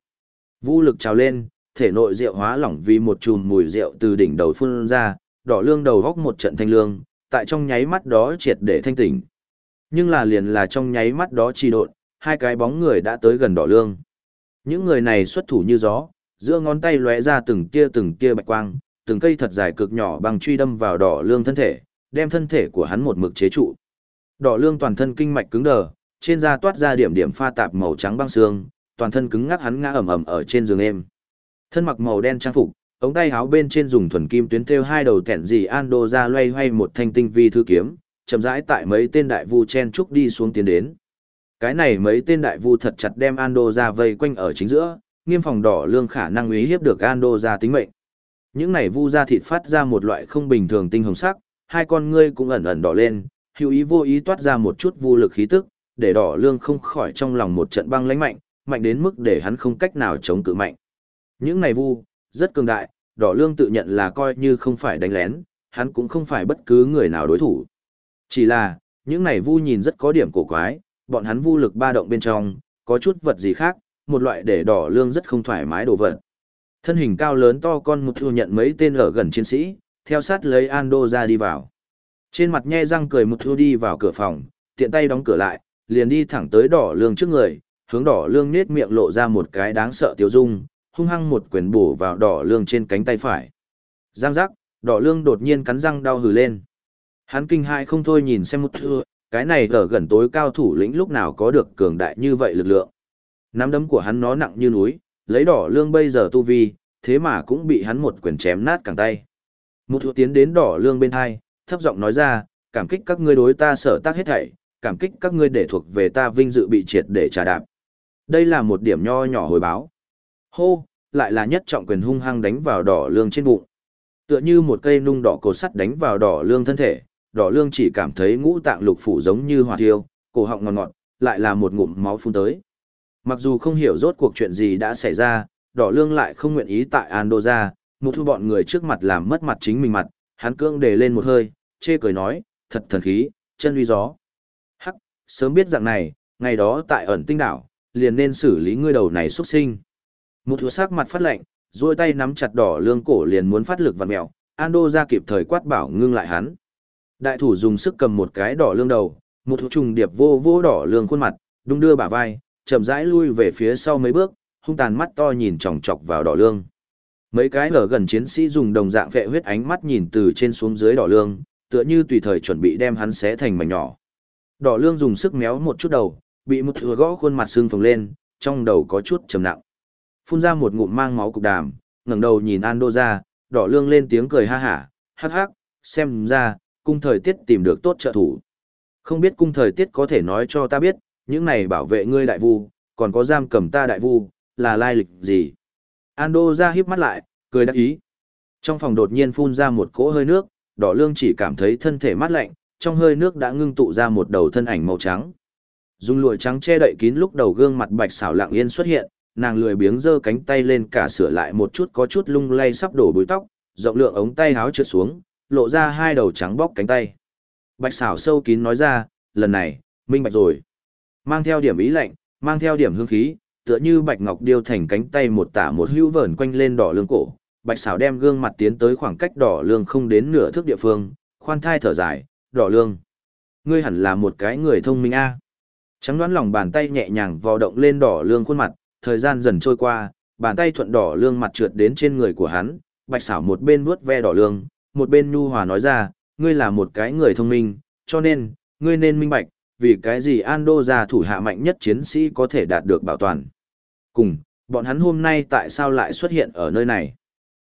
Vũ lực trào lên, thể nội rượu hóa lỏng vì một chùm mùi rượu từ đỉnh đầu phun ra, đỏ lương đầu góc một trận thanh lương, tại trong nháy mắt đó triệt để thanh tỉnh. Nhưng là liền là trong nháy mắt đó trì độn, hai cái bóng người đã tới gần đỏ lương. Những người này xuất thủ như gió, giữa ngón tay lóe ra từng tia từng tia bạch quang, từng cây thật dài cực nhỏ bằng truy đâm vào đỏ lương thân thể, đem thân thể của hắn một mực chế trụ. Đỏ lương toàn thân kinh mạch cứng đờ, trên da toát ra điểm điểm pha tạp màu trắng băng xương, toàn thân cứng ngắc hắn ngã ẩm ẩm ở trên giường êm. Thân mặc màu đen trang phục, ống tay áo bên trên dùng thuần kim tuyến thêu hai đầu tẹn gì Ando ra loay hoay một thanh tinh vi thư kiếm, chậm rãi tại mấy tên đại vu chen trúc đi xuống tiến đến. Cái này mấy tên đại vu thật chặt đem Ando ra vây quanh ở chính giữa, nghiêm phòng đỏ lương khả năng uy hiếp được Ando ra tính mệnh. Những này vu ra thịt phát ra một loại không bình thường tinh hồng sắc, hai con ngươi cũng ẩn ẩn đỏ lên, hữu ý vô ý toát ra một chút vu lực khí tức, để đỏ lương không khỏi trong lòng một trận băng lãnh mạnh, mạnh đến mức để hắn không cách nào chống cự mạnh. Những này vu, rất cường đại, đỏ lương tự nhận là coi như không phải đánh lén, hắn cũng không phải bất cứ người nào đối thủ. Chỉ là, những này vu nhìn rất có điểm cổ quái, bọn hắn vu lực ba động bên trong, có chút vật gì khác, một loại để đỏ lương rất không thoải mái đồ vật. Thân hình cao lớn to con một thu nhận mấy tên ở gần chiến sĩ, theo sát lấy Ando ra đi vào. Trên mặt nhe răng cười một thu đi vào cửa phòng, tiện tay đóng cửa lại, liền đi thẳng tới đỏ lương trước người, hướng đỏ lương nết miệng lộ ra một cái đáng sợ tiêu dung, hung hăng một quyền bổ vào đỏ lương trên cánh tay phải. Giang giác, đỏ lương đột nhiên cắn răng đau hừ lên. Hắn kinh hại không thôi nhìn xem một thưa, cái này ở gần tối cao thủ lĩnh lúc nào có được cường đại như vậy lực lượng. Nắm đấm của hắn nó nặng như núi, lấy đỏ lương bây giờ tu vi, thế mà cũng bị hắn một quyền chém nát cẳng tay. Một thưa tiến đến đỏ lương bên hai, thấp giọng nói ra, cảm kích các ngươi đối ta sở tác hết thảy, cảm kích các ngươi để thuộc về ta vinh dự bị triệt để trả đạp. Đây là một điểm nho nhỏ hồi báo. Hô, lại là nhất trọng quyền hung hăng đánh vào đỏ lương trên bụng. Tựa như một cây nung đỏ cột sắt đánh vào đỏ lương thân thể, đỏ lương chỉ cảm thấy ngũ tạng lục phủ giống như hỏa thiêu, cổ họng ngọt ngọt, lại là một ngụm máu phun tới. Mặc dù không hiểu rốt cuộc chuyện gì đã xảy ra, đỏ lương lại không nguyện ý tại Andoja, một thu bọn người trước mặt làm mất mặt chính mình mặt, hắn cưỡng đề lên một hơi, chê cười nói, thật thần khí, chân uy gió. Sớm biết dạng này, ngày đó tại ẩn tinh đảo, liền nên xử lý ngươi đầu này xuất sinh. Một thứ sắc mặt phát lạnh, duỗi tay nắm chặt đỏ lương cổ liền muốn phát lực vặn mèo, Ando ra kịp thời quát bảo ngưng lại hắn. Đại thủ dùng sức cầm một cái đỏ lương đầu, một thứ trùng điệp vô vô đỏ lương khuôn mặt, đung đưa bả vai, chậm rãi lui về phía sau mấy bước, hung tàn mắt to nhìn chòng chọc vào đỏ lương. Mấy cái ở gần chiến sĩ dùng đồng dạng vệ huyết ánh mắt nhìn từ trên xuống dưới đỏ lương, tựa như tùy thời chuẩn bị đem hắn xé thành mảnh nhỏ. Đỏ lương dùng sức méo một chút đầu, bị một thừa gõ khuôn mặt xương phồng lên, trong đầu có chút trầm nặng. Phun ra một ngụm mang máu cục đàm, ngẩng đầu nhìn Ando ra, đỏ lương lên tiếng cười ha hả, hắc hắc, xem ra, cung thời tiết tìm được tốt trợ thủ. Không biết cung thời tiết có thể nói cho ta biết, những này bảo vệ ngươi đại vu, còn có giam cầm ta đại vu, là lai lịch gì? Ando ra híp mắt lại, cười đắc ý. Trong phòng đột nhiên phun ra một cỗ hơi nước, đỏ lương chỉ cảm thấy thân thể mát lạnh, trong hơi nước đã ngưng tụ ra một đầu thân ảnh màu trắng. Dùng lụa trắng che đậy kín lúc đầu gương mặt bạch xảo lặng yên xuất hiện, nàng lười biếng giơ cánh tay lên cả sửa lại một chút có chút lung lay sắp đổ bùi tóc, rộng lượng ống tay háo trượt xuống, lộ ra hai đầu trắng bóc cánh tay. Bạch xảo sâu kín nói ra, lần này, minh bạch rồi. Mang theo điểm ý lạnh, mang theo điểm hương khí, tựa như bạch ngọc điêu thành cánh tay một tả một hữu vờn quanh lên đỏ lương cổ. Bạch xảo đem gương mặt tiến tới khoảng cách đỏ lương không đến nửa thước địa phương, khoan thai thở dài, đỏ lương. Ngươi hẳn là một cái người thông minh a. Trắng đoán lòng bàn tay nhẹ nhàng vò động lên đỏ lương khuôn mặt, thời gian dần trôi qua, bàn tay thuận đỏ lương mặt trượt đến trên người của hắn, bạch xảo một bên vuốt ve đỏ lương, một bên nhu hòa nói ra, ngươi là một cái người thông minh, cho nên, ngươi nên minh bạch, vì cái gì Ando ra thủ hạ mạnh nhất chiến sĩ có thể đạt được bảo toàn. Cùng, bọn hắn hôm nay tại sao lại xuất hiện ở nơi này?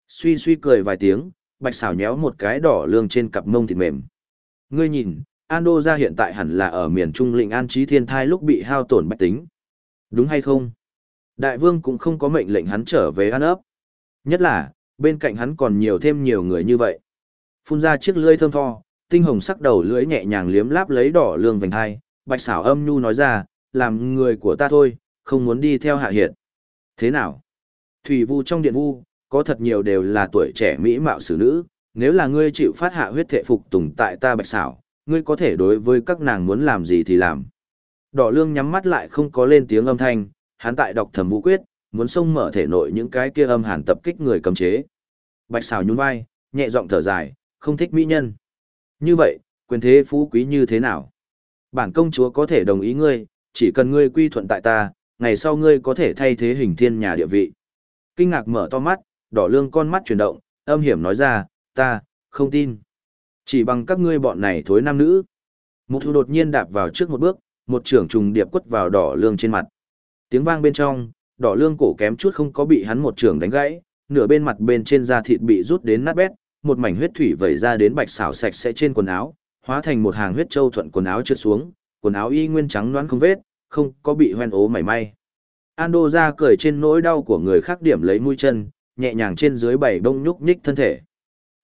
Suy suy cười vài tiếng, bạch xảo nhéo một cái đỏ lương trên cặp mông thịt mềm. Ngươi nhìn, Ando ra hiện tại hẳn là ở miền Trung lĩnh an trí thiên thai lúc bị hao tổn bạch tính. Đúng hay không? Đại vương cũng không có mệnh lệnh hắn trở về an ấp. Nhất là, bên cạnh hắn còn nhiều thêm nhiều người như vậy. Phun ra chiếc lưỡi thơm tho, tinh hồng sắc đầu lưỡi nhẹ nhàng liếm láp lấy đỏ lương vành hai, bạch xảo âm nhu nói ra, làm người của ta thôi, không muốn đi theo hạ hiện. Thế nào? Thủy vu trong điện vu, có thật nhiều đều là tuổi trẻ mỹ mạo xử nữ, nếu là ngươi chịu phát hạ huyết thệ phục tùng tại ta bạch xảo, ngươi có thể đối với các nàng muốn làm gì thì làm. Đỏ lương nhắm mắt lại không có lên tiếng âm thanh, hắn tại đọc thầm vũ quyết, muốn xông mở thể nội những cái kia âm hàn tập kích người cầm chế. Bạch xảo nhún vai, nhẹ giọng thở dài, không thích mỹ nhân. Như vậy, quyền thế phú quý như thế nào? Bản công chúa có thể đồng ý ngươi, chỉ cần ngươi quy thuận tại ta, ngày sau ngươi có thể thay thế hình thiên nhà địa vị. Kinh ngạc mở to mắt, đỏ lương con mắt chuyển động, âm hiểm nói ra, ta, không tin. Chỉ bằng các ngươi bọn này thối nam nữ. Mục thu đột nhiên đạp vào trước một bước, một trưởng trùng điệp quất vào đỏ lương trên mặt. Tiếng vang bên trong, đỏ lương cổ kém chút không có bị hắn một trưởng đánh gãy, nửa bên mặt bên trên da thịt bị rút đến nát bét, một mảnh huyết thủy vẩy ra đến bạch xảo sạch sẽ trên quần áo, hóa thành một hàng huyết châu thuận quần áo trượt xuống, quần áo y nguyên trắng loãng không vết, không có bị hoen ố mảy may. Ando ra cười trên nỗi đau của người khác điểm lấy mũi chân, nhẹ nhàng trên dưới bảy bông nhúc nhích thân thể.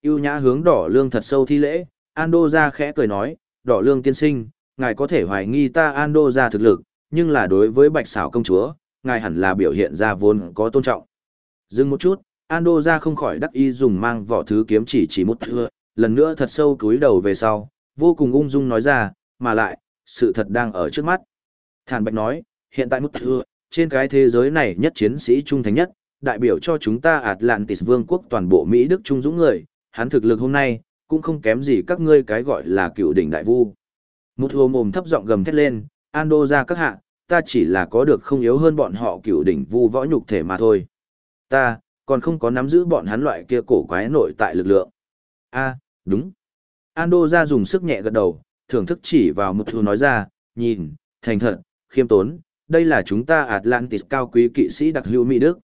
Yêu nhã hướng đỏ lương thật sâu thi lễ, Ando ra khẽ cười nói, đỏ lương tiên sinh, ngài có thể hoài nghi ta Ando ra thực lực, nhưng là đối với bạch xảo công chúa, ngài hẳn là biểu hiện ra vốn có tôn trọng. Dừng một chút, Ando ra không khỏi đắc y dùng mang vỏ thứ kiếm chỉ chỉ một thưa, lần nữa thật sâu cúi đầu về sau, vô cùng ung dung nói ra, mà lại, sự thật đang ở trước mắt. Thản Bạch nói, hiện tại một thưa, trên cái thế giới này nhất chiến sĩ trung thành nhất, đại biểu cho chúng ta Atlantis vương quốc toàn bộ Mỹ Đức Trung dũng người, hắn thực lực hôm nay, cũng không kém gì các ngươi cái gọi là cựu đỉnh đại vu. Một hồ mồm thấp giọng gầm thét lên, Ando ra các hạ, ta chỉ là có được không yếu hơn bọn họ cựu đỉnh vu võ nhục thể mà thôi. Ta, còn không có nắm giữ bọn hắn loại kia cổ quái nội tại lực lượng. a đúng. Ando ra dùng sức nhẹ gật đầu, thưởng thức chỉ vào một hồ nói ra, nhìn, thành thật, khiêm tốn, đây là chúng ta Atlantis cao quý kỵ sĩ đặc hữu Mỹ Đức.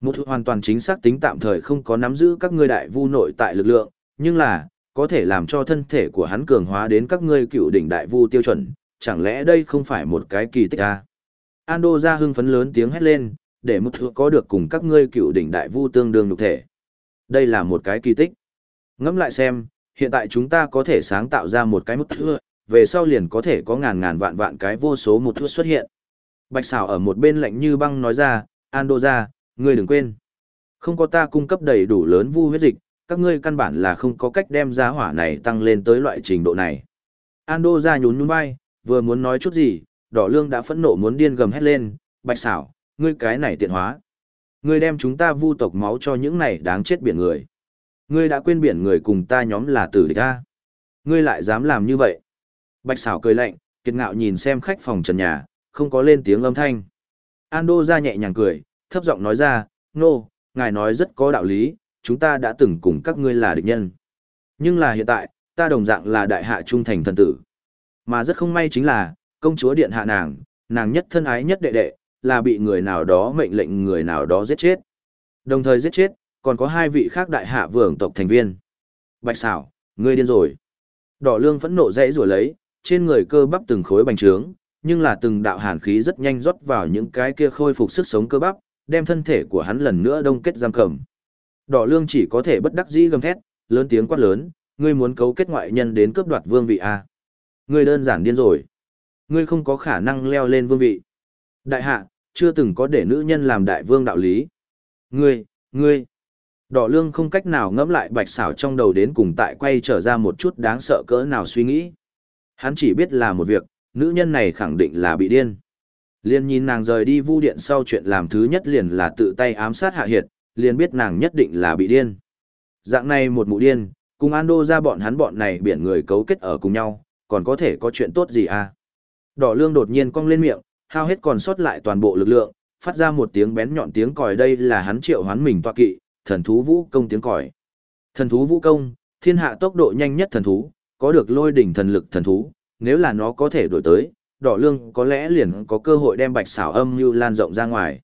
Một thu hoàn toàn chính xác tính tạm thời không có nắm giữ các ngươi đại vu nội tại lực lượng, nhưng là, có thể làm cho thân thể của hắn cường hóa đến các ngươi cựu đỉnh đại vu tiêu chuẩn, chẳng lẽ đây không phải một cái kỳ tích à? Ando ra hưng phấn lớn tiếng hét lên, để một thuộc có được cùng các ngươi cựu đỉnh đại vu tương đương nhục thể. Đây là một cái kỳ tích. Ngẫm lại xem, hiện tại chúng ta có thể sáng tạo ra một cái mức thưa, về sau liền có thể có ngàn ngàn vạn vạn cái vô số một thưa xuất hiện. Bạch xảo ở một bên lạnh như băng nói ra, Ando ra, ngươi đừng quên. Không có ta cung cấp đầy đủ lớn vu huyết dịch, các ngươi căn bản là không có cách đem giá hỏa này tăng lên tới loại trình độ này. Ando ra nhún nhún vai, vừa muốn nói chút gì, đỏ lương đã phẫn nộ muốn điên gầm hét lên, bạch xảo, ngươi cái này tiện hóa. Ngươi đem chúng ta vu tộc máu cho những này đáng chết biển người. Ngươi đã quên biển người cùng ta nhóm là tử địch ta. Ngươi lại dám làm như vậy. Bạch xảo cười lạnh, kiệt ngạo nhìn xem khách phòng trần nhà, không có lên tiếng âm thanh. Ando ra nhẹ nhàng cười, thấp giọng nói ra, nô, no, ngài nói rất có đạo lý, chúng ta đã từng cùng các ngươi là địch nhân. Nhưng là hiện tại, ta đồng dạng là đại hạ trung thành thần tử. Mà rất không may chính là, công chúa điện hạ nàng, nàng nhất thân ái nhất đệ đệ, là bị người nào đó mệnh lệnh người nào đó giết chết. Đồng thời giết chết, còn có hai vị khác đại hạ vương tộc thành viên. Bạch xảo, ngươi điên rồi. Đỏ lương phẫn nộ dãy rủa lấy, trên người cơ bắp từng khối bành trướng, nhưng là từng đạo hàn khí rất nhanh rót vào những cái kia khôi phục sức sống cơ bắp, đem thân thể của hắn lần nữa đông kết giam cầm. Đỏ lương chỉ có thể bất đắc dĩ gầm thét, lớn tiếng quát lớn, ngươi muốn cấu kết ngoại nhân đến cướp đoạt vương vị à? Ngươi đơn giản điên rồi. Ngươi không có khả năng leo lên vương vị. Đại hạ, chưa từng có để nữ nhân làm đại vương đạo lý. Ngươi, ngươi. Đỏ lương không cách nào ngẫm lại bạch xảo trong đầu đến cùng tại quay trở ra một chút đáng sợ cỡ nào suy nghĩ. Hắn chỉ biết là một việc, nữ nhân này khẳng định là bị điên. Liên nhìn nàng rời đi vu điện sau chuyện làm thứ nhất liền là tự tay ám sát hạ hiệt, liền biết nàng nhất định là bị điên. Dạng này một mụ điên, cùng Ando ra bọn hắn bọn này biển người cấu kết ở cùng nhau, còn có thể có chuyện tốt gì à? Đỏ lương đột nhiên cong lên miệng, hao hết còn sót lại toàn bộ lực lượng, phát ra một tiếng bén nhọn tiếng còi đây là hắn triệu hoán mình toa kỵ, thần thú vũ công tiếng còi. Thần thú vũ công, thiên hạ tốc độ nhanh nhất thần thú, có được lôi đỉnh thần lực thần thú, nếu là nó có thể đổi tới, đỏ lương có lẽ liền có cơ hội đem bạch xảo âm như lan rộng ra ngoài.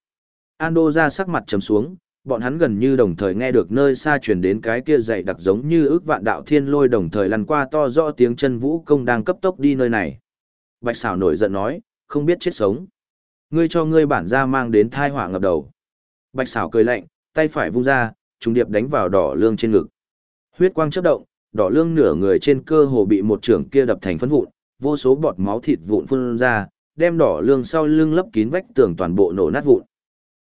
Ando ra sắc mặt trầm xuống, bọn hắn gần như đồng thời nghe được nơi xa truyền đến cái kia dày đặc giống như ước vạn đạo thiên lôi đồng thời lăn qua to rõ tiếng chân vũ công đang cấp tốc đi nơi này. Bạch xảo nổi giận nói, không biết chết sống. Ngươi cho ngươi bản ra mang đến thai họa ngập đầu. Bạch xảo cười lạnh, tay phải vung ra, trùng điệp đánh vào đỏ lương trên ngực. Huyết quang chớp động, đỏ lương nửa người trên cơ hồ bị một trưởng kia đập thành phấn vụn, vô số bọt máu thịt vụn phun ra, đem đỏ lương sau lưng lấp kín vách tường toàn bộ nổ nát vụn.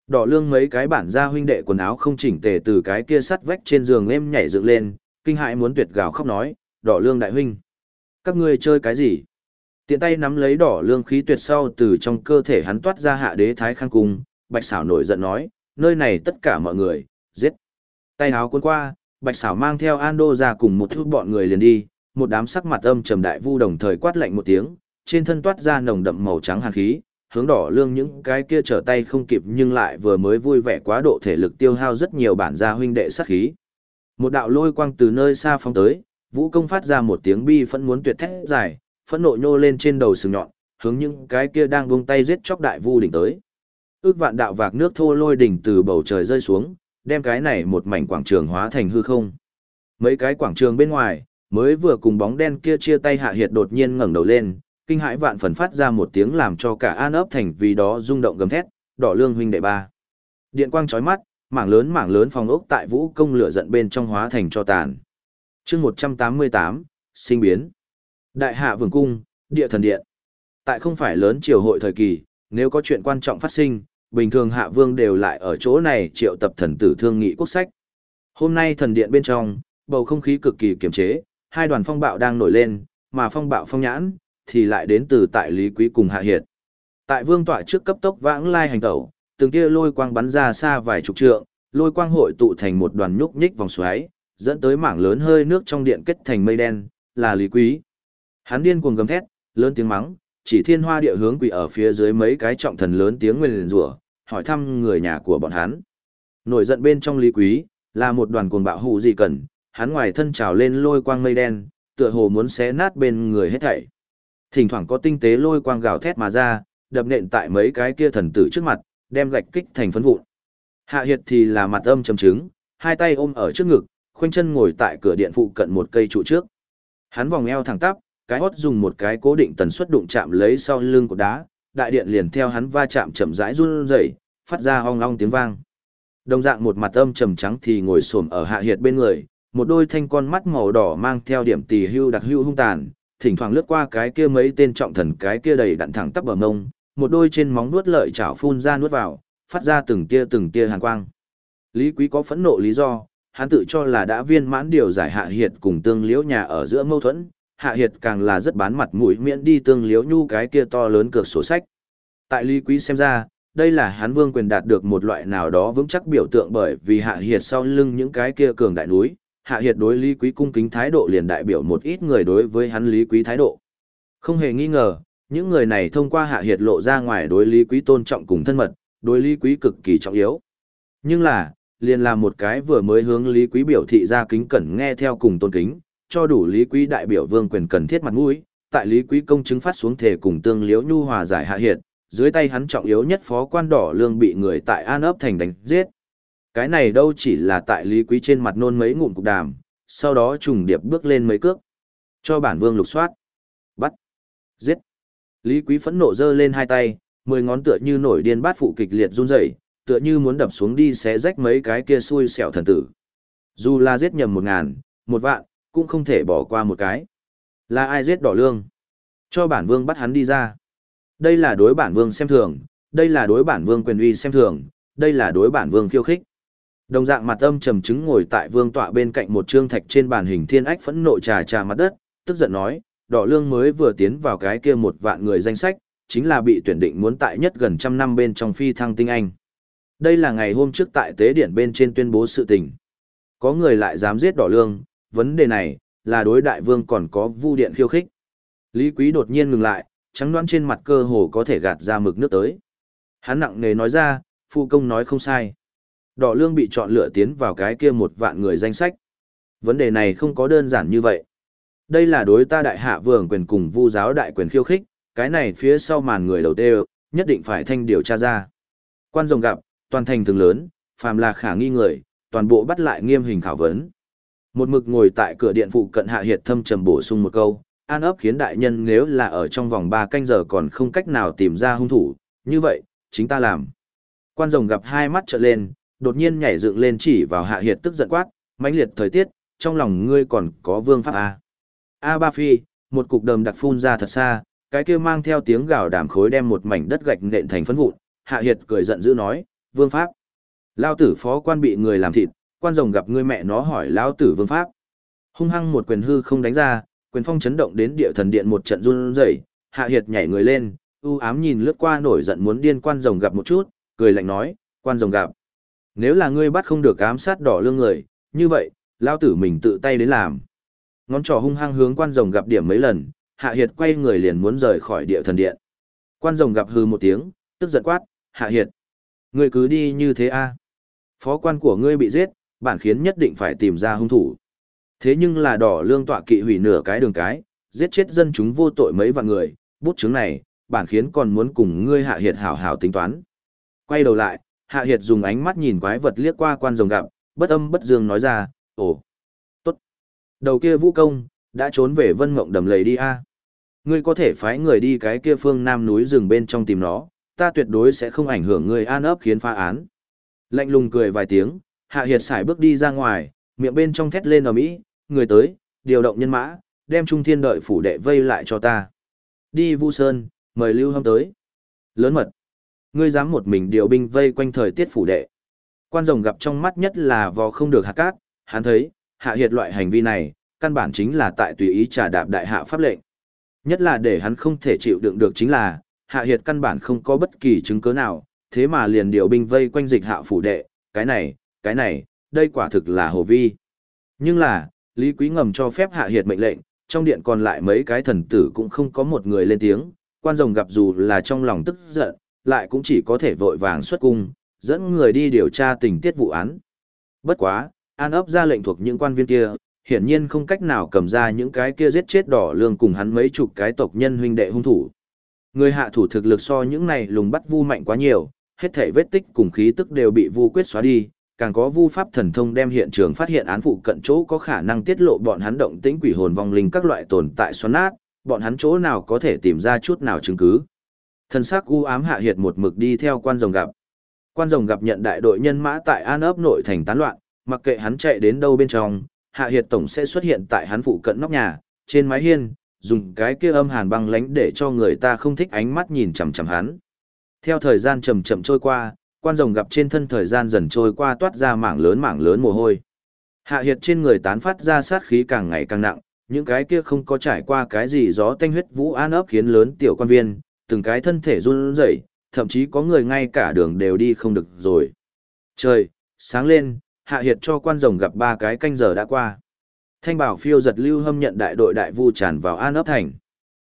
Đỏ lương mấy cái bản gia huynh đệ quần áo không chỉnh tề từ cái kia sắt vách trên giường em nhảy dựng lên, kinh hãi muốn tuyệt gào khóc nói, đỏ lương đại huynh. Các ngươi chơi cái gì? Tiện tay nắm lấy đỏ lương khí tuyệt sau từ trong cơ thể hắn toát ra hạ đế thái khang cung, bạch xảo nổi giận nói, nơi này tất cả mọi người, giết. Tay áo cuốn qua, bạch xảo mang theo Ando ra cùng một chút bọn người liền đi, một đám sắc mặt âm trầm đại vu đồng thời quát lạnh một tiếng, trên thân toát ra nồng đậm màu trắng hàn khí, hướng đỏ lương những cái kia trở tay không kịp nhưng lại vừa mới vui vẻ quá độ thể lực tiêu hao rất nhiều bản gia huynh đệ sát khí. Một đạo lôi quang từ nơi xa phóng tới, vũ công phát ra một tiếng bi phẫn muốn tuyệt thét dài, phẫn nộ nhô lên trên đầu sừng nhọn, hướng những cái kia đang buông tay giết chóc đại vu đỉnh tới. Ước vạn đạo vạc nước thô lôi đỉnh từ bầu trời rơi xuống, đem cái này một mảnh quảng trường hóa thành hư không. Mấy cái quảng trường bên ngoài, mới vừa cùng bóng đen kia chia tay hạ hiệt đột nhiên ngẩng đầu lên, kinh hãi vạn phần phát ra một tiếng làm cho cả an ấp thành vì đó rung động gầm thét, đỏ lương huynh đệ ba. Điện quang chói mắt, mảng lớn mảng lớn phòng ốc tại vũ công lửa giận bên trong hóa thành cho tàn. chương 188, sinh biến. Đại hạ vương cung, địa thần điện. Tại không phải lớn triều hội thời kỳ, nếu có chuyện quan trọng phát sinh, bình thường hạ vương đều lại ở chỗ này triệu tập thần tử thương nghị quốc sách. Hôm nay thần điện bên trong, bầu không khí cực kỳ kiềm chế, hai đoàn phong bạo đang nổi lên, mà phong bạo phong nhãn, thì lại đến từ tại Lý Quý cùng Hạ Hiệt. Tại vương tọa trước cấp tốc vãng lai hành tẩu, từng kia lôi quang bắn ra xa vài chục trượng, lôi quang hội tụ thành một đoàn nhúc nhích vòng xoáy, dẫn tới mảng lớn hơi nước trong điện kết thành mây đen, là Lý Quý. Hắn điên cuồng gầm thét, lớn tiếng mắng, chỉ thiên hoa địa hướng quỷ ở phía dưới mấy cái trọng thần lớn tiếng nguyên rủa, hỏi thăm người nhà của bọn hắn. Nổi giận bên trong Lý Quý, là một đoàn cuồng bạo hù gì cần, hắn ngoài thân trào lên lôi quang mây đen, tựa hồ muốn xé nát bên người hết thảy. Thỉnh thoảng có tinh tế lôi quang gào thét mà ra, đập nện tại mấy cái kia thần tử trước mặt, đem gạch kích thành phấn vụn. Hạ Hiệt thì là mặt âm trầm trứng, hai tay ôm ở trước ngực, khoanh chân ngồi tại cửa điện phụ cận một cây trụ trước. Hắn vòng eo thẳng tắp, cái hót dùng một cái cố định tần suất đụng chạm lấy sau lưng của đá, đại điện liền theo hắn va chạm chậm rãi run rẩy, phát ra ong ong tiếng vang. Đồng dạng một mặt âm trầm trắng thì ngồi xổm ở Hạ Hiệt bên người, một đôi thanh con mắt màu đỏ mang theo điểm tỳ hưu đặc hưu hung tàn, thỉnh thoảng lướt qua cái kia mấy tên trọng thần cái kia đầy đặn thẳng tắp bờ ngông, một đôi trên móng nuốt lợi chảo phun ra nuốt vào, phát ra từng tia từng tia hàn quang. Lý Quý có phẫn nộ lý do, hắn tự cho là đã viên mãn điều giải Hạ Hiệt cùng tương liễu nhà ở giữa mâu thuẫn, Hạ Hiệt càng là rất bán mặt mũi miễn đi tương liễu nhu cái kia to lớn cược sổ sách. Tại Lý Quý xem ra, đây là hắn vương quyền đạt được một loại nào đó vững chắc biểu tượng bởi vì Hạ Hiệt sau lưng những cái kia cường đại núi, hạ hiệt đối lý quý cung kính thái độ liền đại biểu một ít người đối với hắn lý quý thái độ. Không hề nghi ngờ, những người này thông qua hạ hiệt lộ ra ngoài đối lý quý tôn trọng cùng thân mật, đối lý quý cực kỳ trọng yếu. Nhưng là, liền làm một cái vừa mới hướng lý quý biểu thị ra kính cẩn nghe theo cùng tôn kính, cho đủ lý quý đại biểu vương quyền cần thiết mặt mũi, tại lý quý công chứng phát xuống thể cùng tương liễu nhu hòa giải hạ hiệt, dưới tay hắn trọng yếu nhất phó quan đỏ lương bị người tại An ấp thành đánh giết. Cái này đâu chỉ là tại Lý Quý trên mặt nôn mấy ngụm cục đàm, sau đó trùng điệp bước lên mấy cước. Cho bản vương lục soát. Bắt. Giết. Lý Quý phẫn nộ giơ lên hai tay, mười ngón tựa như nổi điên bát phụ kịch liệt run rẩy, tựa như muốn đập xuống đi xé rách mấy cái kia xui xẻo thần tử. Dù là giết nhầm một ngàn, một vạn, cũng không thể bỏ qua một cái. Là ai giết đỏ lương? Cho bản vương bắt hắn đi ra. Đây là đối bản vương xem thường, đây là đối bản vương quyền uy xem thường, đây là đối bản vương khiêu khích. Đồng dạng mặt âm trầm chứng ngồi tại vương tọa bên cạnh một trương thạch trên bàn hình thiên ách phẫn nộ trà trà mặt đất, tức giận nói, đỏ lương mới vừa tiến vào cái kia một vạn người danh sách, chính là bị tuyển định muốn tại nhất gần trăm năm bên trong phi thăng tinh anh. Đây là ngày hôm trước tại tế điển bên trên tuyên bố sự tình. Có người lại dám giết đỏ lương, vấn đề này, là đối đại vương còn có vu điện khiêu khích. Lý Quý đột nhiên ngừng lại, trắng đoán trên mặt cơ hồ có thể gạt ra mực nước tới. Hắn nặng nề nói ra, phu công nói không sai. Đỏ lương bị chọn lựa tiến vào cái kia một vạn người danh sách. Vấn đề này không có đơn giản như vậy. Đây là đối ta đại hạ vương quyền cùng vu giáo đại quyền khiêu khích, cái này phía sau màn người đầu tiên, nhất định phải thanh điều tra ra. Quan rồng gặp, toàn thành thường lớn, phàm là khả nghi người, toàn bộ bắt lại nghiêm hình khảo vấn. Một mực ngồi tại cửa điện phụ cận hạ hiệt thâm trầm bổ sung một câu, an ấp khiến đại nhân nếu là ở trong vòng 3 canh giờ còn không cách nào tìm ra hung thủ, như vậy, chính ta làm. Quan rồng gặp hai mắt trợn lên, đột nhiên nhảy dựng lên chỉ vào hạ hiệt tức giận quát, mãnh liệt thời tiết, trong lòng ngươi còn có vương pháp A. A Ba Phi, một cục đầm đặc phun ra thật xa, cái kia mang theo tiếng gào đàm khối đem một mảnh đất gạch nện thành phấn vụn, hạ hiệt cười giận dữ nói, vương pháp. Lao tử phó quan bị người làm thịt, quan rồng gặp ngươi mẹ nó hỏi lão tử vương pháp. Hung hăng một quyền hư không đánh ra, quyền phong chấn động đến địa thần điện một trận run rẩy, hạ hiệt nhảy người lên, u ám nhìn lướt qua nổi giận muốn điên quan rồng gặp một chút, cười lạnh nói, quan rồng gặp. Nếu là ngươi bắt không được ám sát đỏ lương người, như vậy, lao tử mình tự tay đến làm. Ngón trỏ hung hăng hướng quan rồng gặp điểm mấy lần, hạ hiệt quay người liền muốn rời khỏi địa thần điện. Quan rồng gặp hư một tiếng, tức giận quát, hạ hiệt. Ngươi cứ đi như thế a Phó quan của ngươi bị giết, bản khiến nhất định phải tìm ra hung thủ. Thế nhưng là đỏ lương tọa kỵ hủy nửa cái đường cái, giết chết dân chúng vô tội mấy vạn người, bút chứng này, bản khiến còn muốn cùng ngươi hạ hiệt hảo hảo tính toán. Quay đầu lại, hạ hiệt dùng ánh mắt nhìn quái vật liếc qua quan rồng gặp, bất âm bất dương nói ra, ồ, tốt. Đầu kia vũ công, đã trốn về vân mộng đầm lầy đi a Ngươi có thể phái người đi cái kia phương nam núi rừng bên trong tìm nó, ta tuyệt đối sẽ không ảnh hưởng ngươi an ấp khiến phá án. Lạnh lùng cười vài tiếng, hạ hiệt xài bước đi ra ngoài, miệng bên trong thét lên ở mỹ, người tới, điều động nhân mã, đem trung thiên đợi phủ đệ vây lại cho ta. Đi Vu Sơn, mời Lưu Hâm tới. Lớn mật. Ngươi dám một mình điều binh vây quanh thời tiết phủ đệ. Quan rồng gặp trong mắt nhất là vò không được hạt cát, hắn thấy, hạ hiệt loại hành vi này, căn bản chính là tại tùy ý trả đạp đại hạ pháp lệnh. Nhất là để hắn không thể chịu đựng được chính là, hạ hiệt căn bản không có bất kỳ chứng cứ nào, thế mà liền điều binh vây quanh dịch hạ phủ đệ, cái này, cái này, đây quả thực là hồ vi. Nhưng là, Lý Quý ngầm cho phép hạ hiệt mệnh lệnh, trong điện còn lại mấy cái thần tử cũng không có một người lên tiếng, quan rồng gặp dù là trong lòng tức giận, lại cũng chỉ có thể vội vàng xuất cung, dẫn người đi điều tra tình tiết vụ án. Bất quá, an ấp ra lệnh thuộc những quan viên kia, hiển nhiên không cách nào cầm ra những cái kia giết chết đỏ lương cùng hắn mấy chục cái tộc nhân huynh đệ hung thủ. Người hạ thủ thực lực so những này lùng bắt vu mạnh quá nhiều, hết thảy vết tích cùng khí tức đều bị vu quyết xóa đi, càng có vu pháp thần thông đem hiện trường phát hiện án phụ cận chỗ có khả năng tiết lộ bọn hắn động tĩnh quỷ hồn vong linh các loại tồn tại xoắn nát, bọn hắn chỗ nào có thể tìm ra chút nào chứng cứ. Thân xác u ám hạ hiệt một mực đi theo quan rồng gặp. Quan rồng gặp nhận đại đội nhân mã tại An ấp nội thành tán loạn, mặc kệ hắn chạy đến đâu bên trong, hạ hiệt tổng sẽ xuất hiện tại hắn phụ cận nóc nhà, trên mái hiên, dùng cái kia âm hàn băng lánh để cho người ta không thích ánh mắt nhìn chằm chằm hắn. Theo thời gian chậm chậm trôi qua, quan rồng gặp trên thân thời gian dần trôi qua toát ra mảng lớn mảng lớn mồ hôi. Hạ hiệt trên người tán phát ra sát khí càng ngày càng nặng, những cái kia không có trải qua cái gì gió tanh huyết vũ an ấp khiến lớn tiểu quan viên, từng cái thân thể run rẩy, thậm chí có người ngay cả đường đều đi không được rồi. Trời, sáng lên, hạ hiệt cho quan rồng gặp ba cái canh giờ đã qua. Thanh bảo phiêu giật lưu hâm nhận đại đội đại vu tràn vào an ấp thành.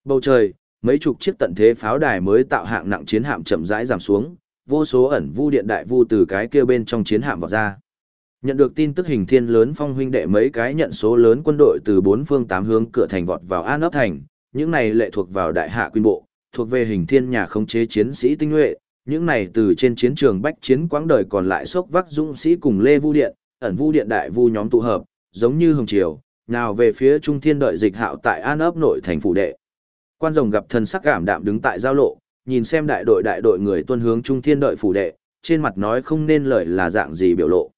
Bầu trời, mấy chục chiếc tận thế pháo đài mới tạo hạng nặng chiến hạm chậm rãi giảm xuống, vô số ẩn vu điện đại vu từ cái kia bên trong chiến hạm vào ra. Nhận được tin tức hình thiên lớn phong huynh đệ mấy cái nhận số lớn quân đội từ bốn phương tám hướng cửa thành vọt vào an ấp thành, những này lệ thuộc vào đại hạ quy bộ, thuộc về hình thiên nhà khống chế chiến sĩ tinh nhuệ, những này từ trên chiến trường bách chiến quãng đời còn lại sốc vác dũng sĩ cùng Lê Vu Điện, ẩn Vu Điện đại vu nhóm tụ hợp, giống như hồng triều, nào về phía trung thiên đợi dịch hạo tại An ấp nội thành phủ đệ. Quan rồng gặp thần sắc cảm đạm đứng tại giao lộ, nhìn xem đại đội đại đội người tuân hướng trung thiên đợi phủ đệ, trên mặt nói không nên lời là dạng gì biểu lộ.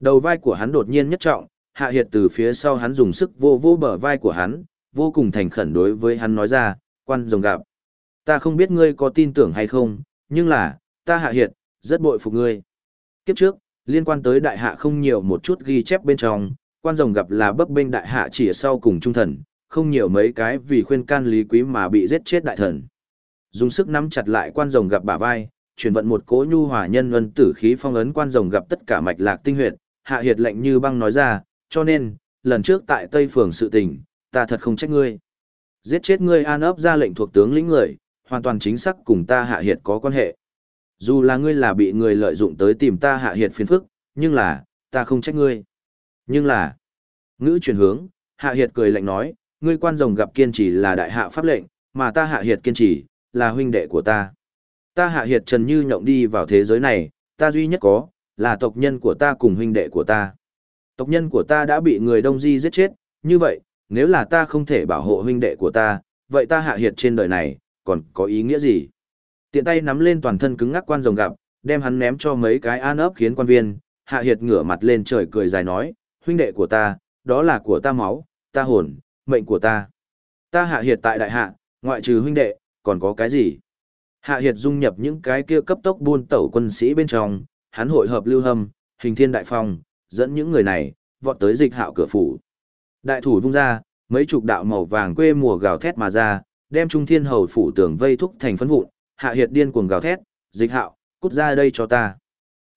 Đầu vai của hắn đột nhiên nhất trọng, hạ hiệt từ phía sau hắn dùng sức vô vô bờ vai của hắn, vô cùng thành khẩn đối với hắn nói ra, quan rồng gặp. Ta không biết ngươi có tin tưởng hay không, nhưng là, ta hạ hiệt, rất bội phục ngươi. Kiếp trước, liên quan tới đại hạ không nhiều một chút ghi chép bên trong, quan rồng gặp là bấp bênh đại hạ chỉ sau cùng trung thần, không nhiều mấy cái vì khuyên can lý quý mà bị giết chết đại thần. Dùng sức nắm chặt lại quan rồng gặp bả vai, chuyển vận một cỗ nhu hòa nhân luân tử khí phong ấn quan rồng gặp tất cả mạch lạc tinh huyệt, hạ hiệt lệnh như băng nói ra, cho nên, lần trước tại Tây Phường sự tình, ta thật không trách ngươi. Giết chết ngươi an ấp ra lệnh thuộc tướng lĩnh người, hoàn toàn chính xác cùng ta hạ hiệt có quan hệ. Dù là ngươi là bị người lợi dụng tới tìm ta hạ hiệt phiền phức, nhưng là, ta không trách ngươi. Nhưng là, ngữ chuyển hướng, hạ hiệt cười lạnh nói, ngươi quan rồng gặp kiên trì là đại hạ pháp lệnh, mà ta hạ hiệt kiên trì, là huynh đệ của ta. Ta hạ hiệt trần như nhộng đi vào thế giới này, ta duy nhất có, là tộc nhân của ta cùng huynh đệ của ta. Tộc nhân của ta đã bị người đông di giết chết, như vậy, nếu là ta không thể bảo hộ huynh đệ của ta, vậy ta hạ hiệt trên đời này, còn có ý nghĩa gì? Tiện tay nắm lên toàn thân cứng ngắc quan rồng gặp, đem hắn ném cho mấy cái an ấp khiến quan viên, hạ hiệt ngửa mặt lên trời cười dài nói, huynh đệ của ta, đó là của ta máu, ta hồn, mệnh của ta. Ta hạ hiệt tại đại hạ, ngoại trừ huynh đệ, còn có cái gì? Hạ hiệt dung nhập những cái kia cấp tốc buôn tẩu quân sĩ bên trong, hắn hội hợp lưu hâm, hình thiên đại phong, dẫn những người này, vọt tới dịch hạo cửa phủ. Đại thủ vung ra, mấy chục đạo màu vàng quê mùa gào thét mà ra, đem trung thiên hầu phủ tường vây thúc thành phấn vụn, hạ hiệt điên cuồng gào thét, dịch hạo, cút ra đây cho ta.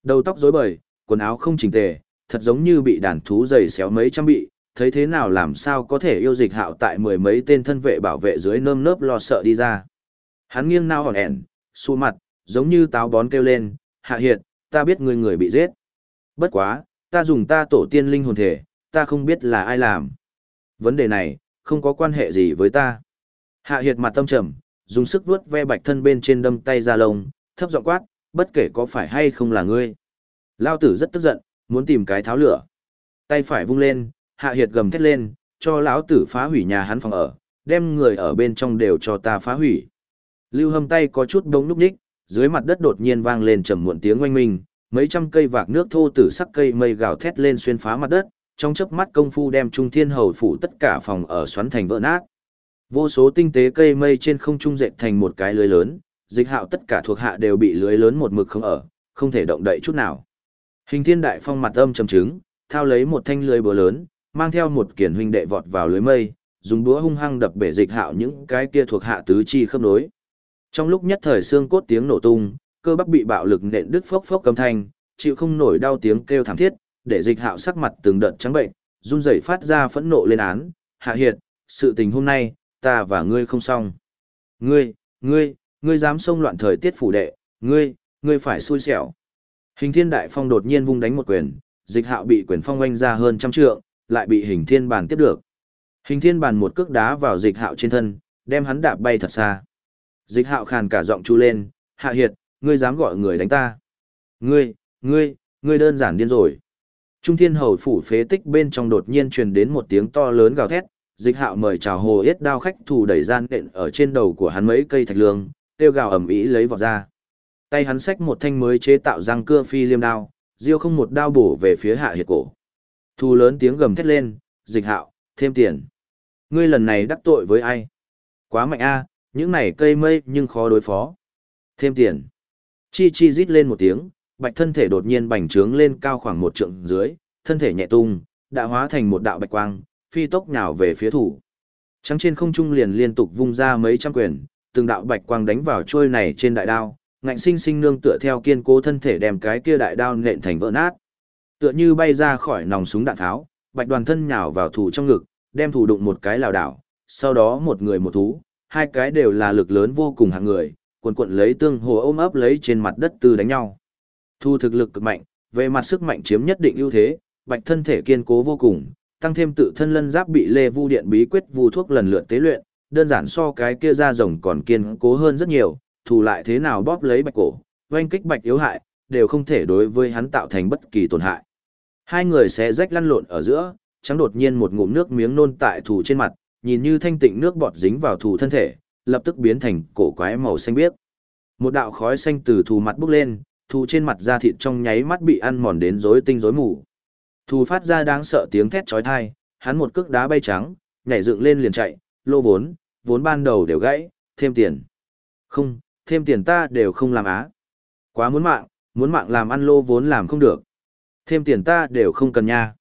Đầu tóc rối bời, quần áo không chỉnh tề, thật giống như bị đàn thú giày xéo mấy trăm bị, thấy thế nào làm sao có thể yêu dịch hạo tại mười mấy tên thân vệ bảo vệ dưới nơm nớp lo sợ đi ra. Hắn nghiêng nao hòn ẻn, xu mặt, giống như táo bón kêu lên, hạ hiệt, ta biết người người bị giết. Bất quá, ta dùng ta tổ tiên linh hồn thể, ta không biết là ai làm. Vấn đề này, không có quan hệ gì với ta. Hạ hiệt mặt tâm trầm, dùng sức vuốt ve bạch thân bên trên đâm tay ra lông, thấp giọng quát, bất kể có phải hay không là ngươi. Lao tử rất tức giận, muốn tìm cái tháo lửa. Tay phải vung lên, hạ hiệt gầm thét lên, cho lão tử phá hủy nhà hắn phòng ở, đem người ở bên trong đều cho ta phá hủy. Lưu hâm tay có chút bỗng lúc nhích, dưới mặt đất đột nhiên vang lên trầm muộn tiếng oanh minh, mấy trăm cây vạc nước thô tử sắc cây mây gào thét lên xuyên phá mặt đất, trong chớp mắt công phu đem trung thiên hầu phủ tất cả phòng ở xoắn thành vỡ nát. Vô số tinh tế cây mây trên không trung dệt thành một cái lưới lớn, dịch hạo tất cả thuộc hạ đều bị lưới lớn một mực không ở, không thể động đậy chút nào. Hình thiên đại phong mặt âm trầm trứng, thao lấy một thanh lưới búa lớn, mang theo một kiển huynh đệ vọt vào lưới mây, dùng búa hung hăng đập bể dịch hạo những cái kia thuộc hạ tứ chi khớp nối. Trong lúc nhất thời xương cốt tiếng nổ tung, cơ bắp bị bạo lực nện đứt phốc phốc cầm thanh, chịu không nổi đau tiếng kêu thảm thiết, để dịch hạo sắc mặt từng đợt trắng bệnh, run rẩy phát ra phẫn nộ lên án, hạ hiệt, sự tình hôm nay, ta và ngươi không xong. Ngươi, ngươi, ngươi dám xông loạn thời tiết phủ đệ, ngươi, ngươi phải xui xẻo. Hình thiên đại phong đột nhiên vung đánh một quyền, dịch hạo bị quyền phong oanh ra hơn trăm trượng, lại bị hình thiên bàn tiếp được. Hình thiên bàn một cước đá vào dịch hạo trên thân, đem hắn đạp bay thật xa. Dịch hạo khàn cả giọng chu lên, hạ hiệt, ngươi dám gọi người đánh ta. Ngươi, ngươi, ngươi đơn giản điên rồi. Trung thiên hầu phủ phế tích bên trong đột nhiên truyền đến một tiếng to lớn gào thét, dịch hạo mời chào hồ yết đao khách thủ đẩy gian nện ở trên đầu của hắn mấy cây thạch lương, tiêu gào ầm ĩ lấy vọt ra. Tay hắn xách một thanh mới chế tạo răng cưa phi liêm đao, diêu không một đao bổ về phía hạ hiệt cổ. Thu lớn tiếng gầm thét lên, dịch hạo, thêm tiền. Ngươi lần này đắc tội với ai? Quá mạnh a, những này cây mây nhưng khó đối phó. Thêm tiền. Chi chi rít lên một tiếng, bạch thân thể đột nhiên bành trướng lên cao khoảng một trượng dưới, thân thể nhẹ tung, đã hóa thành một đạo bạch quang, phi tốc nhào về phía thủ. Trắng trên không trung liền liên tục vung ra mấy trăm quyền, từng đạo bạch quang đánh vào trôi này trên đại đao, ngạnh sinh sinh nương tựa theo kiên cố thân thể đem cái kia đại đao nện thành vỡ nát. Tựa như bay ra khỏi nòng súng đạn tháo, bạch đoàn thân nhào vào thủ trong ngực, đem thủ đụng một cái lảo đảo, sau đó một người một thú, hai cái đều là lực lớn vô cùng hạng người, cuộn cuộn lấy tương hồ ôm ấp lấy trên mặt đất tư đánh nhau. Thu thực lực cực mạnh, về mặt sức mạnh chiếm nhất định ưu thế, bạch thân thể kiên cố vô cùng, tăng thêm tự thân lân giáp bị lê vu điện bí quyết vu thuốc lần lượt tế luyện, đơn giản so cái kia da rồng còn kiên cố hơn rất nhiều, thù lại thế nào bóp lấy bạch cổ, oanh kích bạch yếu hại, đều không thể đối với hắn tạo thành bất kỳ tổn hại. Hai người sẽ rách lăn lộn ở giữa, trắng đột nhiên một ngụm nước miếng nôn tại thủ trên mặt, nhìn như thanh tịnh nước bọt dính vào thủ thân thể, lập tức biến thành cổ quái màu xanh biếc. Một đạo khói xanh từ thù mặt bốc lên, thù trên mặt da thịt trong nháy mắt bị ăn mòn đến rối tinh rối mù. Thù phát ra đáng sợ tiếng thét chói tai, hắn một cước đá bay trắng, nhảy dựng lên liền chạy, lô vốn, vốn ban đầu đều gãy, thêm tiền. Không, thêm tiền ta đều không làm á. Quá muốn mạng, muốn mạng làm ăn lô vốn làm không được. Thêm tiền ta đều không cần nha.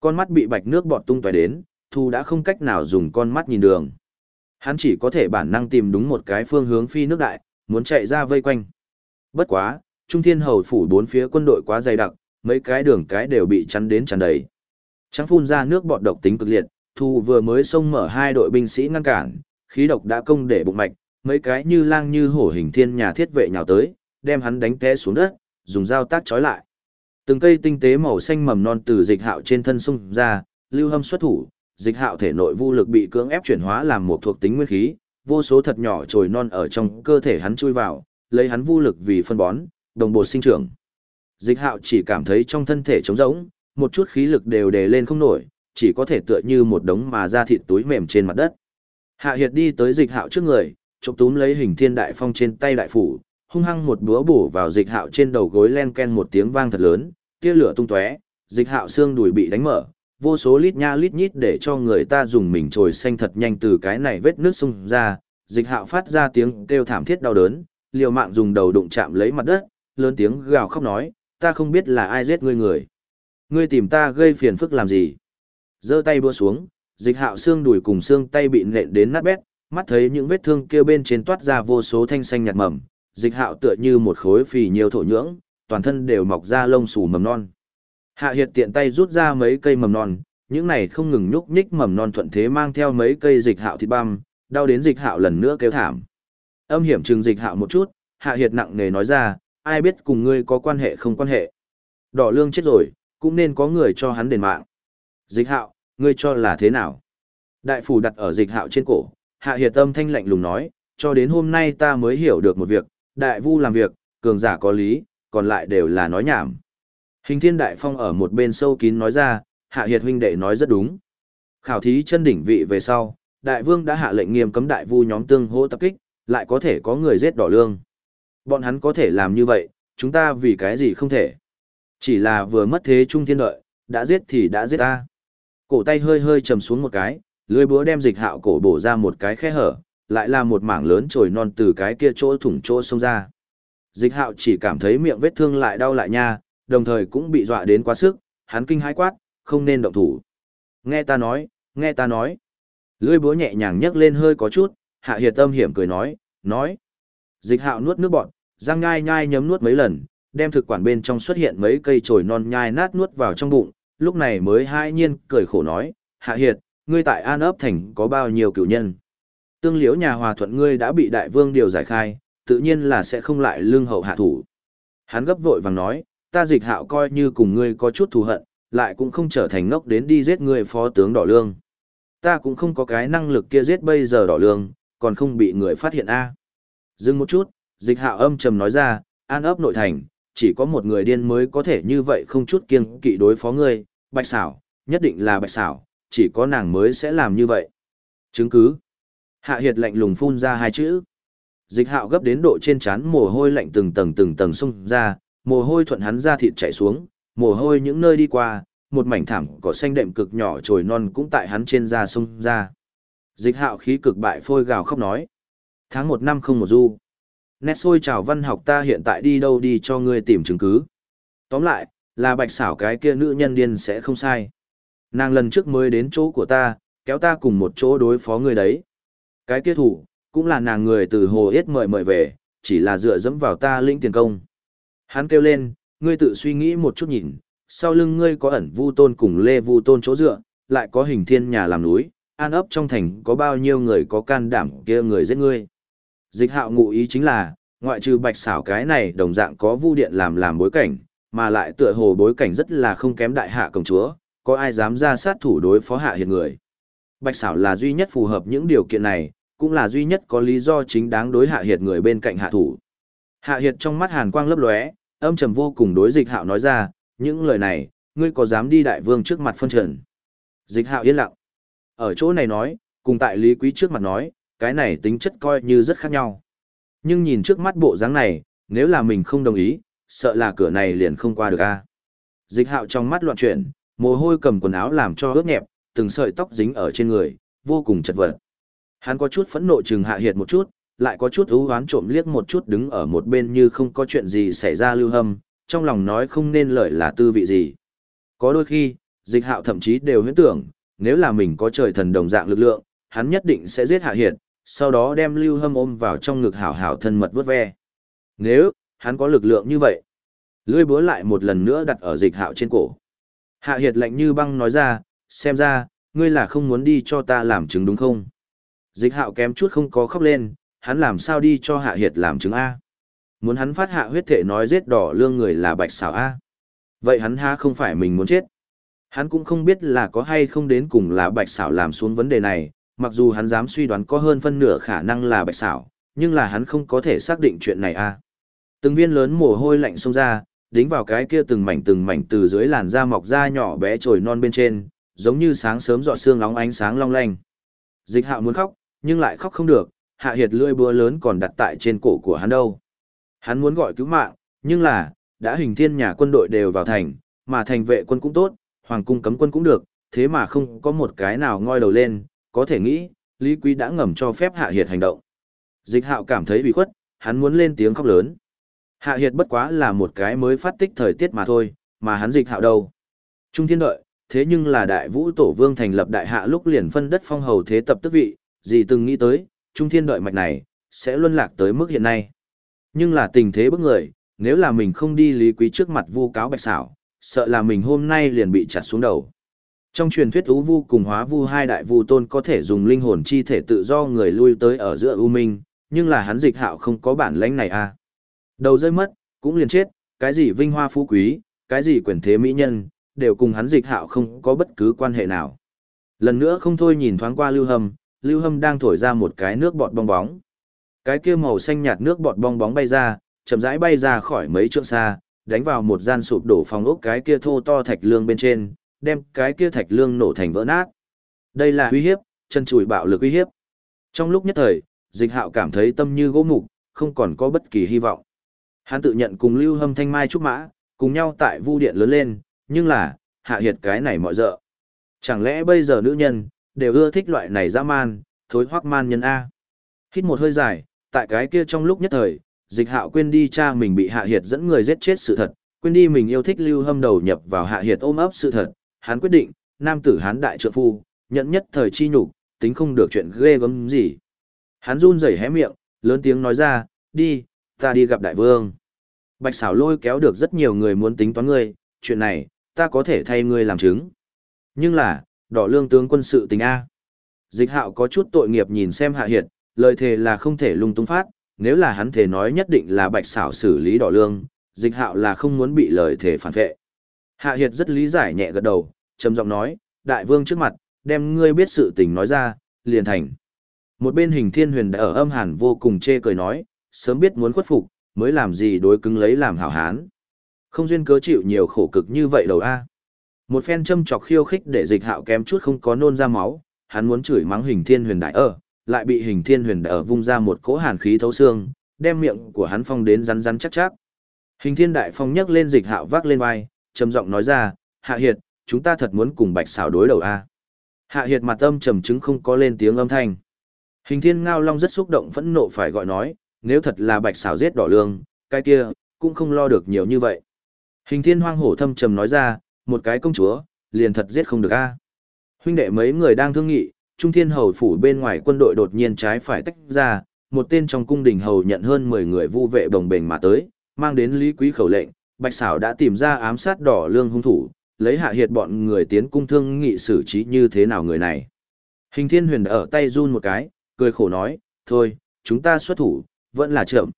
Con mắt bị bạch nước bọt tung tóe đến, Thu đã không cách nào dùng con mắt nhìn đường. Hắn chỉ có thể bản năng tìm đúng một cái phương hướng phi nước đại, muốn chạy ra vây quanh. Bất quá, Trung Thiên Hầu phủ bốn phía quân đội quá dày đặc, mấy cái đường cái đều bị chắn đến tràn đầy. Trắng phun ra nước bọt độc tính cực liệt, Thu vừa mới xông mở hai đội binh sĩ ngăn cản, khí độc đã công để bụng mạch, mấy cái như lang như hổ hình thiên nhà thiết vệ nhào tới, đem hắn đánh té xuống đất, dùng dao tác trói lại. Từng cây tinh tế màu xanh mầm non từ dịch hạo trên thân sung ra, lưu hâm xuất thủ, dịch hạo thể nội vô lực bị cưỡng ép chuyển hóa làm một thuộc tính nguyên khí, vô số thật nhỏ trồi non ở trong cơ thể hắn chui vào, lấy hắn vô lực vì phân bón, đồng bộ sinh trưởng. Dịch hạo chỉ cảm thấy trong thân thể trống rỗng, một chút khí lực đều đề lên không nổi, chỉ có thể tựa như một đống mà ra thịt túi mềm trên mặt đất. Hạ Hiệt đi tới dịch hạo trước người, chụp túm lấy hình thiên đại phong trên tay đại phủ, hung hăng một búa bổ vào dịch hạo trên đầu gối len ken một tiếng vang thật lớn, tia lửa tung tóe, dịch hạo xương đùi bị đánh mở, vô số lít nha lít nhít để cho người ta dùng mình trồi xanh thật nhanh từ cái này vết nước xung ra, dịch hạo phát ra tiếng kêu thảm thiết đau đớn, liều mạng dùng đầu đụng chạm lấy mặt đất, lớn tiếng gào khóc nói, ta không biết là ai giết ngươi người. Ngươi tìm ta gây phiền phức làm gì? giơ tay bua xuống, dịch hạo xương đùi cùng xương tay bị nện đến nát bét, mắt thấy những vết thương kia bên trên toát ra vô số thanh xanh nhạt mầm, dịch hạo tựa như một khối phì nhiều thổ nhưỡng, toàn thân đều mọc ra lông xù mầm non. Hạ Hiệt tiện tay rút ra mấy cây mầm non, những này không ngừng nhúc nhích mầm non thuận thế mang theo mấy cây dịch hạo thịt băm, đau đến dịch hạo lần nữa kêu thảm. Âm hiểm trừng dịch hạo một chút, Hạ Hiệt nặng nề nói ra, ai biết cùng ngươi có quan hệ không quan hệ. Đỏ lương chết rồi, cũng nên có người cho hắn đền mạng. Dịch hạo, ngươi cho là thế nào? Đại phủ đặt ở dịch hạo trên cổ, Hạ Hiệt âm thanh lạnh lùng nói, cho đến hôm nay ta mới hiểu được một việc, đại vu làm việc, cường giả có lý, còn lại đều là nói nhảm. Hình thiên đại phong ở một bên sâu kín nói ra, hạ hiệt huynh đệ nói rất đúng. Khảo thí chân đỉnh vị về sau, đại vương đã hạ lệnh nghiêm cấm đại vu nhóm tương hỗ tập kích, lại có thể có người giết đỏ lương. Bọn hắn có thể làm như vậy, chúng ta vì cái gì không thể. Chỉ là vừa mất thế trung thiên đợi, đã giết thì đã giết ta. Cổ tay hơi hơi trầm xuống một cái, lưới búa đem dịch hạo cổ bổ ra một cái khe hở, lại là một mảng lớn trồi non từ cái kia chỗ thủng chỗ xông ra. Dịch hạo chỉ cảm thấy miệng vết thương lại đau lại nha, đồng thời cũng bị dọa đến quá sức, hắn kinh hãi quát, không nên động thủ. Nghe ta nói, nghe ta nói. Lưỡi búa nhẹ nhàng nhấc lên hơi có chút, hạ hiệt tâm hiểm cười nói, nói. Dịch hạo nuốt nước bọt, răng nhai nhai nhấm nuốt mấy lần, đem thực quản bên trong xuất hiện mấy cây chồi non nhai nát nuốt vào trong bụng, lúc này mới hai nhiên cười khổ nói, hạ hiệt, ngươi tại An ấp thành có bao nhiêu cựu nhân. Tương liễu nhà hòa thuận ngươi đã bị đại vương điều giải khai, tự nhiên là sẽ không lại lương hậu hạ thủ. Hắn gấp vội vàng nói, ta dịch hạo coi như cùng ngươi có chút thù hận, lại cũng không trở thành ngốc đến đi giết ngươi phó tướng đỏ lương. Ta cũng không có cái năng lực kia giết bây giờ đỏ lương, còn không bị người phát hiện a. Dừng một chút, dịch hạo âm trầm nói ra, an ấp nội thành, chỉ có một người điên mới có thể như vậy không chút kiêng kỵ đối phó ngươi, bạch xảo, nhất định là bạch xảo, chỉ có nàng mới sẽ làm như vậy. Chứng cứ. Hạ Hiệt lạnh lùng phun ra hai chữ. Dịch hạo gấp đến độ trên trán mồ hôi lạnh từng tầng từng tầng xung ra, mồ hôi thuận hắn ra thịt chảy xuống, mồ hôi những nơi đi qua, một mảnh thảm cỏ xanh đệm cực nhỏ trồi non cũng tại hắn trên da xung ra. Dịch hạo khí cực bại phôi gào khóc nói. Tháng một năm không một du. Nét xôi chào văn học ta hiện tại đi đâu đi cho ngươi tìm chứng cứ. Tóm lại, là bạch xảo cái kia nữ nhân điên sẽ không sai. Nàng lần trước mới đến chỗ của ta, kéo ta cùng một chỗ đối phó người đấy. Cái kia thủ, cũng là nàng người từ hồ yết mời mời về, chỉ là dựa dẫm vào ta lĩnh tiền công. Hắn kêu lên, ngươi tự suy nghĩ một chút nhìn, sau lưng ngươi có ẩn vu tôn cùng lê vu tôn chỗ dựa, lại có hình thiên nhà làm núi, an ấp trong thành có bao nhiêu người có can đảm kia người giết ngươi. Dịch hạo ngụ ý chính là, ngoại trừ bạch xảo cái này đồng dạng có vu điện làm làm bối cảnh, mà lại tựa hồ bối cảnh rất là không kém đại hạ công chúa, có ai dám ra sát thủ đối phó hạ hiện người. Bạch xảo là duy nhất phù hợp những điều kiện này, cũng là duy nhất có lý do chính đáng đối hạ hiệt người bên cạnh hạ thủ. Hạ hiệt trong mắt hàn quang lấp lóe, âm trầm vô cùng đối dịch hạo nói ra, những lời này, ngươi có dám đi đại vương trước mặt phân trần. Dịch hạo yên lặng. Ở chỗ này nói, cùng tại lý quý trước mặt nói, cái này tính chất coi như rất khác nhau. Nhưng nhìn trước mắt bộ dáng này, nếu là mình không đồng ý, sợ là cửa này liền không qua được a. Dịch hạo trong mắt loạn chuyển, mồ hôi cầm quần áo làm cho ướt nhẹp, từng sợi tóc dính ở trên người, vô cùng chật vật. Hắn có chút phẫn nộ chừng hạ hiệt một chút, lại có chút ưu hoán trộm liếc một chút đứng ở một bên như không có chuyện gì xảy ra lưu hâm, trong lòng nói không nên lời là tư vị gì. Có đôi khi, dịch hạo thậm chí đều huyễn tưởng, nếu là mình có trời thần đồng dạng lực lượng, hắn nhất định sẽ giết hạ hiệt, sau đó đem lưu hâm ôm vào trong ngực hảo hảo thân mật vớt ve. Nếu, hắn có lực lượng như vậy, lưỡi búa lại một lần nữa đặt ở dịch hạo trên cổ. Hạ hiệt lạnh như băng nói ra, xem ra, ngươi là không muốn đi cho ta làm chứng đúng không? Dịch hạo kém chút không có khóc lên, hắn làm sao đi cho hạ hiệt làm chứng A? Muốn hắn phát hạ huyết thể nói giết đỏ lương người là bạch xảo A. Vậy hắn ha không phải mình muốn chết. Hắn cũng không biết là có hay không đến cùng là bạch xảo làm xuống vấn đề này, mặc dù hắn dám suy đoán có hơn phân nửa khả năng là bạch xảo, nhưng là hắn không có thể xác định chuyện này a. Từng viên lớn mồ hôi lạnh xông ra, đính vào cái kia từng mảnh từng mảnh từ dưới làn da mọc ra nhỏ bé trồi non bên trên, giống như sáng sớm dọ xương nóng ánh sáng long lanh. Dịch hạo muốn khóc, nhưng lại khóc không được, hạ hiệt lưỡi búa lớn còn đặt tại trên cổ của hắn đâu. Hắn muốn gọi cứu mạng, nhưng là, đã hình thiên nhà quân đội đều vào thành, mà thành vệ quân cũng tốt, hoàng cung cấm quân cũng được, thế mà không có một cái nào ngoi đầu lên, có thể nghĩ, Lý Quý đã ngầm cho phép Hạ Hiệt hành động. Dịch hạo cảm thấy bị khuất, hắn muốn lên tiếng khóc lớn. Hạ Hiệt bất quá là một cái mới phát tích thời tiết mà thôi, mà hắn dịch hạo đâu. Trung thiên đợi, thế nhưng là đại vũ tổ vương thành lập đại hạ lúc liền phân đất phong hầu thế tập tức vị, gì từng nghĩ tới, trung thiên đợi mạch này, sẽ luân lạc tới mức hiện nay. Nhưng là tình thế bức người, nếu là mình không đi lý quý trước mặt vu cáo bạch xảo, sợ là mình hôm nay liền bị chặt xuống đầu. Trong truyền thuyết ú vu cùng hóa vu hai đại vu tôn có thể dùng linh hồn chi thể tự do người lui tới ở giữa u minh, nhưng là hắn dịch hạo không có bản lãnh này à. Đầu rơi mất, cũng liền chết, cái gì vinh hoa phú quý, cái gì quyền thế mỹ nhân, đều cùng hắn dịch hạo không có bất cứ quan hệ nào. Lần nữa không thôi nhìn thoáng qua lưu hâm, lưu hâm đang thổi ra một cái nước bọt bong bóng. Cái kia màu xanh nhạt nước bọt bong bóng bay ra, chậm rãi bay ra khỏi mấy trượng xa, đánh vào một gian sụp đổ phòng ốc cái kia thô to thạch lương bên trên, đem cái kia thạch lương nổ thành vỡ nát. Đây là uy hiếp, chân chùi bạo lực uy hiếp. Trong lúc nhất thời, dịch hạo cảm thấy tâm như gỗ mục, không còn có bất kỳ hy vọng. Hắn tự nhận cùng lưu hâm thanh mai trúc mã, cùng nhau tại vu điện lớn lên, nhưng là, hạ hiệt cái này mọi dợ. Chẳng lẽ bây giờ nữ nhân, đều ưa thích loại này dã man, thối hoác man nhân A. Hít một hơi dài, tại cái kia trong lúc nhất thời, dịch hạo quên đi cha mình bị hạ hiệt dẫn người giết chết sự thật, quên đi mình yêu thích lưu hâm đầu nhập vào hạ hiệt ôm ấp sự thật, hắn quyết định, nam tử hán đại trượng phu, nhận nhất thời chi nhục, tính không được chuyện ghê gớm gì. Hắn run rẩy hé miệng, lớn tiếng nói ra, đi, ta đi gặp đại vương. Bạch xảo lôi kéo được rất nhiều người muốn tính toán ngươi, chuyện này, ta có thể thay ngươi làm chứng. Nhưng là, đỏ lương tướng quân sự tình A. Dịch hạo có chút tội nghiệp nhìn xem hạ hiệt, lời thề là không thể lung tung phát, nếu là hắn thể nói nhất định là bạch xảo xử lý đỏ lương, dịch hạo là không muốn bị lời thề phản vệ. Hạ hiệt rất lý giải nhẹ gật đầu, trầm giọng nói, đại vương trước mặt, đem ngươi biết sự tình nói ra, liền thành. Một bên hình thiên huyền đã ở âm hàn vô cùng chê cười nói, sớm biết muốn khuất phục, mới làm gì đối cứng lấy làm hảo hán. Không duyên cớ chịu nhiều khổ cực như vậy đầu a. Một phen châm chọc khiêu khích để dịch hạo kém chút không có nôn ra máu, hắn muốn chửi mắng hình thiên huyền đại ở, lại bị hình thiên huyền đại ở vung ra một cỗ hàn khí thấu xương, đem miệng của hắn phong đến rắn rắn chắc chắc. Hình thiên đại phong nhấc lên dịch hạo vác lên vai, trầm giọng nói ra, hạ hiệt, chúng ta thật muốn cùng bạch xảo đối đầu a Hạ hiệt mặt âm trầm chứng không có lên tiếng âm thanh. Hình thiên ngao long rất xúc động phẫn nộ phải gọi nói, nếu thật là bạch xảo giết đỏ lương, cái kia, cũng không lo được nhiều như vậy. Hình thiên hoang hổ thâm trầm nói ra, một cái công chúa, liền thật giết không được a Huynh đệ mấy người đang thương nghị, Trung Thiên Hầu phủ bên ngoài quân đội đột nhiên trái phải tách ra, một tên trong cung đình hầu nhận hơn 10 người vu vệ bồng bềnh mà tới, mang đến lý quý khẩu lệnh, Bạch Xảo đã tìm ra ám sát đỏ lương hung thủ, lấy hạ hiệt bọn người tiến cung thương nghị xử trí như thế nào người này. Hình thiên huyền ở tay run một cái, cười khổ nói, thôi, chúng ta xuất thủ, vẫn là chậm.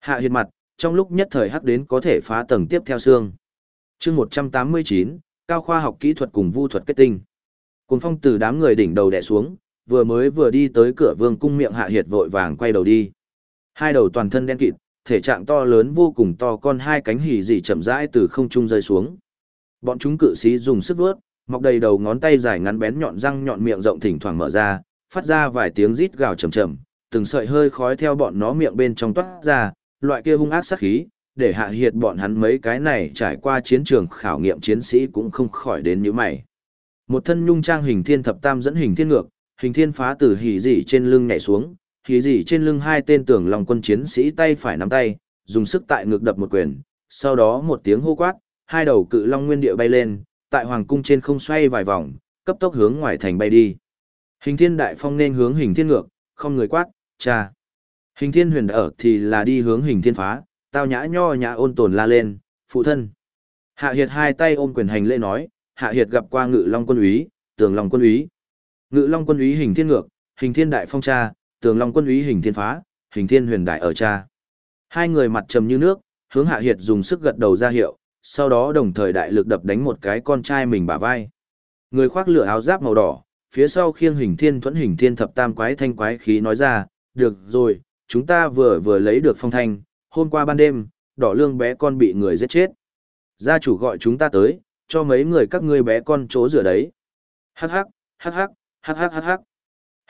Hạ hiệt mặt, trong lúc nhất thời hắc đến có thể phá tầng tiếp theo xương. chương 189, cao khoa học kỹ thuật cùng vu thuật kết tinh. Cùng phong từ đám người đỉnh đầu đè xuống, vừa mới vừa đi tới cửa vương cung miệng hạ hiệt vội vàng quay đầu đi. Hai đầu toàn thân đen kịt, thể trạng to lớn vô cùng to con hai cánh hỉ dị chậm rãi từ không trung rơi xuống. Bọn chúng cự sĩ dùng sức vớt, mọc đầy đầu ngón tay dài ngắn bén nhọn răng nhọn miệng rộng thỉnh thoảng mở ra, phát ra vài tiếng rít gào trầm trầm, từng sợi hơi khói theo bọn nó miệng bên trong toát ra, loại kia hung ác sát khí, để hạ hiệt bọn hắn mấy cái này trải qua chiến trường khảo nghiệm chiến sĩ cũng không khỏi đến như mày. Một thân nhung trang hình thiên thập tam dẫn hình thiên ngược, hình thiên phá từ hỉ dị trên lưng nhảy xuống, hỉ dị trên lưng hai tên tưởng lòng quân chiến sĩ tay phải nắm tay, dùng sức tại ngực đập một quyền, sau đó một tiếng hô quát, hai đầu cự long nguyên địa bay lên, tại hoàng cung trên không xoay vài vòng, cấp tốc hướng ngoài thành bay đi. Hình thiên đại phong nên hướng hình thiên ngược, không người quát, cha. Hình thiên huyền ở thì là đi hướng hình thiên phá, tao nhã nho nhã ôn tồn la lên, phụ thân. Hạ Hiệt hai tay ôm quyền hành lễ nói, Hạ Hiệt gặp qua Ngự Long quân úy, Tường Long quân úy. Ngự Long quân úy hình thiên ngược, hình thiên đại phong cha, Tường Long quân úy hình thiên phá, hình thiên huyền đại ở cha. Hai người mặt trầm như nước, hướng Hạ Hiệt dùng sức gật đầu ra hiệu, sau đó đồng thời đại lực đập đánh một cái con trai mình bả vai. Người khoác lửa áo giáp màu đỏ, phía sau khiêng hình thiên thuẫn hình thiên thập tam quái thanh quái khí nói ra, được rồi, chúng ta vừa vừa lấy được phong thanh, hôm qua ban đêm, đỏ lương bé con bị người giết chết. Gia chủ gọi chúng ta tới, cho mấy người các ngươi bé con chỗ rửa đấy. Hắc hắc, hắc hắc, hắc hắc hắc hắc.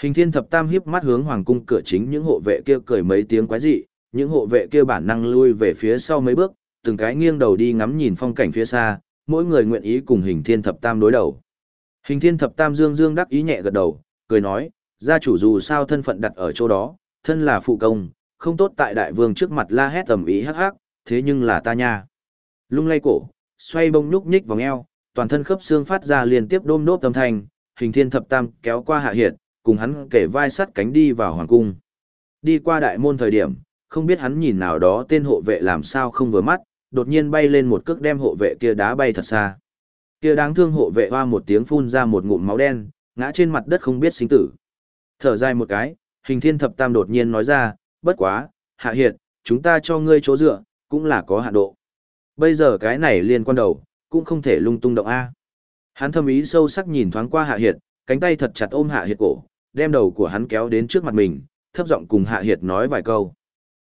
Hình thiên thập tam hiếp mắt hướng hoàng cung cửa chính những hộ vệ kia cười mấy tiếng quái dị, những hộ vệ kia bản năng lui về phía sau mấy bước, từng cái nghiêng đầu đi ngắm nhìn phong cảnh phía xa, mỗi người nguyện ý cùng hình thiên thập tam đối đầu. Hình thiên thập tam dương dương đắc ý nhẹ gật đầu, cười nói, gia chủ dù sao thân phận đặt ở chỗ đó, thân là phụ công, không tốt tại đại vương trước mặt la hét tầm ý hắc hắc, thế nhưng là ta nha. Lung lay cổ, xoay bông nhúc nhích vòng eo, toàn thân khớp xương phát ra liên tiếp đôm nốt âm thanh, hình thiên thập tam kéo qua hạ hiệt, cùng hắn kể vai sắt cánh đi vào hoàng cung. Đi qua đại môn thời điểm, không biết hắn nhìn nào đó tên hộ vệ làm sao không vừa mắt, đột nhiên bay lên một cước đem hộ vệ kia đá bay thật xa. Kia đáng thương hộ vệ hoa một tiếng phun ra một ngụm máu đen, ngã trên mặt đất không biết sinh tử. Thở dài một cái, hình thiên thập tam đột nhiên nói ra, bất quá, hạ hiệt, chúng ta cho ngươi chỗ dựa, cũng là có hạn độ. Bây giờ cái này liên quan đầu, cũng không thể lung tung động A. Hắn thâm ý sâu sắc nhìn thoáng qua hạ hiệt, cánh tay thật chặt ôm hạ hiệt cổ, đem đầu của hắn kéo đến trước mặt mình, thấp giọng cùng hạ hiệt nói vài câu.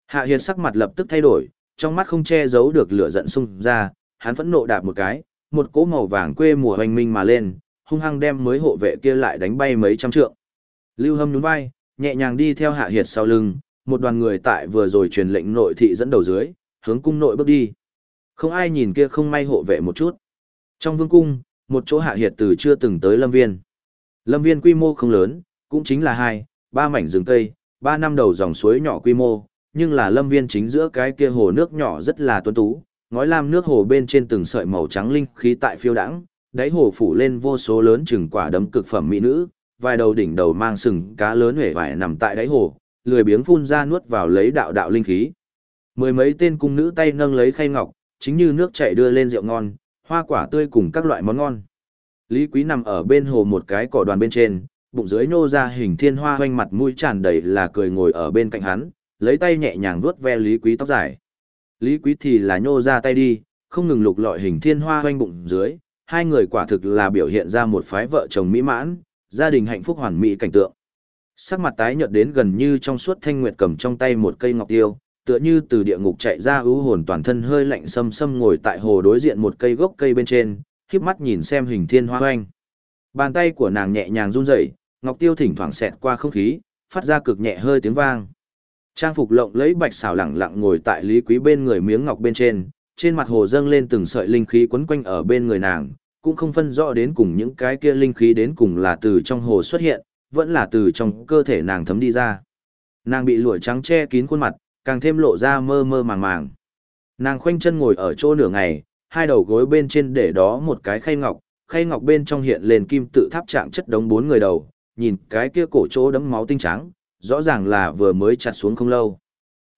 Hạ hiệt sắc mặt lập tức thay đổi, trong mắt không che giấu được lửa giận xung ra, hắn phẫn nộ đạp một cái, một cỗ màu vàng quê mùa hoành minh mà lên, hung hăng đem mới hộ vệ kia lại đánh bay mấy trăm trượng. Lưu Hâm nhún vai, nhẹ nhàng đi theo Hạ Hiệt sau lưng, một đoàn người tại vừa rồi truyền lệnh nội thị dẫn đầu dưới, hướng cung nội bước đi. Không ai nhìn kia không may hộ vệ một chút. Trong vương cung, một chỗ Hạ Hiệt từ chưa từng tới Lâm Viên. Lâm Viên quy mô không lớn, cũng chính là hai, ba mảnh rừng cây, ba năm đầu dòng suối nhỏ quy mô, nhưng là lâm viên chính giữa cái kia hồ nước nhỏ rất là tuấn tú, ngói lam nước hồ bên trên từng sợi màu trắng linh khí tại phiêu đãng, đáy hồ phủ lên vô số lớn chừng quả đấm cực phẩm mỹ nữ, vài đầu đỉnh đầu mang sừng cá lớn hể vải nằm tại đáy hồ, lười biếng phun ra nuốt vào lấy đạo đạo linh khí. Mười mấy tên cung nữ tay nâng lấy khay ngọc, chính như nước chảy đưa lên rượu ngon, hoa quả tươi cùng các loại món ngon. Lý Quý nằm ở bên hồ một cái cỏ đoàn bên trên, bụng dưới nô ra hình thiên hoa hoanh mặt mũi tràn đầy là cười ngồi ở bên cạnh hắn, lấy tay nhẹ nhàng vuốt ve Lý Quý tóc dài. Lý Quý thì là nhô ra tay đi, không ngừng lục lọi hình thiên hoa hoanh bụng dưới, hai người quả thực là biểu hiện ra một phái vợ chồng mỹ mãn, gia đình hạnh phúc hoàn mỹ cảnh tượng. Sắc mặt tái nhợt đến gần như trong suốt thanh nguyệt cầm trong tay một cây ngọc tiêu, tựa như từ địa ngục chạy ra ưu hồn toàn thân hơi lạnh sâm sâm ngồi tại hồ đối diện một cây gốc cây bên trên, khép mắt nhìn xem hình thiên hoa hoanh. Bàn tay của nàng nhẹ nhàng run rẩy, ngọc tiêu thỉnh thoảng xẹt qua không khí, phát ra cực nhẹ hơi tiếng vang. Trang phục lộng lấy bạch xảo lẳng lặng ngồi tại Lý Quý bên người miếng ngọc bên trên, trên mặt hồ dâng lên từng sợi linh khí quấn quanh ở bên người nàng, cũng không phân rõ đến cùng những cái kia linh khí đến cùng là từ trong hồ xuất hiện, vẫn là từ trong cơ thể nàng thấm đi ra. Nàng bị lụa trắng che kín khuôn mặt, càng thêm lộ ra mơ mơ màng màng. Nàng khoanh chân ngồi ở chỗ nửa ngày, hai đầu gối bên trên để đó một cái khay ngọc, khay ngọc bên trong hiện lên kim tự tháp trạng chất đống bốn người đầu, nhìn cái kia cổ chỗ đấm máu tinh trắng, rõ ràng là vừa mới chặt xuống không lâu.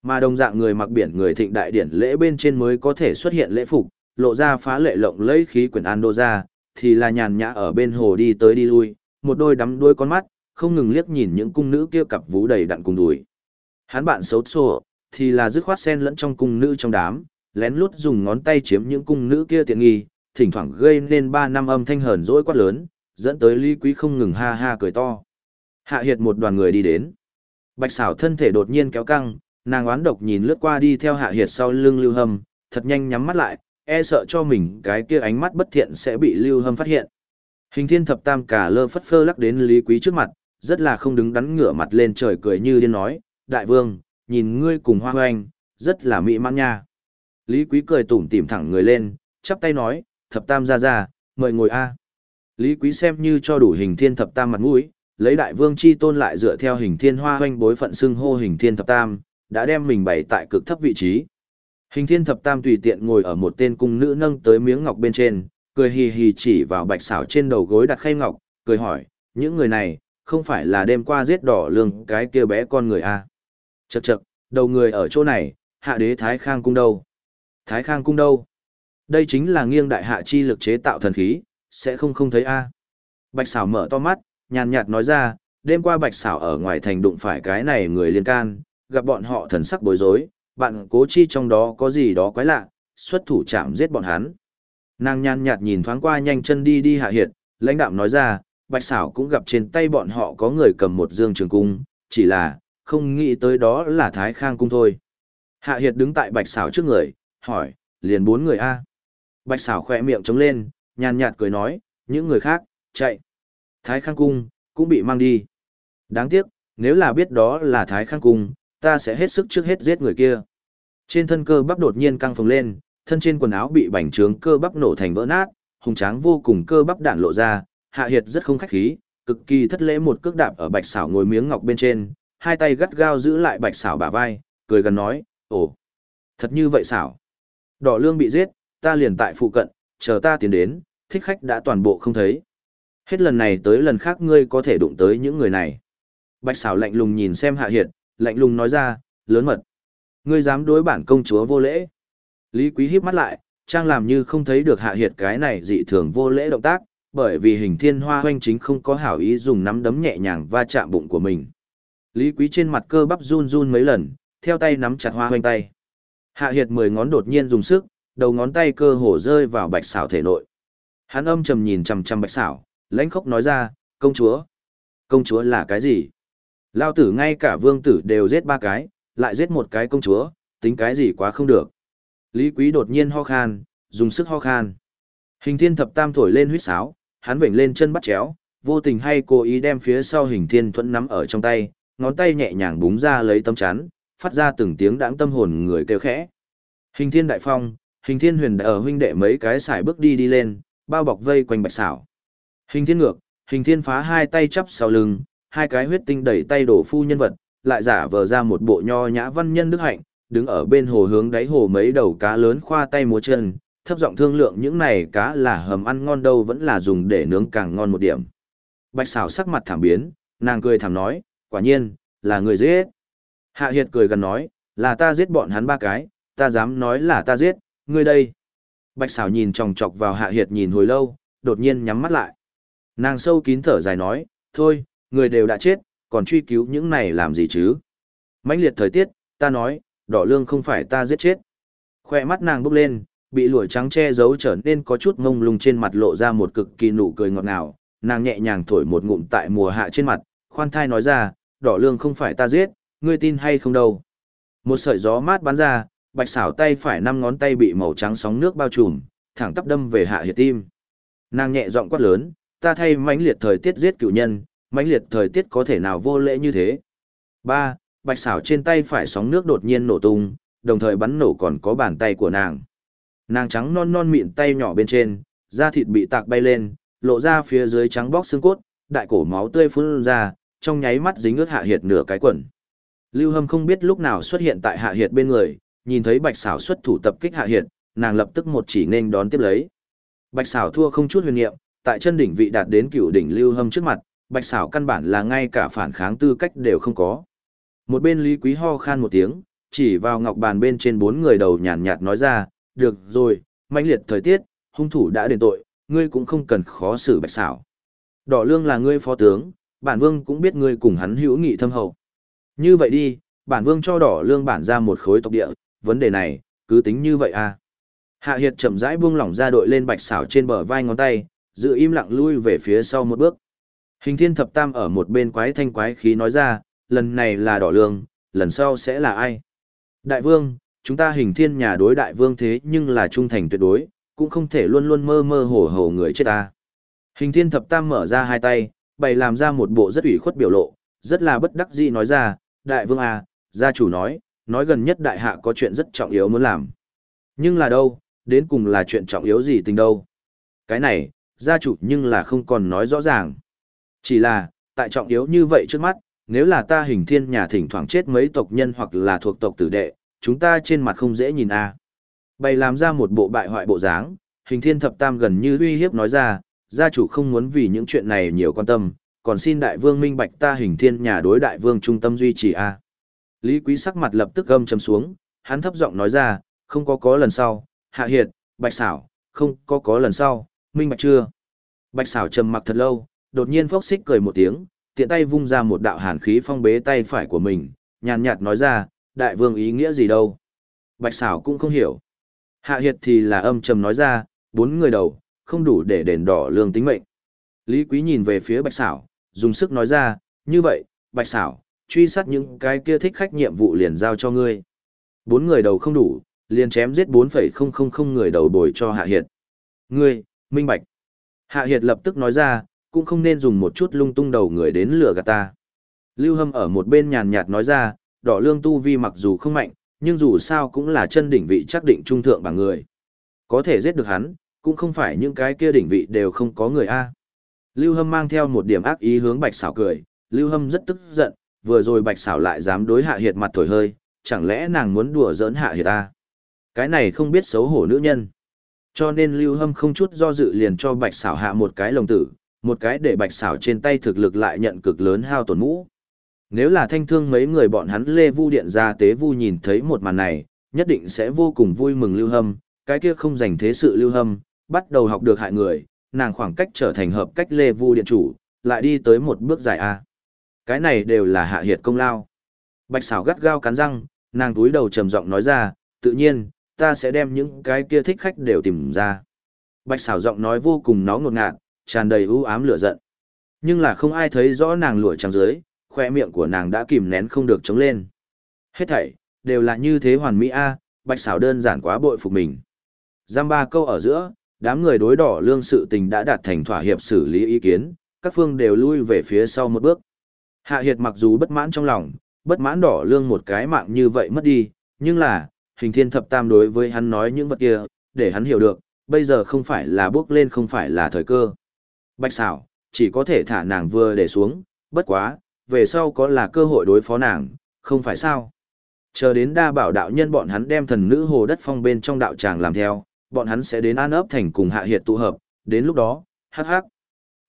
Mà đồng dạng người mặc biển người thịnh đại điển lễ bên trên mới có thể xuất hiện lễ phục, lộ ra phá lệ lộng lấy khí quyển an đô ra, thì là nhàn nhã ở bên hồ đi tới đi lui, một đôi đắm đuôi con mắt, không ngừng liếc nhìn những cung nữ kia cặp vú đầy đặn cùng đùi. Hắn bạn xấu xô, thì là dứt khoát sen lẫn trong cung nữ trong đám, lén lút dùng ngón tay chiếm những cung nữ kia tiện nghi, thỉnh thoảng gây nên ba năm âm thanh hờn dỗi quát lớn, dẫn tới Lý Quý không ngừng ha ha cười to. Hạ hiệt một đoàn người đi đến. Bạch xảo thân thể đột nhiên kéo căng, nàng oán độc nhìn lướt qua đi theo hạ hiệt sau lưng lưu hâm, thật nhanh nhắm mắt lại, e sợ cho mình cái kia ánh mắt bất thiện sẽ bị lưu hâm phát hiện. Hình thiên thập tam cả lơ phất phơ lắc đến lý quý trước mặt, rất là không đứng đắn ngửa mặt lên trời cười như điên nói, đại vương, nhìn ngươi cùng hoa hoanh, rất là mỹ mãn nha. Lý Quý cười tủm tỉm thẳng người lên, chắp tay nói, thập tam ra ra, mời ngồi a. Lý Quý xem như cho đủ hình thiên thập tam mặt mũi, lấy đại vương chi tôn lại dựa theo hình thiên hoa hoanh bối phận xưng hô hình thiên thập tam, đã đem mình bày tại cực thấp vị trí. Hình thiên thập tam tùy tiện ngồi ở một tên cung nữ nâng tới miếng ngọc bên trên, cười hì hì chỉ vào bạch xảo trên đầu gối đặt khay ngọc, cười hỏi, những người này, không phải là đêm qua giết đỏ lương cái kia bé con người à? Chậc chậc, đầu người ở chỗ này, hạ đế Thái Khang cung đâu? Thái Khang cung đâu? Đây chính là nghiêng đại hạ chi lực chế tạo thần khí, sẽ không không thấy a. Bạch xảo mở to mắt, nhàn nhạt nói ra, đêm qua bạch xảo ở ngoài thành đụng phải cái này người liên can, gặp bọn họ thần sắc bối rối, bạn cố chi trong đó có gì đó quái lạ, xuất thủ chạm giết bọn hắn. Nàng nhàn nhạt nhìn thoáng qua nhanh chân đi đi hạ hiệt, lãnh đạm nói ra, bạch xảo cũng gặp trên tay bọn họ có người cầm một dương trường cung, chỉ là, không nghĩ tới đó là thái khang cung thôi. Hạ hiệt đứng tại bạch xảo trước người, hỏi, liền bốn người A. Bạch xảo khỏe miệng trống lên, nhàn nhạt cười nói, những người khác, chạy. Thái khang cung, cũng bị mang đi. Đáng tiếc, nếu là biết đó là thái khang cung, ta sẽ hết sức trước hết giết người kia. Trên thân cơ bắp đột nhiên căng phồng lên, thân trên quần áo bị bành trướng cơ bắp nổ thành vỡ nát, hùng tráng vô cùng cơ bắp đạn lộ ra, hạ hiệt rất không khách khí, cực kỳ thất lễ một cước đạp ở bạch xảo ngồi miếng ngọc bên trên, hai tay gắt gao giữ lại bạch xảo bả vai, cười gần nói, ồ, thật như vậy xảo. Đỏ lương bị giết, ta liền tại phụ cận, chờ ta tiến đến, thích khách đã toàn bộ không thấy. Hết lần này tới lần khác ngươi có thể đụng tới những người này. Bạch xảo lạnh lùng nhìn xem hạ hiệt, lạnh lùng nói ra, lớn mật. Ngươi dám đối bản công chúa vô lễ. Lý Quý híp mắt lại, trang làm như không thấy được hạ hiệt cái này dị thường vô lễ động tác, bởi vì hình thiên hoa hoanh chính không có hảo ý dùng nắm đấm nhẹ nhàng va chạm bụng của mình. Lý Quý trên mặt cơ bắp run run mấy lần, theo tay nắm chặt hoa hoanh tay. Hạ hiệt mười ngón đột nhiên dùng sức, đầu ngón tay cơ hồ rơi vào bạch xảo thể nội. Hắn âm trầm nhìn chằm chằm bạch xảo, lãnh khốc nói ra, công chúa. Công chúa là cái gì? Lao tử ngay cả vương tử đều giết ba cái, lại giết một cái công chúa, tính cái gì quá không được. Lý Quý đột nhiên ho khan, dùng sức ho khan. Hình thiên thập tam thổi lên huýt sáo, hắn vểnh lên chân bắt chéo, vô tình hay cố ý đem phía sau hình thiên thuẫn nắm ở trong tay, ngón tay nhẹ nhàng búng ra lấy tấm chắn, phát ra từng tiếng đãng tâm hồn người kêu khẽ. Hình thiên đại phong, hình thiên huyền đã ở huynh đệ mấy cái xài bước đi đi lên, bao bọc vây quanh bạch xảo. Hình thiên ngược, hình thiên phá hai tay chắp sau lưng, hai cái huyết tinh đẩy tay đổ phu nhân vật, lại giả vờ ra một bộ nho nhã văn nhân đức hạnh, đứng ở bên hồ hướng đáy hồ mấy đầu cá lớn khoa tay múa chân, thấp giọng thương lượng những này cá là hầm ăn ngon đâu vẫn là dùng để nướng càng ngon một điểm. Bạch xảo sắc mặt thảm biến, nàng cười thảm nói, quả nhiên, là người giết. Hạ Hiệt cười gần nói, là ta giết bọn hắn ba cái, ta dám nói là ta giết, ngươi đây. Bạch xảo nhìn chòng chọc vào Hạ Hiệt nhìn hồi lâu, đột nhiên nhắm mắt lại. Nàng sâu kín thở dài nói, thôi, người đều đã chết, còn truy cứu những này làm gì chứ? mãnh liệt thời tiết, ta nói, đỏ lương không phải ta giết chết. Khoe mắt nàng bốc lên, bị lụa trắng che giấu trở nên có chút ngông lung trên mặt lộ ra một cực kỳ nụ cười ngọt ngào, nàng nhẹ nhàng thổi một ngụm tại mùa hạ trên mặt, khoan thai nói ra, đỏ lương không phải ta giết, ngươi tin hay không đâu. Một sợi gió mát bắn ra, bạch xảo tay phải năm ngón tay bị màu trắng sóng nước bao trùm, thẳng tắp đâm về hạ hiệt tim. Nàng nhẹ giọng quát lớn, ta thay mãnh liệt thời tiết giết cựu nhân, mãnh liệt thời tiết có thể nào vô lễ như thế. Ba, bạch xảo trên tay phải sóng nước đột nhiên nổ tung, đồng thời bắn nổ còn có bàn tay của nàng. Nàng trắng non non mịn tay nhỏ bên trên, da thịt bị tạc bay lên, lộ ra phía dưới trắng bóc xương cốt, đại cổ máu tươi phun ra, trong nháy mắt dính ướt hạ hiệt nửa cái quần. Lưu Hâm không biết lúc nào xuất hiện tại hạ hiệt bên người, nhìn thấy Bạch Xảo xuất thủ tập kích hạ hiệt, nàng lập tức một chỉ nên đón tiếp lấy. Bạch Xảo thua không chút huyền niệm, tại chân đỉnh vị đạt đến cựu đỉnh Lưu Hâm trước mặt, Bạch Xảo căn bản là ngay cả phản kháng tư cách đều không có. Một bên Lý Quý ho khan một tiếng, chỉ vào ngọc bàn bên trên bốn người đầu nhàn nhạt nói ra, được rồi, mãnh liệt thời tiết, hung thủ đã đền tội, ngươi cũng không cần khó xử bạch xảo. Đỏ lương là ngươi phó tướng, bản vương cũng biết ngươi cùng hắn hữu nghị thâm hậu. Như vậy đi, bản vương cho đỏ lương bản ra một khối tộc địa, vấn đề này, cứ tính như vậy à. Hạ Hiệt chậm rãi buông lỏng ra đội lên bạch xảo trên bờ vai ngón tay, giữ im lặng lui về phía sau một bước. Hình thiên thập tam ở một bên quái thanh quái khí nói ra, lần này là đỏ lương, lần sau sẽ là ai? Đại vương, chúng ta hình thiên nhà đối đại vương thế nhưng là trung thành tuyệt đối, cũng không thể luôn luôn mơ mơ hồ hồ người chết ta. Hình thiên thập tam mở ra hai tay, bày làm ra một bộ rất ủy khuất biểu lộ, rất là bất đắc dĩ nói ra, đại vương à, gia chủ nói, nói gần nhất đại hạ có chuyện rất trọng yếu muốn làm. Nhưng là đâu, đến cùng là chuyện trọng yếu gì tình đâu. Cái này, gia chủ nhưng là không còn nói rõ ràng. Chỉ là, tại trọng yếu như vậy trước mắt, nếu là ta hình thiên nhà thỉnh thoảng chết mấy tộc nhân hoặc là thuộc tộc tử đệ, chúng ta trên mặt không dễ nhìn a. À. Bày làm ra một bộ bại hoại bộ dáng, hình thiên thập tam gần như uy hiếp nói ra, gia chủ không muốn vì những chuyện này nhiều quan tâm, còn xin đại vương minh bạch ta hình thiên nhà đối đại vương trung tâm duy trì a. Lý Quý sắc mặt lập tức gâm chầm xuống, hắn thấp giọng nói ra, không có có lần sau, hạ hiệt, bạch xảo, không có có lần sau, minh bạch chưa. Bạch xảo trầm mặc thật lâu, đột nhiên phốc xích cười một tiếng, tiện tay vung ra một đạo hàn khí phong bế tay phải của mình, nhàn nhạt nói ra, đại vương ý nghĩa gì đâu. Bạch xảo cũng không hiểu. Hạ hiệt thì là âm trầm nói ra, bốn người đầu, không đủ để đền đỏ lương tính mệnh. Lý Quý nhìn về phía bạch xảo, dùng sức nói ra, như vậy, bạch xảo, truy sát những cái kia thích khách nhiệm vụ liền giao cho ngươi. Bốn người đầu không đủ, liền chém giết 4,000 người đầu bồi cho Hạ Hiệt. Ngươi, minh bạch. Hạ Hiệt lập tức nói ra, cũng không nên dùng một chút lung tung đầu người đến lừa gạt ta. Lưu Hâm ở một bên nhàn nhạt nói ra, đỏ lương tu vi mặc dù không mạnh, nhưng dù sao cũng là chân đỉnh vị chắc định trung thượng bằng người. Có thể giết được hắn, cũng không phải những cái kia đỉnh vị đều không có người A. Lưu Hâm mang theo một điểm ác ý hướng Bạch Xảo cười, Lưu Hâm rất tức giận, vừa rồi Bạch Xảo lại dám đối Hạ Hiệt mặt thổi hơi, chẳng lẽ nàng muốn đùa giỡn Hạ Hiệt ta? Cái này không biết xấu hổ nữ nhân. Cho nên Lưu Hâm không chút do dự liền cho Bạch Xảo hạ một cái lồng tử, một cái để Bạch Xảo trên tay thực lực lại nhận cực lớn hao tổn mũ. Nếu là thanh thương mấy người bọn hắn Lê Vu Điện ra tế Vu nhìn thấy một màn này, nhất định sẽ vô cùng vui mừng Lưu Hâm, cái kia không dành thế sự Lưu Hâm, bắt đầu học được hại người, nàng khoảng cách trở thành hợp cách Lê Vu Điện chủ, lại đi tới một bước dài A. Cái này đều là hạ hiệt công lao. Bạch xảo gắt gao cắn răng, nàng túi đầu trầm giọng nói ra, tự nhiên, ta sẽ đem những cái kia thích khách đều tìm ra. Bạch xảo giọng nói vô cùng nó ngột ngạt, tràn đầy u ám lửa giận. Nhưng là không ai thấy rõ nàng lụa trắng dưới, khoe miệng của nàng đã kìm nén không được chống lên. Hết thảy, đều là như thế hoàn mỹ a, bạch xảo đơn giản quá bội phục mình. Giam ba câu ở giữa, đám người đối đỏ lương sự tình đã đạt thành thỏa hiệp xử lý ý kiến, các phương đều lui về phía sau một bước. Hạ Hiệt mặc dù bất mãn trong lòng, bất mãn đỏ lương một cái mạng như vậy mất đi, nhưng là, hình thiên thập tam đối với hắn nói những vật kia, để hắn hiểu được, bây giờ không phải là bước lên không phải là thời cơ. Bạch xảo, chỉ có thể thả nàng vừa để xuống, bất quá, về sau có là cơ hội đối phó nàng, không phải sao. Chờ đến đa bảo đạo nhân bọn hắn đem thần nữ hồ đất phong bên trong đạo tràng làm theo, bọn hắn sẽ đến an ấp thành cùng hạ hiệt tụ hợp, đến lúc đó, hắc hắc.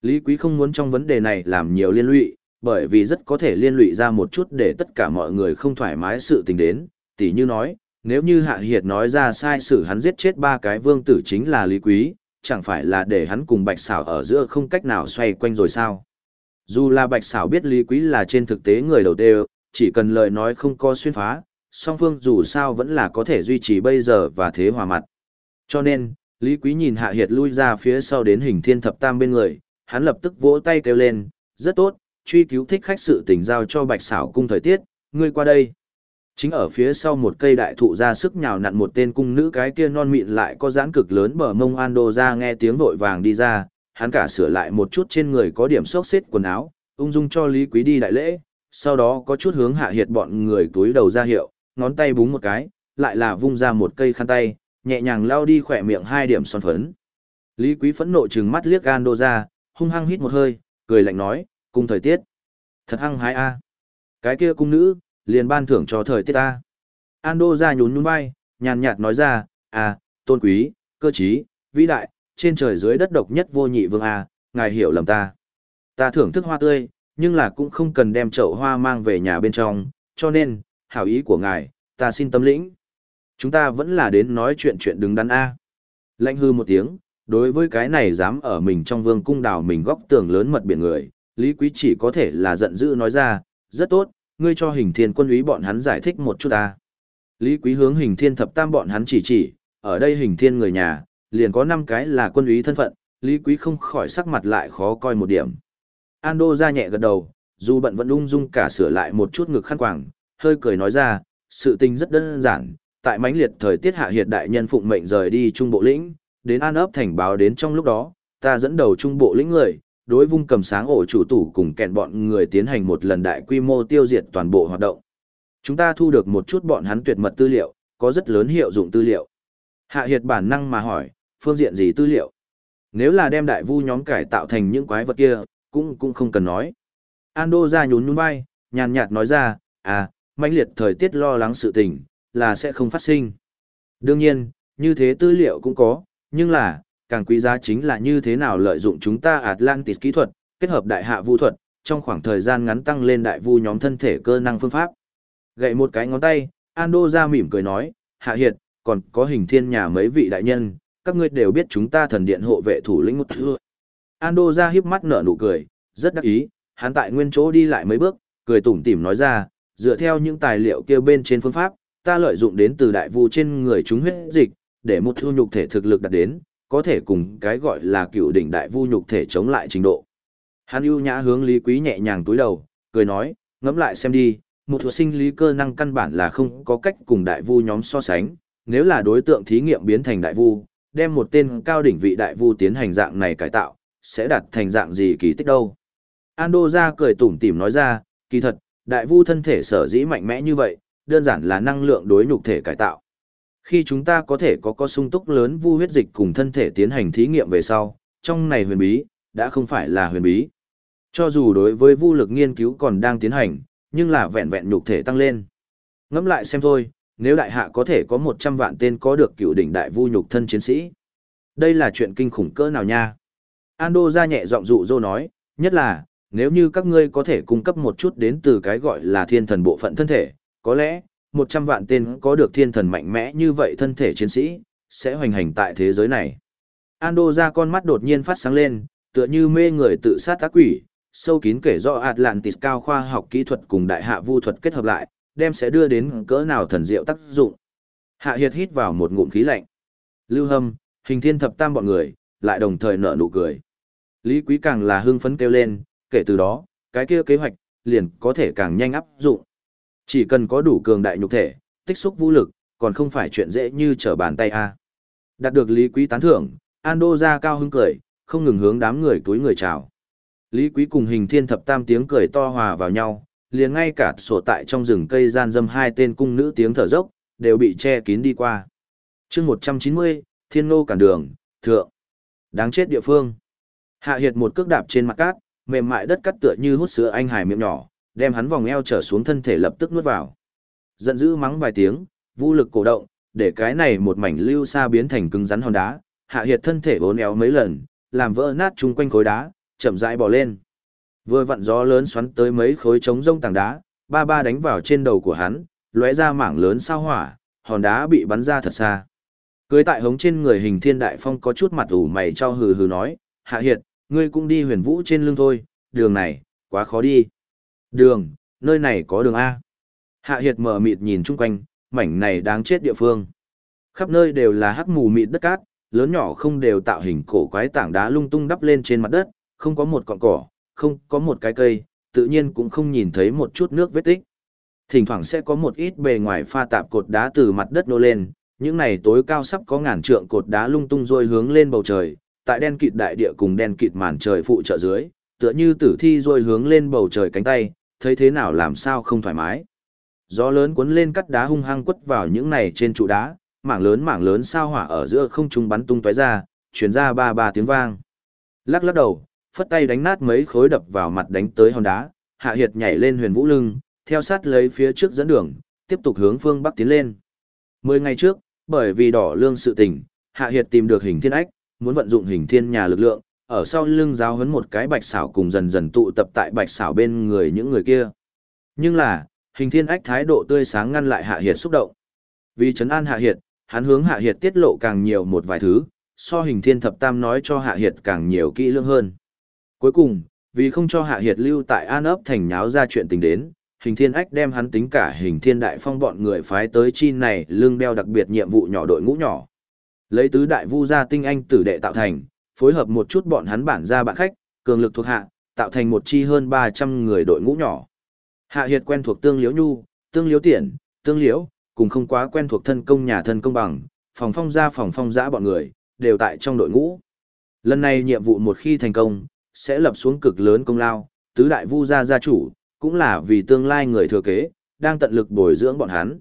Lý Quý không muốn trong vấn đề này làm nhiều liên lụy, bởi vì rất có thể liên lụy ra một chút để tất cả mọi người không thoải mái sự tình đến, tỉ như nói, nếu như Hạ Hiệt nói ra sai sự hắn giết chết ba cái vương tử chính là Lý Quý, chẳng phải là để hắn cùng Bạch Xảo ở giữa không cách nào xoay quanh rồi sao? Dù là Bạch Xảo biết Lý Quý là trên thực tế người đầu tiên, chỉ cần lời nói không có xuyên phá, song phương dù sao vẫn là có thể duy trì bây giờ và thế hòa mặt. Cho nên, Lý Quý nhìn Hạ Hiệt lui ra phía sau đến hình thiên thập tam bên người, hắn lập tức vỗ tay kêu lên, rất tốt, truy cứu thích khách sự tình giao cho bạch xảo cung thời tiết, ngươi qua đây. Chính ở phía sau một cây đại thụ ra sức nhào nặn một tên cung nữ cái kia non mịn lại có giãn cực lớn bờ mông Ando ra nghe tiếng vội vàng đi ra, hắn cả sửa lại một chút trên người có điểm xốc xếp quần áo, ung dung cho Lý Quý đi đại lễ, sau đó có chút hướng hạ hiệt bọn người túi đầu ra hiệu, ngón tay búng một cái, lại là vung ra một cây khăn tay, nhẹ nhàng lao đi khỏe miệng hai điểm son phấn. Lý Quý phẫn nộ trừng mắt liếc Ando ra, hung hăng hít một hơi, cười lạnh nói, cung thời tiết. Thật hăng hái a. Cái kia cung nữ, liền ban thưởng cho thời tiết ta, Ando ra nhún nhún vai, nhàn nhạt nói ra, à, tôn quý, cơ trí, vĩ đại, trên trời dưới đất độc nhất vô nhị vương à, ngài hiểu lầm ta. Ta thưởng thức hoa tươi, nhưng là cũng không cần đem chậu hoa mang về nhà bên trong, cho nên, hảo ý của ngài, ta xin tâm lĩnh. Chúng ta vẫn là đến nói chuyện chuyện đứng đắn a. Lạnh hư một tiếng, đối với cái này dám ở mình trong vương cung đào mình góc tường lớn mật biển người, Lý Quý chỉ có thể là giận dữ nói ra, rất tốt, ngươi cho hình thiên quân úy bọn hắn giải thích một chút ta. Lý Quý hướng hình thiên thập tam bọn hắn chỉ chỉ, ở đây hình thiên người nhà, liền có 5 cái là quân úy thân phận, Lý Quý không khỏi sắc mặt lại khó coi một điểm. Ando ra nhẹ gật đầu, dù bận vẫn ung dung cả sửa lại một chút ngực khăn quàng, hơi cười nói ra, sự tình rất đơn giản, tại mãnh liệt thời tiết hạ hiện đại nhân phụng mệnh rời đi trung bộ lĩnh, đến an ấp thành báo đến trong lúc đó, ta dẫn đầu trung bộ lĩnh người, đối vung cầm sáng ổ chủ tủ cùng kẹn bọn người tiến hành một lần đại quy mô tiêu diệt toàn bộ hoạt động. Chúng ta thu được một chút bọn hắn tuyệt mật tư liệu, có rất lớn hiệu dụng tư liệu. Hạ Hiệt bản năng mà hỏi, phương diện gì tư liệu? Nếu là đem đại vu nhóm cải tạo thành những quái vật kia, cũng cũng không cần nói. Ando ra nhún nhún vai, nhàn nhạt nói ra, à, mãnh liệt thời tiết lo lắng sự tình, là sẽ không phát sinh. Đương nhiên, như thế tư liệu cũng có, nhưng là, càng quý giá chính là như thế nào lợi dụng chúng ta Atlantis kỹ thuật, kết hợp đại hạ vu thuật, trong khoảng thời gian ngắn tăng lên đại vu nhóm thân thể cơ năng phương pháp. Gậy một cái ngón tay, Ando ra mỉm cười nói, hạ hiệt, còn có hình thiên nhà mấy vị đại nhân, các ngươi đều biết chúng ta thần điện hộ vệ thủ lĩnh một thưa. Ando ra hiếp mắt nở nụ cười, rất đắc ý, hắn tại nguyên chỗ đi lại mấy bước, cười tủm tỉm nói ra, dựa theo những tài liệu kia bên trên phương pháp, ta lợi dụng đến từ đại vu trên người chúng huyết dịch, để một thu nhục thể thực lực đạt đến, có thể cùng cái gọi là cựu đỉnh đại vu nhục thể chống lại trình độ. Hắn ưu nhã hướng Lý Quý nhẹ nhàng túi đầu, cười nói, ngẫm lại xem đi, một thuộc sinh lý cơ năng căn bản là không có cách cùng đại vu nhóm so sánh, nếu là đối tượng thí nghiệm biến thành đại vu, đem một tên cao đỉnh vị đại vu tiến hành dạng này cải tạo, sẽ đạt thành dạng gì kỳ tích đâu. Ando ra cười tủm tỉm nói ra, kỳ thật, đại vu thân thể sở dĩ mạnh mẽ như vậy, đơn giản là năng lượng đối nhục thể cải tạo. Khi chúng ta có thể có có sung túc lớn vu huyết dịch cùng thân thể tiến hành thí nghiệm về sau, trong này huyền bí, đã không phải là huyền bí. Cho dù đối với vu lực nghiên cứu còn đang tiến hành, nhưng là vẹn vẹn nhục thể tăng lên. Ngẫm lại xem thôi, nếu đại hạ có thể có 100 vạn tên có được cựu đỉnh đại vu nhục thân chiến sĩ. Đây là chuyện kinh khủng cỡ nào nha? Ando ra nhẹ giọng dụ dỗ nói, nhất là, nếu như các ngươi có thể cung cấp một chút đến từ cái gọi là thiên thần bộ phận thân thể, có lẽ, 100 vạn tên có được thiên thần mạnh mẽ như vậy thân thể chiến sĩ, sẽ hoành hành tại thế giới này. Ando ra con mắt đột nhiên phát sáng lên, tựa như mê người tự sát ác quỷ, sâu kín kể rõ Atlantis cao khoa học kỹ thuật cùng đại hạ vu thuật kết hợp lại, đem sẽ đưa đến cỡ nào thần diệu tác dụng. Hạ Hiệt hít vào một ngụm khí lạnh. Lưu Hâm, hình thiên thập tam bọn người, lại đồng thời nở nụ cười. Lý Quý càng là hưng phấn kêu lên, kể từ đó, cái kia kế hoạch, liền có thể càng nhanh áp dụng. Chỉ cần có đủ cường đại nhục thể, tích xúc vũ lực, còn không phải chuyện dễ như trở bàn tay a. Đạt được Lý Quý tán thưởng, Ando ra cao hứng cười, không ngừng hướng đám người túi người chào. Lý Quý cùng hình thiên thập tam tiếng cười to hòa vào nhau, liền ngay cả sổ tại trong rừng cây gian dâm hai tên cung nữ tiếng thở dốc, đều bị che kín đi qua. chương 190, Thiên Ngô cản đường, thượng. Đáng chết địa phương. Hạ Hiệt một cước đạp trên mặt cát, mềm mại đất cắt tựa như hút sữa anh hải miệng nhỏ, đem hắn vòng eo trở xuống thân thể lập tức nuốt vào. Giận dữ mắng vài tiếng, vô lực cổ động, để cái này một mảnh lưu xa biến thành cứng rắn hòn đá, Hạ Hiệt thân thể bốn éo mấy lần, làm vỡ nát chung quanh khối đá, chậm rãi bỏ lên. Vừa vặn gió lớn xoắn tới mấy khối trống rông tảng đá, ba ba đánh vào trên đầu của hắn, lóe ra mảng lớn sao hỏa, hòn đá bị bắn ra thật xa. Cưới tại hống trên người hình thiên đại phong có chút mặt ủ mày cho hừ hừ nói, hạ hiệt, ngươi cũng đi huyền vũ trên lưng thôi, đường này, quá khó đi. Đường, nơi này có đường A. Hạ hiệt mở mịt nhìn chung quanh, mảnh này đáng chết địa phương. Khắp nơi đều là hắc mù mịt đất cát, lớn nhỏ không đều tạo hình cổ quái tảng đá lung tung đắp lên trên mặt đất, không có một cọng cỏ, không có một cái cây, tự nhiên cũng không nhìn thấy một chút nước vết tích. Thỉnh thoảng sẽ có một ít bề ngoài pha tạp cột đá từ mặt đất nô lên, những này tối cao sắp có ngàn trượng cột đá lung tung rôi hướng lên bầu trời, tại đen kịt đại địa cùng đen kịt màn trời phụ trợ dưới, tựa như tử thi rôi hướng lên bầu trời cánh tay, thấy thế nào làm sao không thoải mái. Gió lớn cuốn lên cắt đá hung hăng quất vào những này trên trụ đá, mảng lớn mảng lớn sao hỏa ở giữa không trung bắn tung tóe ra, truyền ra ba ba tiếng vang. Lắc lắc đầu, phất tay đánh nát mấy khối đập vào mặt đánh tới hòn đá, Hạ Hiệt nhảy lên huyền vũ lưng, theo sát lấy phía trước dẫn đường, tiếp tục hướng phương bắc tiến lên. Mười ngày trước, bởi vì đỏ lương sự tình, Hạ Hiệt tìm được hình thiên ách, muốn vận dụng hình thiên nhà lực lượng, ở sau lưng giáo huấn một cái bạch xảo cùng dần dần tụ tập tại bạch xảo bên người những người kia. Nhưng là, hình thiên ách thái độ tươi sáng ngăn lại Hạ Hiệt xúc động. Vì trấn an Hạ Hiệt, hắn hướng Hạ Hiệt tiết lộ càng nhiều một vài thứ, so hình thiên thập tam nói cho Hạ Hiệt càng nhiều kỹ lưỡng hơn. Cuối cùng, vì không cho Hạ Hiệt lưu tại An ấp thành nháo ra chuyện tình đến, hình thiên ách đem hắn tính cả hình thiên đại phong bọn người phái tới chi này lương đeo đặc biệt nhiệm vụ nhỏ đội ngũ nhỏ. Lấy tứ đại vu gia tinh anh tử đệ tạo thành, phối hợp một chút bọn hắn bản ra bạn khách, cường lực thuộc hạ, tạo thành một chi hơn 300 người đội ngũ nhỏ. Hạ Hiệt quen thuộc tương liễu nhu, tương liễu tiện, tương liễu, cùng không quá quen thuộc thân công nhà thân công bằng, phòng phong gia phòng phong giã bọn người, đều tại trong đội ngũ. Lần này nhiệm vụ một khi thành công, sẽ lập xuống cực lớn công lao, tứ đại vu gia gia chủ, cũng là vì tương lai người thừa kế, đang tận lực bồi dưỡng bọn hắn.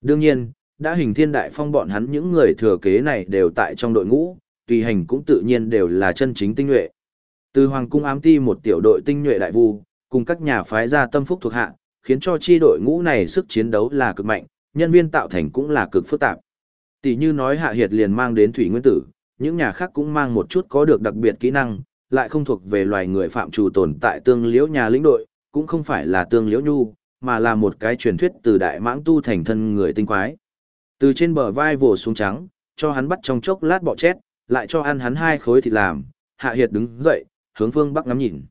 Đương nhiên, đã hình thiên đại phong bọn hắn những người thừa kế này đều tại trong đội ngũ, tùy hành cũng tự nhiên đều là chân chính tinh nhuệ. Từ Hoàng cung ám ti một tiểu đội tinh nhuệ đại vu, cùng các nhà phái gia tâm phúc thuộc hạ, khiến cho chi đội ngũ này sức chiến đấu là cực mạnh, nhân viên tạo thành cũng là cực phức tạp. Tỷ như nói Hạ Hiệt liền mang đến thủy nguyên tử, những nhà khác cũng mang một chút có được đặc biệt kỹ năng, lại không thuộc về loài người phạm chủ tồn tại tương liễu nhà lĩnh đội, cũng không phải là tương liễu nhu, mà là một cái truyền thuyết từ đại mãng tu thành thân người tinh quái. Từ trên bờ vai vồ xuống trắng, cho hắn bắt trong chốc lát bọ chết, lại cho ăn hắn hai khối thịt làm, Hạ Hiệt đứng dậy, hướng phương bắc ngắm nhìn.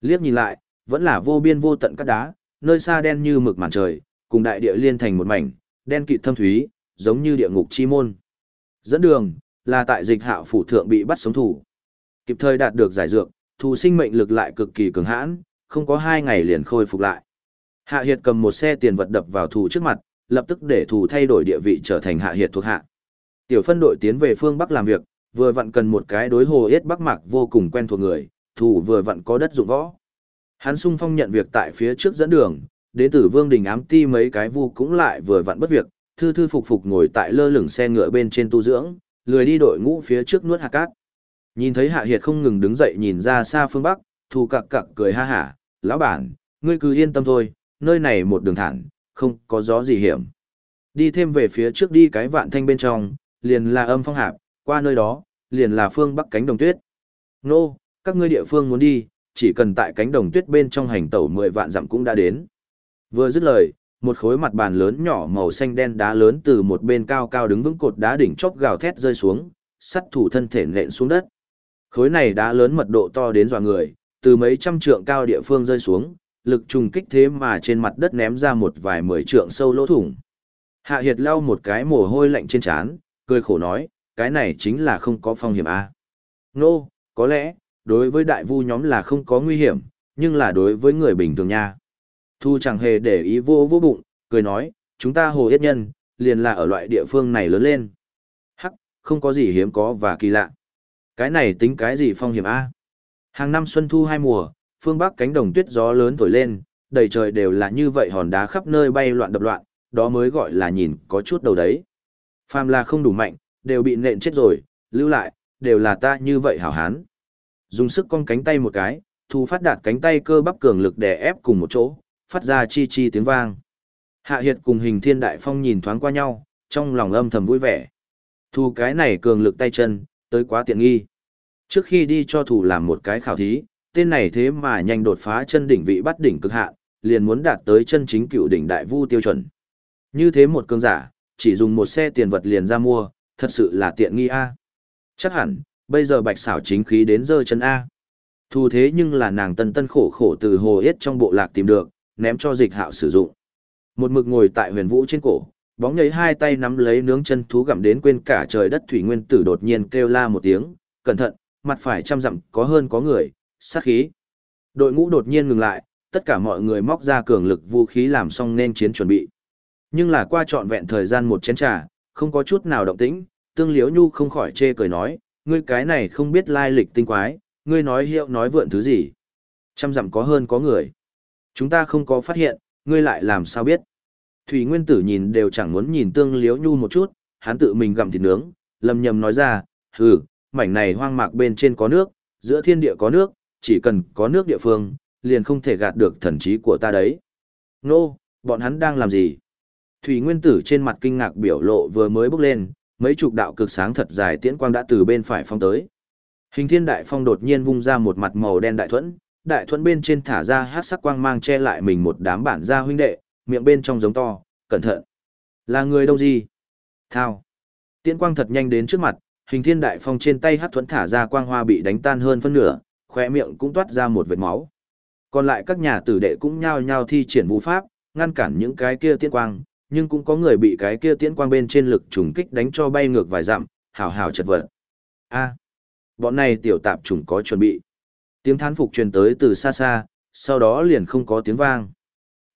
Liếc nhìn lại, vẫn là vô biên vô tận các đá, nơi xa đen như mực màn trời, cùng đại địa liên thành một mảnh, đen kịt thâm thúy, giống như địa ngục chi môn. Dẫn đường, là tại dịch hạo phủ thượng bị bắt sống thủ. Kịp thời đạt được giải dược, thủ sinh mệnh lực lại cực kỳ cường hãn, không có hai ngày liền khôi phục lại. Hạ Hiệt cầm một xe tiền vật đập vào thủ trước mặt, lập tức để thủ thay đổi địa vị trở thành Hạ Hiệt thuộc hạ. Tiểu phân đội tiến về phương Bắc làm việc, vừa vặn cần một cái đối hồ yết Bắc Mạc vô cùng quen thuộc người, thủ vừa vặn có đất dụng võ. Hắn sung phong nhận việc tại phía trước dẫn đường, đến tử vương đình ám ti mấy cái vu cũng lại vừa vặn bất việc, thư thư phục phục ngồi tại lơ lửng xe ngựa bên trên tu dưỡng, lười đi đội ngũ phía trước nuốt hạt cát. Nhìn thấy Hạ Hiệt không ngừng đứng dậy nhìn ra xa phương Bắc, thù cặc cặc cười ha hả, lão bản, ngươi cứ yên tâm thôi, nơi này một đường thẳng, không có gió gì hiểm. Đi thêm về phía trước đi cái vạn thanh bên trong, liền là âm phong hạp, qua nơi đó, liền là phương Bắc cánh đồng tuyết. Nô, các ngươi địa phương muốn đi, chỉ cần tại cánh đồng tuyết bên trong hành tẩu 10 vạn dặm cũng đã đến. Vừa dứt lời, một khối mặt bàn lớn nhỏ màu xanh đen đá lớn từ một bên cao cao đứng vững cột đá đỉnh chóp gào thét rơi xuống, sắt thủ thân thể nện xuống đất. Khối này đá lớn mật độ to đến dọa người, từ mấy trăm trượng cao địa phương rơi xuống, lực trùng kích thế mà trên mặt đất ném ra một vài mười trượng sâu lỗ thủng. Hạ Hiệt lau một cái mồ hôi lạnh trên trán, cười khổ nói, cái này chính là không có phong hiểm a. À? Nô, no, có lẽ, đối với đại vu nhóm là không có nguy hiểm, nhưng là đối với người bình thường nha. Thu chẳng hề để ý vô vô bụng, cười nói, chúng ta hồ yết nhân, liền là ở loại địa phương này lớn lên. Hắc, không có gì hiếm có và kỳ lạ. Cái này tính cái gì phong hiểm A? Hàng năm xuân thu hai mùa, phương bắc cánh đồng tuyết gió lớn thổi lên, đầy trời đều là như vậy hòn đá khắp nơi bay loạn đập loạn, đó mới gọi là nhìn có chút đầu đấy. Phàm là không đủ mạnh, đều bị nện chết rồi, lưu lại, đều là ta như vậy hảo hán. Dùng sức cong cánh tay một cái, thu phát đạt cánh tay cơ bắp cường lực đè ép cùng một chỗ, phát ra chi chi tiếng vang. Hạ Hiệt cùng hình thiên đại phong nhìn thoáng qua nhau, trong lòng âm thầm vui vẻ. Thu cái này cường lực tay chân, tới quá tiện nghi. Trước khi đi cho thủ làm một cái khảo thí, tên này thế mà nhanh đột phá chân đỉnh vị bắt đỉnh cực hạn, liền muốn đạt tới chân chính cựu đỉnh đại vu tiêu chuẩn. Như thế một cường giả, chỉ dùng một xe tiền vật liền ra mua, thật sự là tiện nghi a. Chắc hẳn, bây giờ bạch xảo chính khí đến dơ chân a. Thu thế nhưng là nàng tân tân khổ khổ từ hồ yết trong bộ lạc tìm được, ném cho dịch hạo sử dụng. Một mực ngồi tại huyền vũ trên cổ, bóng nhảy hai tay nắm lấy nướng chân thú gặm đến quên cả trời đất thủy nguyên tử đột nhiên kêu la một tiếng, cẩn thận, mặt phải trăm dặm có hơn có người, sát khí. Đội ngũ đột nhiên ngừng lại, tất cả mọi người móc ra cường lực vũ khí làm xong nên chiến chuẩn bị. Nhưng là qua trọn vẹn thời gian một chén trà, không có chút nào động tĩnh, tương liếu nhu không khỏi chê cười nói, ngươi cái này không biết lai lịch tinh quái, ngươi nói hiệu nói vượn thứ gì. Trăm dặm có hơn có người. Chúng ta không có phát hiện, ngươi lại làm sao biết. Thủy Nguyên Tử nhìn đều chẳng muốn nhìn tương liếu nhu một chút, hắn tự mình gặm thịt nướng, lầm nhầm nói ra, hừ, mảnh này hoang mạc bên trên có nước, giữa thiên địa có nước, chỉ cần có nước địa phương, liền không thể gạt được thần trí của ta đấy. Nô, bọn hắn đang làm gì? Thủy Nguyên Tử trên mặt kinh ngạc biểu lộ vừa mới bước lên, mấy chục đạo cực sáng thật dài tiễn quang đã từ bên phải phong tới. Hình Thiên Đại Phong đột nhiên vung ra một mặt màu đen đại thuẫn, đại thuẫn bên trên thả ra hát sắc quang mang che lại mình một đám bản gia huynh đệ, miệng bên trong giống to, cẩn thận. Là người đâu gì? Thao. Tiễn quang thật nhanh đến trước mặt, hình thiên đại phong trên tay hát thuẫn thả ra quang hoa bị đánh tan hơn phân nửa, khỏe miệng cũng toát ra một vệt máu. Còn lại các nhà tử đệ cũng nhao nhao thi triển vũ pháp, ngăn cản những cái kia tiễn quang, nhưng cũng có người bị cái kia tiễn quang bên trên lực trùng kích đánh cho bay ngược vài dặm, hào hào chật vật. A, bọn này tiểu tạp trùng có chuẩn bị. Tiếng thán phục truyền tới từ xa xa, sau đó liền không có tiếng vang.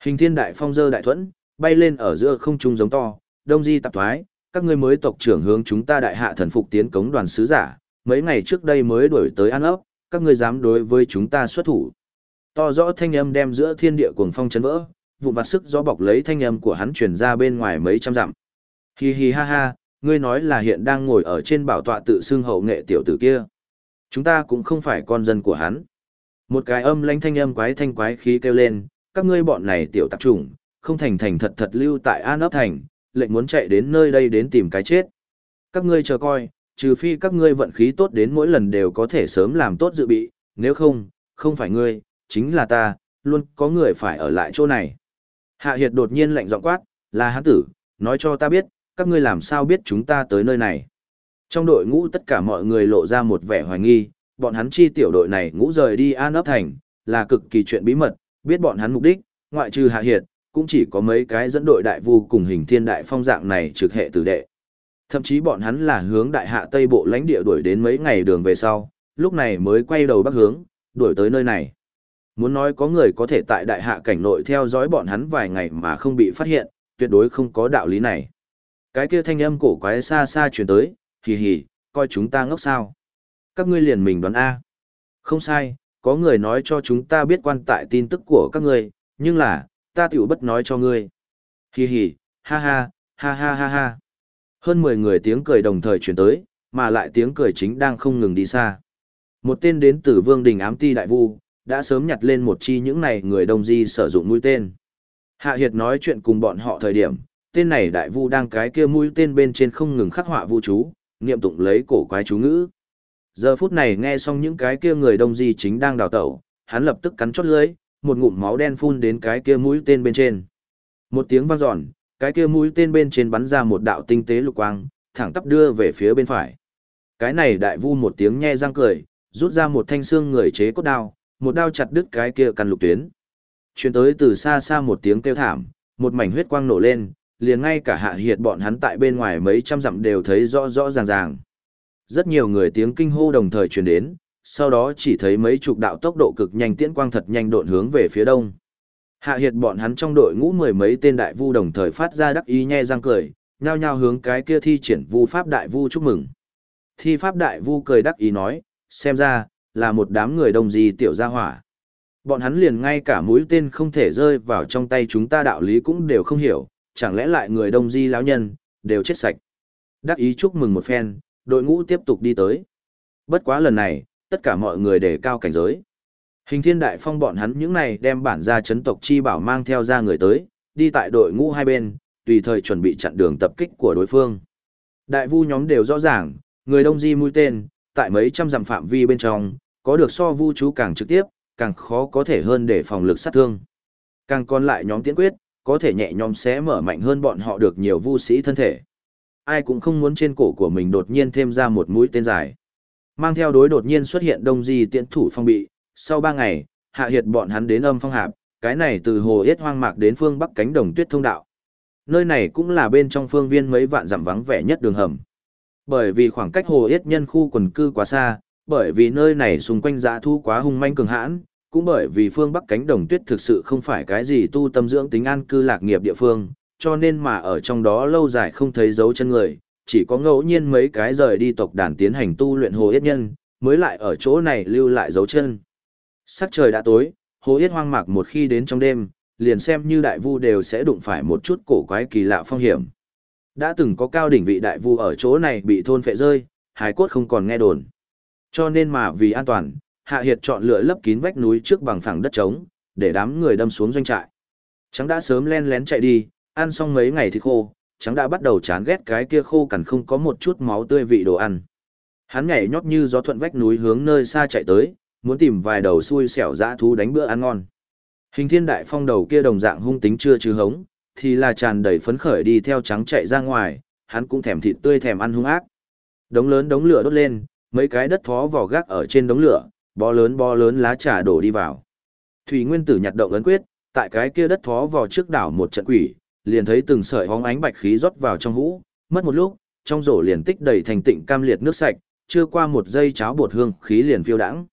Hình thiên đại phong dơ đại thuẫn, bay lên ở giữa không trung giống to, đông di tạp thoái, các ngươi mới tộc trưởng hướng chúng ta đại hạ thần phục tiến cống đoàn sứ giả, mấy ngày trước đây mới đuổi tới An ấp, các ngươi dám đối với chúng ta xuất thủ. To rõ thanh âm đem giữa thiên địa cuồng phong chấn vỡ, vụn vặt sức gió bọc lấy thanh âm của hắn truyền ra bên ngoài mấy trăm dặm. Hi hi ha ha, ngươi nói là hiện đang ngồi ở trên bảo tọa tự xưng hậu nghệ tiểu tử kia. Chúng ta cũng không phải con dân của hắn. Một cái âm lãnh thanh âm quái thanh quái khí kêu lên, các ngươi bọn này tiểu tạp chủng, không thành thành thật thật lưu tại An ấp thành, lệnh muốn chạy đến nơi đây đến tìm cái chết. Các ngươi chờ coi, trừ phi các ngươi vận khí tốt đến mỗi lần đều có thể sớm làm tốt dự bị, nếu không, không phải ngươi, chính là ta, luôn có người phải ở lại chỗ này. Hạ Hiệt đột nhiên lạnh giọng quát, là hắn tử, nói cho ta biết, các ngươi làm sao biết chúng ta tới nơi này. Trong đội ngũ tất cả mọi người lộ ra một vẻ hoài nghi, bọn hắn chi tiểu đội này ngũ rời đi An ấp thành, là cực kỳ chuyện bí mật, biết bọn hắn mục đích, ngoại trừ Hạ Hiệt, cũng chỉ có mấy cái dẫn đội đại vu cùng hình thiên đại phong dạng này trực hệ tử đệ. Thậm chí bọn hắn là hướng đại hạ tây bộ lãnh địa đuổi đến mấy ngày đường về sau, lúc này mới quay đầu bắc hướng, đuổi tới nơi này. Muốn nói có người có thể tại đại hạ cảnh nội theo dõi bọn hắn vài ngày mà không bị phát hiện, tuyệt đối không có đạo lý này. Cái kia thanh âm cổ quái xa xa truyền tới, hì hì, coi chúng ta ngốc sao. Các ngươi liền mình đoán A. Không sai, có người nói cho chúng ta biết quan tại tin tức của các ngươi, nhưng là, ta tiểu bất nói cho ngươi. Hì hì, ha ha, ha ha ha ha. Hơn 10 người tiếng cười đồng thời truyền tới, mà lại tiếng cười chính đang không ngừng đi xa. Một tên đến từ Vương Đình ám ti đại vu, đã sớm nhặt lên một chi những này người đông di sử dụng mũi tên. Hạ Hiệt nói chuyện cùng bọn họ thời điểm, tên này đại vu đang cái kia mũi tên bên trên không ngừng khắc họa vũ chú, niệm tụng lấy cổ quái chú ngữ. Giờ phút này nghe xong những cái kia người đông di chính đang đào tẩu, hắn lập tức cắn chót lưỡi, một ngụm máu đen phun đến cái kia mũi tên bên trên. Một tiếng vang dọn, cái kia mũi tên bên trên bắn ra một đạo tinh tế lục quang, thẳng tắp đưa về phía bên phải. Cái này đại vu một tiếng nhe răng cười, rút ra một thanh xương người chế cốt đao, một đao chặt đứt cái kia căn lục tuyến. Truyền tới từ xa xa một tiếng kêu thảm, một mảnh huyết quang nổ lên, liền ngay cả hạ hiệt bọn hắn tại bên ngoài mấy trăm dặm đều thấy rõ rõ ràng ràng. Rất nhiều người tiếng kinh hô đồng thời truyền đến, sau đó chỉ thấy mấy chục đạo tốc độ cực nhanh tiễn quang thật nhanh độn hướng về phía đông. Hạ hiệt bọn hắn trong đội ngũ mười mấy tên đại vu đồng thời phát ra đắc ý nhe răng cười, nhao nhao hướng cái kia thi triển vu pháp đại vu chúc mừng. Thi pháp đại vu cười đắc ý nói, xem ra, là một đám người đồng gì tiểu gia hỏa. Bọn hắn liền ngay cả mũi tên không thể rơi vào trong tay chúng ta đạo lý cũng đều không hiểu, chẳng lẽ lại người đông di lão nhân, đều chết sạch. Đắc ý chúc mừng một phen, đội ngũ tiếp tục đi tới. Bất quá lần này, tất cả mọi người đề cao cảnh giới. Hình thiên đại phong bọn hắn những này đem bản gia chấn tộc chi bảo mang theo ra người tới, đi tại đội ngũ hai bên, tùy thời chuẩn bị chặn đường tập kích của đối phương. Đại vu nhóm đều rõ ràng, người đông di mũi tên, tại mấy trăm dặm phạm vi bên trong, có được so vu chú càng trực tiếp, càng khó có thể hơn để phòng lực sát thương. Càng còn lại nhóm tiến quyết, có thể nhẹ nhõm xé mở mạnh hơn bọn họ được nhiều vu sĩ thân thể. Ai cũng không muốn trên cổ của mình đột nhiên thêm ra một mũi tên dài. Mang theo đối đột nhiên xuất hiện đông di tiễn thủ phong bị, sau ba ngày, hạ hiệt bọn hắn đến âm phong hạp, cái này từ hồ yết hoang mạc đến phương bắc cánh đồng tuyết thông đạo. Nơi này cũng là bên trong phương viên mấy vạn dặm vắng vẻ nhất đường hầm. Bởi vì khoảng cách hồ yết nhân khu quần cư quá xa, bởi vì nơi này xung quanh dã thu quá hung manh cường hãn, cũng bởi vì phương bắc cánh đồng tuyết thực sự không phải cái gì tu tâm dưỡng tính an cư lạc nghiệp địa phương, cho nên mà ở trong đó lâu dài không thấy dấu chân người, chỉ có ngẫu nhiên mấy cái rời đi tộc đàn tiến hành tu luyện hồ yết nhân, mới lại ở chỗ này lưu lại dấu chân. Sắc trời đã tối, hồ yết hoang mạc một khi đến trong đêm, liền xem như đại vu đều sẽ đụng phải một chút cổ quái kỳ lạ phong hiểm. Đã từng có cao đỉnh vị đại vu ở chỗ này bị thôn phệ rơi, hài cốt không còn nghe đồn. Cho nên mà vì an toàn, Hạ Hiệt chọn lựa lấp kín vách núi trước bằng phẳng đất trống, để đám người đâm xuống doanh trại. Trắng đã sớm len lén chạy đi, ăn xong mấy ngày thì khô, trắng đã bắt đầu chán ghét cái kia khô cằn không có một chút máu tươi vị đồ ăn. Hắn nhảy nhót như gió thuận vách núi hướng nơi xa chạy tới, muốn tìm vài đầu xui xẻo dã thú đánh bữa ăn ngon. Hình thiên đại phong đầu kia đồng dạng hung tính chưa trừ hống, thì là tràn đầy phấn khởi đi theo trắng chạy ra ngoài, hắn cũng thèm thịt tươi thèm ăn hung ác. Đống lớn đống lửa đốt lên, mấy cái đất thó vỏ gác ở trên đống lửa, bó lớn bó lớn lá trà đổ đi vào. Thủy Nguyên Tử nhặt động ấn quyết, tại cái kia đất thó vỏ trước đảo một trận quỷ, liền thấy từng sợi hóng ánh bạch khí rót vào trong hũ, mất một lúc, trong rổ liền tích đầy thành tịnh cam liệt nước sạch, chưa qua một giây cháo bột hương khí liền phiêu đãng.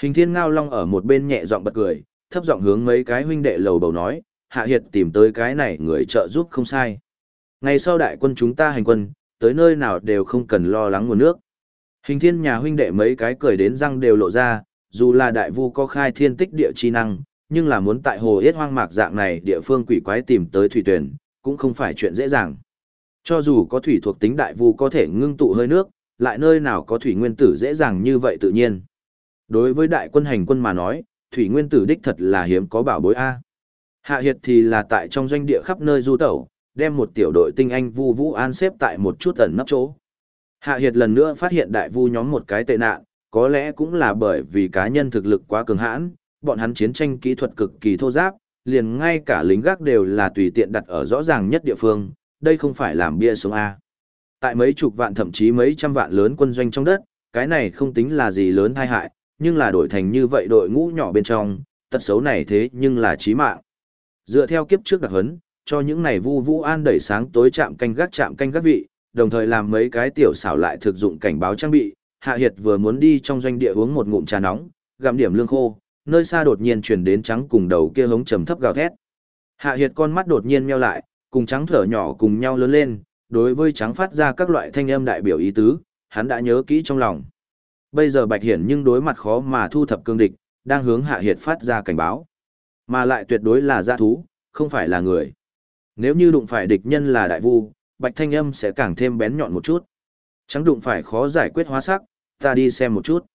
Hình Thiên Ngao Long ở một bên nhẹ giọng bật cười, thấp giọng hướng mấy cái huynh đệ lầu bầu nói, Hạ Hiệt tìm tới cái này người trợ giúp không sai. Ngày sau đại quân chúng ta hành quân, tới nơi nào đều không cần lo lắng nguồn nước. Hình thiên nhà huynh đệ mấy cái cười đến răng đều lộ ra, dù là đại vu có khai thiên tích địa chi năng, nhưng là muốn tại hồ yết hoang mạc dạng này địa phương quỷ quái tìm tới thủy tuyển, cũng không phải chuyện dễ dàng. Cho dù có thủy thuộc tính đại vu có thể ngưng tụ hơi nước, lại nơi nào có thủy nguyên tử dễ dàng như vậy tự nhiên. Đối với đại quân hành quân mà nói, thủy nguyên tử đích thật là hiếm có bảo bối A. Hạ Hiệt thì là tại trong doanh địa khắp nơi du tẩu, đem một tiểu đội tinh anh vu vũ an xếp tại một chút ẩn nấp chỗ. Hạ Hiệt lần nữa phát hiện đại vu nhóm một cái tệ nạn, có lẽ cũng là bởi vì cá nhân thực lực quá cường hãn, bọn hắn chiến tranh kỹ thuật cực kỳ thô giáp, liền ngay cả lính gác đều là tùy tiện đặt ở rõ ràng nhất địa phương, đây không phải làm bia sống A. Tại mấy chục vạn thậm chí mấy trăm vạn lớn quân doanh trong đất, cái này không tính là gì lớn tai hại, nhưng là đổi thành như vậy đội ngũ nhỏ bên trong, tật xấu này thế nhưng là chí mạng. Dựa theo kiếp trước đặc huấn, cho những này vu vũ an đẩy sáng tối chạm canh gác chạm canh gác vị, đồng thời làm mấy cái tiểu xảo lại thực dụng cảnh báo trang bị. Hạ Hiệt vừa muốn đi trong doanh địa uống một ngụm trà nóng, gặm điểm lương khô, nơi xa đột nhiên chuyển đến trắng cùng đầu kia hống trầm thấp gào thét. Hạ Hiệt con mắt đột nhiên meo lại, cùng trắng thở nhỏ cùng nhau lớn lên, đối với trắng phát ra các loại thanh âm đại biểu ý tứ, hắn đã nhớ kỹ trong lòng. Bây giờ Bạch Hiển nhưng đối mặt khó mà thu thập cương địch, đang hướng Hạ Hiệt phát ra cảnh báo. Mà lại tuyệt đối là gia thú, không phải là người. Nếu như đụng phải địch nhân là đại vu, Bạch Thanh Âm sẽ càng thêm bén nhọn một chút. Trắng đụng phải khó giải quyết hóa sắc, ta đi xem một chút.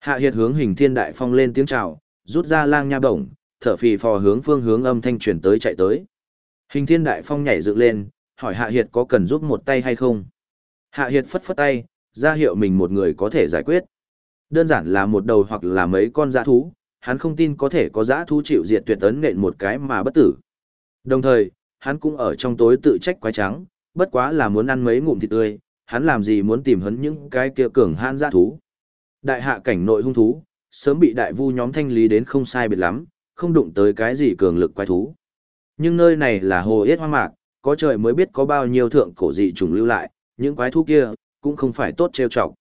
Hạ Hiệt hướng hình thiên đại phong lên tiếng chào, rút ra lang nha bổng, thở phì phò hướng phương hướng âm thanh truyền tới chạy tới. Hình thiên đại phong nhảy dựng lên, hỏi Hạ Hiệt có cần giúp một tay hay không. Hạ Hiệt phất phất tay, ra hiệu mình một người có thể giải quyết. Đơn giản là một đầu hoặc là mấy con dã thú, hắn không tin có thể có dã thú chịu diệt tuyệt ấn nện một cái mà bất tử. Đồng thời, hắn cũng ở trong tối tự trách quái trắng, bất quá là muốn ăn mấy ngụm thịt tươi, hắn làm gì muốn tìm hấn những cái kia cường hãn dã thú. Đại hạ cảnh nội hung thú, sớm bị đại vu nhóm thanh lý đến không sai biệt lắm, không đụng tới cái gì cường lực quái thú. Nhưng nơi này là hồ yết hoang mạc, có trời mới biết có bao nhiêu thượng cổ dị trùng lưu lại, những quái thú kia, cũng không phải tốt trêu chọc.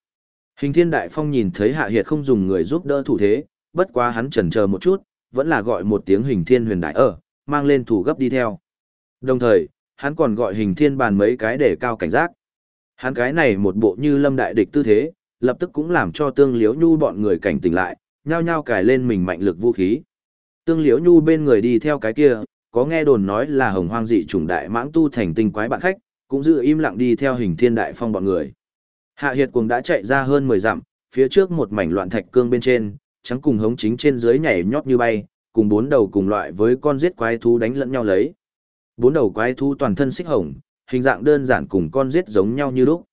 Hình thiên đại phong nhìn thấy hạ hiệt không dùng người giúp đỡ thủ thế, bất quá hắn chần chờ một chút, vẫn là gọi một tiếng hình thiên huyền đại ở, mang lên thủ gấp đi theo. Đồng thời, hắn còn gọi hình thiên bàn mấy cái để cao cảnh giác. Hắn cái này một bộ như lâm đại địch tư thế, lập tức cũng làm cho tương liếu nhu bọn người cảnh tỉnh lại, nhao nhao cài lên mình mạnh lực vũ khí. Tương liếu nhu bên người đi theo cái kia, có nghe đồn nói là hồng hoang dị trùng đại mãng tu thành tinh quái bạn khách, cũng giữ im lặng đi theo hình thiên đại phong bọn người. Hạ Hiệt cùng đã chạy ra hơn 10 dặm, phía trước một mảnh loạn thạch cương bên trên, trắng cùng hống chính trên dưới nhảy nhót như bay, cùng bốn đầu cùng loại với con giết quái thú đánh lẫn nhau lấy. Bốn đầu quái thú toàn thân xích hồng, hình dạng đơn giản cùng con giết giống nhau như lúc.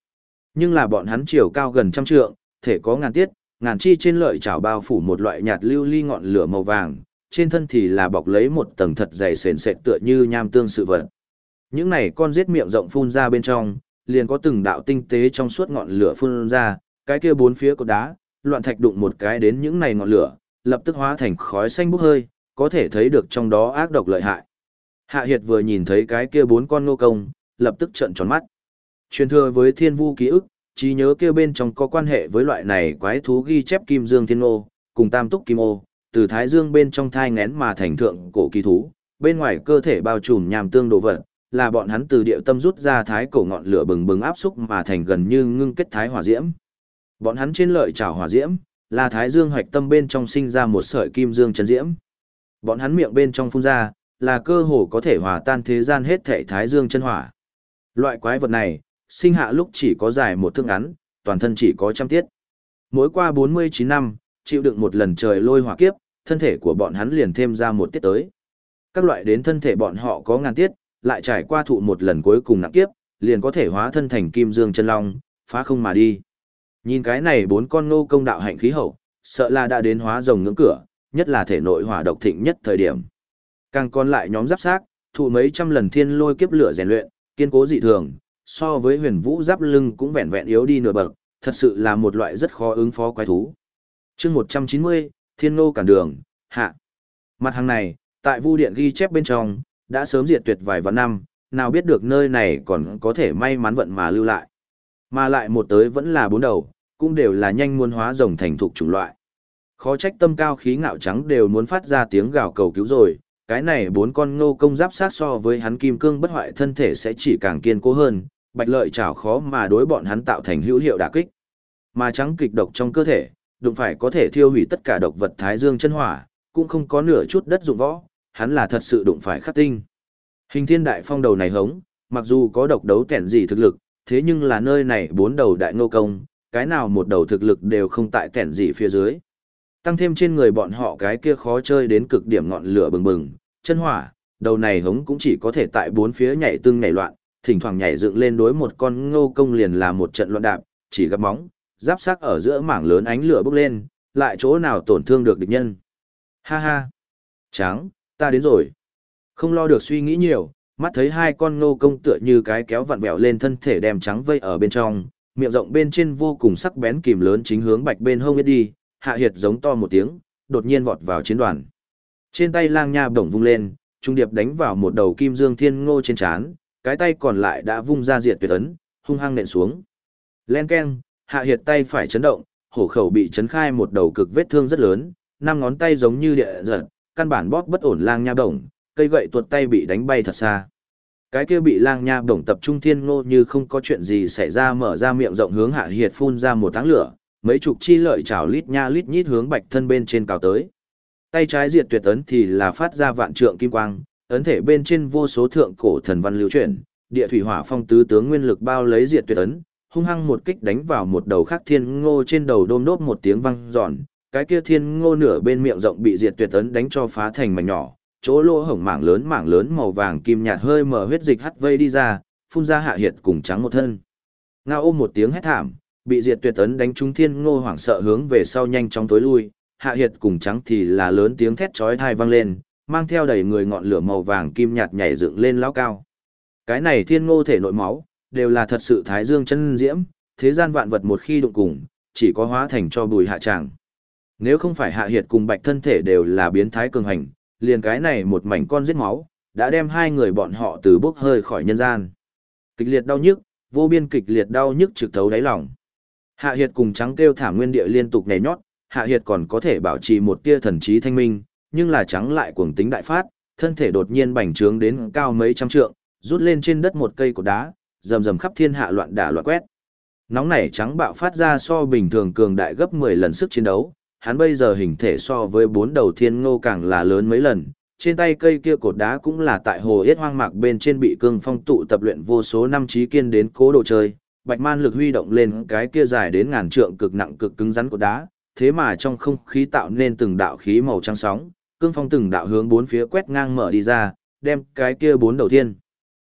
Nhưng là bọn hắn chiều cao gần trăm trượng, thể có ngàn tiết, ngàn chi trên lợi chảo bao phủ một loại nhạt lưu ly ngọn lửa màu vàng, trên thân thì là bọc lấy một tầng thật dày sền sệt tựa như nham tương sự vật. Những này con giết miệng rộng phun ra bên trong, liền có từng đạo tinh tế trong suốt ngọn lửa phun ra, cái kia bốn phía cột đá, loạn thạch đụng một cái đến những này ngọn lửa, lập tức hóa thành khói xanh bốc hơi, có thể thấy được trong đó ác độc lợi hại. Hạ Hiệt vừa nhìn thấy cái kia bốn con nô công, lập tức trợn tròn mắt. Truyền thừa với thiên vu ký ức, trí nhớ kia bên trong có quan hệ với loại này quái thú ghi chép kim dương thiên ô, cùng tam túc kim ô, từ thái dương bên trong thai ngén mà thành thượng cổ kỳ thú, bên ngoài cơ thể bao trùm nhàm tương đồ vật, là bọn hắn từ địa tâm rút ra thái cổ ngọn lửa bừng bừng áp xúc mà thành gần như ngưng kết thái hỏa diễm. Bọn hắn trên lợi trảo hỏa diễm, là thái dương hoạch tâm bên trong sinh ra một sợi kim dương chân diễm. Bọn hắn miệng bên trong phun ra, là cơ hồ có thể hòa tan thế gian hết thể thái dương chân hỏa. Loại quái vật này, sinh hạ lúc chỉ có dài một thước ngắn, toàn thân chỉ có trăm tiết. Mỗi qua 49 năm, chịu đựng một lần trời lôi hỏa kiếp, thân thể của bọn hắn liền thêm ra một tiết tới. Các loại đến thân thể bọn họ có ngàn tiết, lại trải qua thụ một lần cuối cùng nặng kiếp, liền có thể hóa thân thành kim dương chân long, phá không mà đi. Nhìn cái này bốn con nô công đạo hạnh khí hậu, sợ là đã đến hóa rồng ngưỡng cửa, nhất là thể nội hỏa độc thịnh nhất thời điểm. Càng còn lại nhóm giáp xác, thụ mấy trăm lần thiên lôi kiếp lửa rèn luyện, kiên cố dị thường, so với huyền vũ giáp lưng cũng vẹn vẹn yếu đi nửa bậc, thật sự là một loại rất khó ứng phó quái thú. chương 190, Thiên Nô Cản Đường, Hạ. Mặt hàng này, tại Vu Điện ghi chép bên trong, đã sớm diệt tuyệt vài vạn năm, nào biết được nơi này còn có thể may mắn vận mà lưu lại. Mà lại một tới vẫn là bốn đầu, cũng đều là nhanh muôn hóa rồng thành thục chủng loại. Khó trách tâm cao khí ngạo trắng đều muốn phát ra tiếng gào cầu cứu rồi, cái này bốn con ngô công giáp sát so với hắn kim cương bất hoại thân thể sẽ chỉ càng kiên cố hơn, bạch lợi chảo khó mà đối bọn hắn tạo thành hữu hiệu đả kích. mà trắng kịch độc trong cơ thể, đụng phải có thể thiêu hủy tất cả độc vật thái dương chân hỏa, cũng không có nửa chút đất dụng võ, hắn là thật sự đụng phải khắc tinh. Hình thiên đại phong đầu này hống, mặc dù có độc đấu kẻn gì thực lực, thế nhưng là nơi này bốn đầu đại ngô công, cái nào một đầu thực lực đều không tại kẻn gì phía dưới. Tăng thêm trên người bọn họ cái kia khó chơi đến cực điểm ngọn lửa bừng bừng, chân hỏa, đầu này hống cũng chỉ có thể tại bốn phía nhảy tương nhảy loạn, thỉnh thoảng nhảy dựng lên đối một con ngô công liền là một trận loạn đạp, chỉ gặp móng, giáp sắc ở giữa mảng lớn ánh lửa bốc lên, lại chỗ nào tổn thương được địch nhân. Ha ha! Tráng, ta đến rồi. Không lo được suy nghĩ nhiều, mắt thấy hai con ngô công tựa như cái kéo vặn vẹo lên thân thể đem trắng vây ở bên trong, miệng rộng bên trên vô cùng sắc bén kìm lớn chính hướng bạch bên hông biết đi, hạ hiệt giống to một tiếng, đột nhiên vọt vào chiến đoàn. Trên tay lang nha bổng vung lên, trung điệp đánh vào một đầu kim dương thiên ngô trên chán, cái tay còn lại đã vung ra diệt tuyệt ấn, hung hăng nện xuống. Len keng, hạ hiệt tay phải chấn động, hổ khẩu bị chấn khai một đầu cực vết thương rất lớn, năm ngón tay giống như địa giật, căn bản bóp bất ổn lang nha bổng, cây gậy tuột tay bị đánh bay thật xa. Cái kia bị lang nha bổng tập trung thiên ngô như không có chuyện gì xảy ra mở ra miệng rộng hướng hạ hiệt phun ra một tháng lửa, mấy chục chi lợi chảo lít nha lít nhít hướng bạch thân bên trên cào tới. Tay trái diệt tuyệt ấn thì là phát ra vạn trượng kim quang, ấn thể bên trên vô số thượng cổ thần văn lưu chuyển, địa thủy hỏa phong tứ tướng nguyên lực bao lấy diệt tuyệt ấn, hung hăng một kích đánh vào một đầu khác thiên ngô trên đầu đôm đốt một tiếng vang giòn, cái kia thiên ngô nửa bên miệng rộng bị diệt tuyệt ấn đánh cho phá thành mảnh nhỏ, chỗ lỗ hổng mảng lớn mảng lớn màu vàng kim nhạt hơi mở huyết dịch hắt vây đi ra, phun ra hạ hiệt cùng trắng một thân. Ngao ôm một tiếng hét thảm, bị diệt tuyệt ấn đánh trúng thiên ngô hoảng sợ hướng về sau nhanh chóng tối lui, hạ hiệt cùng trắng thì là lớn tiếng thét chói thai vang lên, mang theo đầy người ngọn lửa màu vàng kim nhạt nhảy dựng lên lão cao. Cái này thiên ngô thể nội máu, đều là thật sự thái dương chân diễm, thế gian vạn vật một khi đụng cùng, chỉ có hóa thành cho bùi hạ tràng. Nếu không phải hạ hiệt cùng bạch thân thể đều là biến thái cường hành, liền cái này một mảnh con giết máu, đã đem hai người bọn họ từ bốc hơi khỏi nhân gian. Kịch liệt đau nhức, vô biên kịch liệt đau nhức trực thấu đáy lòng. Hạ Hiệt cùng trắng kêu thảm nguyên địa liên tục nhảy nhót, Hạ Hiệt còn có thể bảo trì một tia thần trí thanh minh, nhưng là trắng lại cuồng tính đại phát, thân thể đột nhiên bành trướng đến cao mấy trăm trượng, rút lên trên đất một cây cột đá, rầm rầm khắp thiên hạ loạn đả loạn quét. Nóng nảy trắng bạo phát ra so bình thường cường đại gấp 10 lần sức chiến đấu, hắn bây giờ hình thể so với bốn đầu thiên ngô càng là lớn mấy lần, trên tay cây kia cột đá cũng là tại hồ yết hoang mạc bên trên bị cương phong tụ tập luyện vô số năm trí kiên đến cố đồ chơi, bạch man lực huy động lên cái kia dài đến ngàn trượng cực nặng cực cứng rắn của đá, thế mà trong không khí tạo nên từng đạo khí màu trắng sóng, cương phong từng đạo hướng bốn phía quét ngang mở đi ra, đem cái kia bốn đầu tiên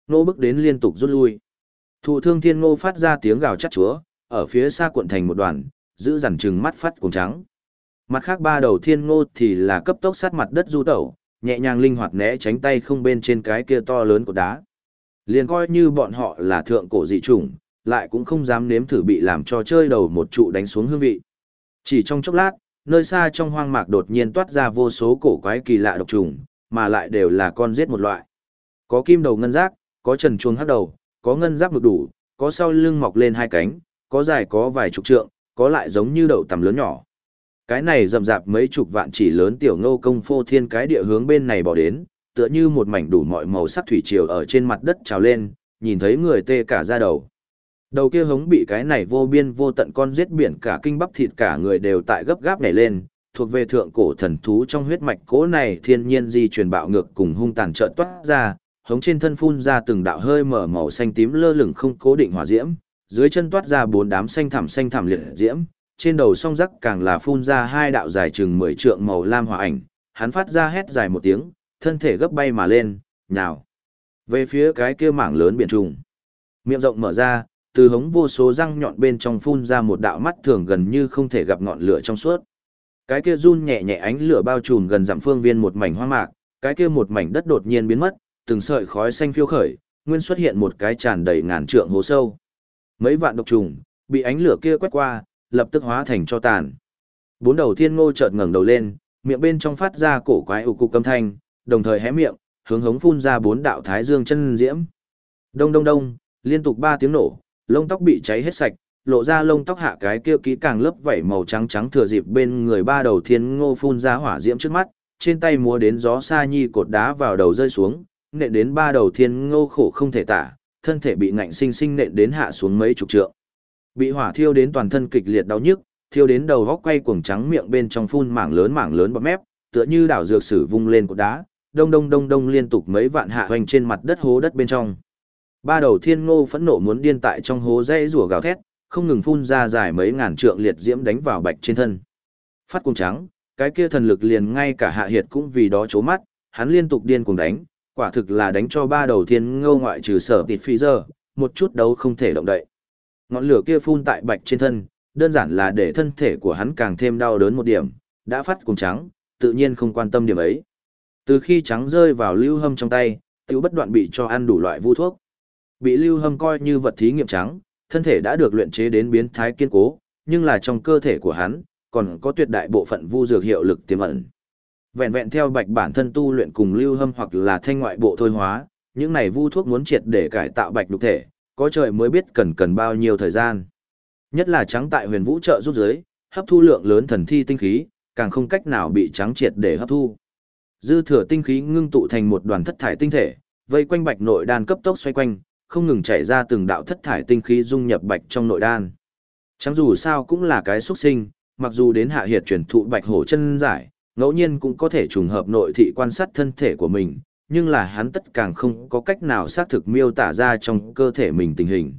nô bước đến liên tục rút lui. Thụ thương thiên ngô phát ra tiếng gào chát chúa, ở phía xa cuộn thành một đoàn, giữ dằn trừng mắt phát cùng trắng. Mặt khác ba đầu thiên ngô thì là cấp tốc sát mặt đất du tẩu, nhẹ nhàng linh hoạt né tránh tay không bên trên cái kia to lớn của đá. Liền coi như bọn họ là thượng cổ dị chủng, lại cũng không dám nếm thử bị làm cho chơi đầu một trụ đánh xuống hương vị. Chỉ trong chốc lát, nơi xa trong hoang mạc đột nhiên toát ra vô số cổ quái kỳ lạ độc trùng, mà lại đều là con giết một loại. Có kim đầu ngân giác, có trần chuông hắc đầu, có ngân giáp ngực đủ, có sau lưng mọc lên hai cánh, có dài có vài chục trượng, có lại giống như đậu tầm lớn nhỏ. Cái này rậm rạp mấy chục vạn chỉ lớn tiểu ngô công phô thiên cái địa hướng bên này bỏ đến, tựa như một mảnh đủ mọi màu sắc thủy triều ở trên mặt đất trào lên, nhìn thấy người tê cả da đầu. Đầu kia hống bị cái này vô biên vô tận con giết biển cả kinh bắp thịt cả người đều tại gấp gáp nhảy lên, thuộc về thượng cổ thần thú trong huyết mạch cố này thiên nhiên di truyền bạo ngược cùng hung tàn trợn toát ra, hống trên thân phun ra từng đạo hơi mở màu xanh tím lơ lửng không cố định hỏa diễm, dưới chân toát ra bốn đám xanh thẳm xanh thẳm liệt diễm, trên đầu song rắc càng là phun ra hai đạo dài chừng mười trượng màu lam hỏa ảnh, hắn phát ra hét dài một tiếng, thân thể gấp bay mà lên, nhào về phía cái kia mảng lớn biển trùng. Miệng rộng mở ra, từ hống vô số răng nhọn bên trong phun ra một đạo mắt thường gần như không thể gặp ngọn lửa trong suốt. Cái kia run nhẹ nhẹ ánh lửa bao trùm gần dặm phương viên một mảnh hoang mạc, cái kia một mảnh đất đột nhiên biến mất, từng sợi khói xanh phiêu khởi, nguyên xuất hiện một cái tràn đầy ngàn trượng hố sâu. Mấy vạn độc trùng bị ánh lửa kia quét qua, lập tức hóa thành cho tàn. Bốn đầu thiên ngô chợt ngẩng đầu lên, miệng bên trong phát ra cổ quái ủ cục âm thanh, đồng thời hé miệng, hướng hống phun ra bốn đạo thái dương chân diễm. Đông đông đông, liên tục ba tiếng nổ, lông tóc bị cháy hết sạch, lộ ra lông tóc hạ cái kia kỹ càng lớp vảy màu trắng trắng thừa dịp bên người ba đầu thiên ngô phun ra hỏa diễm trước mắt, trên tay múa đến gió sa nhi cột đá vào đầu rơi xuống, nện đến ba đầu thiên ngô khổ không thể tả, thân thể bị ngạnh sinh sinh nện đến hạ xuống mấy chục trượng. Bị hỏa thiêu đến toàn thân kịch liệt đau nhức, thiêu đến đầu góc quay cuồng trắng miệng bên trong phun mảng lớn mảng lớn bọt mép, tựa như đảo dược sử vung lên cột đá, đông đông đông đông liên tục mấy vạn hạ hoành trên mặt đất hố đất bên trong. Ba đầu thiên ngô phẫn nộ muốn điên tại trong hố dãy rủa gào thét, không ngừng phun ra dài mấy ngàn trượng liệt diễm đánh vào bạch trên thân. Phát cuồng trắng, cái kia thần lực liền ngay cả hạ hiệt cũng vì đó chố mắt, hắn liên tục điên cuồng đánh, quả thực là đánh cho ba đầu thiên ngô ngoại trừ sở tịt phi giờ, một chút đấu không thể động đậy. Ngọn lửa kia phun tại bạch trên thân, đơn giản là để thân thể của hắn càng thêm đau đớn một điểm, đã phát cùng trắng, tự nhiên không quan tâm điểm ấy. Từ khi trắng rơi vào lưu hâm trong tay, tiểu bất đoạn bị cho ăn đủ loại vu thuốc. Bị lưu hâm coi như vật thí nghiệm trắng, thân thể đã được luyện chế đến biến thái kiên cố, nhưng là trong cơ thể của hắn, còn có tuyệt đại bộ phận vu dược hiệu lực tiềm ẩn. Vẹn vẹn theo bạch bản thân tu luyện cùng lưu hâm hoặc là thanh ngoại bộ thôi hóa, những này vu thuốc muốn triệt để cải tạo bạch lục thể, có trời mới biết cần cần bao nhiêu thời gian. Nhất là trắng tại huyền vũ trợ rút giới, hấp thu lượng lớn thần thi tinh khí, càng không cách nào bị trắng triệt để hấp thu. Dư thừa tinh khí ngưng tụ thành một đoàn thất thải tinh thể, vây quanh bạch nội đan cấp tốc xoay quanh, không ngừng chảy ra từng đạo thất thải tinh khí dung nhập bạch trong nội đan. Chẳng dù sao cũng là cái xuất sinh, mặc dù đến hạ hiệt truyền thụ bạch hổ chân giải, ngẫu nhiên cũng có thể trùng hợp nội thị quan sát thân thể của mình, nhưng là hắn tất càng không có cách nào xác thực miêu tả ra trong cơ thể mình tình hình.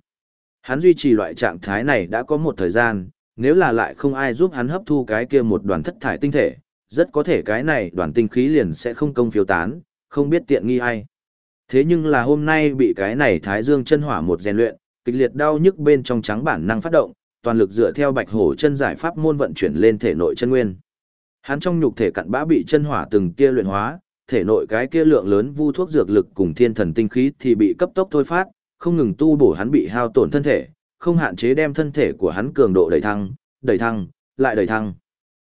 Hắn duy trì loại trạng thái này đã có một thời gian, nếu là lại không ai giúp hắn hấp thu cái kia một đoàn thất thải tinh thể, rất có thể cái này đoàn tinh khí liền sẽ không công phiếu tán, không biết tiện nghi ai. Thế nhưng là hôm nay bị cái này thái dương chân hỏa một rèn luyện, kịch liệt đau nhức bên trong trắng bản năng phát động, toàn lực dựa theo bạch hổ chân giải pháp môn vận chuyển lên thể nội chân nguyên. Hắn trong nhục thể cặn bã bị chân hỏa từng tia luyện hóa, thể nội cái kia lượng lớn vu thuốc dược lực cùng thiên thần tinh khí thì bị cấp tốc thôi phát, không ngừng tu bổ hắn bị hao tổn thân thể, không hạn chế đem thân thể của hắn cường độ đẩy thăng, đẩy thăng, lại đẩy thăng.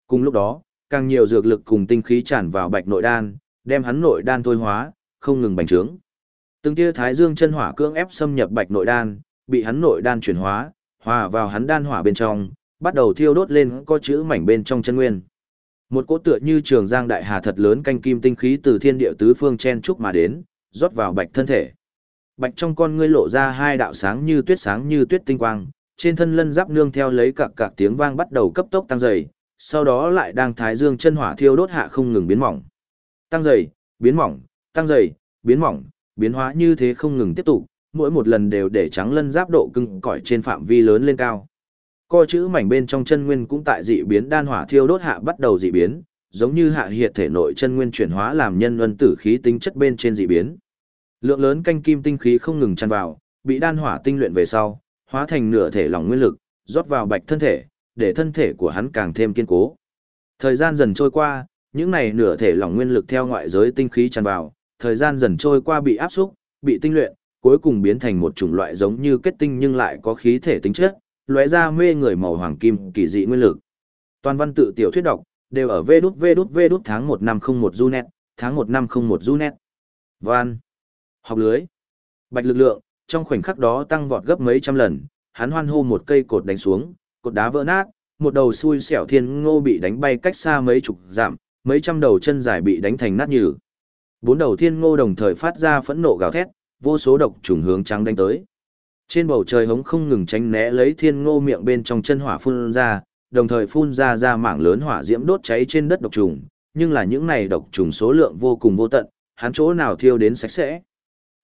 Cùng lúc đó, càng nhiều dược lực cùng tinh khí tràn vào bạch nội đan, đem hắn nội đan thôi hóa, không ngừng bành trướng. Từng tia thái dương chân hỏa cưỡng ép xâm nhập bạch nội đan, bị hắn nội đan chuyển hóa, hòa vào hắn đan hỏa bên trong, bắt đầu thiêu đốt lên có chữ mảnh bên trong chân nguyên. Một cỗ tựa như trường giang đại hà thật lớn canh kim tinh khí từ thiên địa tứ phương chen trúc mà đến, rót vào bạch thân thể. Bạch trong con ngươi lộ ra hai đạo sáng như tuyết sáng như tuyết tinh quang, trên thân lân giáp nương theo lấy cạc cạc tiếng vang bắt đầu cấp tốc tăng dày, sau đó lại đang thái dương chân hỏa thiêu đốt hạ không ngừng biến mỏng. Tăng dày, biến mỏng, tăng dày, biến mỏng, biến hóa như thế không ngừng tiếp tục, mỗi một lần đều để trắng lân giáp độ cứng cỏi trên phạm vi lớn lên cao. Co chữ mảnh bên trong chân nguyên cũng tại dị biến đan hỏa thiêu đốt hạ bắt đầu dị biến, giống như hạ hiệt thể nội chân nguyên chuyển hóa làm nhân luân tử khí tính chất bên trên dị biến. Lượng lớn canh kim tinh khí không ngừng tràn vào, bị đan hỏa tinh luyện về sau, hóa thành nửa thể lỏng nguyên lực, rót vào bạch thân thể, để thân thể của hắn càng thêm kiên cố. Thời gian dần trôi qua, những này nửa thể lỏng nguyên lực theo ngoại giới tinh khí tràn vào, thời gian dần trôi qua bị áp xúc, bị tinh luyện, cuối cùng biến thành một chủng loại giống như kết tinh nhưng lại có khí thể tính chất, lóe ra mê người màu hoàng kim kỳ dị nguyên lực. Toàn văn tự tiểu thuyết đọc đều ở vê đút vê đút vê đút tháng một năm 01 Junet, tháng một năm không một du net. Van. Học lưới. Bạch lực lượng, trong khoảnh khắc đó tăng vọt gấp mấy trăm lần, hắn hoan hô một cây cột đánh xuống, cột đá vỡ nát, một đầu xui xẻo thiên ngô bị đánh bay cách xa mấy chục dặm, mấy trăm đầu chân dài bị đánh thành nát nhừ. Bốn đầu thiên ngô đồng thời phát ra phẫn nộ gào thét, vô số độc trùng hướng trắng đánh tới. Trên bầu trời hống không ngừng tránh né lấy thiên ngô miệng bên trong chân hỏa phun ra, đồng thời phun ra ra mảng lớn hỏa diễm đốt cháy trên đất độc trùng, nhưng là những này độc trùng số lượng vô cùng vô tận, hắn chỗ nào thiêu đến sạch sẽ.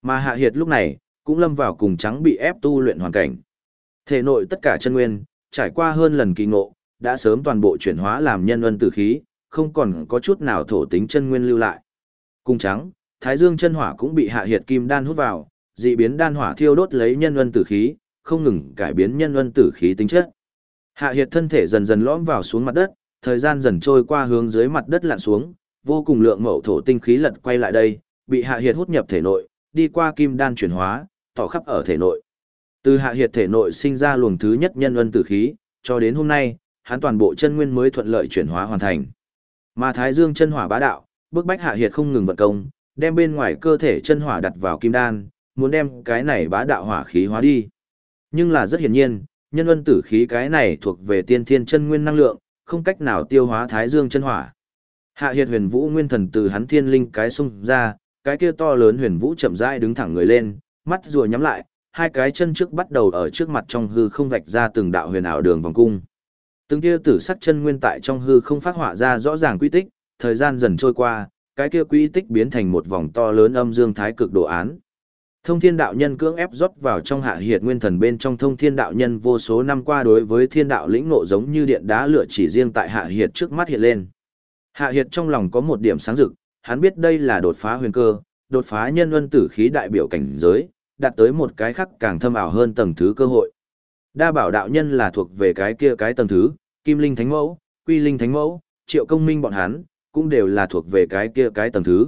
Mà Hạ Hiệt lúc này, cũng lâm vào cùng trắng bị ép tu luyện hoàn cảnh. Thể nội tất cả chân nguyên, trải qua hơn lần kỳ ngộ, đã sớm toàn bộ chuyển hóa làm nhân ân tử khí, không còn có chút nào thổ tính chân nguyên lưu lại. Cùng trắng, Thái Dương chân hỏa cũng bị Hạ Hiệt kim đan hút vào, dị biến đan hỏa thiêu đốt lấy nhân ân tử khí, không ngừng cải biến nhân ân tử khí tính chất. Hạ Hiệt thân thể dần dần lõm vào xuống mặt đất, thời gian dần trôi qua hướng dưới mặt đất lặn xuống, vô cùng lượng mẫu thổ tinh khí lật quay lại đây, bị Hạ Hiệt hút nhập thể nội, đi qua kim đan chuyển hóa, tỏ khắp ở thể nội. Từ Hạ Hiệt thể nội sinh ra luồng thứ nhất nhân ân tử khí, cho đến hôm nay, hắn toàn bộ chân nguyên mới thuận lợi chuyển hóa hoàn thành. Mà Thái Dương chân hỏa bá đạo, bức bách Hạ Hiệt không ngừng vận công, đem bên ngoài cơ thể chân hỏa đặt vào kim đan, muốn đem cái này bá đạo hỏa khí hóa đi. Nhưng là rất hiển nhiên, nhân ân tử khí cái này thuộc về tiên thiên chân nguyên năng lượng, không cách nào tiêu hóa thái dương chân hỏa. Hạ Hiệt Huyền Vũ nguyên thần từ hắn thiên linh cái xung ra, cái kia to lớn Huyền Vũ chậm rãi đứng thẳng người lên, mắt rùa nhắm lại, hai cái chân trước bắt đầu ở trước mặt trong hư không vạch ra từng đạo huyền ảo đường vòng cung. Từng kia tử sắc chân nguyên tại trong hư không phát họa ra rõ ràng quy tích, thời gian dần trôi qua, cái kia quỹ tích biến thành một vòng to lớn âm dương thái cực đồ án. Thông thiên đạo nhân cưỡng ép rót vào trong hạ hiệt nguyên thần bên trong thông thiên đạo nhân vô số năm qua đối với thiên đạo lĩnh ngộ giống như điện đá lửa chỉ riêng tại hạ hiệt trước mắt hiện lên. Hạ hiệt trong lòng có một điểm sáng rực, hắn biết đây là đột phá huyền cơ, đột phá nhân luân tử khí đại biểu cảnh giới, đạt tới một cái khác càng thâm ảo hơn tầng thứ cơ hội. Đa bảo đạo nhân là thuộc về cái kia cái tầng thứ, kim linh thánh mẫu, quy linh thánh mẫu, triệu công minh bọn hắn, cũng đều là thuộc về cái kia cái tầng thứ.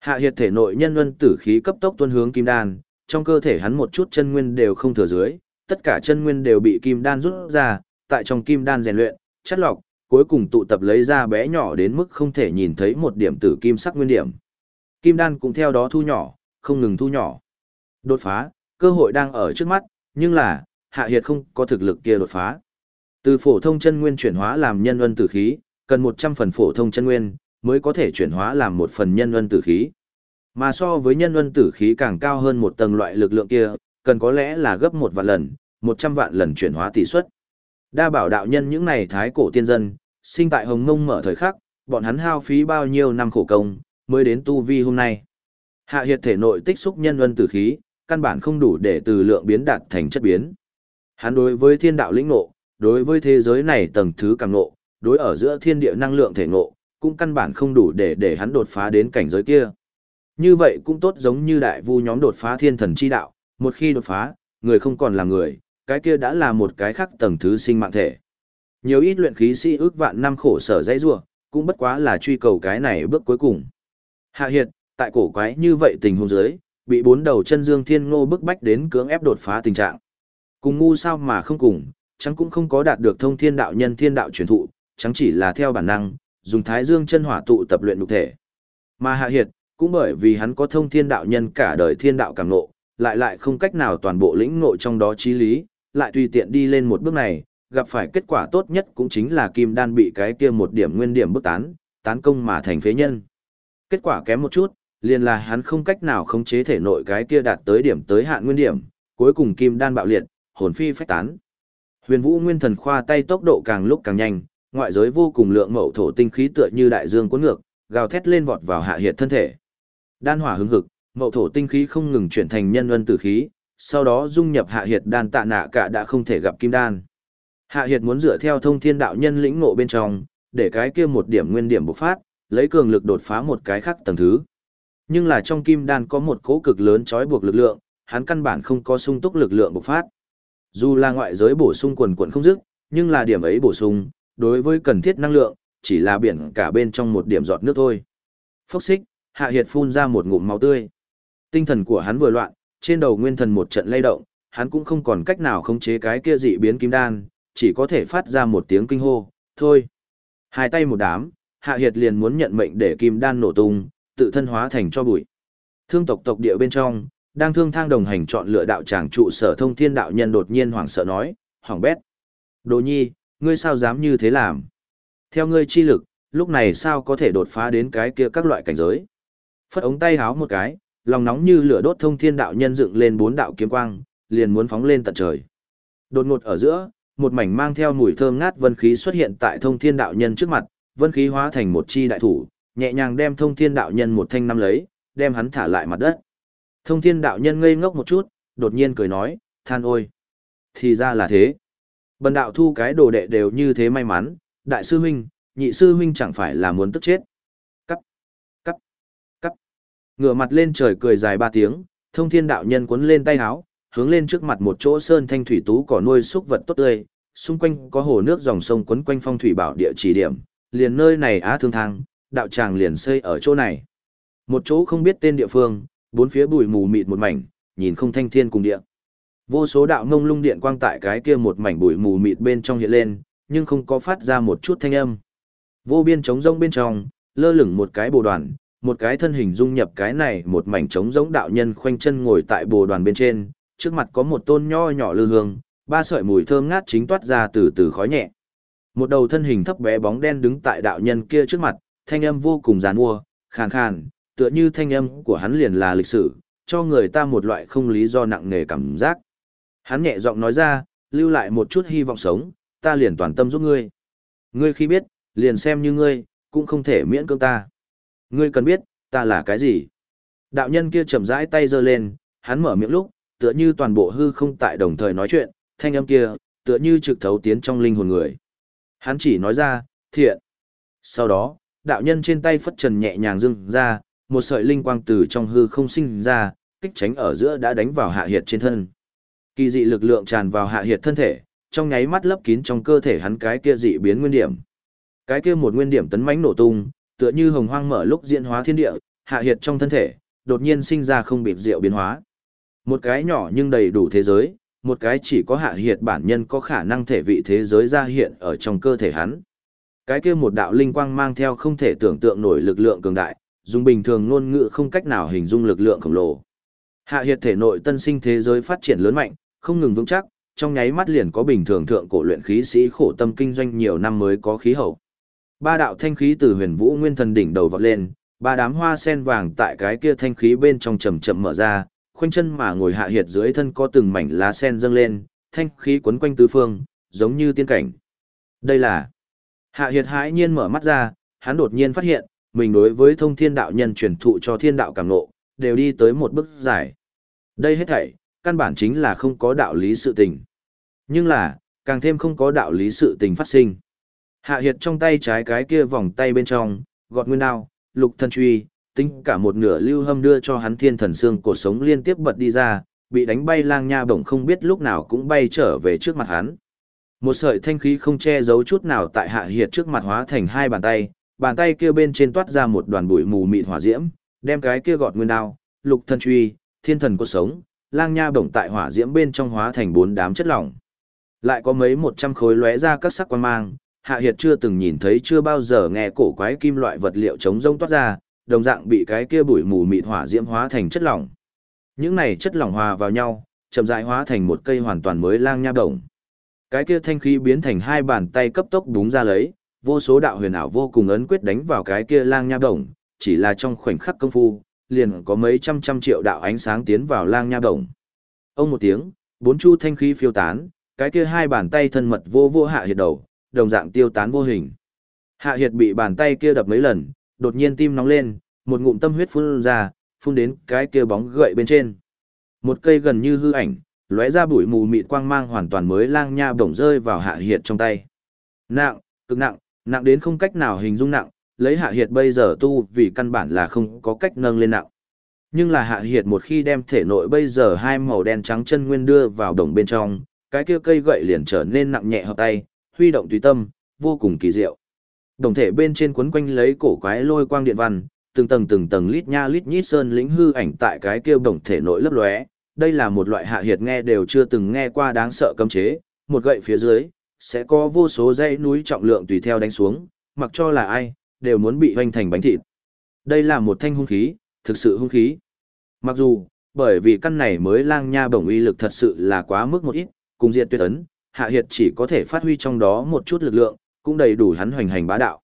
Hạ hiệt thể nội nhân luân tử khí cấp tốc tuân hướng kim đan, trong cơ thể hắn một chút chân nguyên đều không thừa dưới, tất cả chân nguyên đều bị kim đan rút ra, tại trong kim đan rèn luyện, chất lọc, cuối cùng tụ tập lấy ra bé nhỏ đến mức không thể nhìn thấy một điểm tử kim sắc nguyên điểm. Kim đan cũng theo đó thu nhỏ, không ngừng thu nhỏ. Đột phá, cơ hội đang ở trước mắt, nhưng là, hạ hiệt không có thực lực kia đột phá. Từ phổ thông chân nguyên chuyển hóa làm nhân luân tử khí, cần 100 phần phổ thông chân nguyên, mới có thể chuyển hóa làm một phần nhân luân tử khí. Mà so với nhân luân tử khí càng cao hơn một tầng loại lực lượng kia, cần có lẽ là gấp một vạn lần, 100 vạn lần chuyển hóa tỷ suất. Đa bảo đạo nhân những này thái cổ tiên dân, sinh tại Hồng Ngông mở thời khắc, bọn hắn hao phí bao nhiêu năm khổ công, mới đến tu vi hôm nay. Hạ hiệt thể nội tích xúc nhân luân tử khí, căn bản không đủ để từ lượng biến đạt thành chất biến. Hắn đối với thiên đạo lĩnh ngộ, đối với thế giới này tầng thứ càng ngộ, đối ở giữa thiên địa năng lượng thể ngộ, cũng căn bản không đủ để để hắn đột phá đến cảnh giới kia. Như vậy cũng tốt giống như đại vu nhóm đột phá thiên thần chi đạo, một khi đột phá, người không còn là người, cái kia đã là một cái khác tầng thứ sinh mạng thể. Nhiều ít luyện khí sĩ ước vạn năm khổ sở dãy rua, cũng bất quá là truy cầu cái này bước cuối cùng. Hạ Hiệt, tại cổ quái như vậy tình huống dưới, bị bốn đầu chân dương thiên ngô bức bách đến cưỡng ép đột phá tình trạng. Cùng ngu sao mà không cùng, chẳng cũng không có đạt được thông thiên đạo nhân thiên đạo truyền thụ, chẳng chỉ là theo bản năng, dùng thái dương chân hỏa tụ tập luyện nhục thể. Mà Hạ Hiệt, cũng bởi vì hắn có thông thiên đạo nhân cả đời thiên đạo càng ngộ, lại lại không cách nào toàn bộ lĩnh ngộ trong đó trí lý, lại tùy tiện đi lên một bước này, gặp phải kết quả tốt nhất cũng chính là kim đan bị cái kia một điểm nguyên điểm bức tán, tán công mà thành phế nhân. Kết quả kém một chút, liền là hắn không cách nào khống chế thể nội cái kia đạt tới điểm tới hạn nguyên điểm, cuối cùng kim đan bạo liệt, hồn phi phách tán. Huyền Vũ Nguyên Thần khoa tay tốc độ càng lúc càng nhanh, ngoại giới vô cùng lượng mậu thổ tinh khí tựa như đại dương cuốn ngược, gào thét lên vọt vào hạ hiệt thân thể. Đan hỏa hứng hực, mậu thổ tinh khí không ngừng chuyển thành nhân luân tử khí, sau đó dung nhập hạ hiệt đan tạ nạ cả đã không thể gặp kim đan. Hạ hiệt muốn dựa theo thông thiên đạo nhân lĩnh ngộ bên trong, để cái kia một điểm nguyên điểm bộc phát, lấy cường lực đột phá một cái khác tầng thứ. Nhưng là trong kim đan có một cố cực lớn trói buộc lực lượng, hắn căn bản không có sung túc lực lượng bộc phát. Dù là ngoại giới bổ sung quần quần không dứt, nhưng là điểm ấy bổ sung, đối với cần thiết năng lượng, chỉ là biển cả bên trong một điểm giọt nước thôi. Phốc xích, Hạ Hiệt phun ra một ngụm máu tươi. Tinh thần của hắn vừa loạn, trên đầu nguyên thần một trận lay động, hắn cũng không còn cách nào khống chế cái kia dị biến kim đan, chỉ có thể phát ra một tiếng kinh hô, thôi. Hai tay một đám, Hạ Hiệt liền muốn nhận mệnh để kim đan nổ tung, tự thân hóa thành cho bụi. Thương tộc tộc địa bên trong, đang thương thang đồng hành chọn lựa đạo tràng trụ sở thông thiên đạo nhân đột nhiên hoảng sợ nói, hoảng bét. Đồ nhi, ngươi sao dám như thế làm? Theo ngươi chi lực, lúc này sao có thể đột phá đến cái kia các loại cảnh giới? Phất ống tay háo một cái, lòng nóng như lửa đốt thông thiên đạo nhân dựng lên bốn đạo kiếm quang, liền muốn phóng lên tận trời. Đột ngột ở giữa, một mảnh mang theo mùi thơm ngát vân khí xuất hiện tại thông thiên đạo nhân trước mặt, vân khí hóa thành một chi đại thủ, nhẹ nhàng đem thông thiên đạo nhân một thanh năm lấy, đem hắn thả lại mặt đất. Thông thiên đạo nhân ngây ngốc một chút, đột nhiên cười nói, than ôi. Thì ra là thế. Bần đạo thu cái đồ đệ đều như thế may mắn, đại sư huynh, nhị sư huynh chẳng phải là muốn tức chết. Cắt, cắt, cắt. Ngửa mặt lên trời cười dài ba tiếng, thông thiên đạo nhân cuốn lên tay háo, hướng lên trước mặt một chỗ sơn thanh thủy tú cỏ nuôi súc vật tốt tươi, xung quanh có hồ nước dòng sông quấn quanh phong thủy bảo địa chỉ điểm, liền nơi này á thương thang, đạo tràng liền xây ở chỗ này. Một chỗ không biết tên địa phương, bốn phía bụi mù mịt một mảnh, nhìn không thanh thiên cùng địa. Vô số đạo ngông lung điện quang tại cái kia một mảnh bụi mù mịt bên trong hiện lên, nhưng không có phát ra một chút thanh âm. Vô biên trống rỗng bên trong, lơ lửng một cái bồ đoàn, một cái thân hình dung nhập cái này một mảnh trống rỗng đạo nhân khoanh chân ngồi tại bồ đoàn bên trên, trước mặt có một tôn nho nhỏ lư hương, ba sợi mùi thơm ngát chính toát ra từ từ khói nhẹ. Một đầu thân hình thấp bé bóng đen đứng tại đạo nhân kia trước mặt, thanh âm vô cùng giàn mua, khàn khàn, tựa như thanh âm của hắn liền là lịch sử, cho người ta một loại không lý do nặng nề cảm giác. Hắn nhẹ giọng nói ra, lưu lại một chút hy vọng sống, ta liền toàn tâm giúp ngươi. Ngươi khi biết, liền xem như ngươi, cũng không thể miễn cưỡng ta. Ngươi cần biết, ta là cái gì? Đạo nhân kia chậm rãi tay giơ lên, hắn mở miệng lúc, tựa như toàn bộ hư không tại đồng thời nói chuyện, thanh âm kia, tựa như trực thấu tiến trong linh hồn người. Hắn chỉ nói ra, thiện. Sau đó, đạo nhân trên tay phất trần nhẹ nhàng dưng ra, một sợi linh quang từ trong hư không sinh ra, kích tránh ở giữa đã đánh vào hạ hiệt trên thân. Kỳ dị lực lượng tràn vào hạ hiệt thân thể, trong nháy mắt lấp kín trong cơ thể hắn cái kia dị biến nguyên điểm. Cái kia một nguyên điểm tấn mãnh nổ tung, tựa như hồng hoang mở lúc diễn hóa thiên địa, hạ hiệt trong thân thể, đột nhiên sinh ra không bị diệu biến hóa. Một cái nhỏ nhưng đầy đủ thế giới, một cái chỉ có hạ hiệt bản nhân có khả năng thể vị thế giới ra hiện ở trong cơ thể hắn. Cái kia một đạo linh quang mang theo không thể tưởng tượng nổi lực lượng cường đại, dùng bình thường ngôn ngữ không cách nào hình dung lực lượng khổng lồ. Hạ hiệt thể nội tân sinh thế giới phát triển lớn mạnh, không ngừng vững chắc, trong nháy mắt liền có bình thường thượng cổ luyện khí sĩ khổ tâm kinh doanh nhiều năm mới có khí hậu. Ba đạo thanh khí từ huyền vũ nguyên thần đỉnh đầu vọt lên, ba đám hoa sen vàng tại cái kia thanh khí bên trong chậm chậm mở ra, khoanh chân mà ngồi hạ hiệt dưới thân có từng mảnh lá sen dâng lên, thanh khí quấn quanh tứ phương, giống như tiên cảnh. Đây là Hạ hiệt hãi nhiên mở mắt ra, hắn đột nhiên phát hiện, mình đối với thông thiên đạo nhân truyền thụ cho thiên đạo cảm ngộ, đều đi tới một bước giải. Đây hết thảy, căn bản chính là không có đạo lý sự tình. Nhưng là, càng thêm không có đạo lý sự tình phát sinh. Hạ hiệt trong tay trái cái kia vòng tay bên trong, gọt nguyên đao, lục thân truy, tính cả một nửa lưu hâm đưa cho hắn thiên thần xương cổ sống liên tiếp bật đi ra, bị đánh bay lang nha bổng không biết lúc nào cũng bay trở về trước mặt hắn. Một sợi thanh khí không che giấu chút nào tại hạ hiệt trước mặt hóa thành hai bàn tay, bàn tay kia bên trên toát ra một đoàn bụi mù mịt hỏa diễm, đem cái kia gọt nguyên đao, lục thân truy, thiên thần Cổ sống, lang nha bổng tại hỏa diễm bên trong hóa thành bốn đám chất lỏng. Lại có mấy một trăm khối lóe ra các sắc quan mang, hạ hiệt chưa từng nhìn thấy chưa bao giờ nghe cổ quái kim loại vật liệu chống rông toát ra, đồng dạng bị cái kia bụi mù mịt hỏa diễm hóa thành chất lỏng. Những này chất lỏng hòa vào nhau, chậm rãi hóa thành một cây hoàn toàn mới lang nha bổng. Cái kia thanh khí biến thành hai bàn tay cấp tốc búng ra lấy, vô số đạo huyền ảo vô cùng ấn quyết đánh vào cái kia lang nha bổng, chỉ là trong khoảnh khắc công phu, liền có mấy trăm trăm triệu đạo ánh sáng tiến vào lang nha đồng. Ông một tiếng, bốn chu thanh khí phiêu tán, cái kia hai bàn tay thân mật vô vô hạ hiệt đầu, đồng dạng tiêu tán vô hình. Hạ hiệt bị bàn tay kia đập mấy lần, đột nhiên tim nóng lên, một ngụm tâm huyết phun ra, phun đến cái kia bóng gậy bên trên. Một cây gần như hư ảnh, lóe ra bụi mù mịt quang mang hoàn toàn mới lang nha bổng rơi vào hạ hiệt trong tay. Nặng, cực nặng, nặng đến không cách nào hình dung nặng, lấy hạ hiệt bây giờ tu vì căn bản là không có cách nâng lên nặng. Nhưng là hạ hiệt một khi đem thể nội bây giờ hai màu đen trắng chân nguyên đưa vào đồng bên trong, cái kia cây gậy liền trở nên nặng nhẹ hợp tay, huy động tùy tâm, vô cùng kỳ diệu. Đồng thể bên trên quấn quanh lấy cổ quái lôi quang điện văn, từng tầng từng tầng lít nha lít nhít sơn lĩnh hư ảnh tại cái kia đồng thể nội lấp lóe, đây là một loại hạ hiệt nghe đều chưa từng nghe qua đáng sợ cấm chế, một gậy phía dưới, sẽ có vô số dãy núi trọng lượng tùy theo đánh xuống, mặc cho là ai, đều muốn bị hoành thành bánh thịt. Đây là một thanh hung khí, thực sự hung khí. Mặc dù, bởi vì căn này mới lang nha bổng uy lực thật sự là quá mức một ít, cùng diệt tuyệt ấn, hạ hiệt chỉ có thể phát huy trong đó một chút lực lượng, cũng đầy đủ hắn hoành hành bá đạo.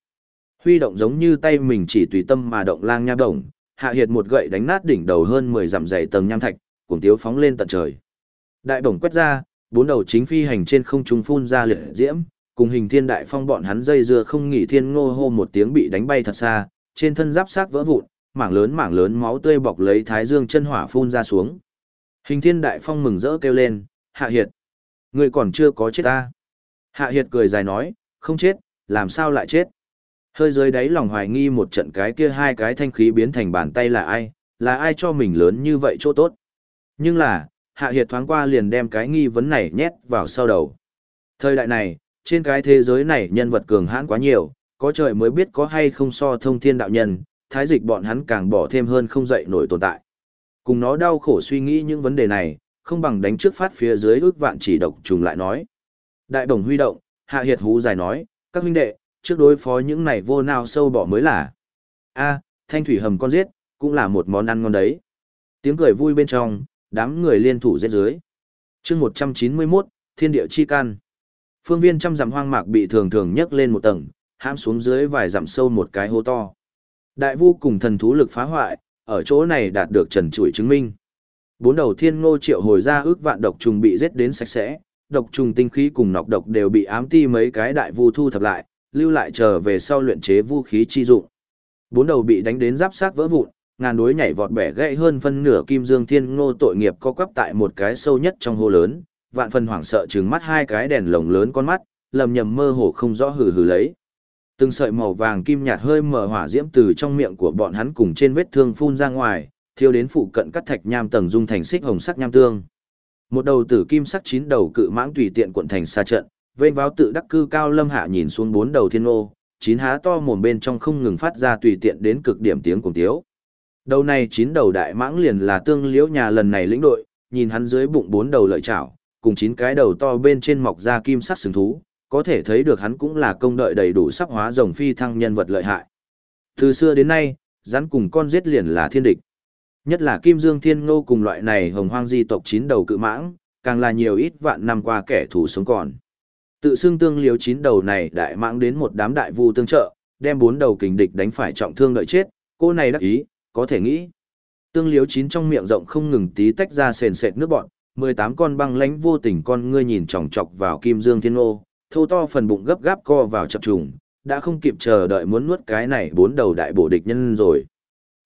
Huy động giống như tay mình chỉ tùy tâm mà động lang nha bổng, hạ hiệt một gậy đánh nát đỉnh đầu hơn 10 dặm dày tầng nham thạch, cùng tiếu phóng lên tận trời. Đại bổng quét ra, bốn đầu chính phi hành trên không trung phun ra liệt diễm, cùng hình thiên đại phong bọn hắn dây dưa không nghỉ thiên ngô hô một tiếng bị đánh bay thật xa, trên thân giáp xác vỡ vụn, mảng lớn mảng lớn máu tươi bọc lấy thái dương chân hỏa phun ra xuống. Hình thiên đại phong mừng rỡ kêu lên, hạ hiệt. Người còn chưa có chết ta. Hạ hiệt cười dài nói, không chết, làm sao lại chết. Hơi dưới đáy lòng hoài nghi một trận cái kia hai cái thanh khí biến thành bàn tay là ai, là ai cho mình lớn như vậy chỗ tốt. Nhưng là, Hạ Hiệt thoáng qua liền đem cái nghi vấn này nhét vào sau đầu. Thời đại này, trên cái thế giới này nhân vật cường hãn quá nhiều, có trời mới biết có hay không so thông thiên đạo nhân, thái dịch bọn hắn càng bỏ thêm hơn không dậy nổi tồn tại. Cùng nó đau khổ suy nghĩ những vấn đề này, không bằng đánh trước phát phía dưới ước vạn chỉ độc trùng lại nói. Đại đồng huy động, Hạ Hiệt hú dài nói, các huynh đệ, trước đối phó những này vô nào sâu bỏ mới là. a thanh thủy hầm con giết, cũng là một món ăn ngon đấy. Tiếng cười vui bên trong, đám người liên thủ giết dưới. chương 191, Thiên địa chi can. Phương viên trăm dặm hoang mạc bị thường thường nhấc lên một tầng, hãm xuống dưới vài dặm sâu một cái hố to. Đại vu cùng thần thú lực phá hoại, ở chỗ này đạt được trần trụi chứng minh. Bốn đầu thiên ngô triệu hồi ra ước vạn độc trùng bị giết đến sạch sẽ, độc trùng tinh khí cùng nọc độc đều bị ám ti mấy cái đại vu thu thập lại, lưu lại chờ về sau luyện chế vũ khí chi dụng. Bốn đầu bị đánh đến giáp sát vỡ vụn, ngàn đối nhảy vọt bẻ gãy hơn phân nửa kim dương thiên ngô tội nghiệp co quắp tại một cái sâu nhất trong hồ lớn, vạn phần hoảng sợ trừng mắt hai cái đèn lồng lớn con mắt, lầm nhầm mơ hồ không rõ hừ hừ lấy. Từng sợi màu vàng kim nhạt hơi mở hỏa diễm từ trong miệng của bọn hắn cùng trên vết thương phun ra ngoài, thiêu đến phụ cận cắt thạch nham tầng dung thành xích hồng sắc nham tương. Một đầu tử kim sắc chín đầu cự mãng tùy tiện quận thành xa trận, vênh váo tự đắc cư cao lâm hạ nhìn xuống bốn đầu thiên ô, chín há to mồm bên trong không ngừng phát ra tùy tiện đến cực điểm tiếng cùng tiếu. Đầu này chín đầu đại mãng liền là tương liễu nhà lần này lĩnh đội, nhìn hắn dưới bụng bốn đầu lợi chảo, cùng chín cái đầu to bên trên mọc ra kim sắc sừng thú, có thể thấy được hắn cũng là công đợi đầy đủ sắp hóa rồng phi thăng nhân vật lợi hại. Từ xưa đến nay, rắn cùng con giết liền là thiên địch. Nhất là Kim Dương Thiên Ngô cùng loại này hồng hoang di tộc chín đầu cự mãng, càng là nhiều ít vạn năm qua kẻ thù sống còn. Tự xưng tương liếu chín đầu này đại mãng đến một đám đại vu tương trợ, đem bốn đầu kình địch đánh phải trọng thương đợi chết, cô này đắc ý, có thể nghĩ. Tương liếu chín trong miệng rộng không ngừng tí tách ra sền sệt nước bọn, 18 con băng lánh vô tình con ngươi nhìn chòng chọc vào Kim Dương Thiên Ngô, thô to phần bụng gấp gáp co vào chập trùng, đã không kịp chờ đợi muốn nuốt cái này bốn đầu đại bổ địch nhân rồi.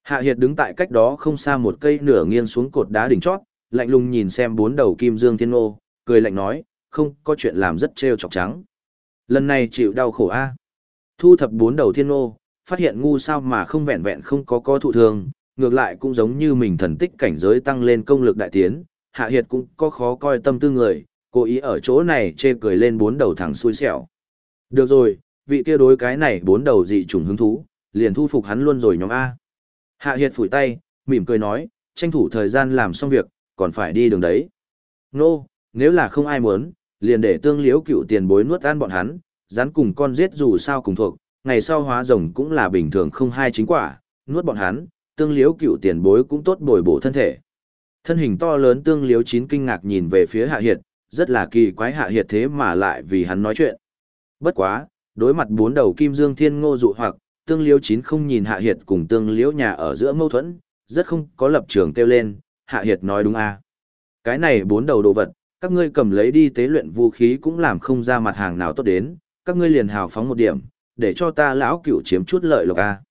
Hạ Hiệt đứng tại cách đó không xa một cây nửa nghiêng xuống cột đá đỉnh chót, lạnh lùng nhìn xem bốn đầu kim dương thiên ô, cười lạnh nói, không có chuyện làm rất trêu chọc trắng. Lần này chịu đau khổ a. Thu thập bốn đầu thiên ô, phát hiện ngu sao mà không vẹn vẹn không có có thụ thương, ngược lại cũng giống như mình thần tích cảnh giới tăng lên công lực đại tiến, Hạ Hiệt cũng có khó coi tâm tư người, cố ý ở chỗ này chê cười lên bốn đầu thẳng xui xẻo. Được rồi, vị kia đối cái này bốn đầu dị trùng hứng thú, liền thu phục hắn luôn rồi nhóm A. Hạ Hiệt phủi tay, mỉm cười nói, tranh thủ thời gian làm xong việc, còn phải đi đường đấy. Nô, no, nếu là không ai muốn, liền để tương liếu cựu tiền bối nuốt ăn bọn hắn, rắn cùng con giết dù sao cùng thuộc, ngày sau hóa rồng cũng là bình thường không hai chính quả, nuốt bọn hắn, tương liếu cựu tiền bối cũng tốt bồi bổ thân thể. Thân hình to lớn tương liếu chín kinh ngạc nhìn về phía Hạ Hiệt, rất là kỳ quái Hạ Hiệt thế mà lại vì hắn nói chuyện. Bất quá, đối mặt bốn đầu kim dương thiên ngô dụ hoặc, tương liếu chín không nhìn hạ hiệt cùng tương liễu nhà ở giữa mâu thuẫn, rất không có lập trường kêu lên, hạ hiệt nói đúng à. Cái này bốn đầu đồ vật, các ngươi cầm lấy đi tế luyện vũ khí cũng làm không ra mặt hàng nào tốt đến, các ngươi liền hào phóng một điểm, để cho ta lão cửu chiếm chút lợi lộc à.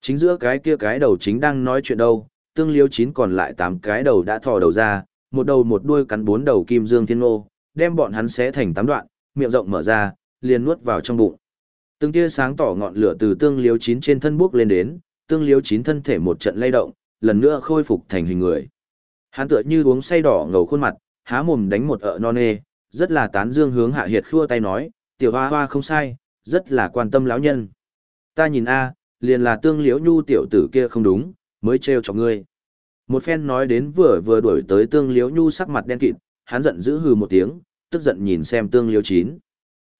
Chính giữa cái kia cái đầu chính đang nói chuyện đâu, tương liếu chín còn lại tám cái đầu đã thò đầu ra, một đầu một đuôi cắn bốn đầu kim dương thiên ngô, đem bọn hắn xé thành tám đoạn, miệng rộng mở ra, liền nuốt vào trong bụng. Từng tia sáng tỏ ngọn lửa từ tương liếu chín trên thân bước lên đến, tương liếu chín thân thể một trận lay động, lần nữa khôi phục thành hình người. Hắn tựa như uống say đỏ ngầu khuôn mặt, há mồm đánh một ợ non nê, rất là tán dương hướng hạ hiệt khua tay nói, tiểu hoa hoa không sai, rất là quan tâm lão nhân. Ta nhìn a, liền là tương liếu nhu tiểu tử kia không đúng, mới trêu cho ngươi. Một phen nói đến vừa vừa đuổi tới tương liếu nhu sắc mặt đen kịt, hắn giận dữ hừ một tiếng, tức giận nhìn xem tương liếu chín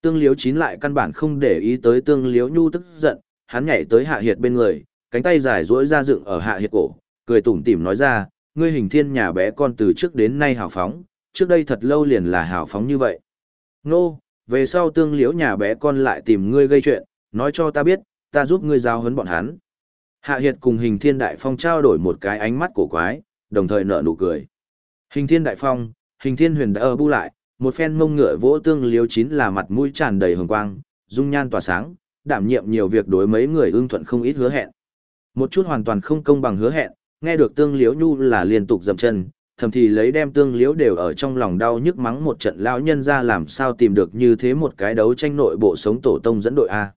tương liếu chín lại căn bản không để ý tới tương liếu nhu tức giận, hắn nhảy tới hạ hiệt bên người, cánh tay dài duỗi ra dựng ở hạ hiệt cổ, cười tủm tỉm nói ra, ngươi hình thiên nhà bé con từ trước đến nay hào phóng, trước đây thật lâu liền là hào phóng như vậy. Nô, về sau tương liếu nhà bé con lại tìm ngươi gây chuyện, nói cho ta biết, ta giúp ngươi giao huấn bọn hắn. Hạ hiệt cùng hình thiên đại phong trao đổi một cái ánh mắt cổ quái, đồng thời nở nụ cười. Hình thiên đại phong, hình thiên huyền đã ở bu lại, một phen mông ngựa vỗ tương liếu chín là mặt mũi tràn đầy hồng quang, dung nhan tỏa sáng, đảm nhiệm nhiều việc đối mấy người ưng thuận không ít hứa hẹn. Một chút hoàn toàn không công bằng hứa hẹn, nghe được tương liếu nhu là liên tục dậm chân, thầm thì lấy đem tương liếu đều ở trong lòng đau nhức mắng một trận lão nhân ra làm sao tìm được như thế một cái đấu tranh nội bộ sống tổ tông dẫn đội A.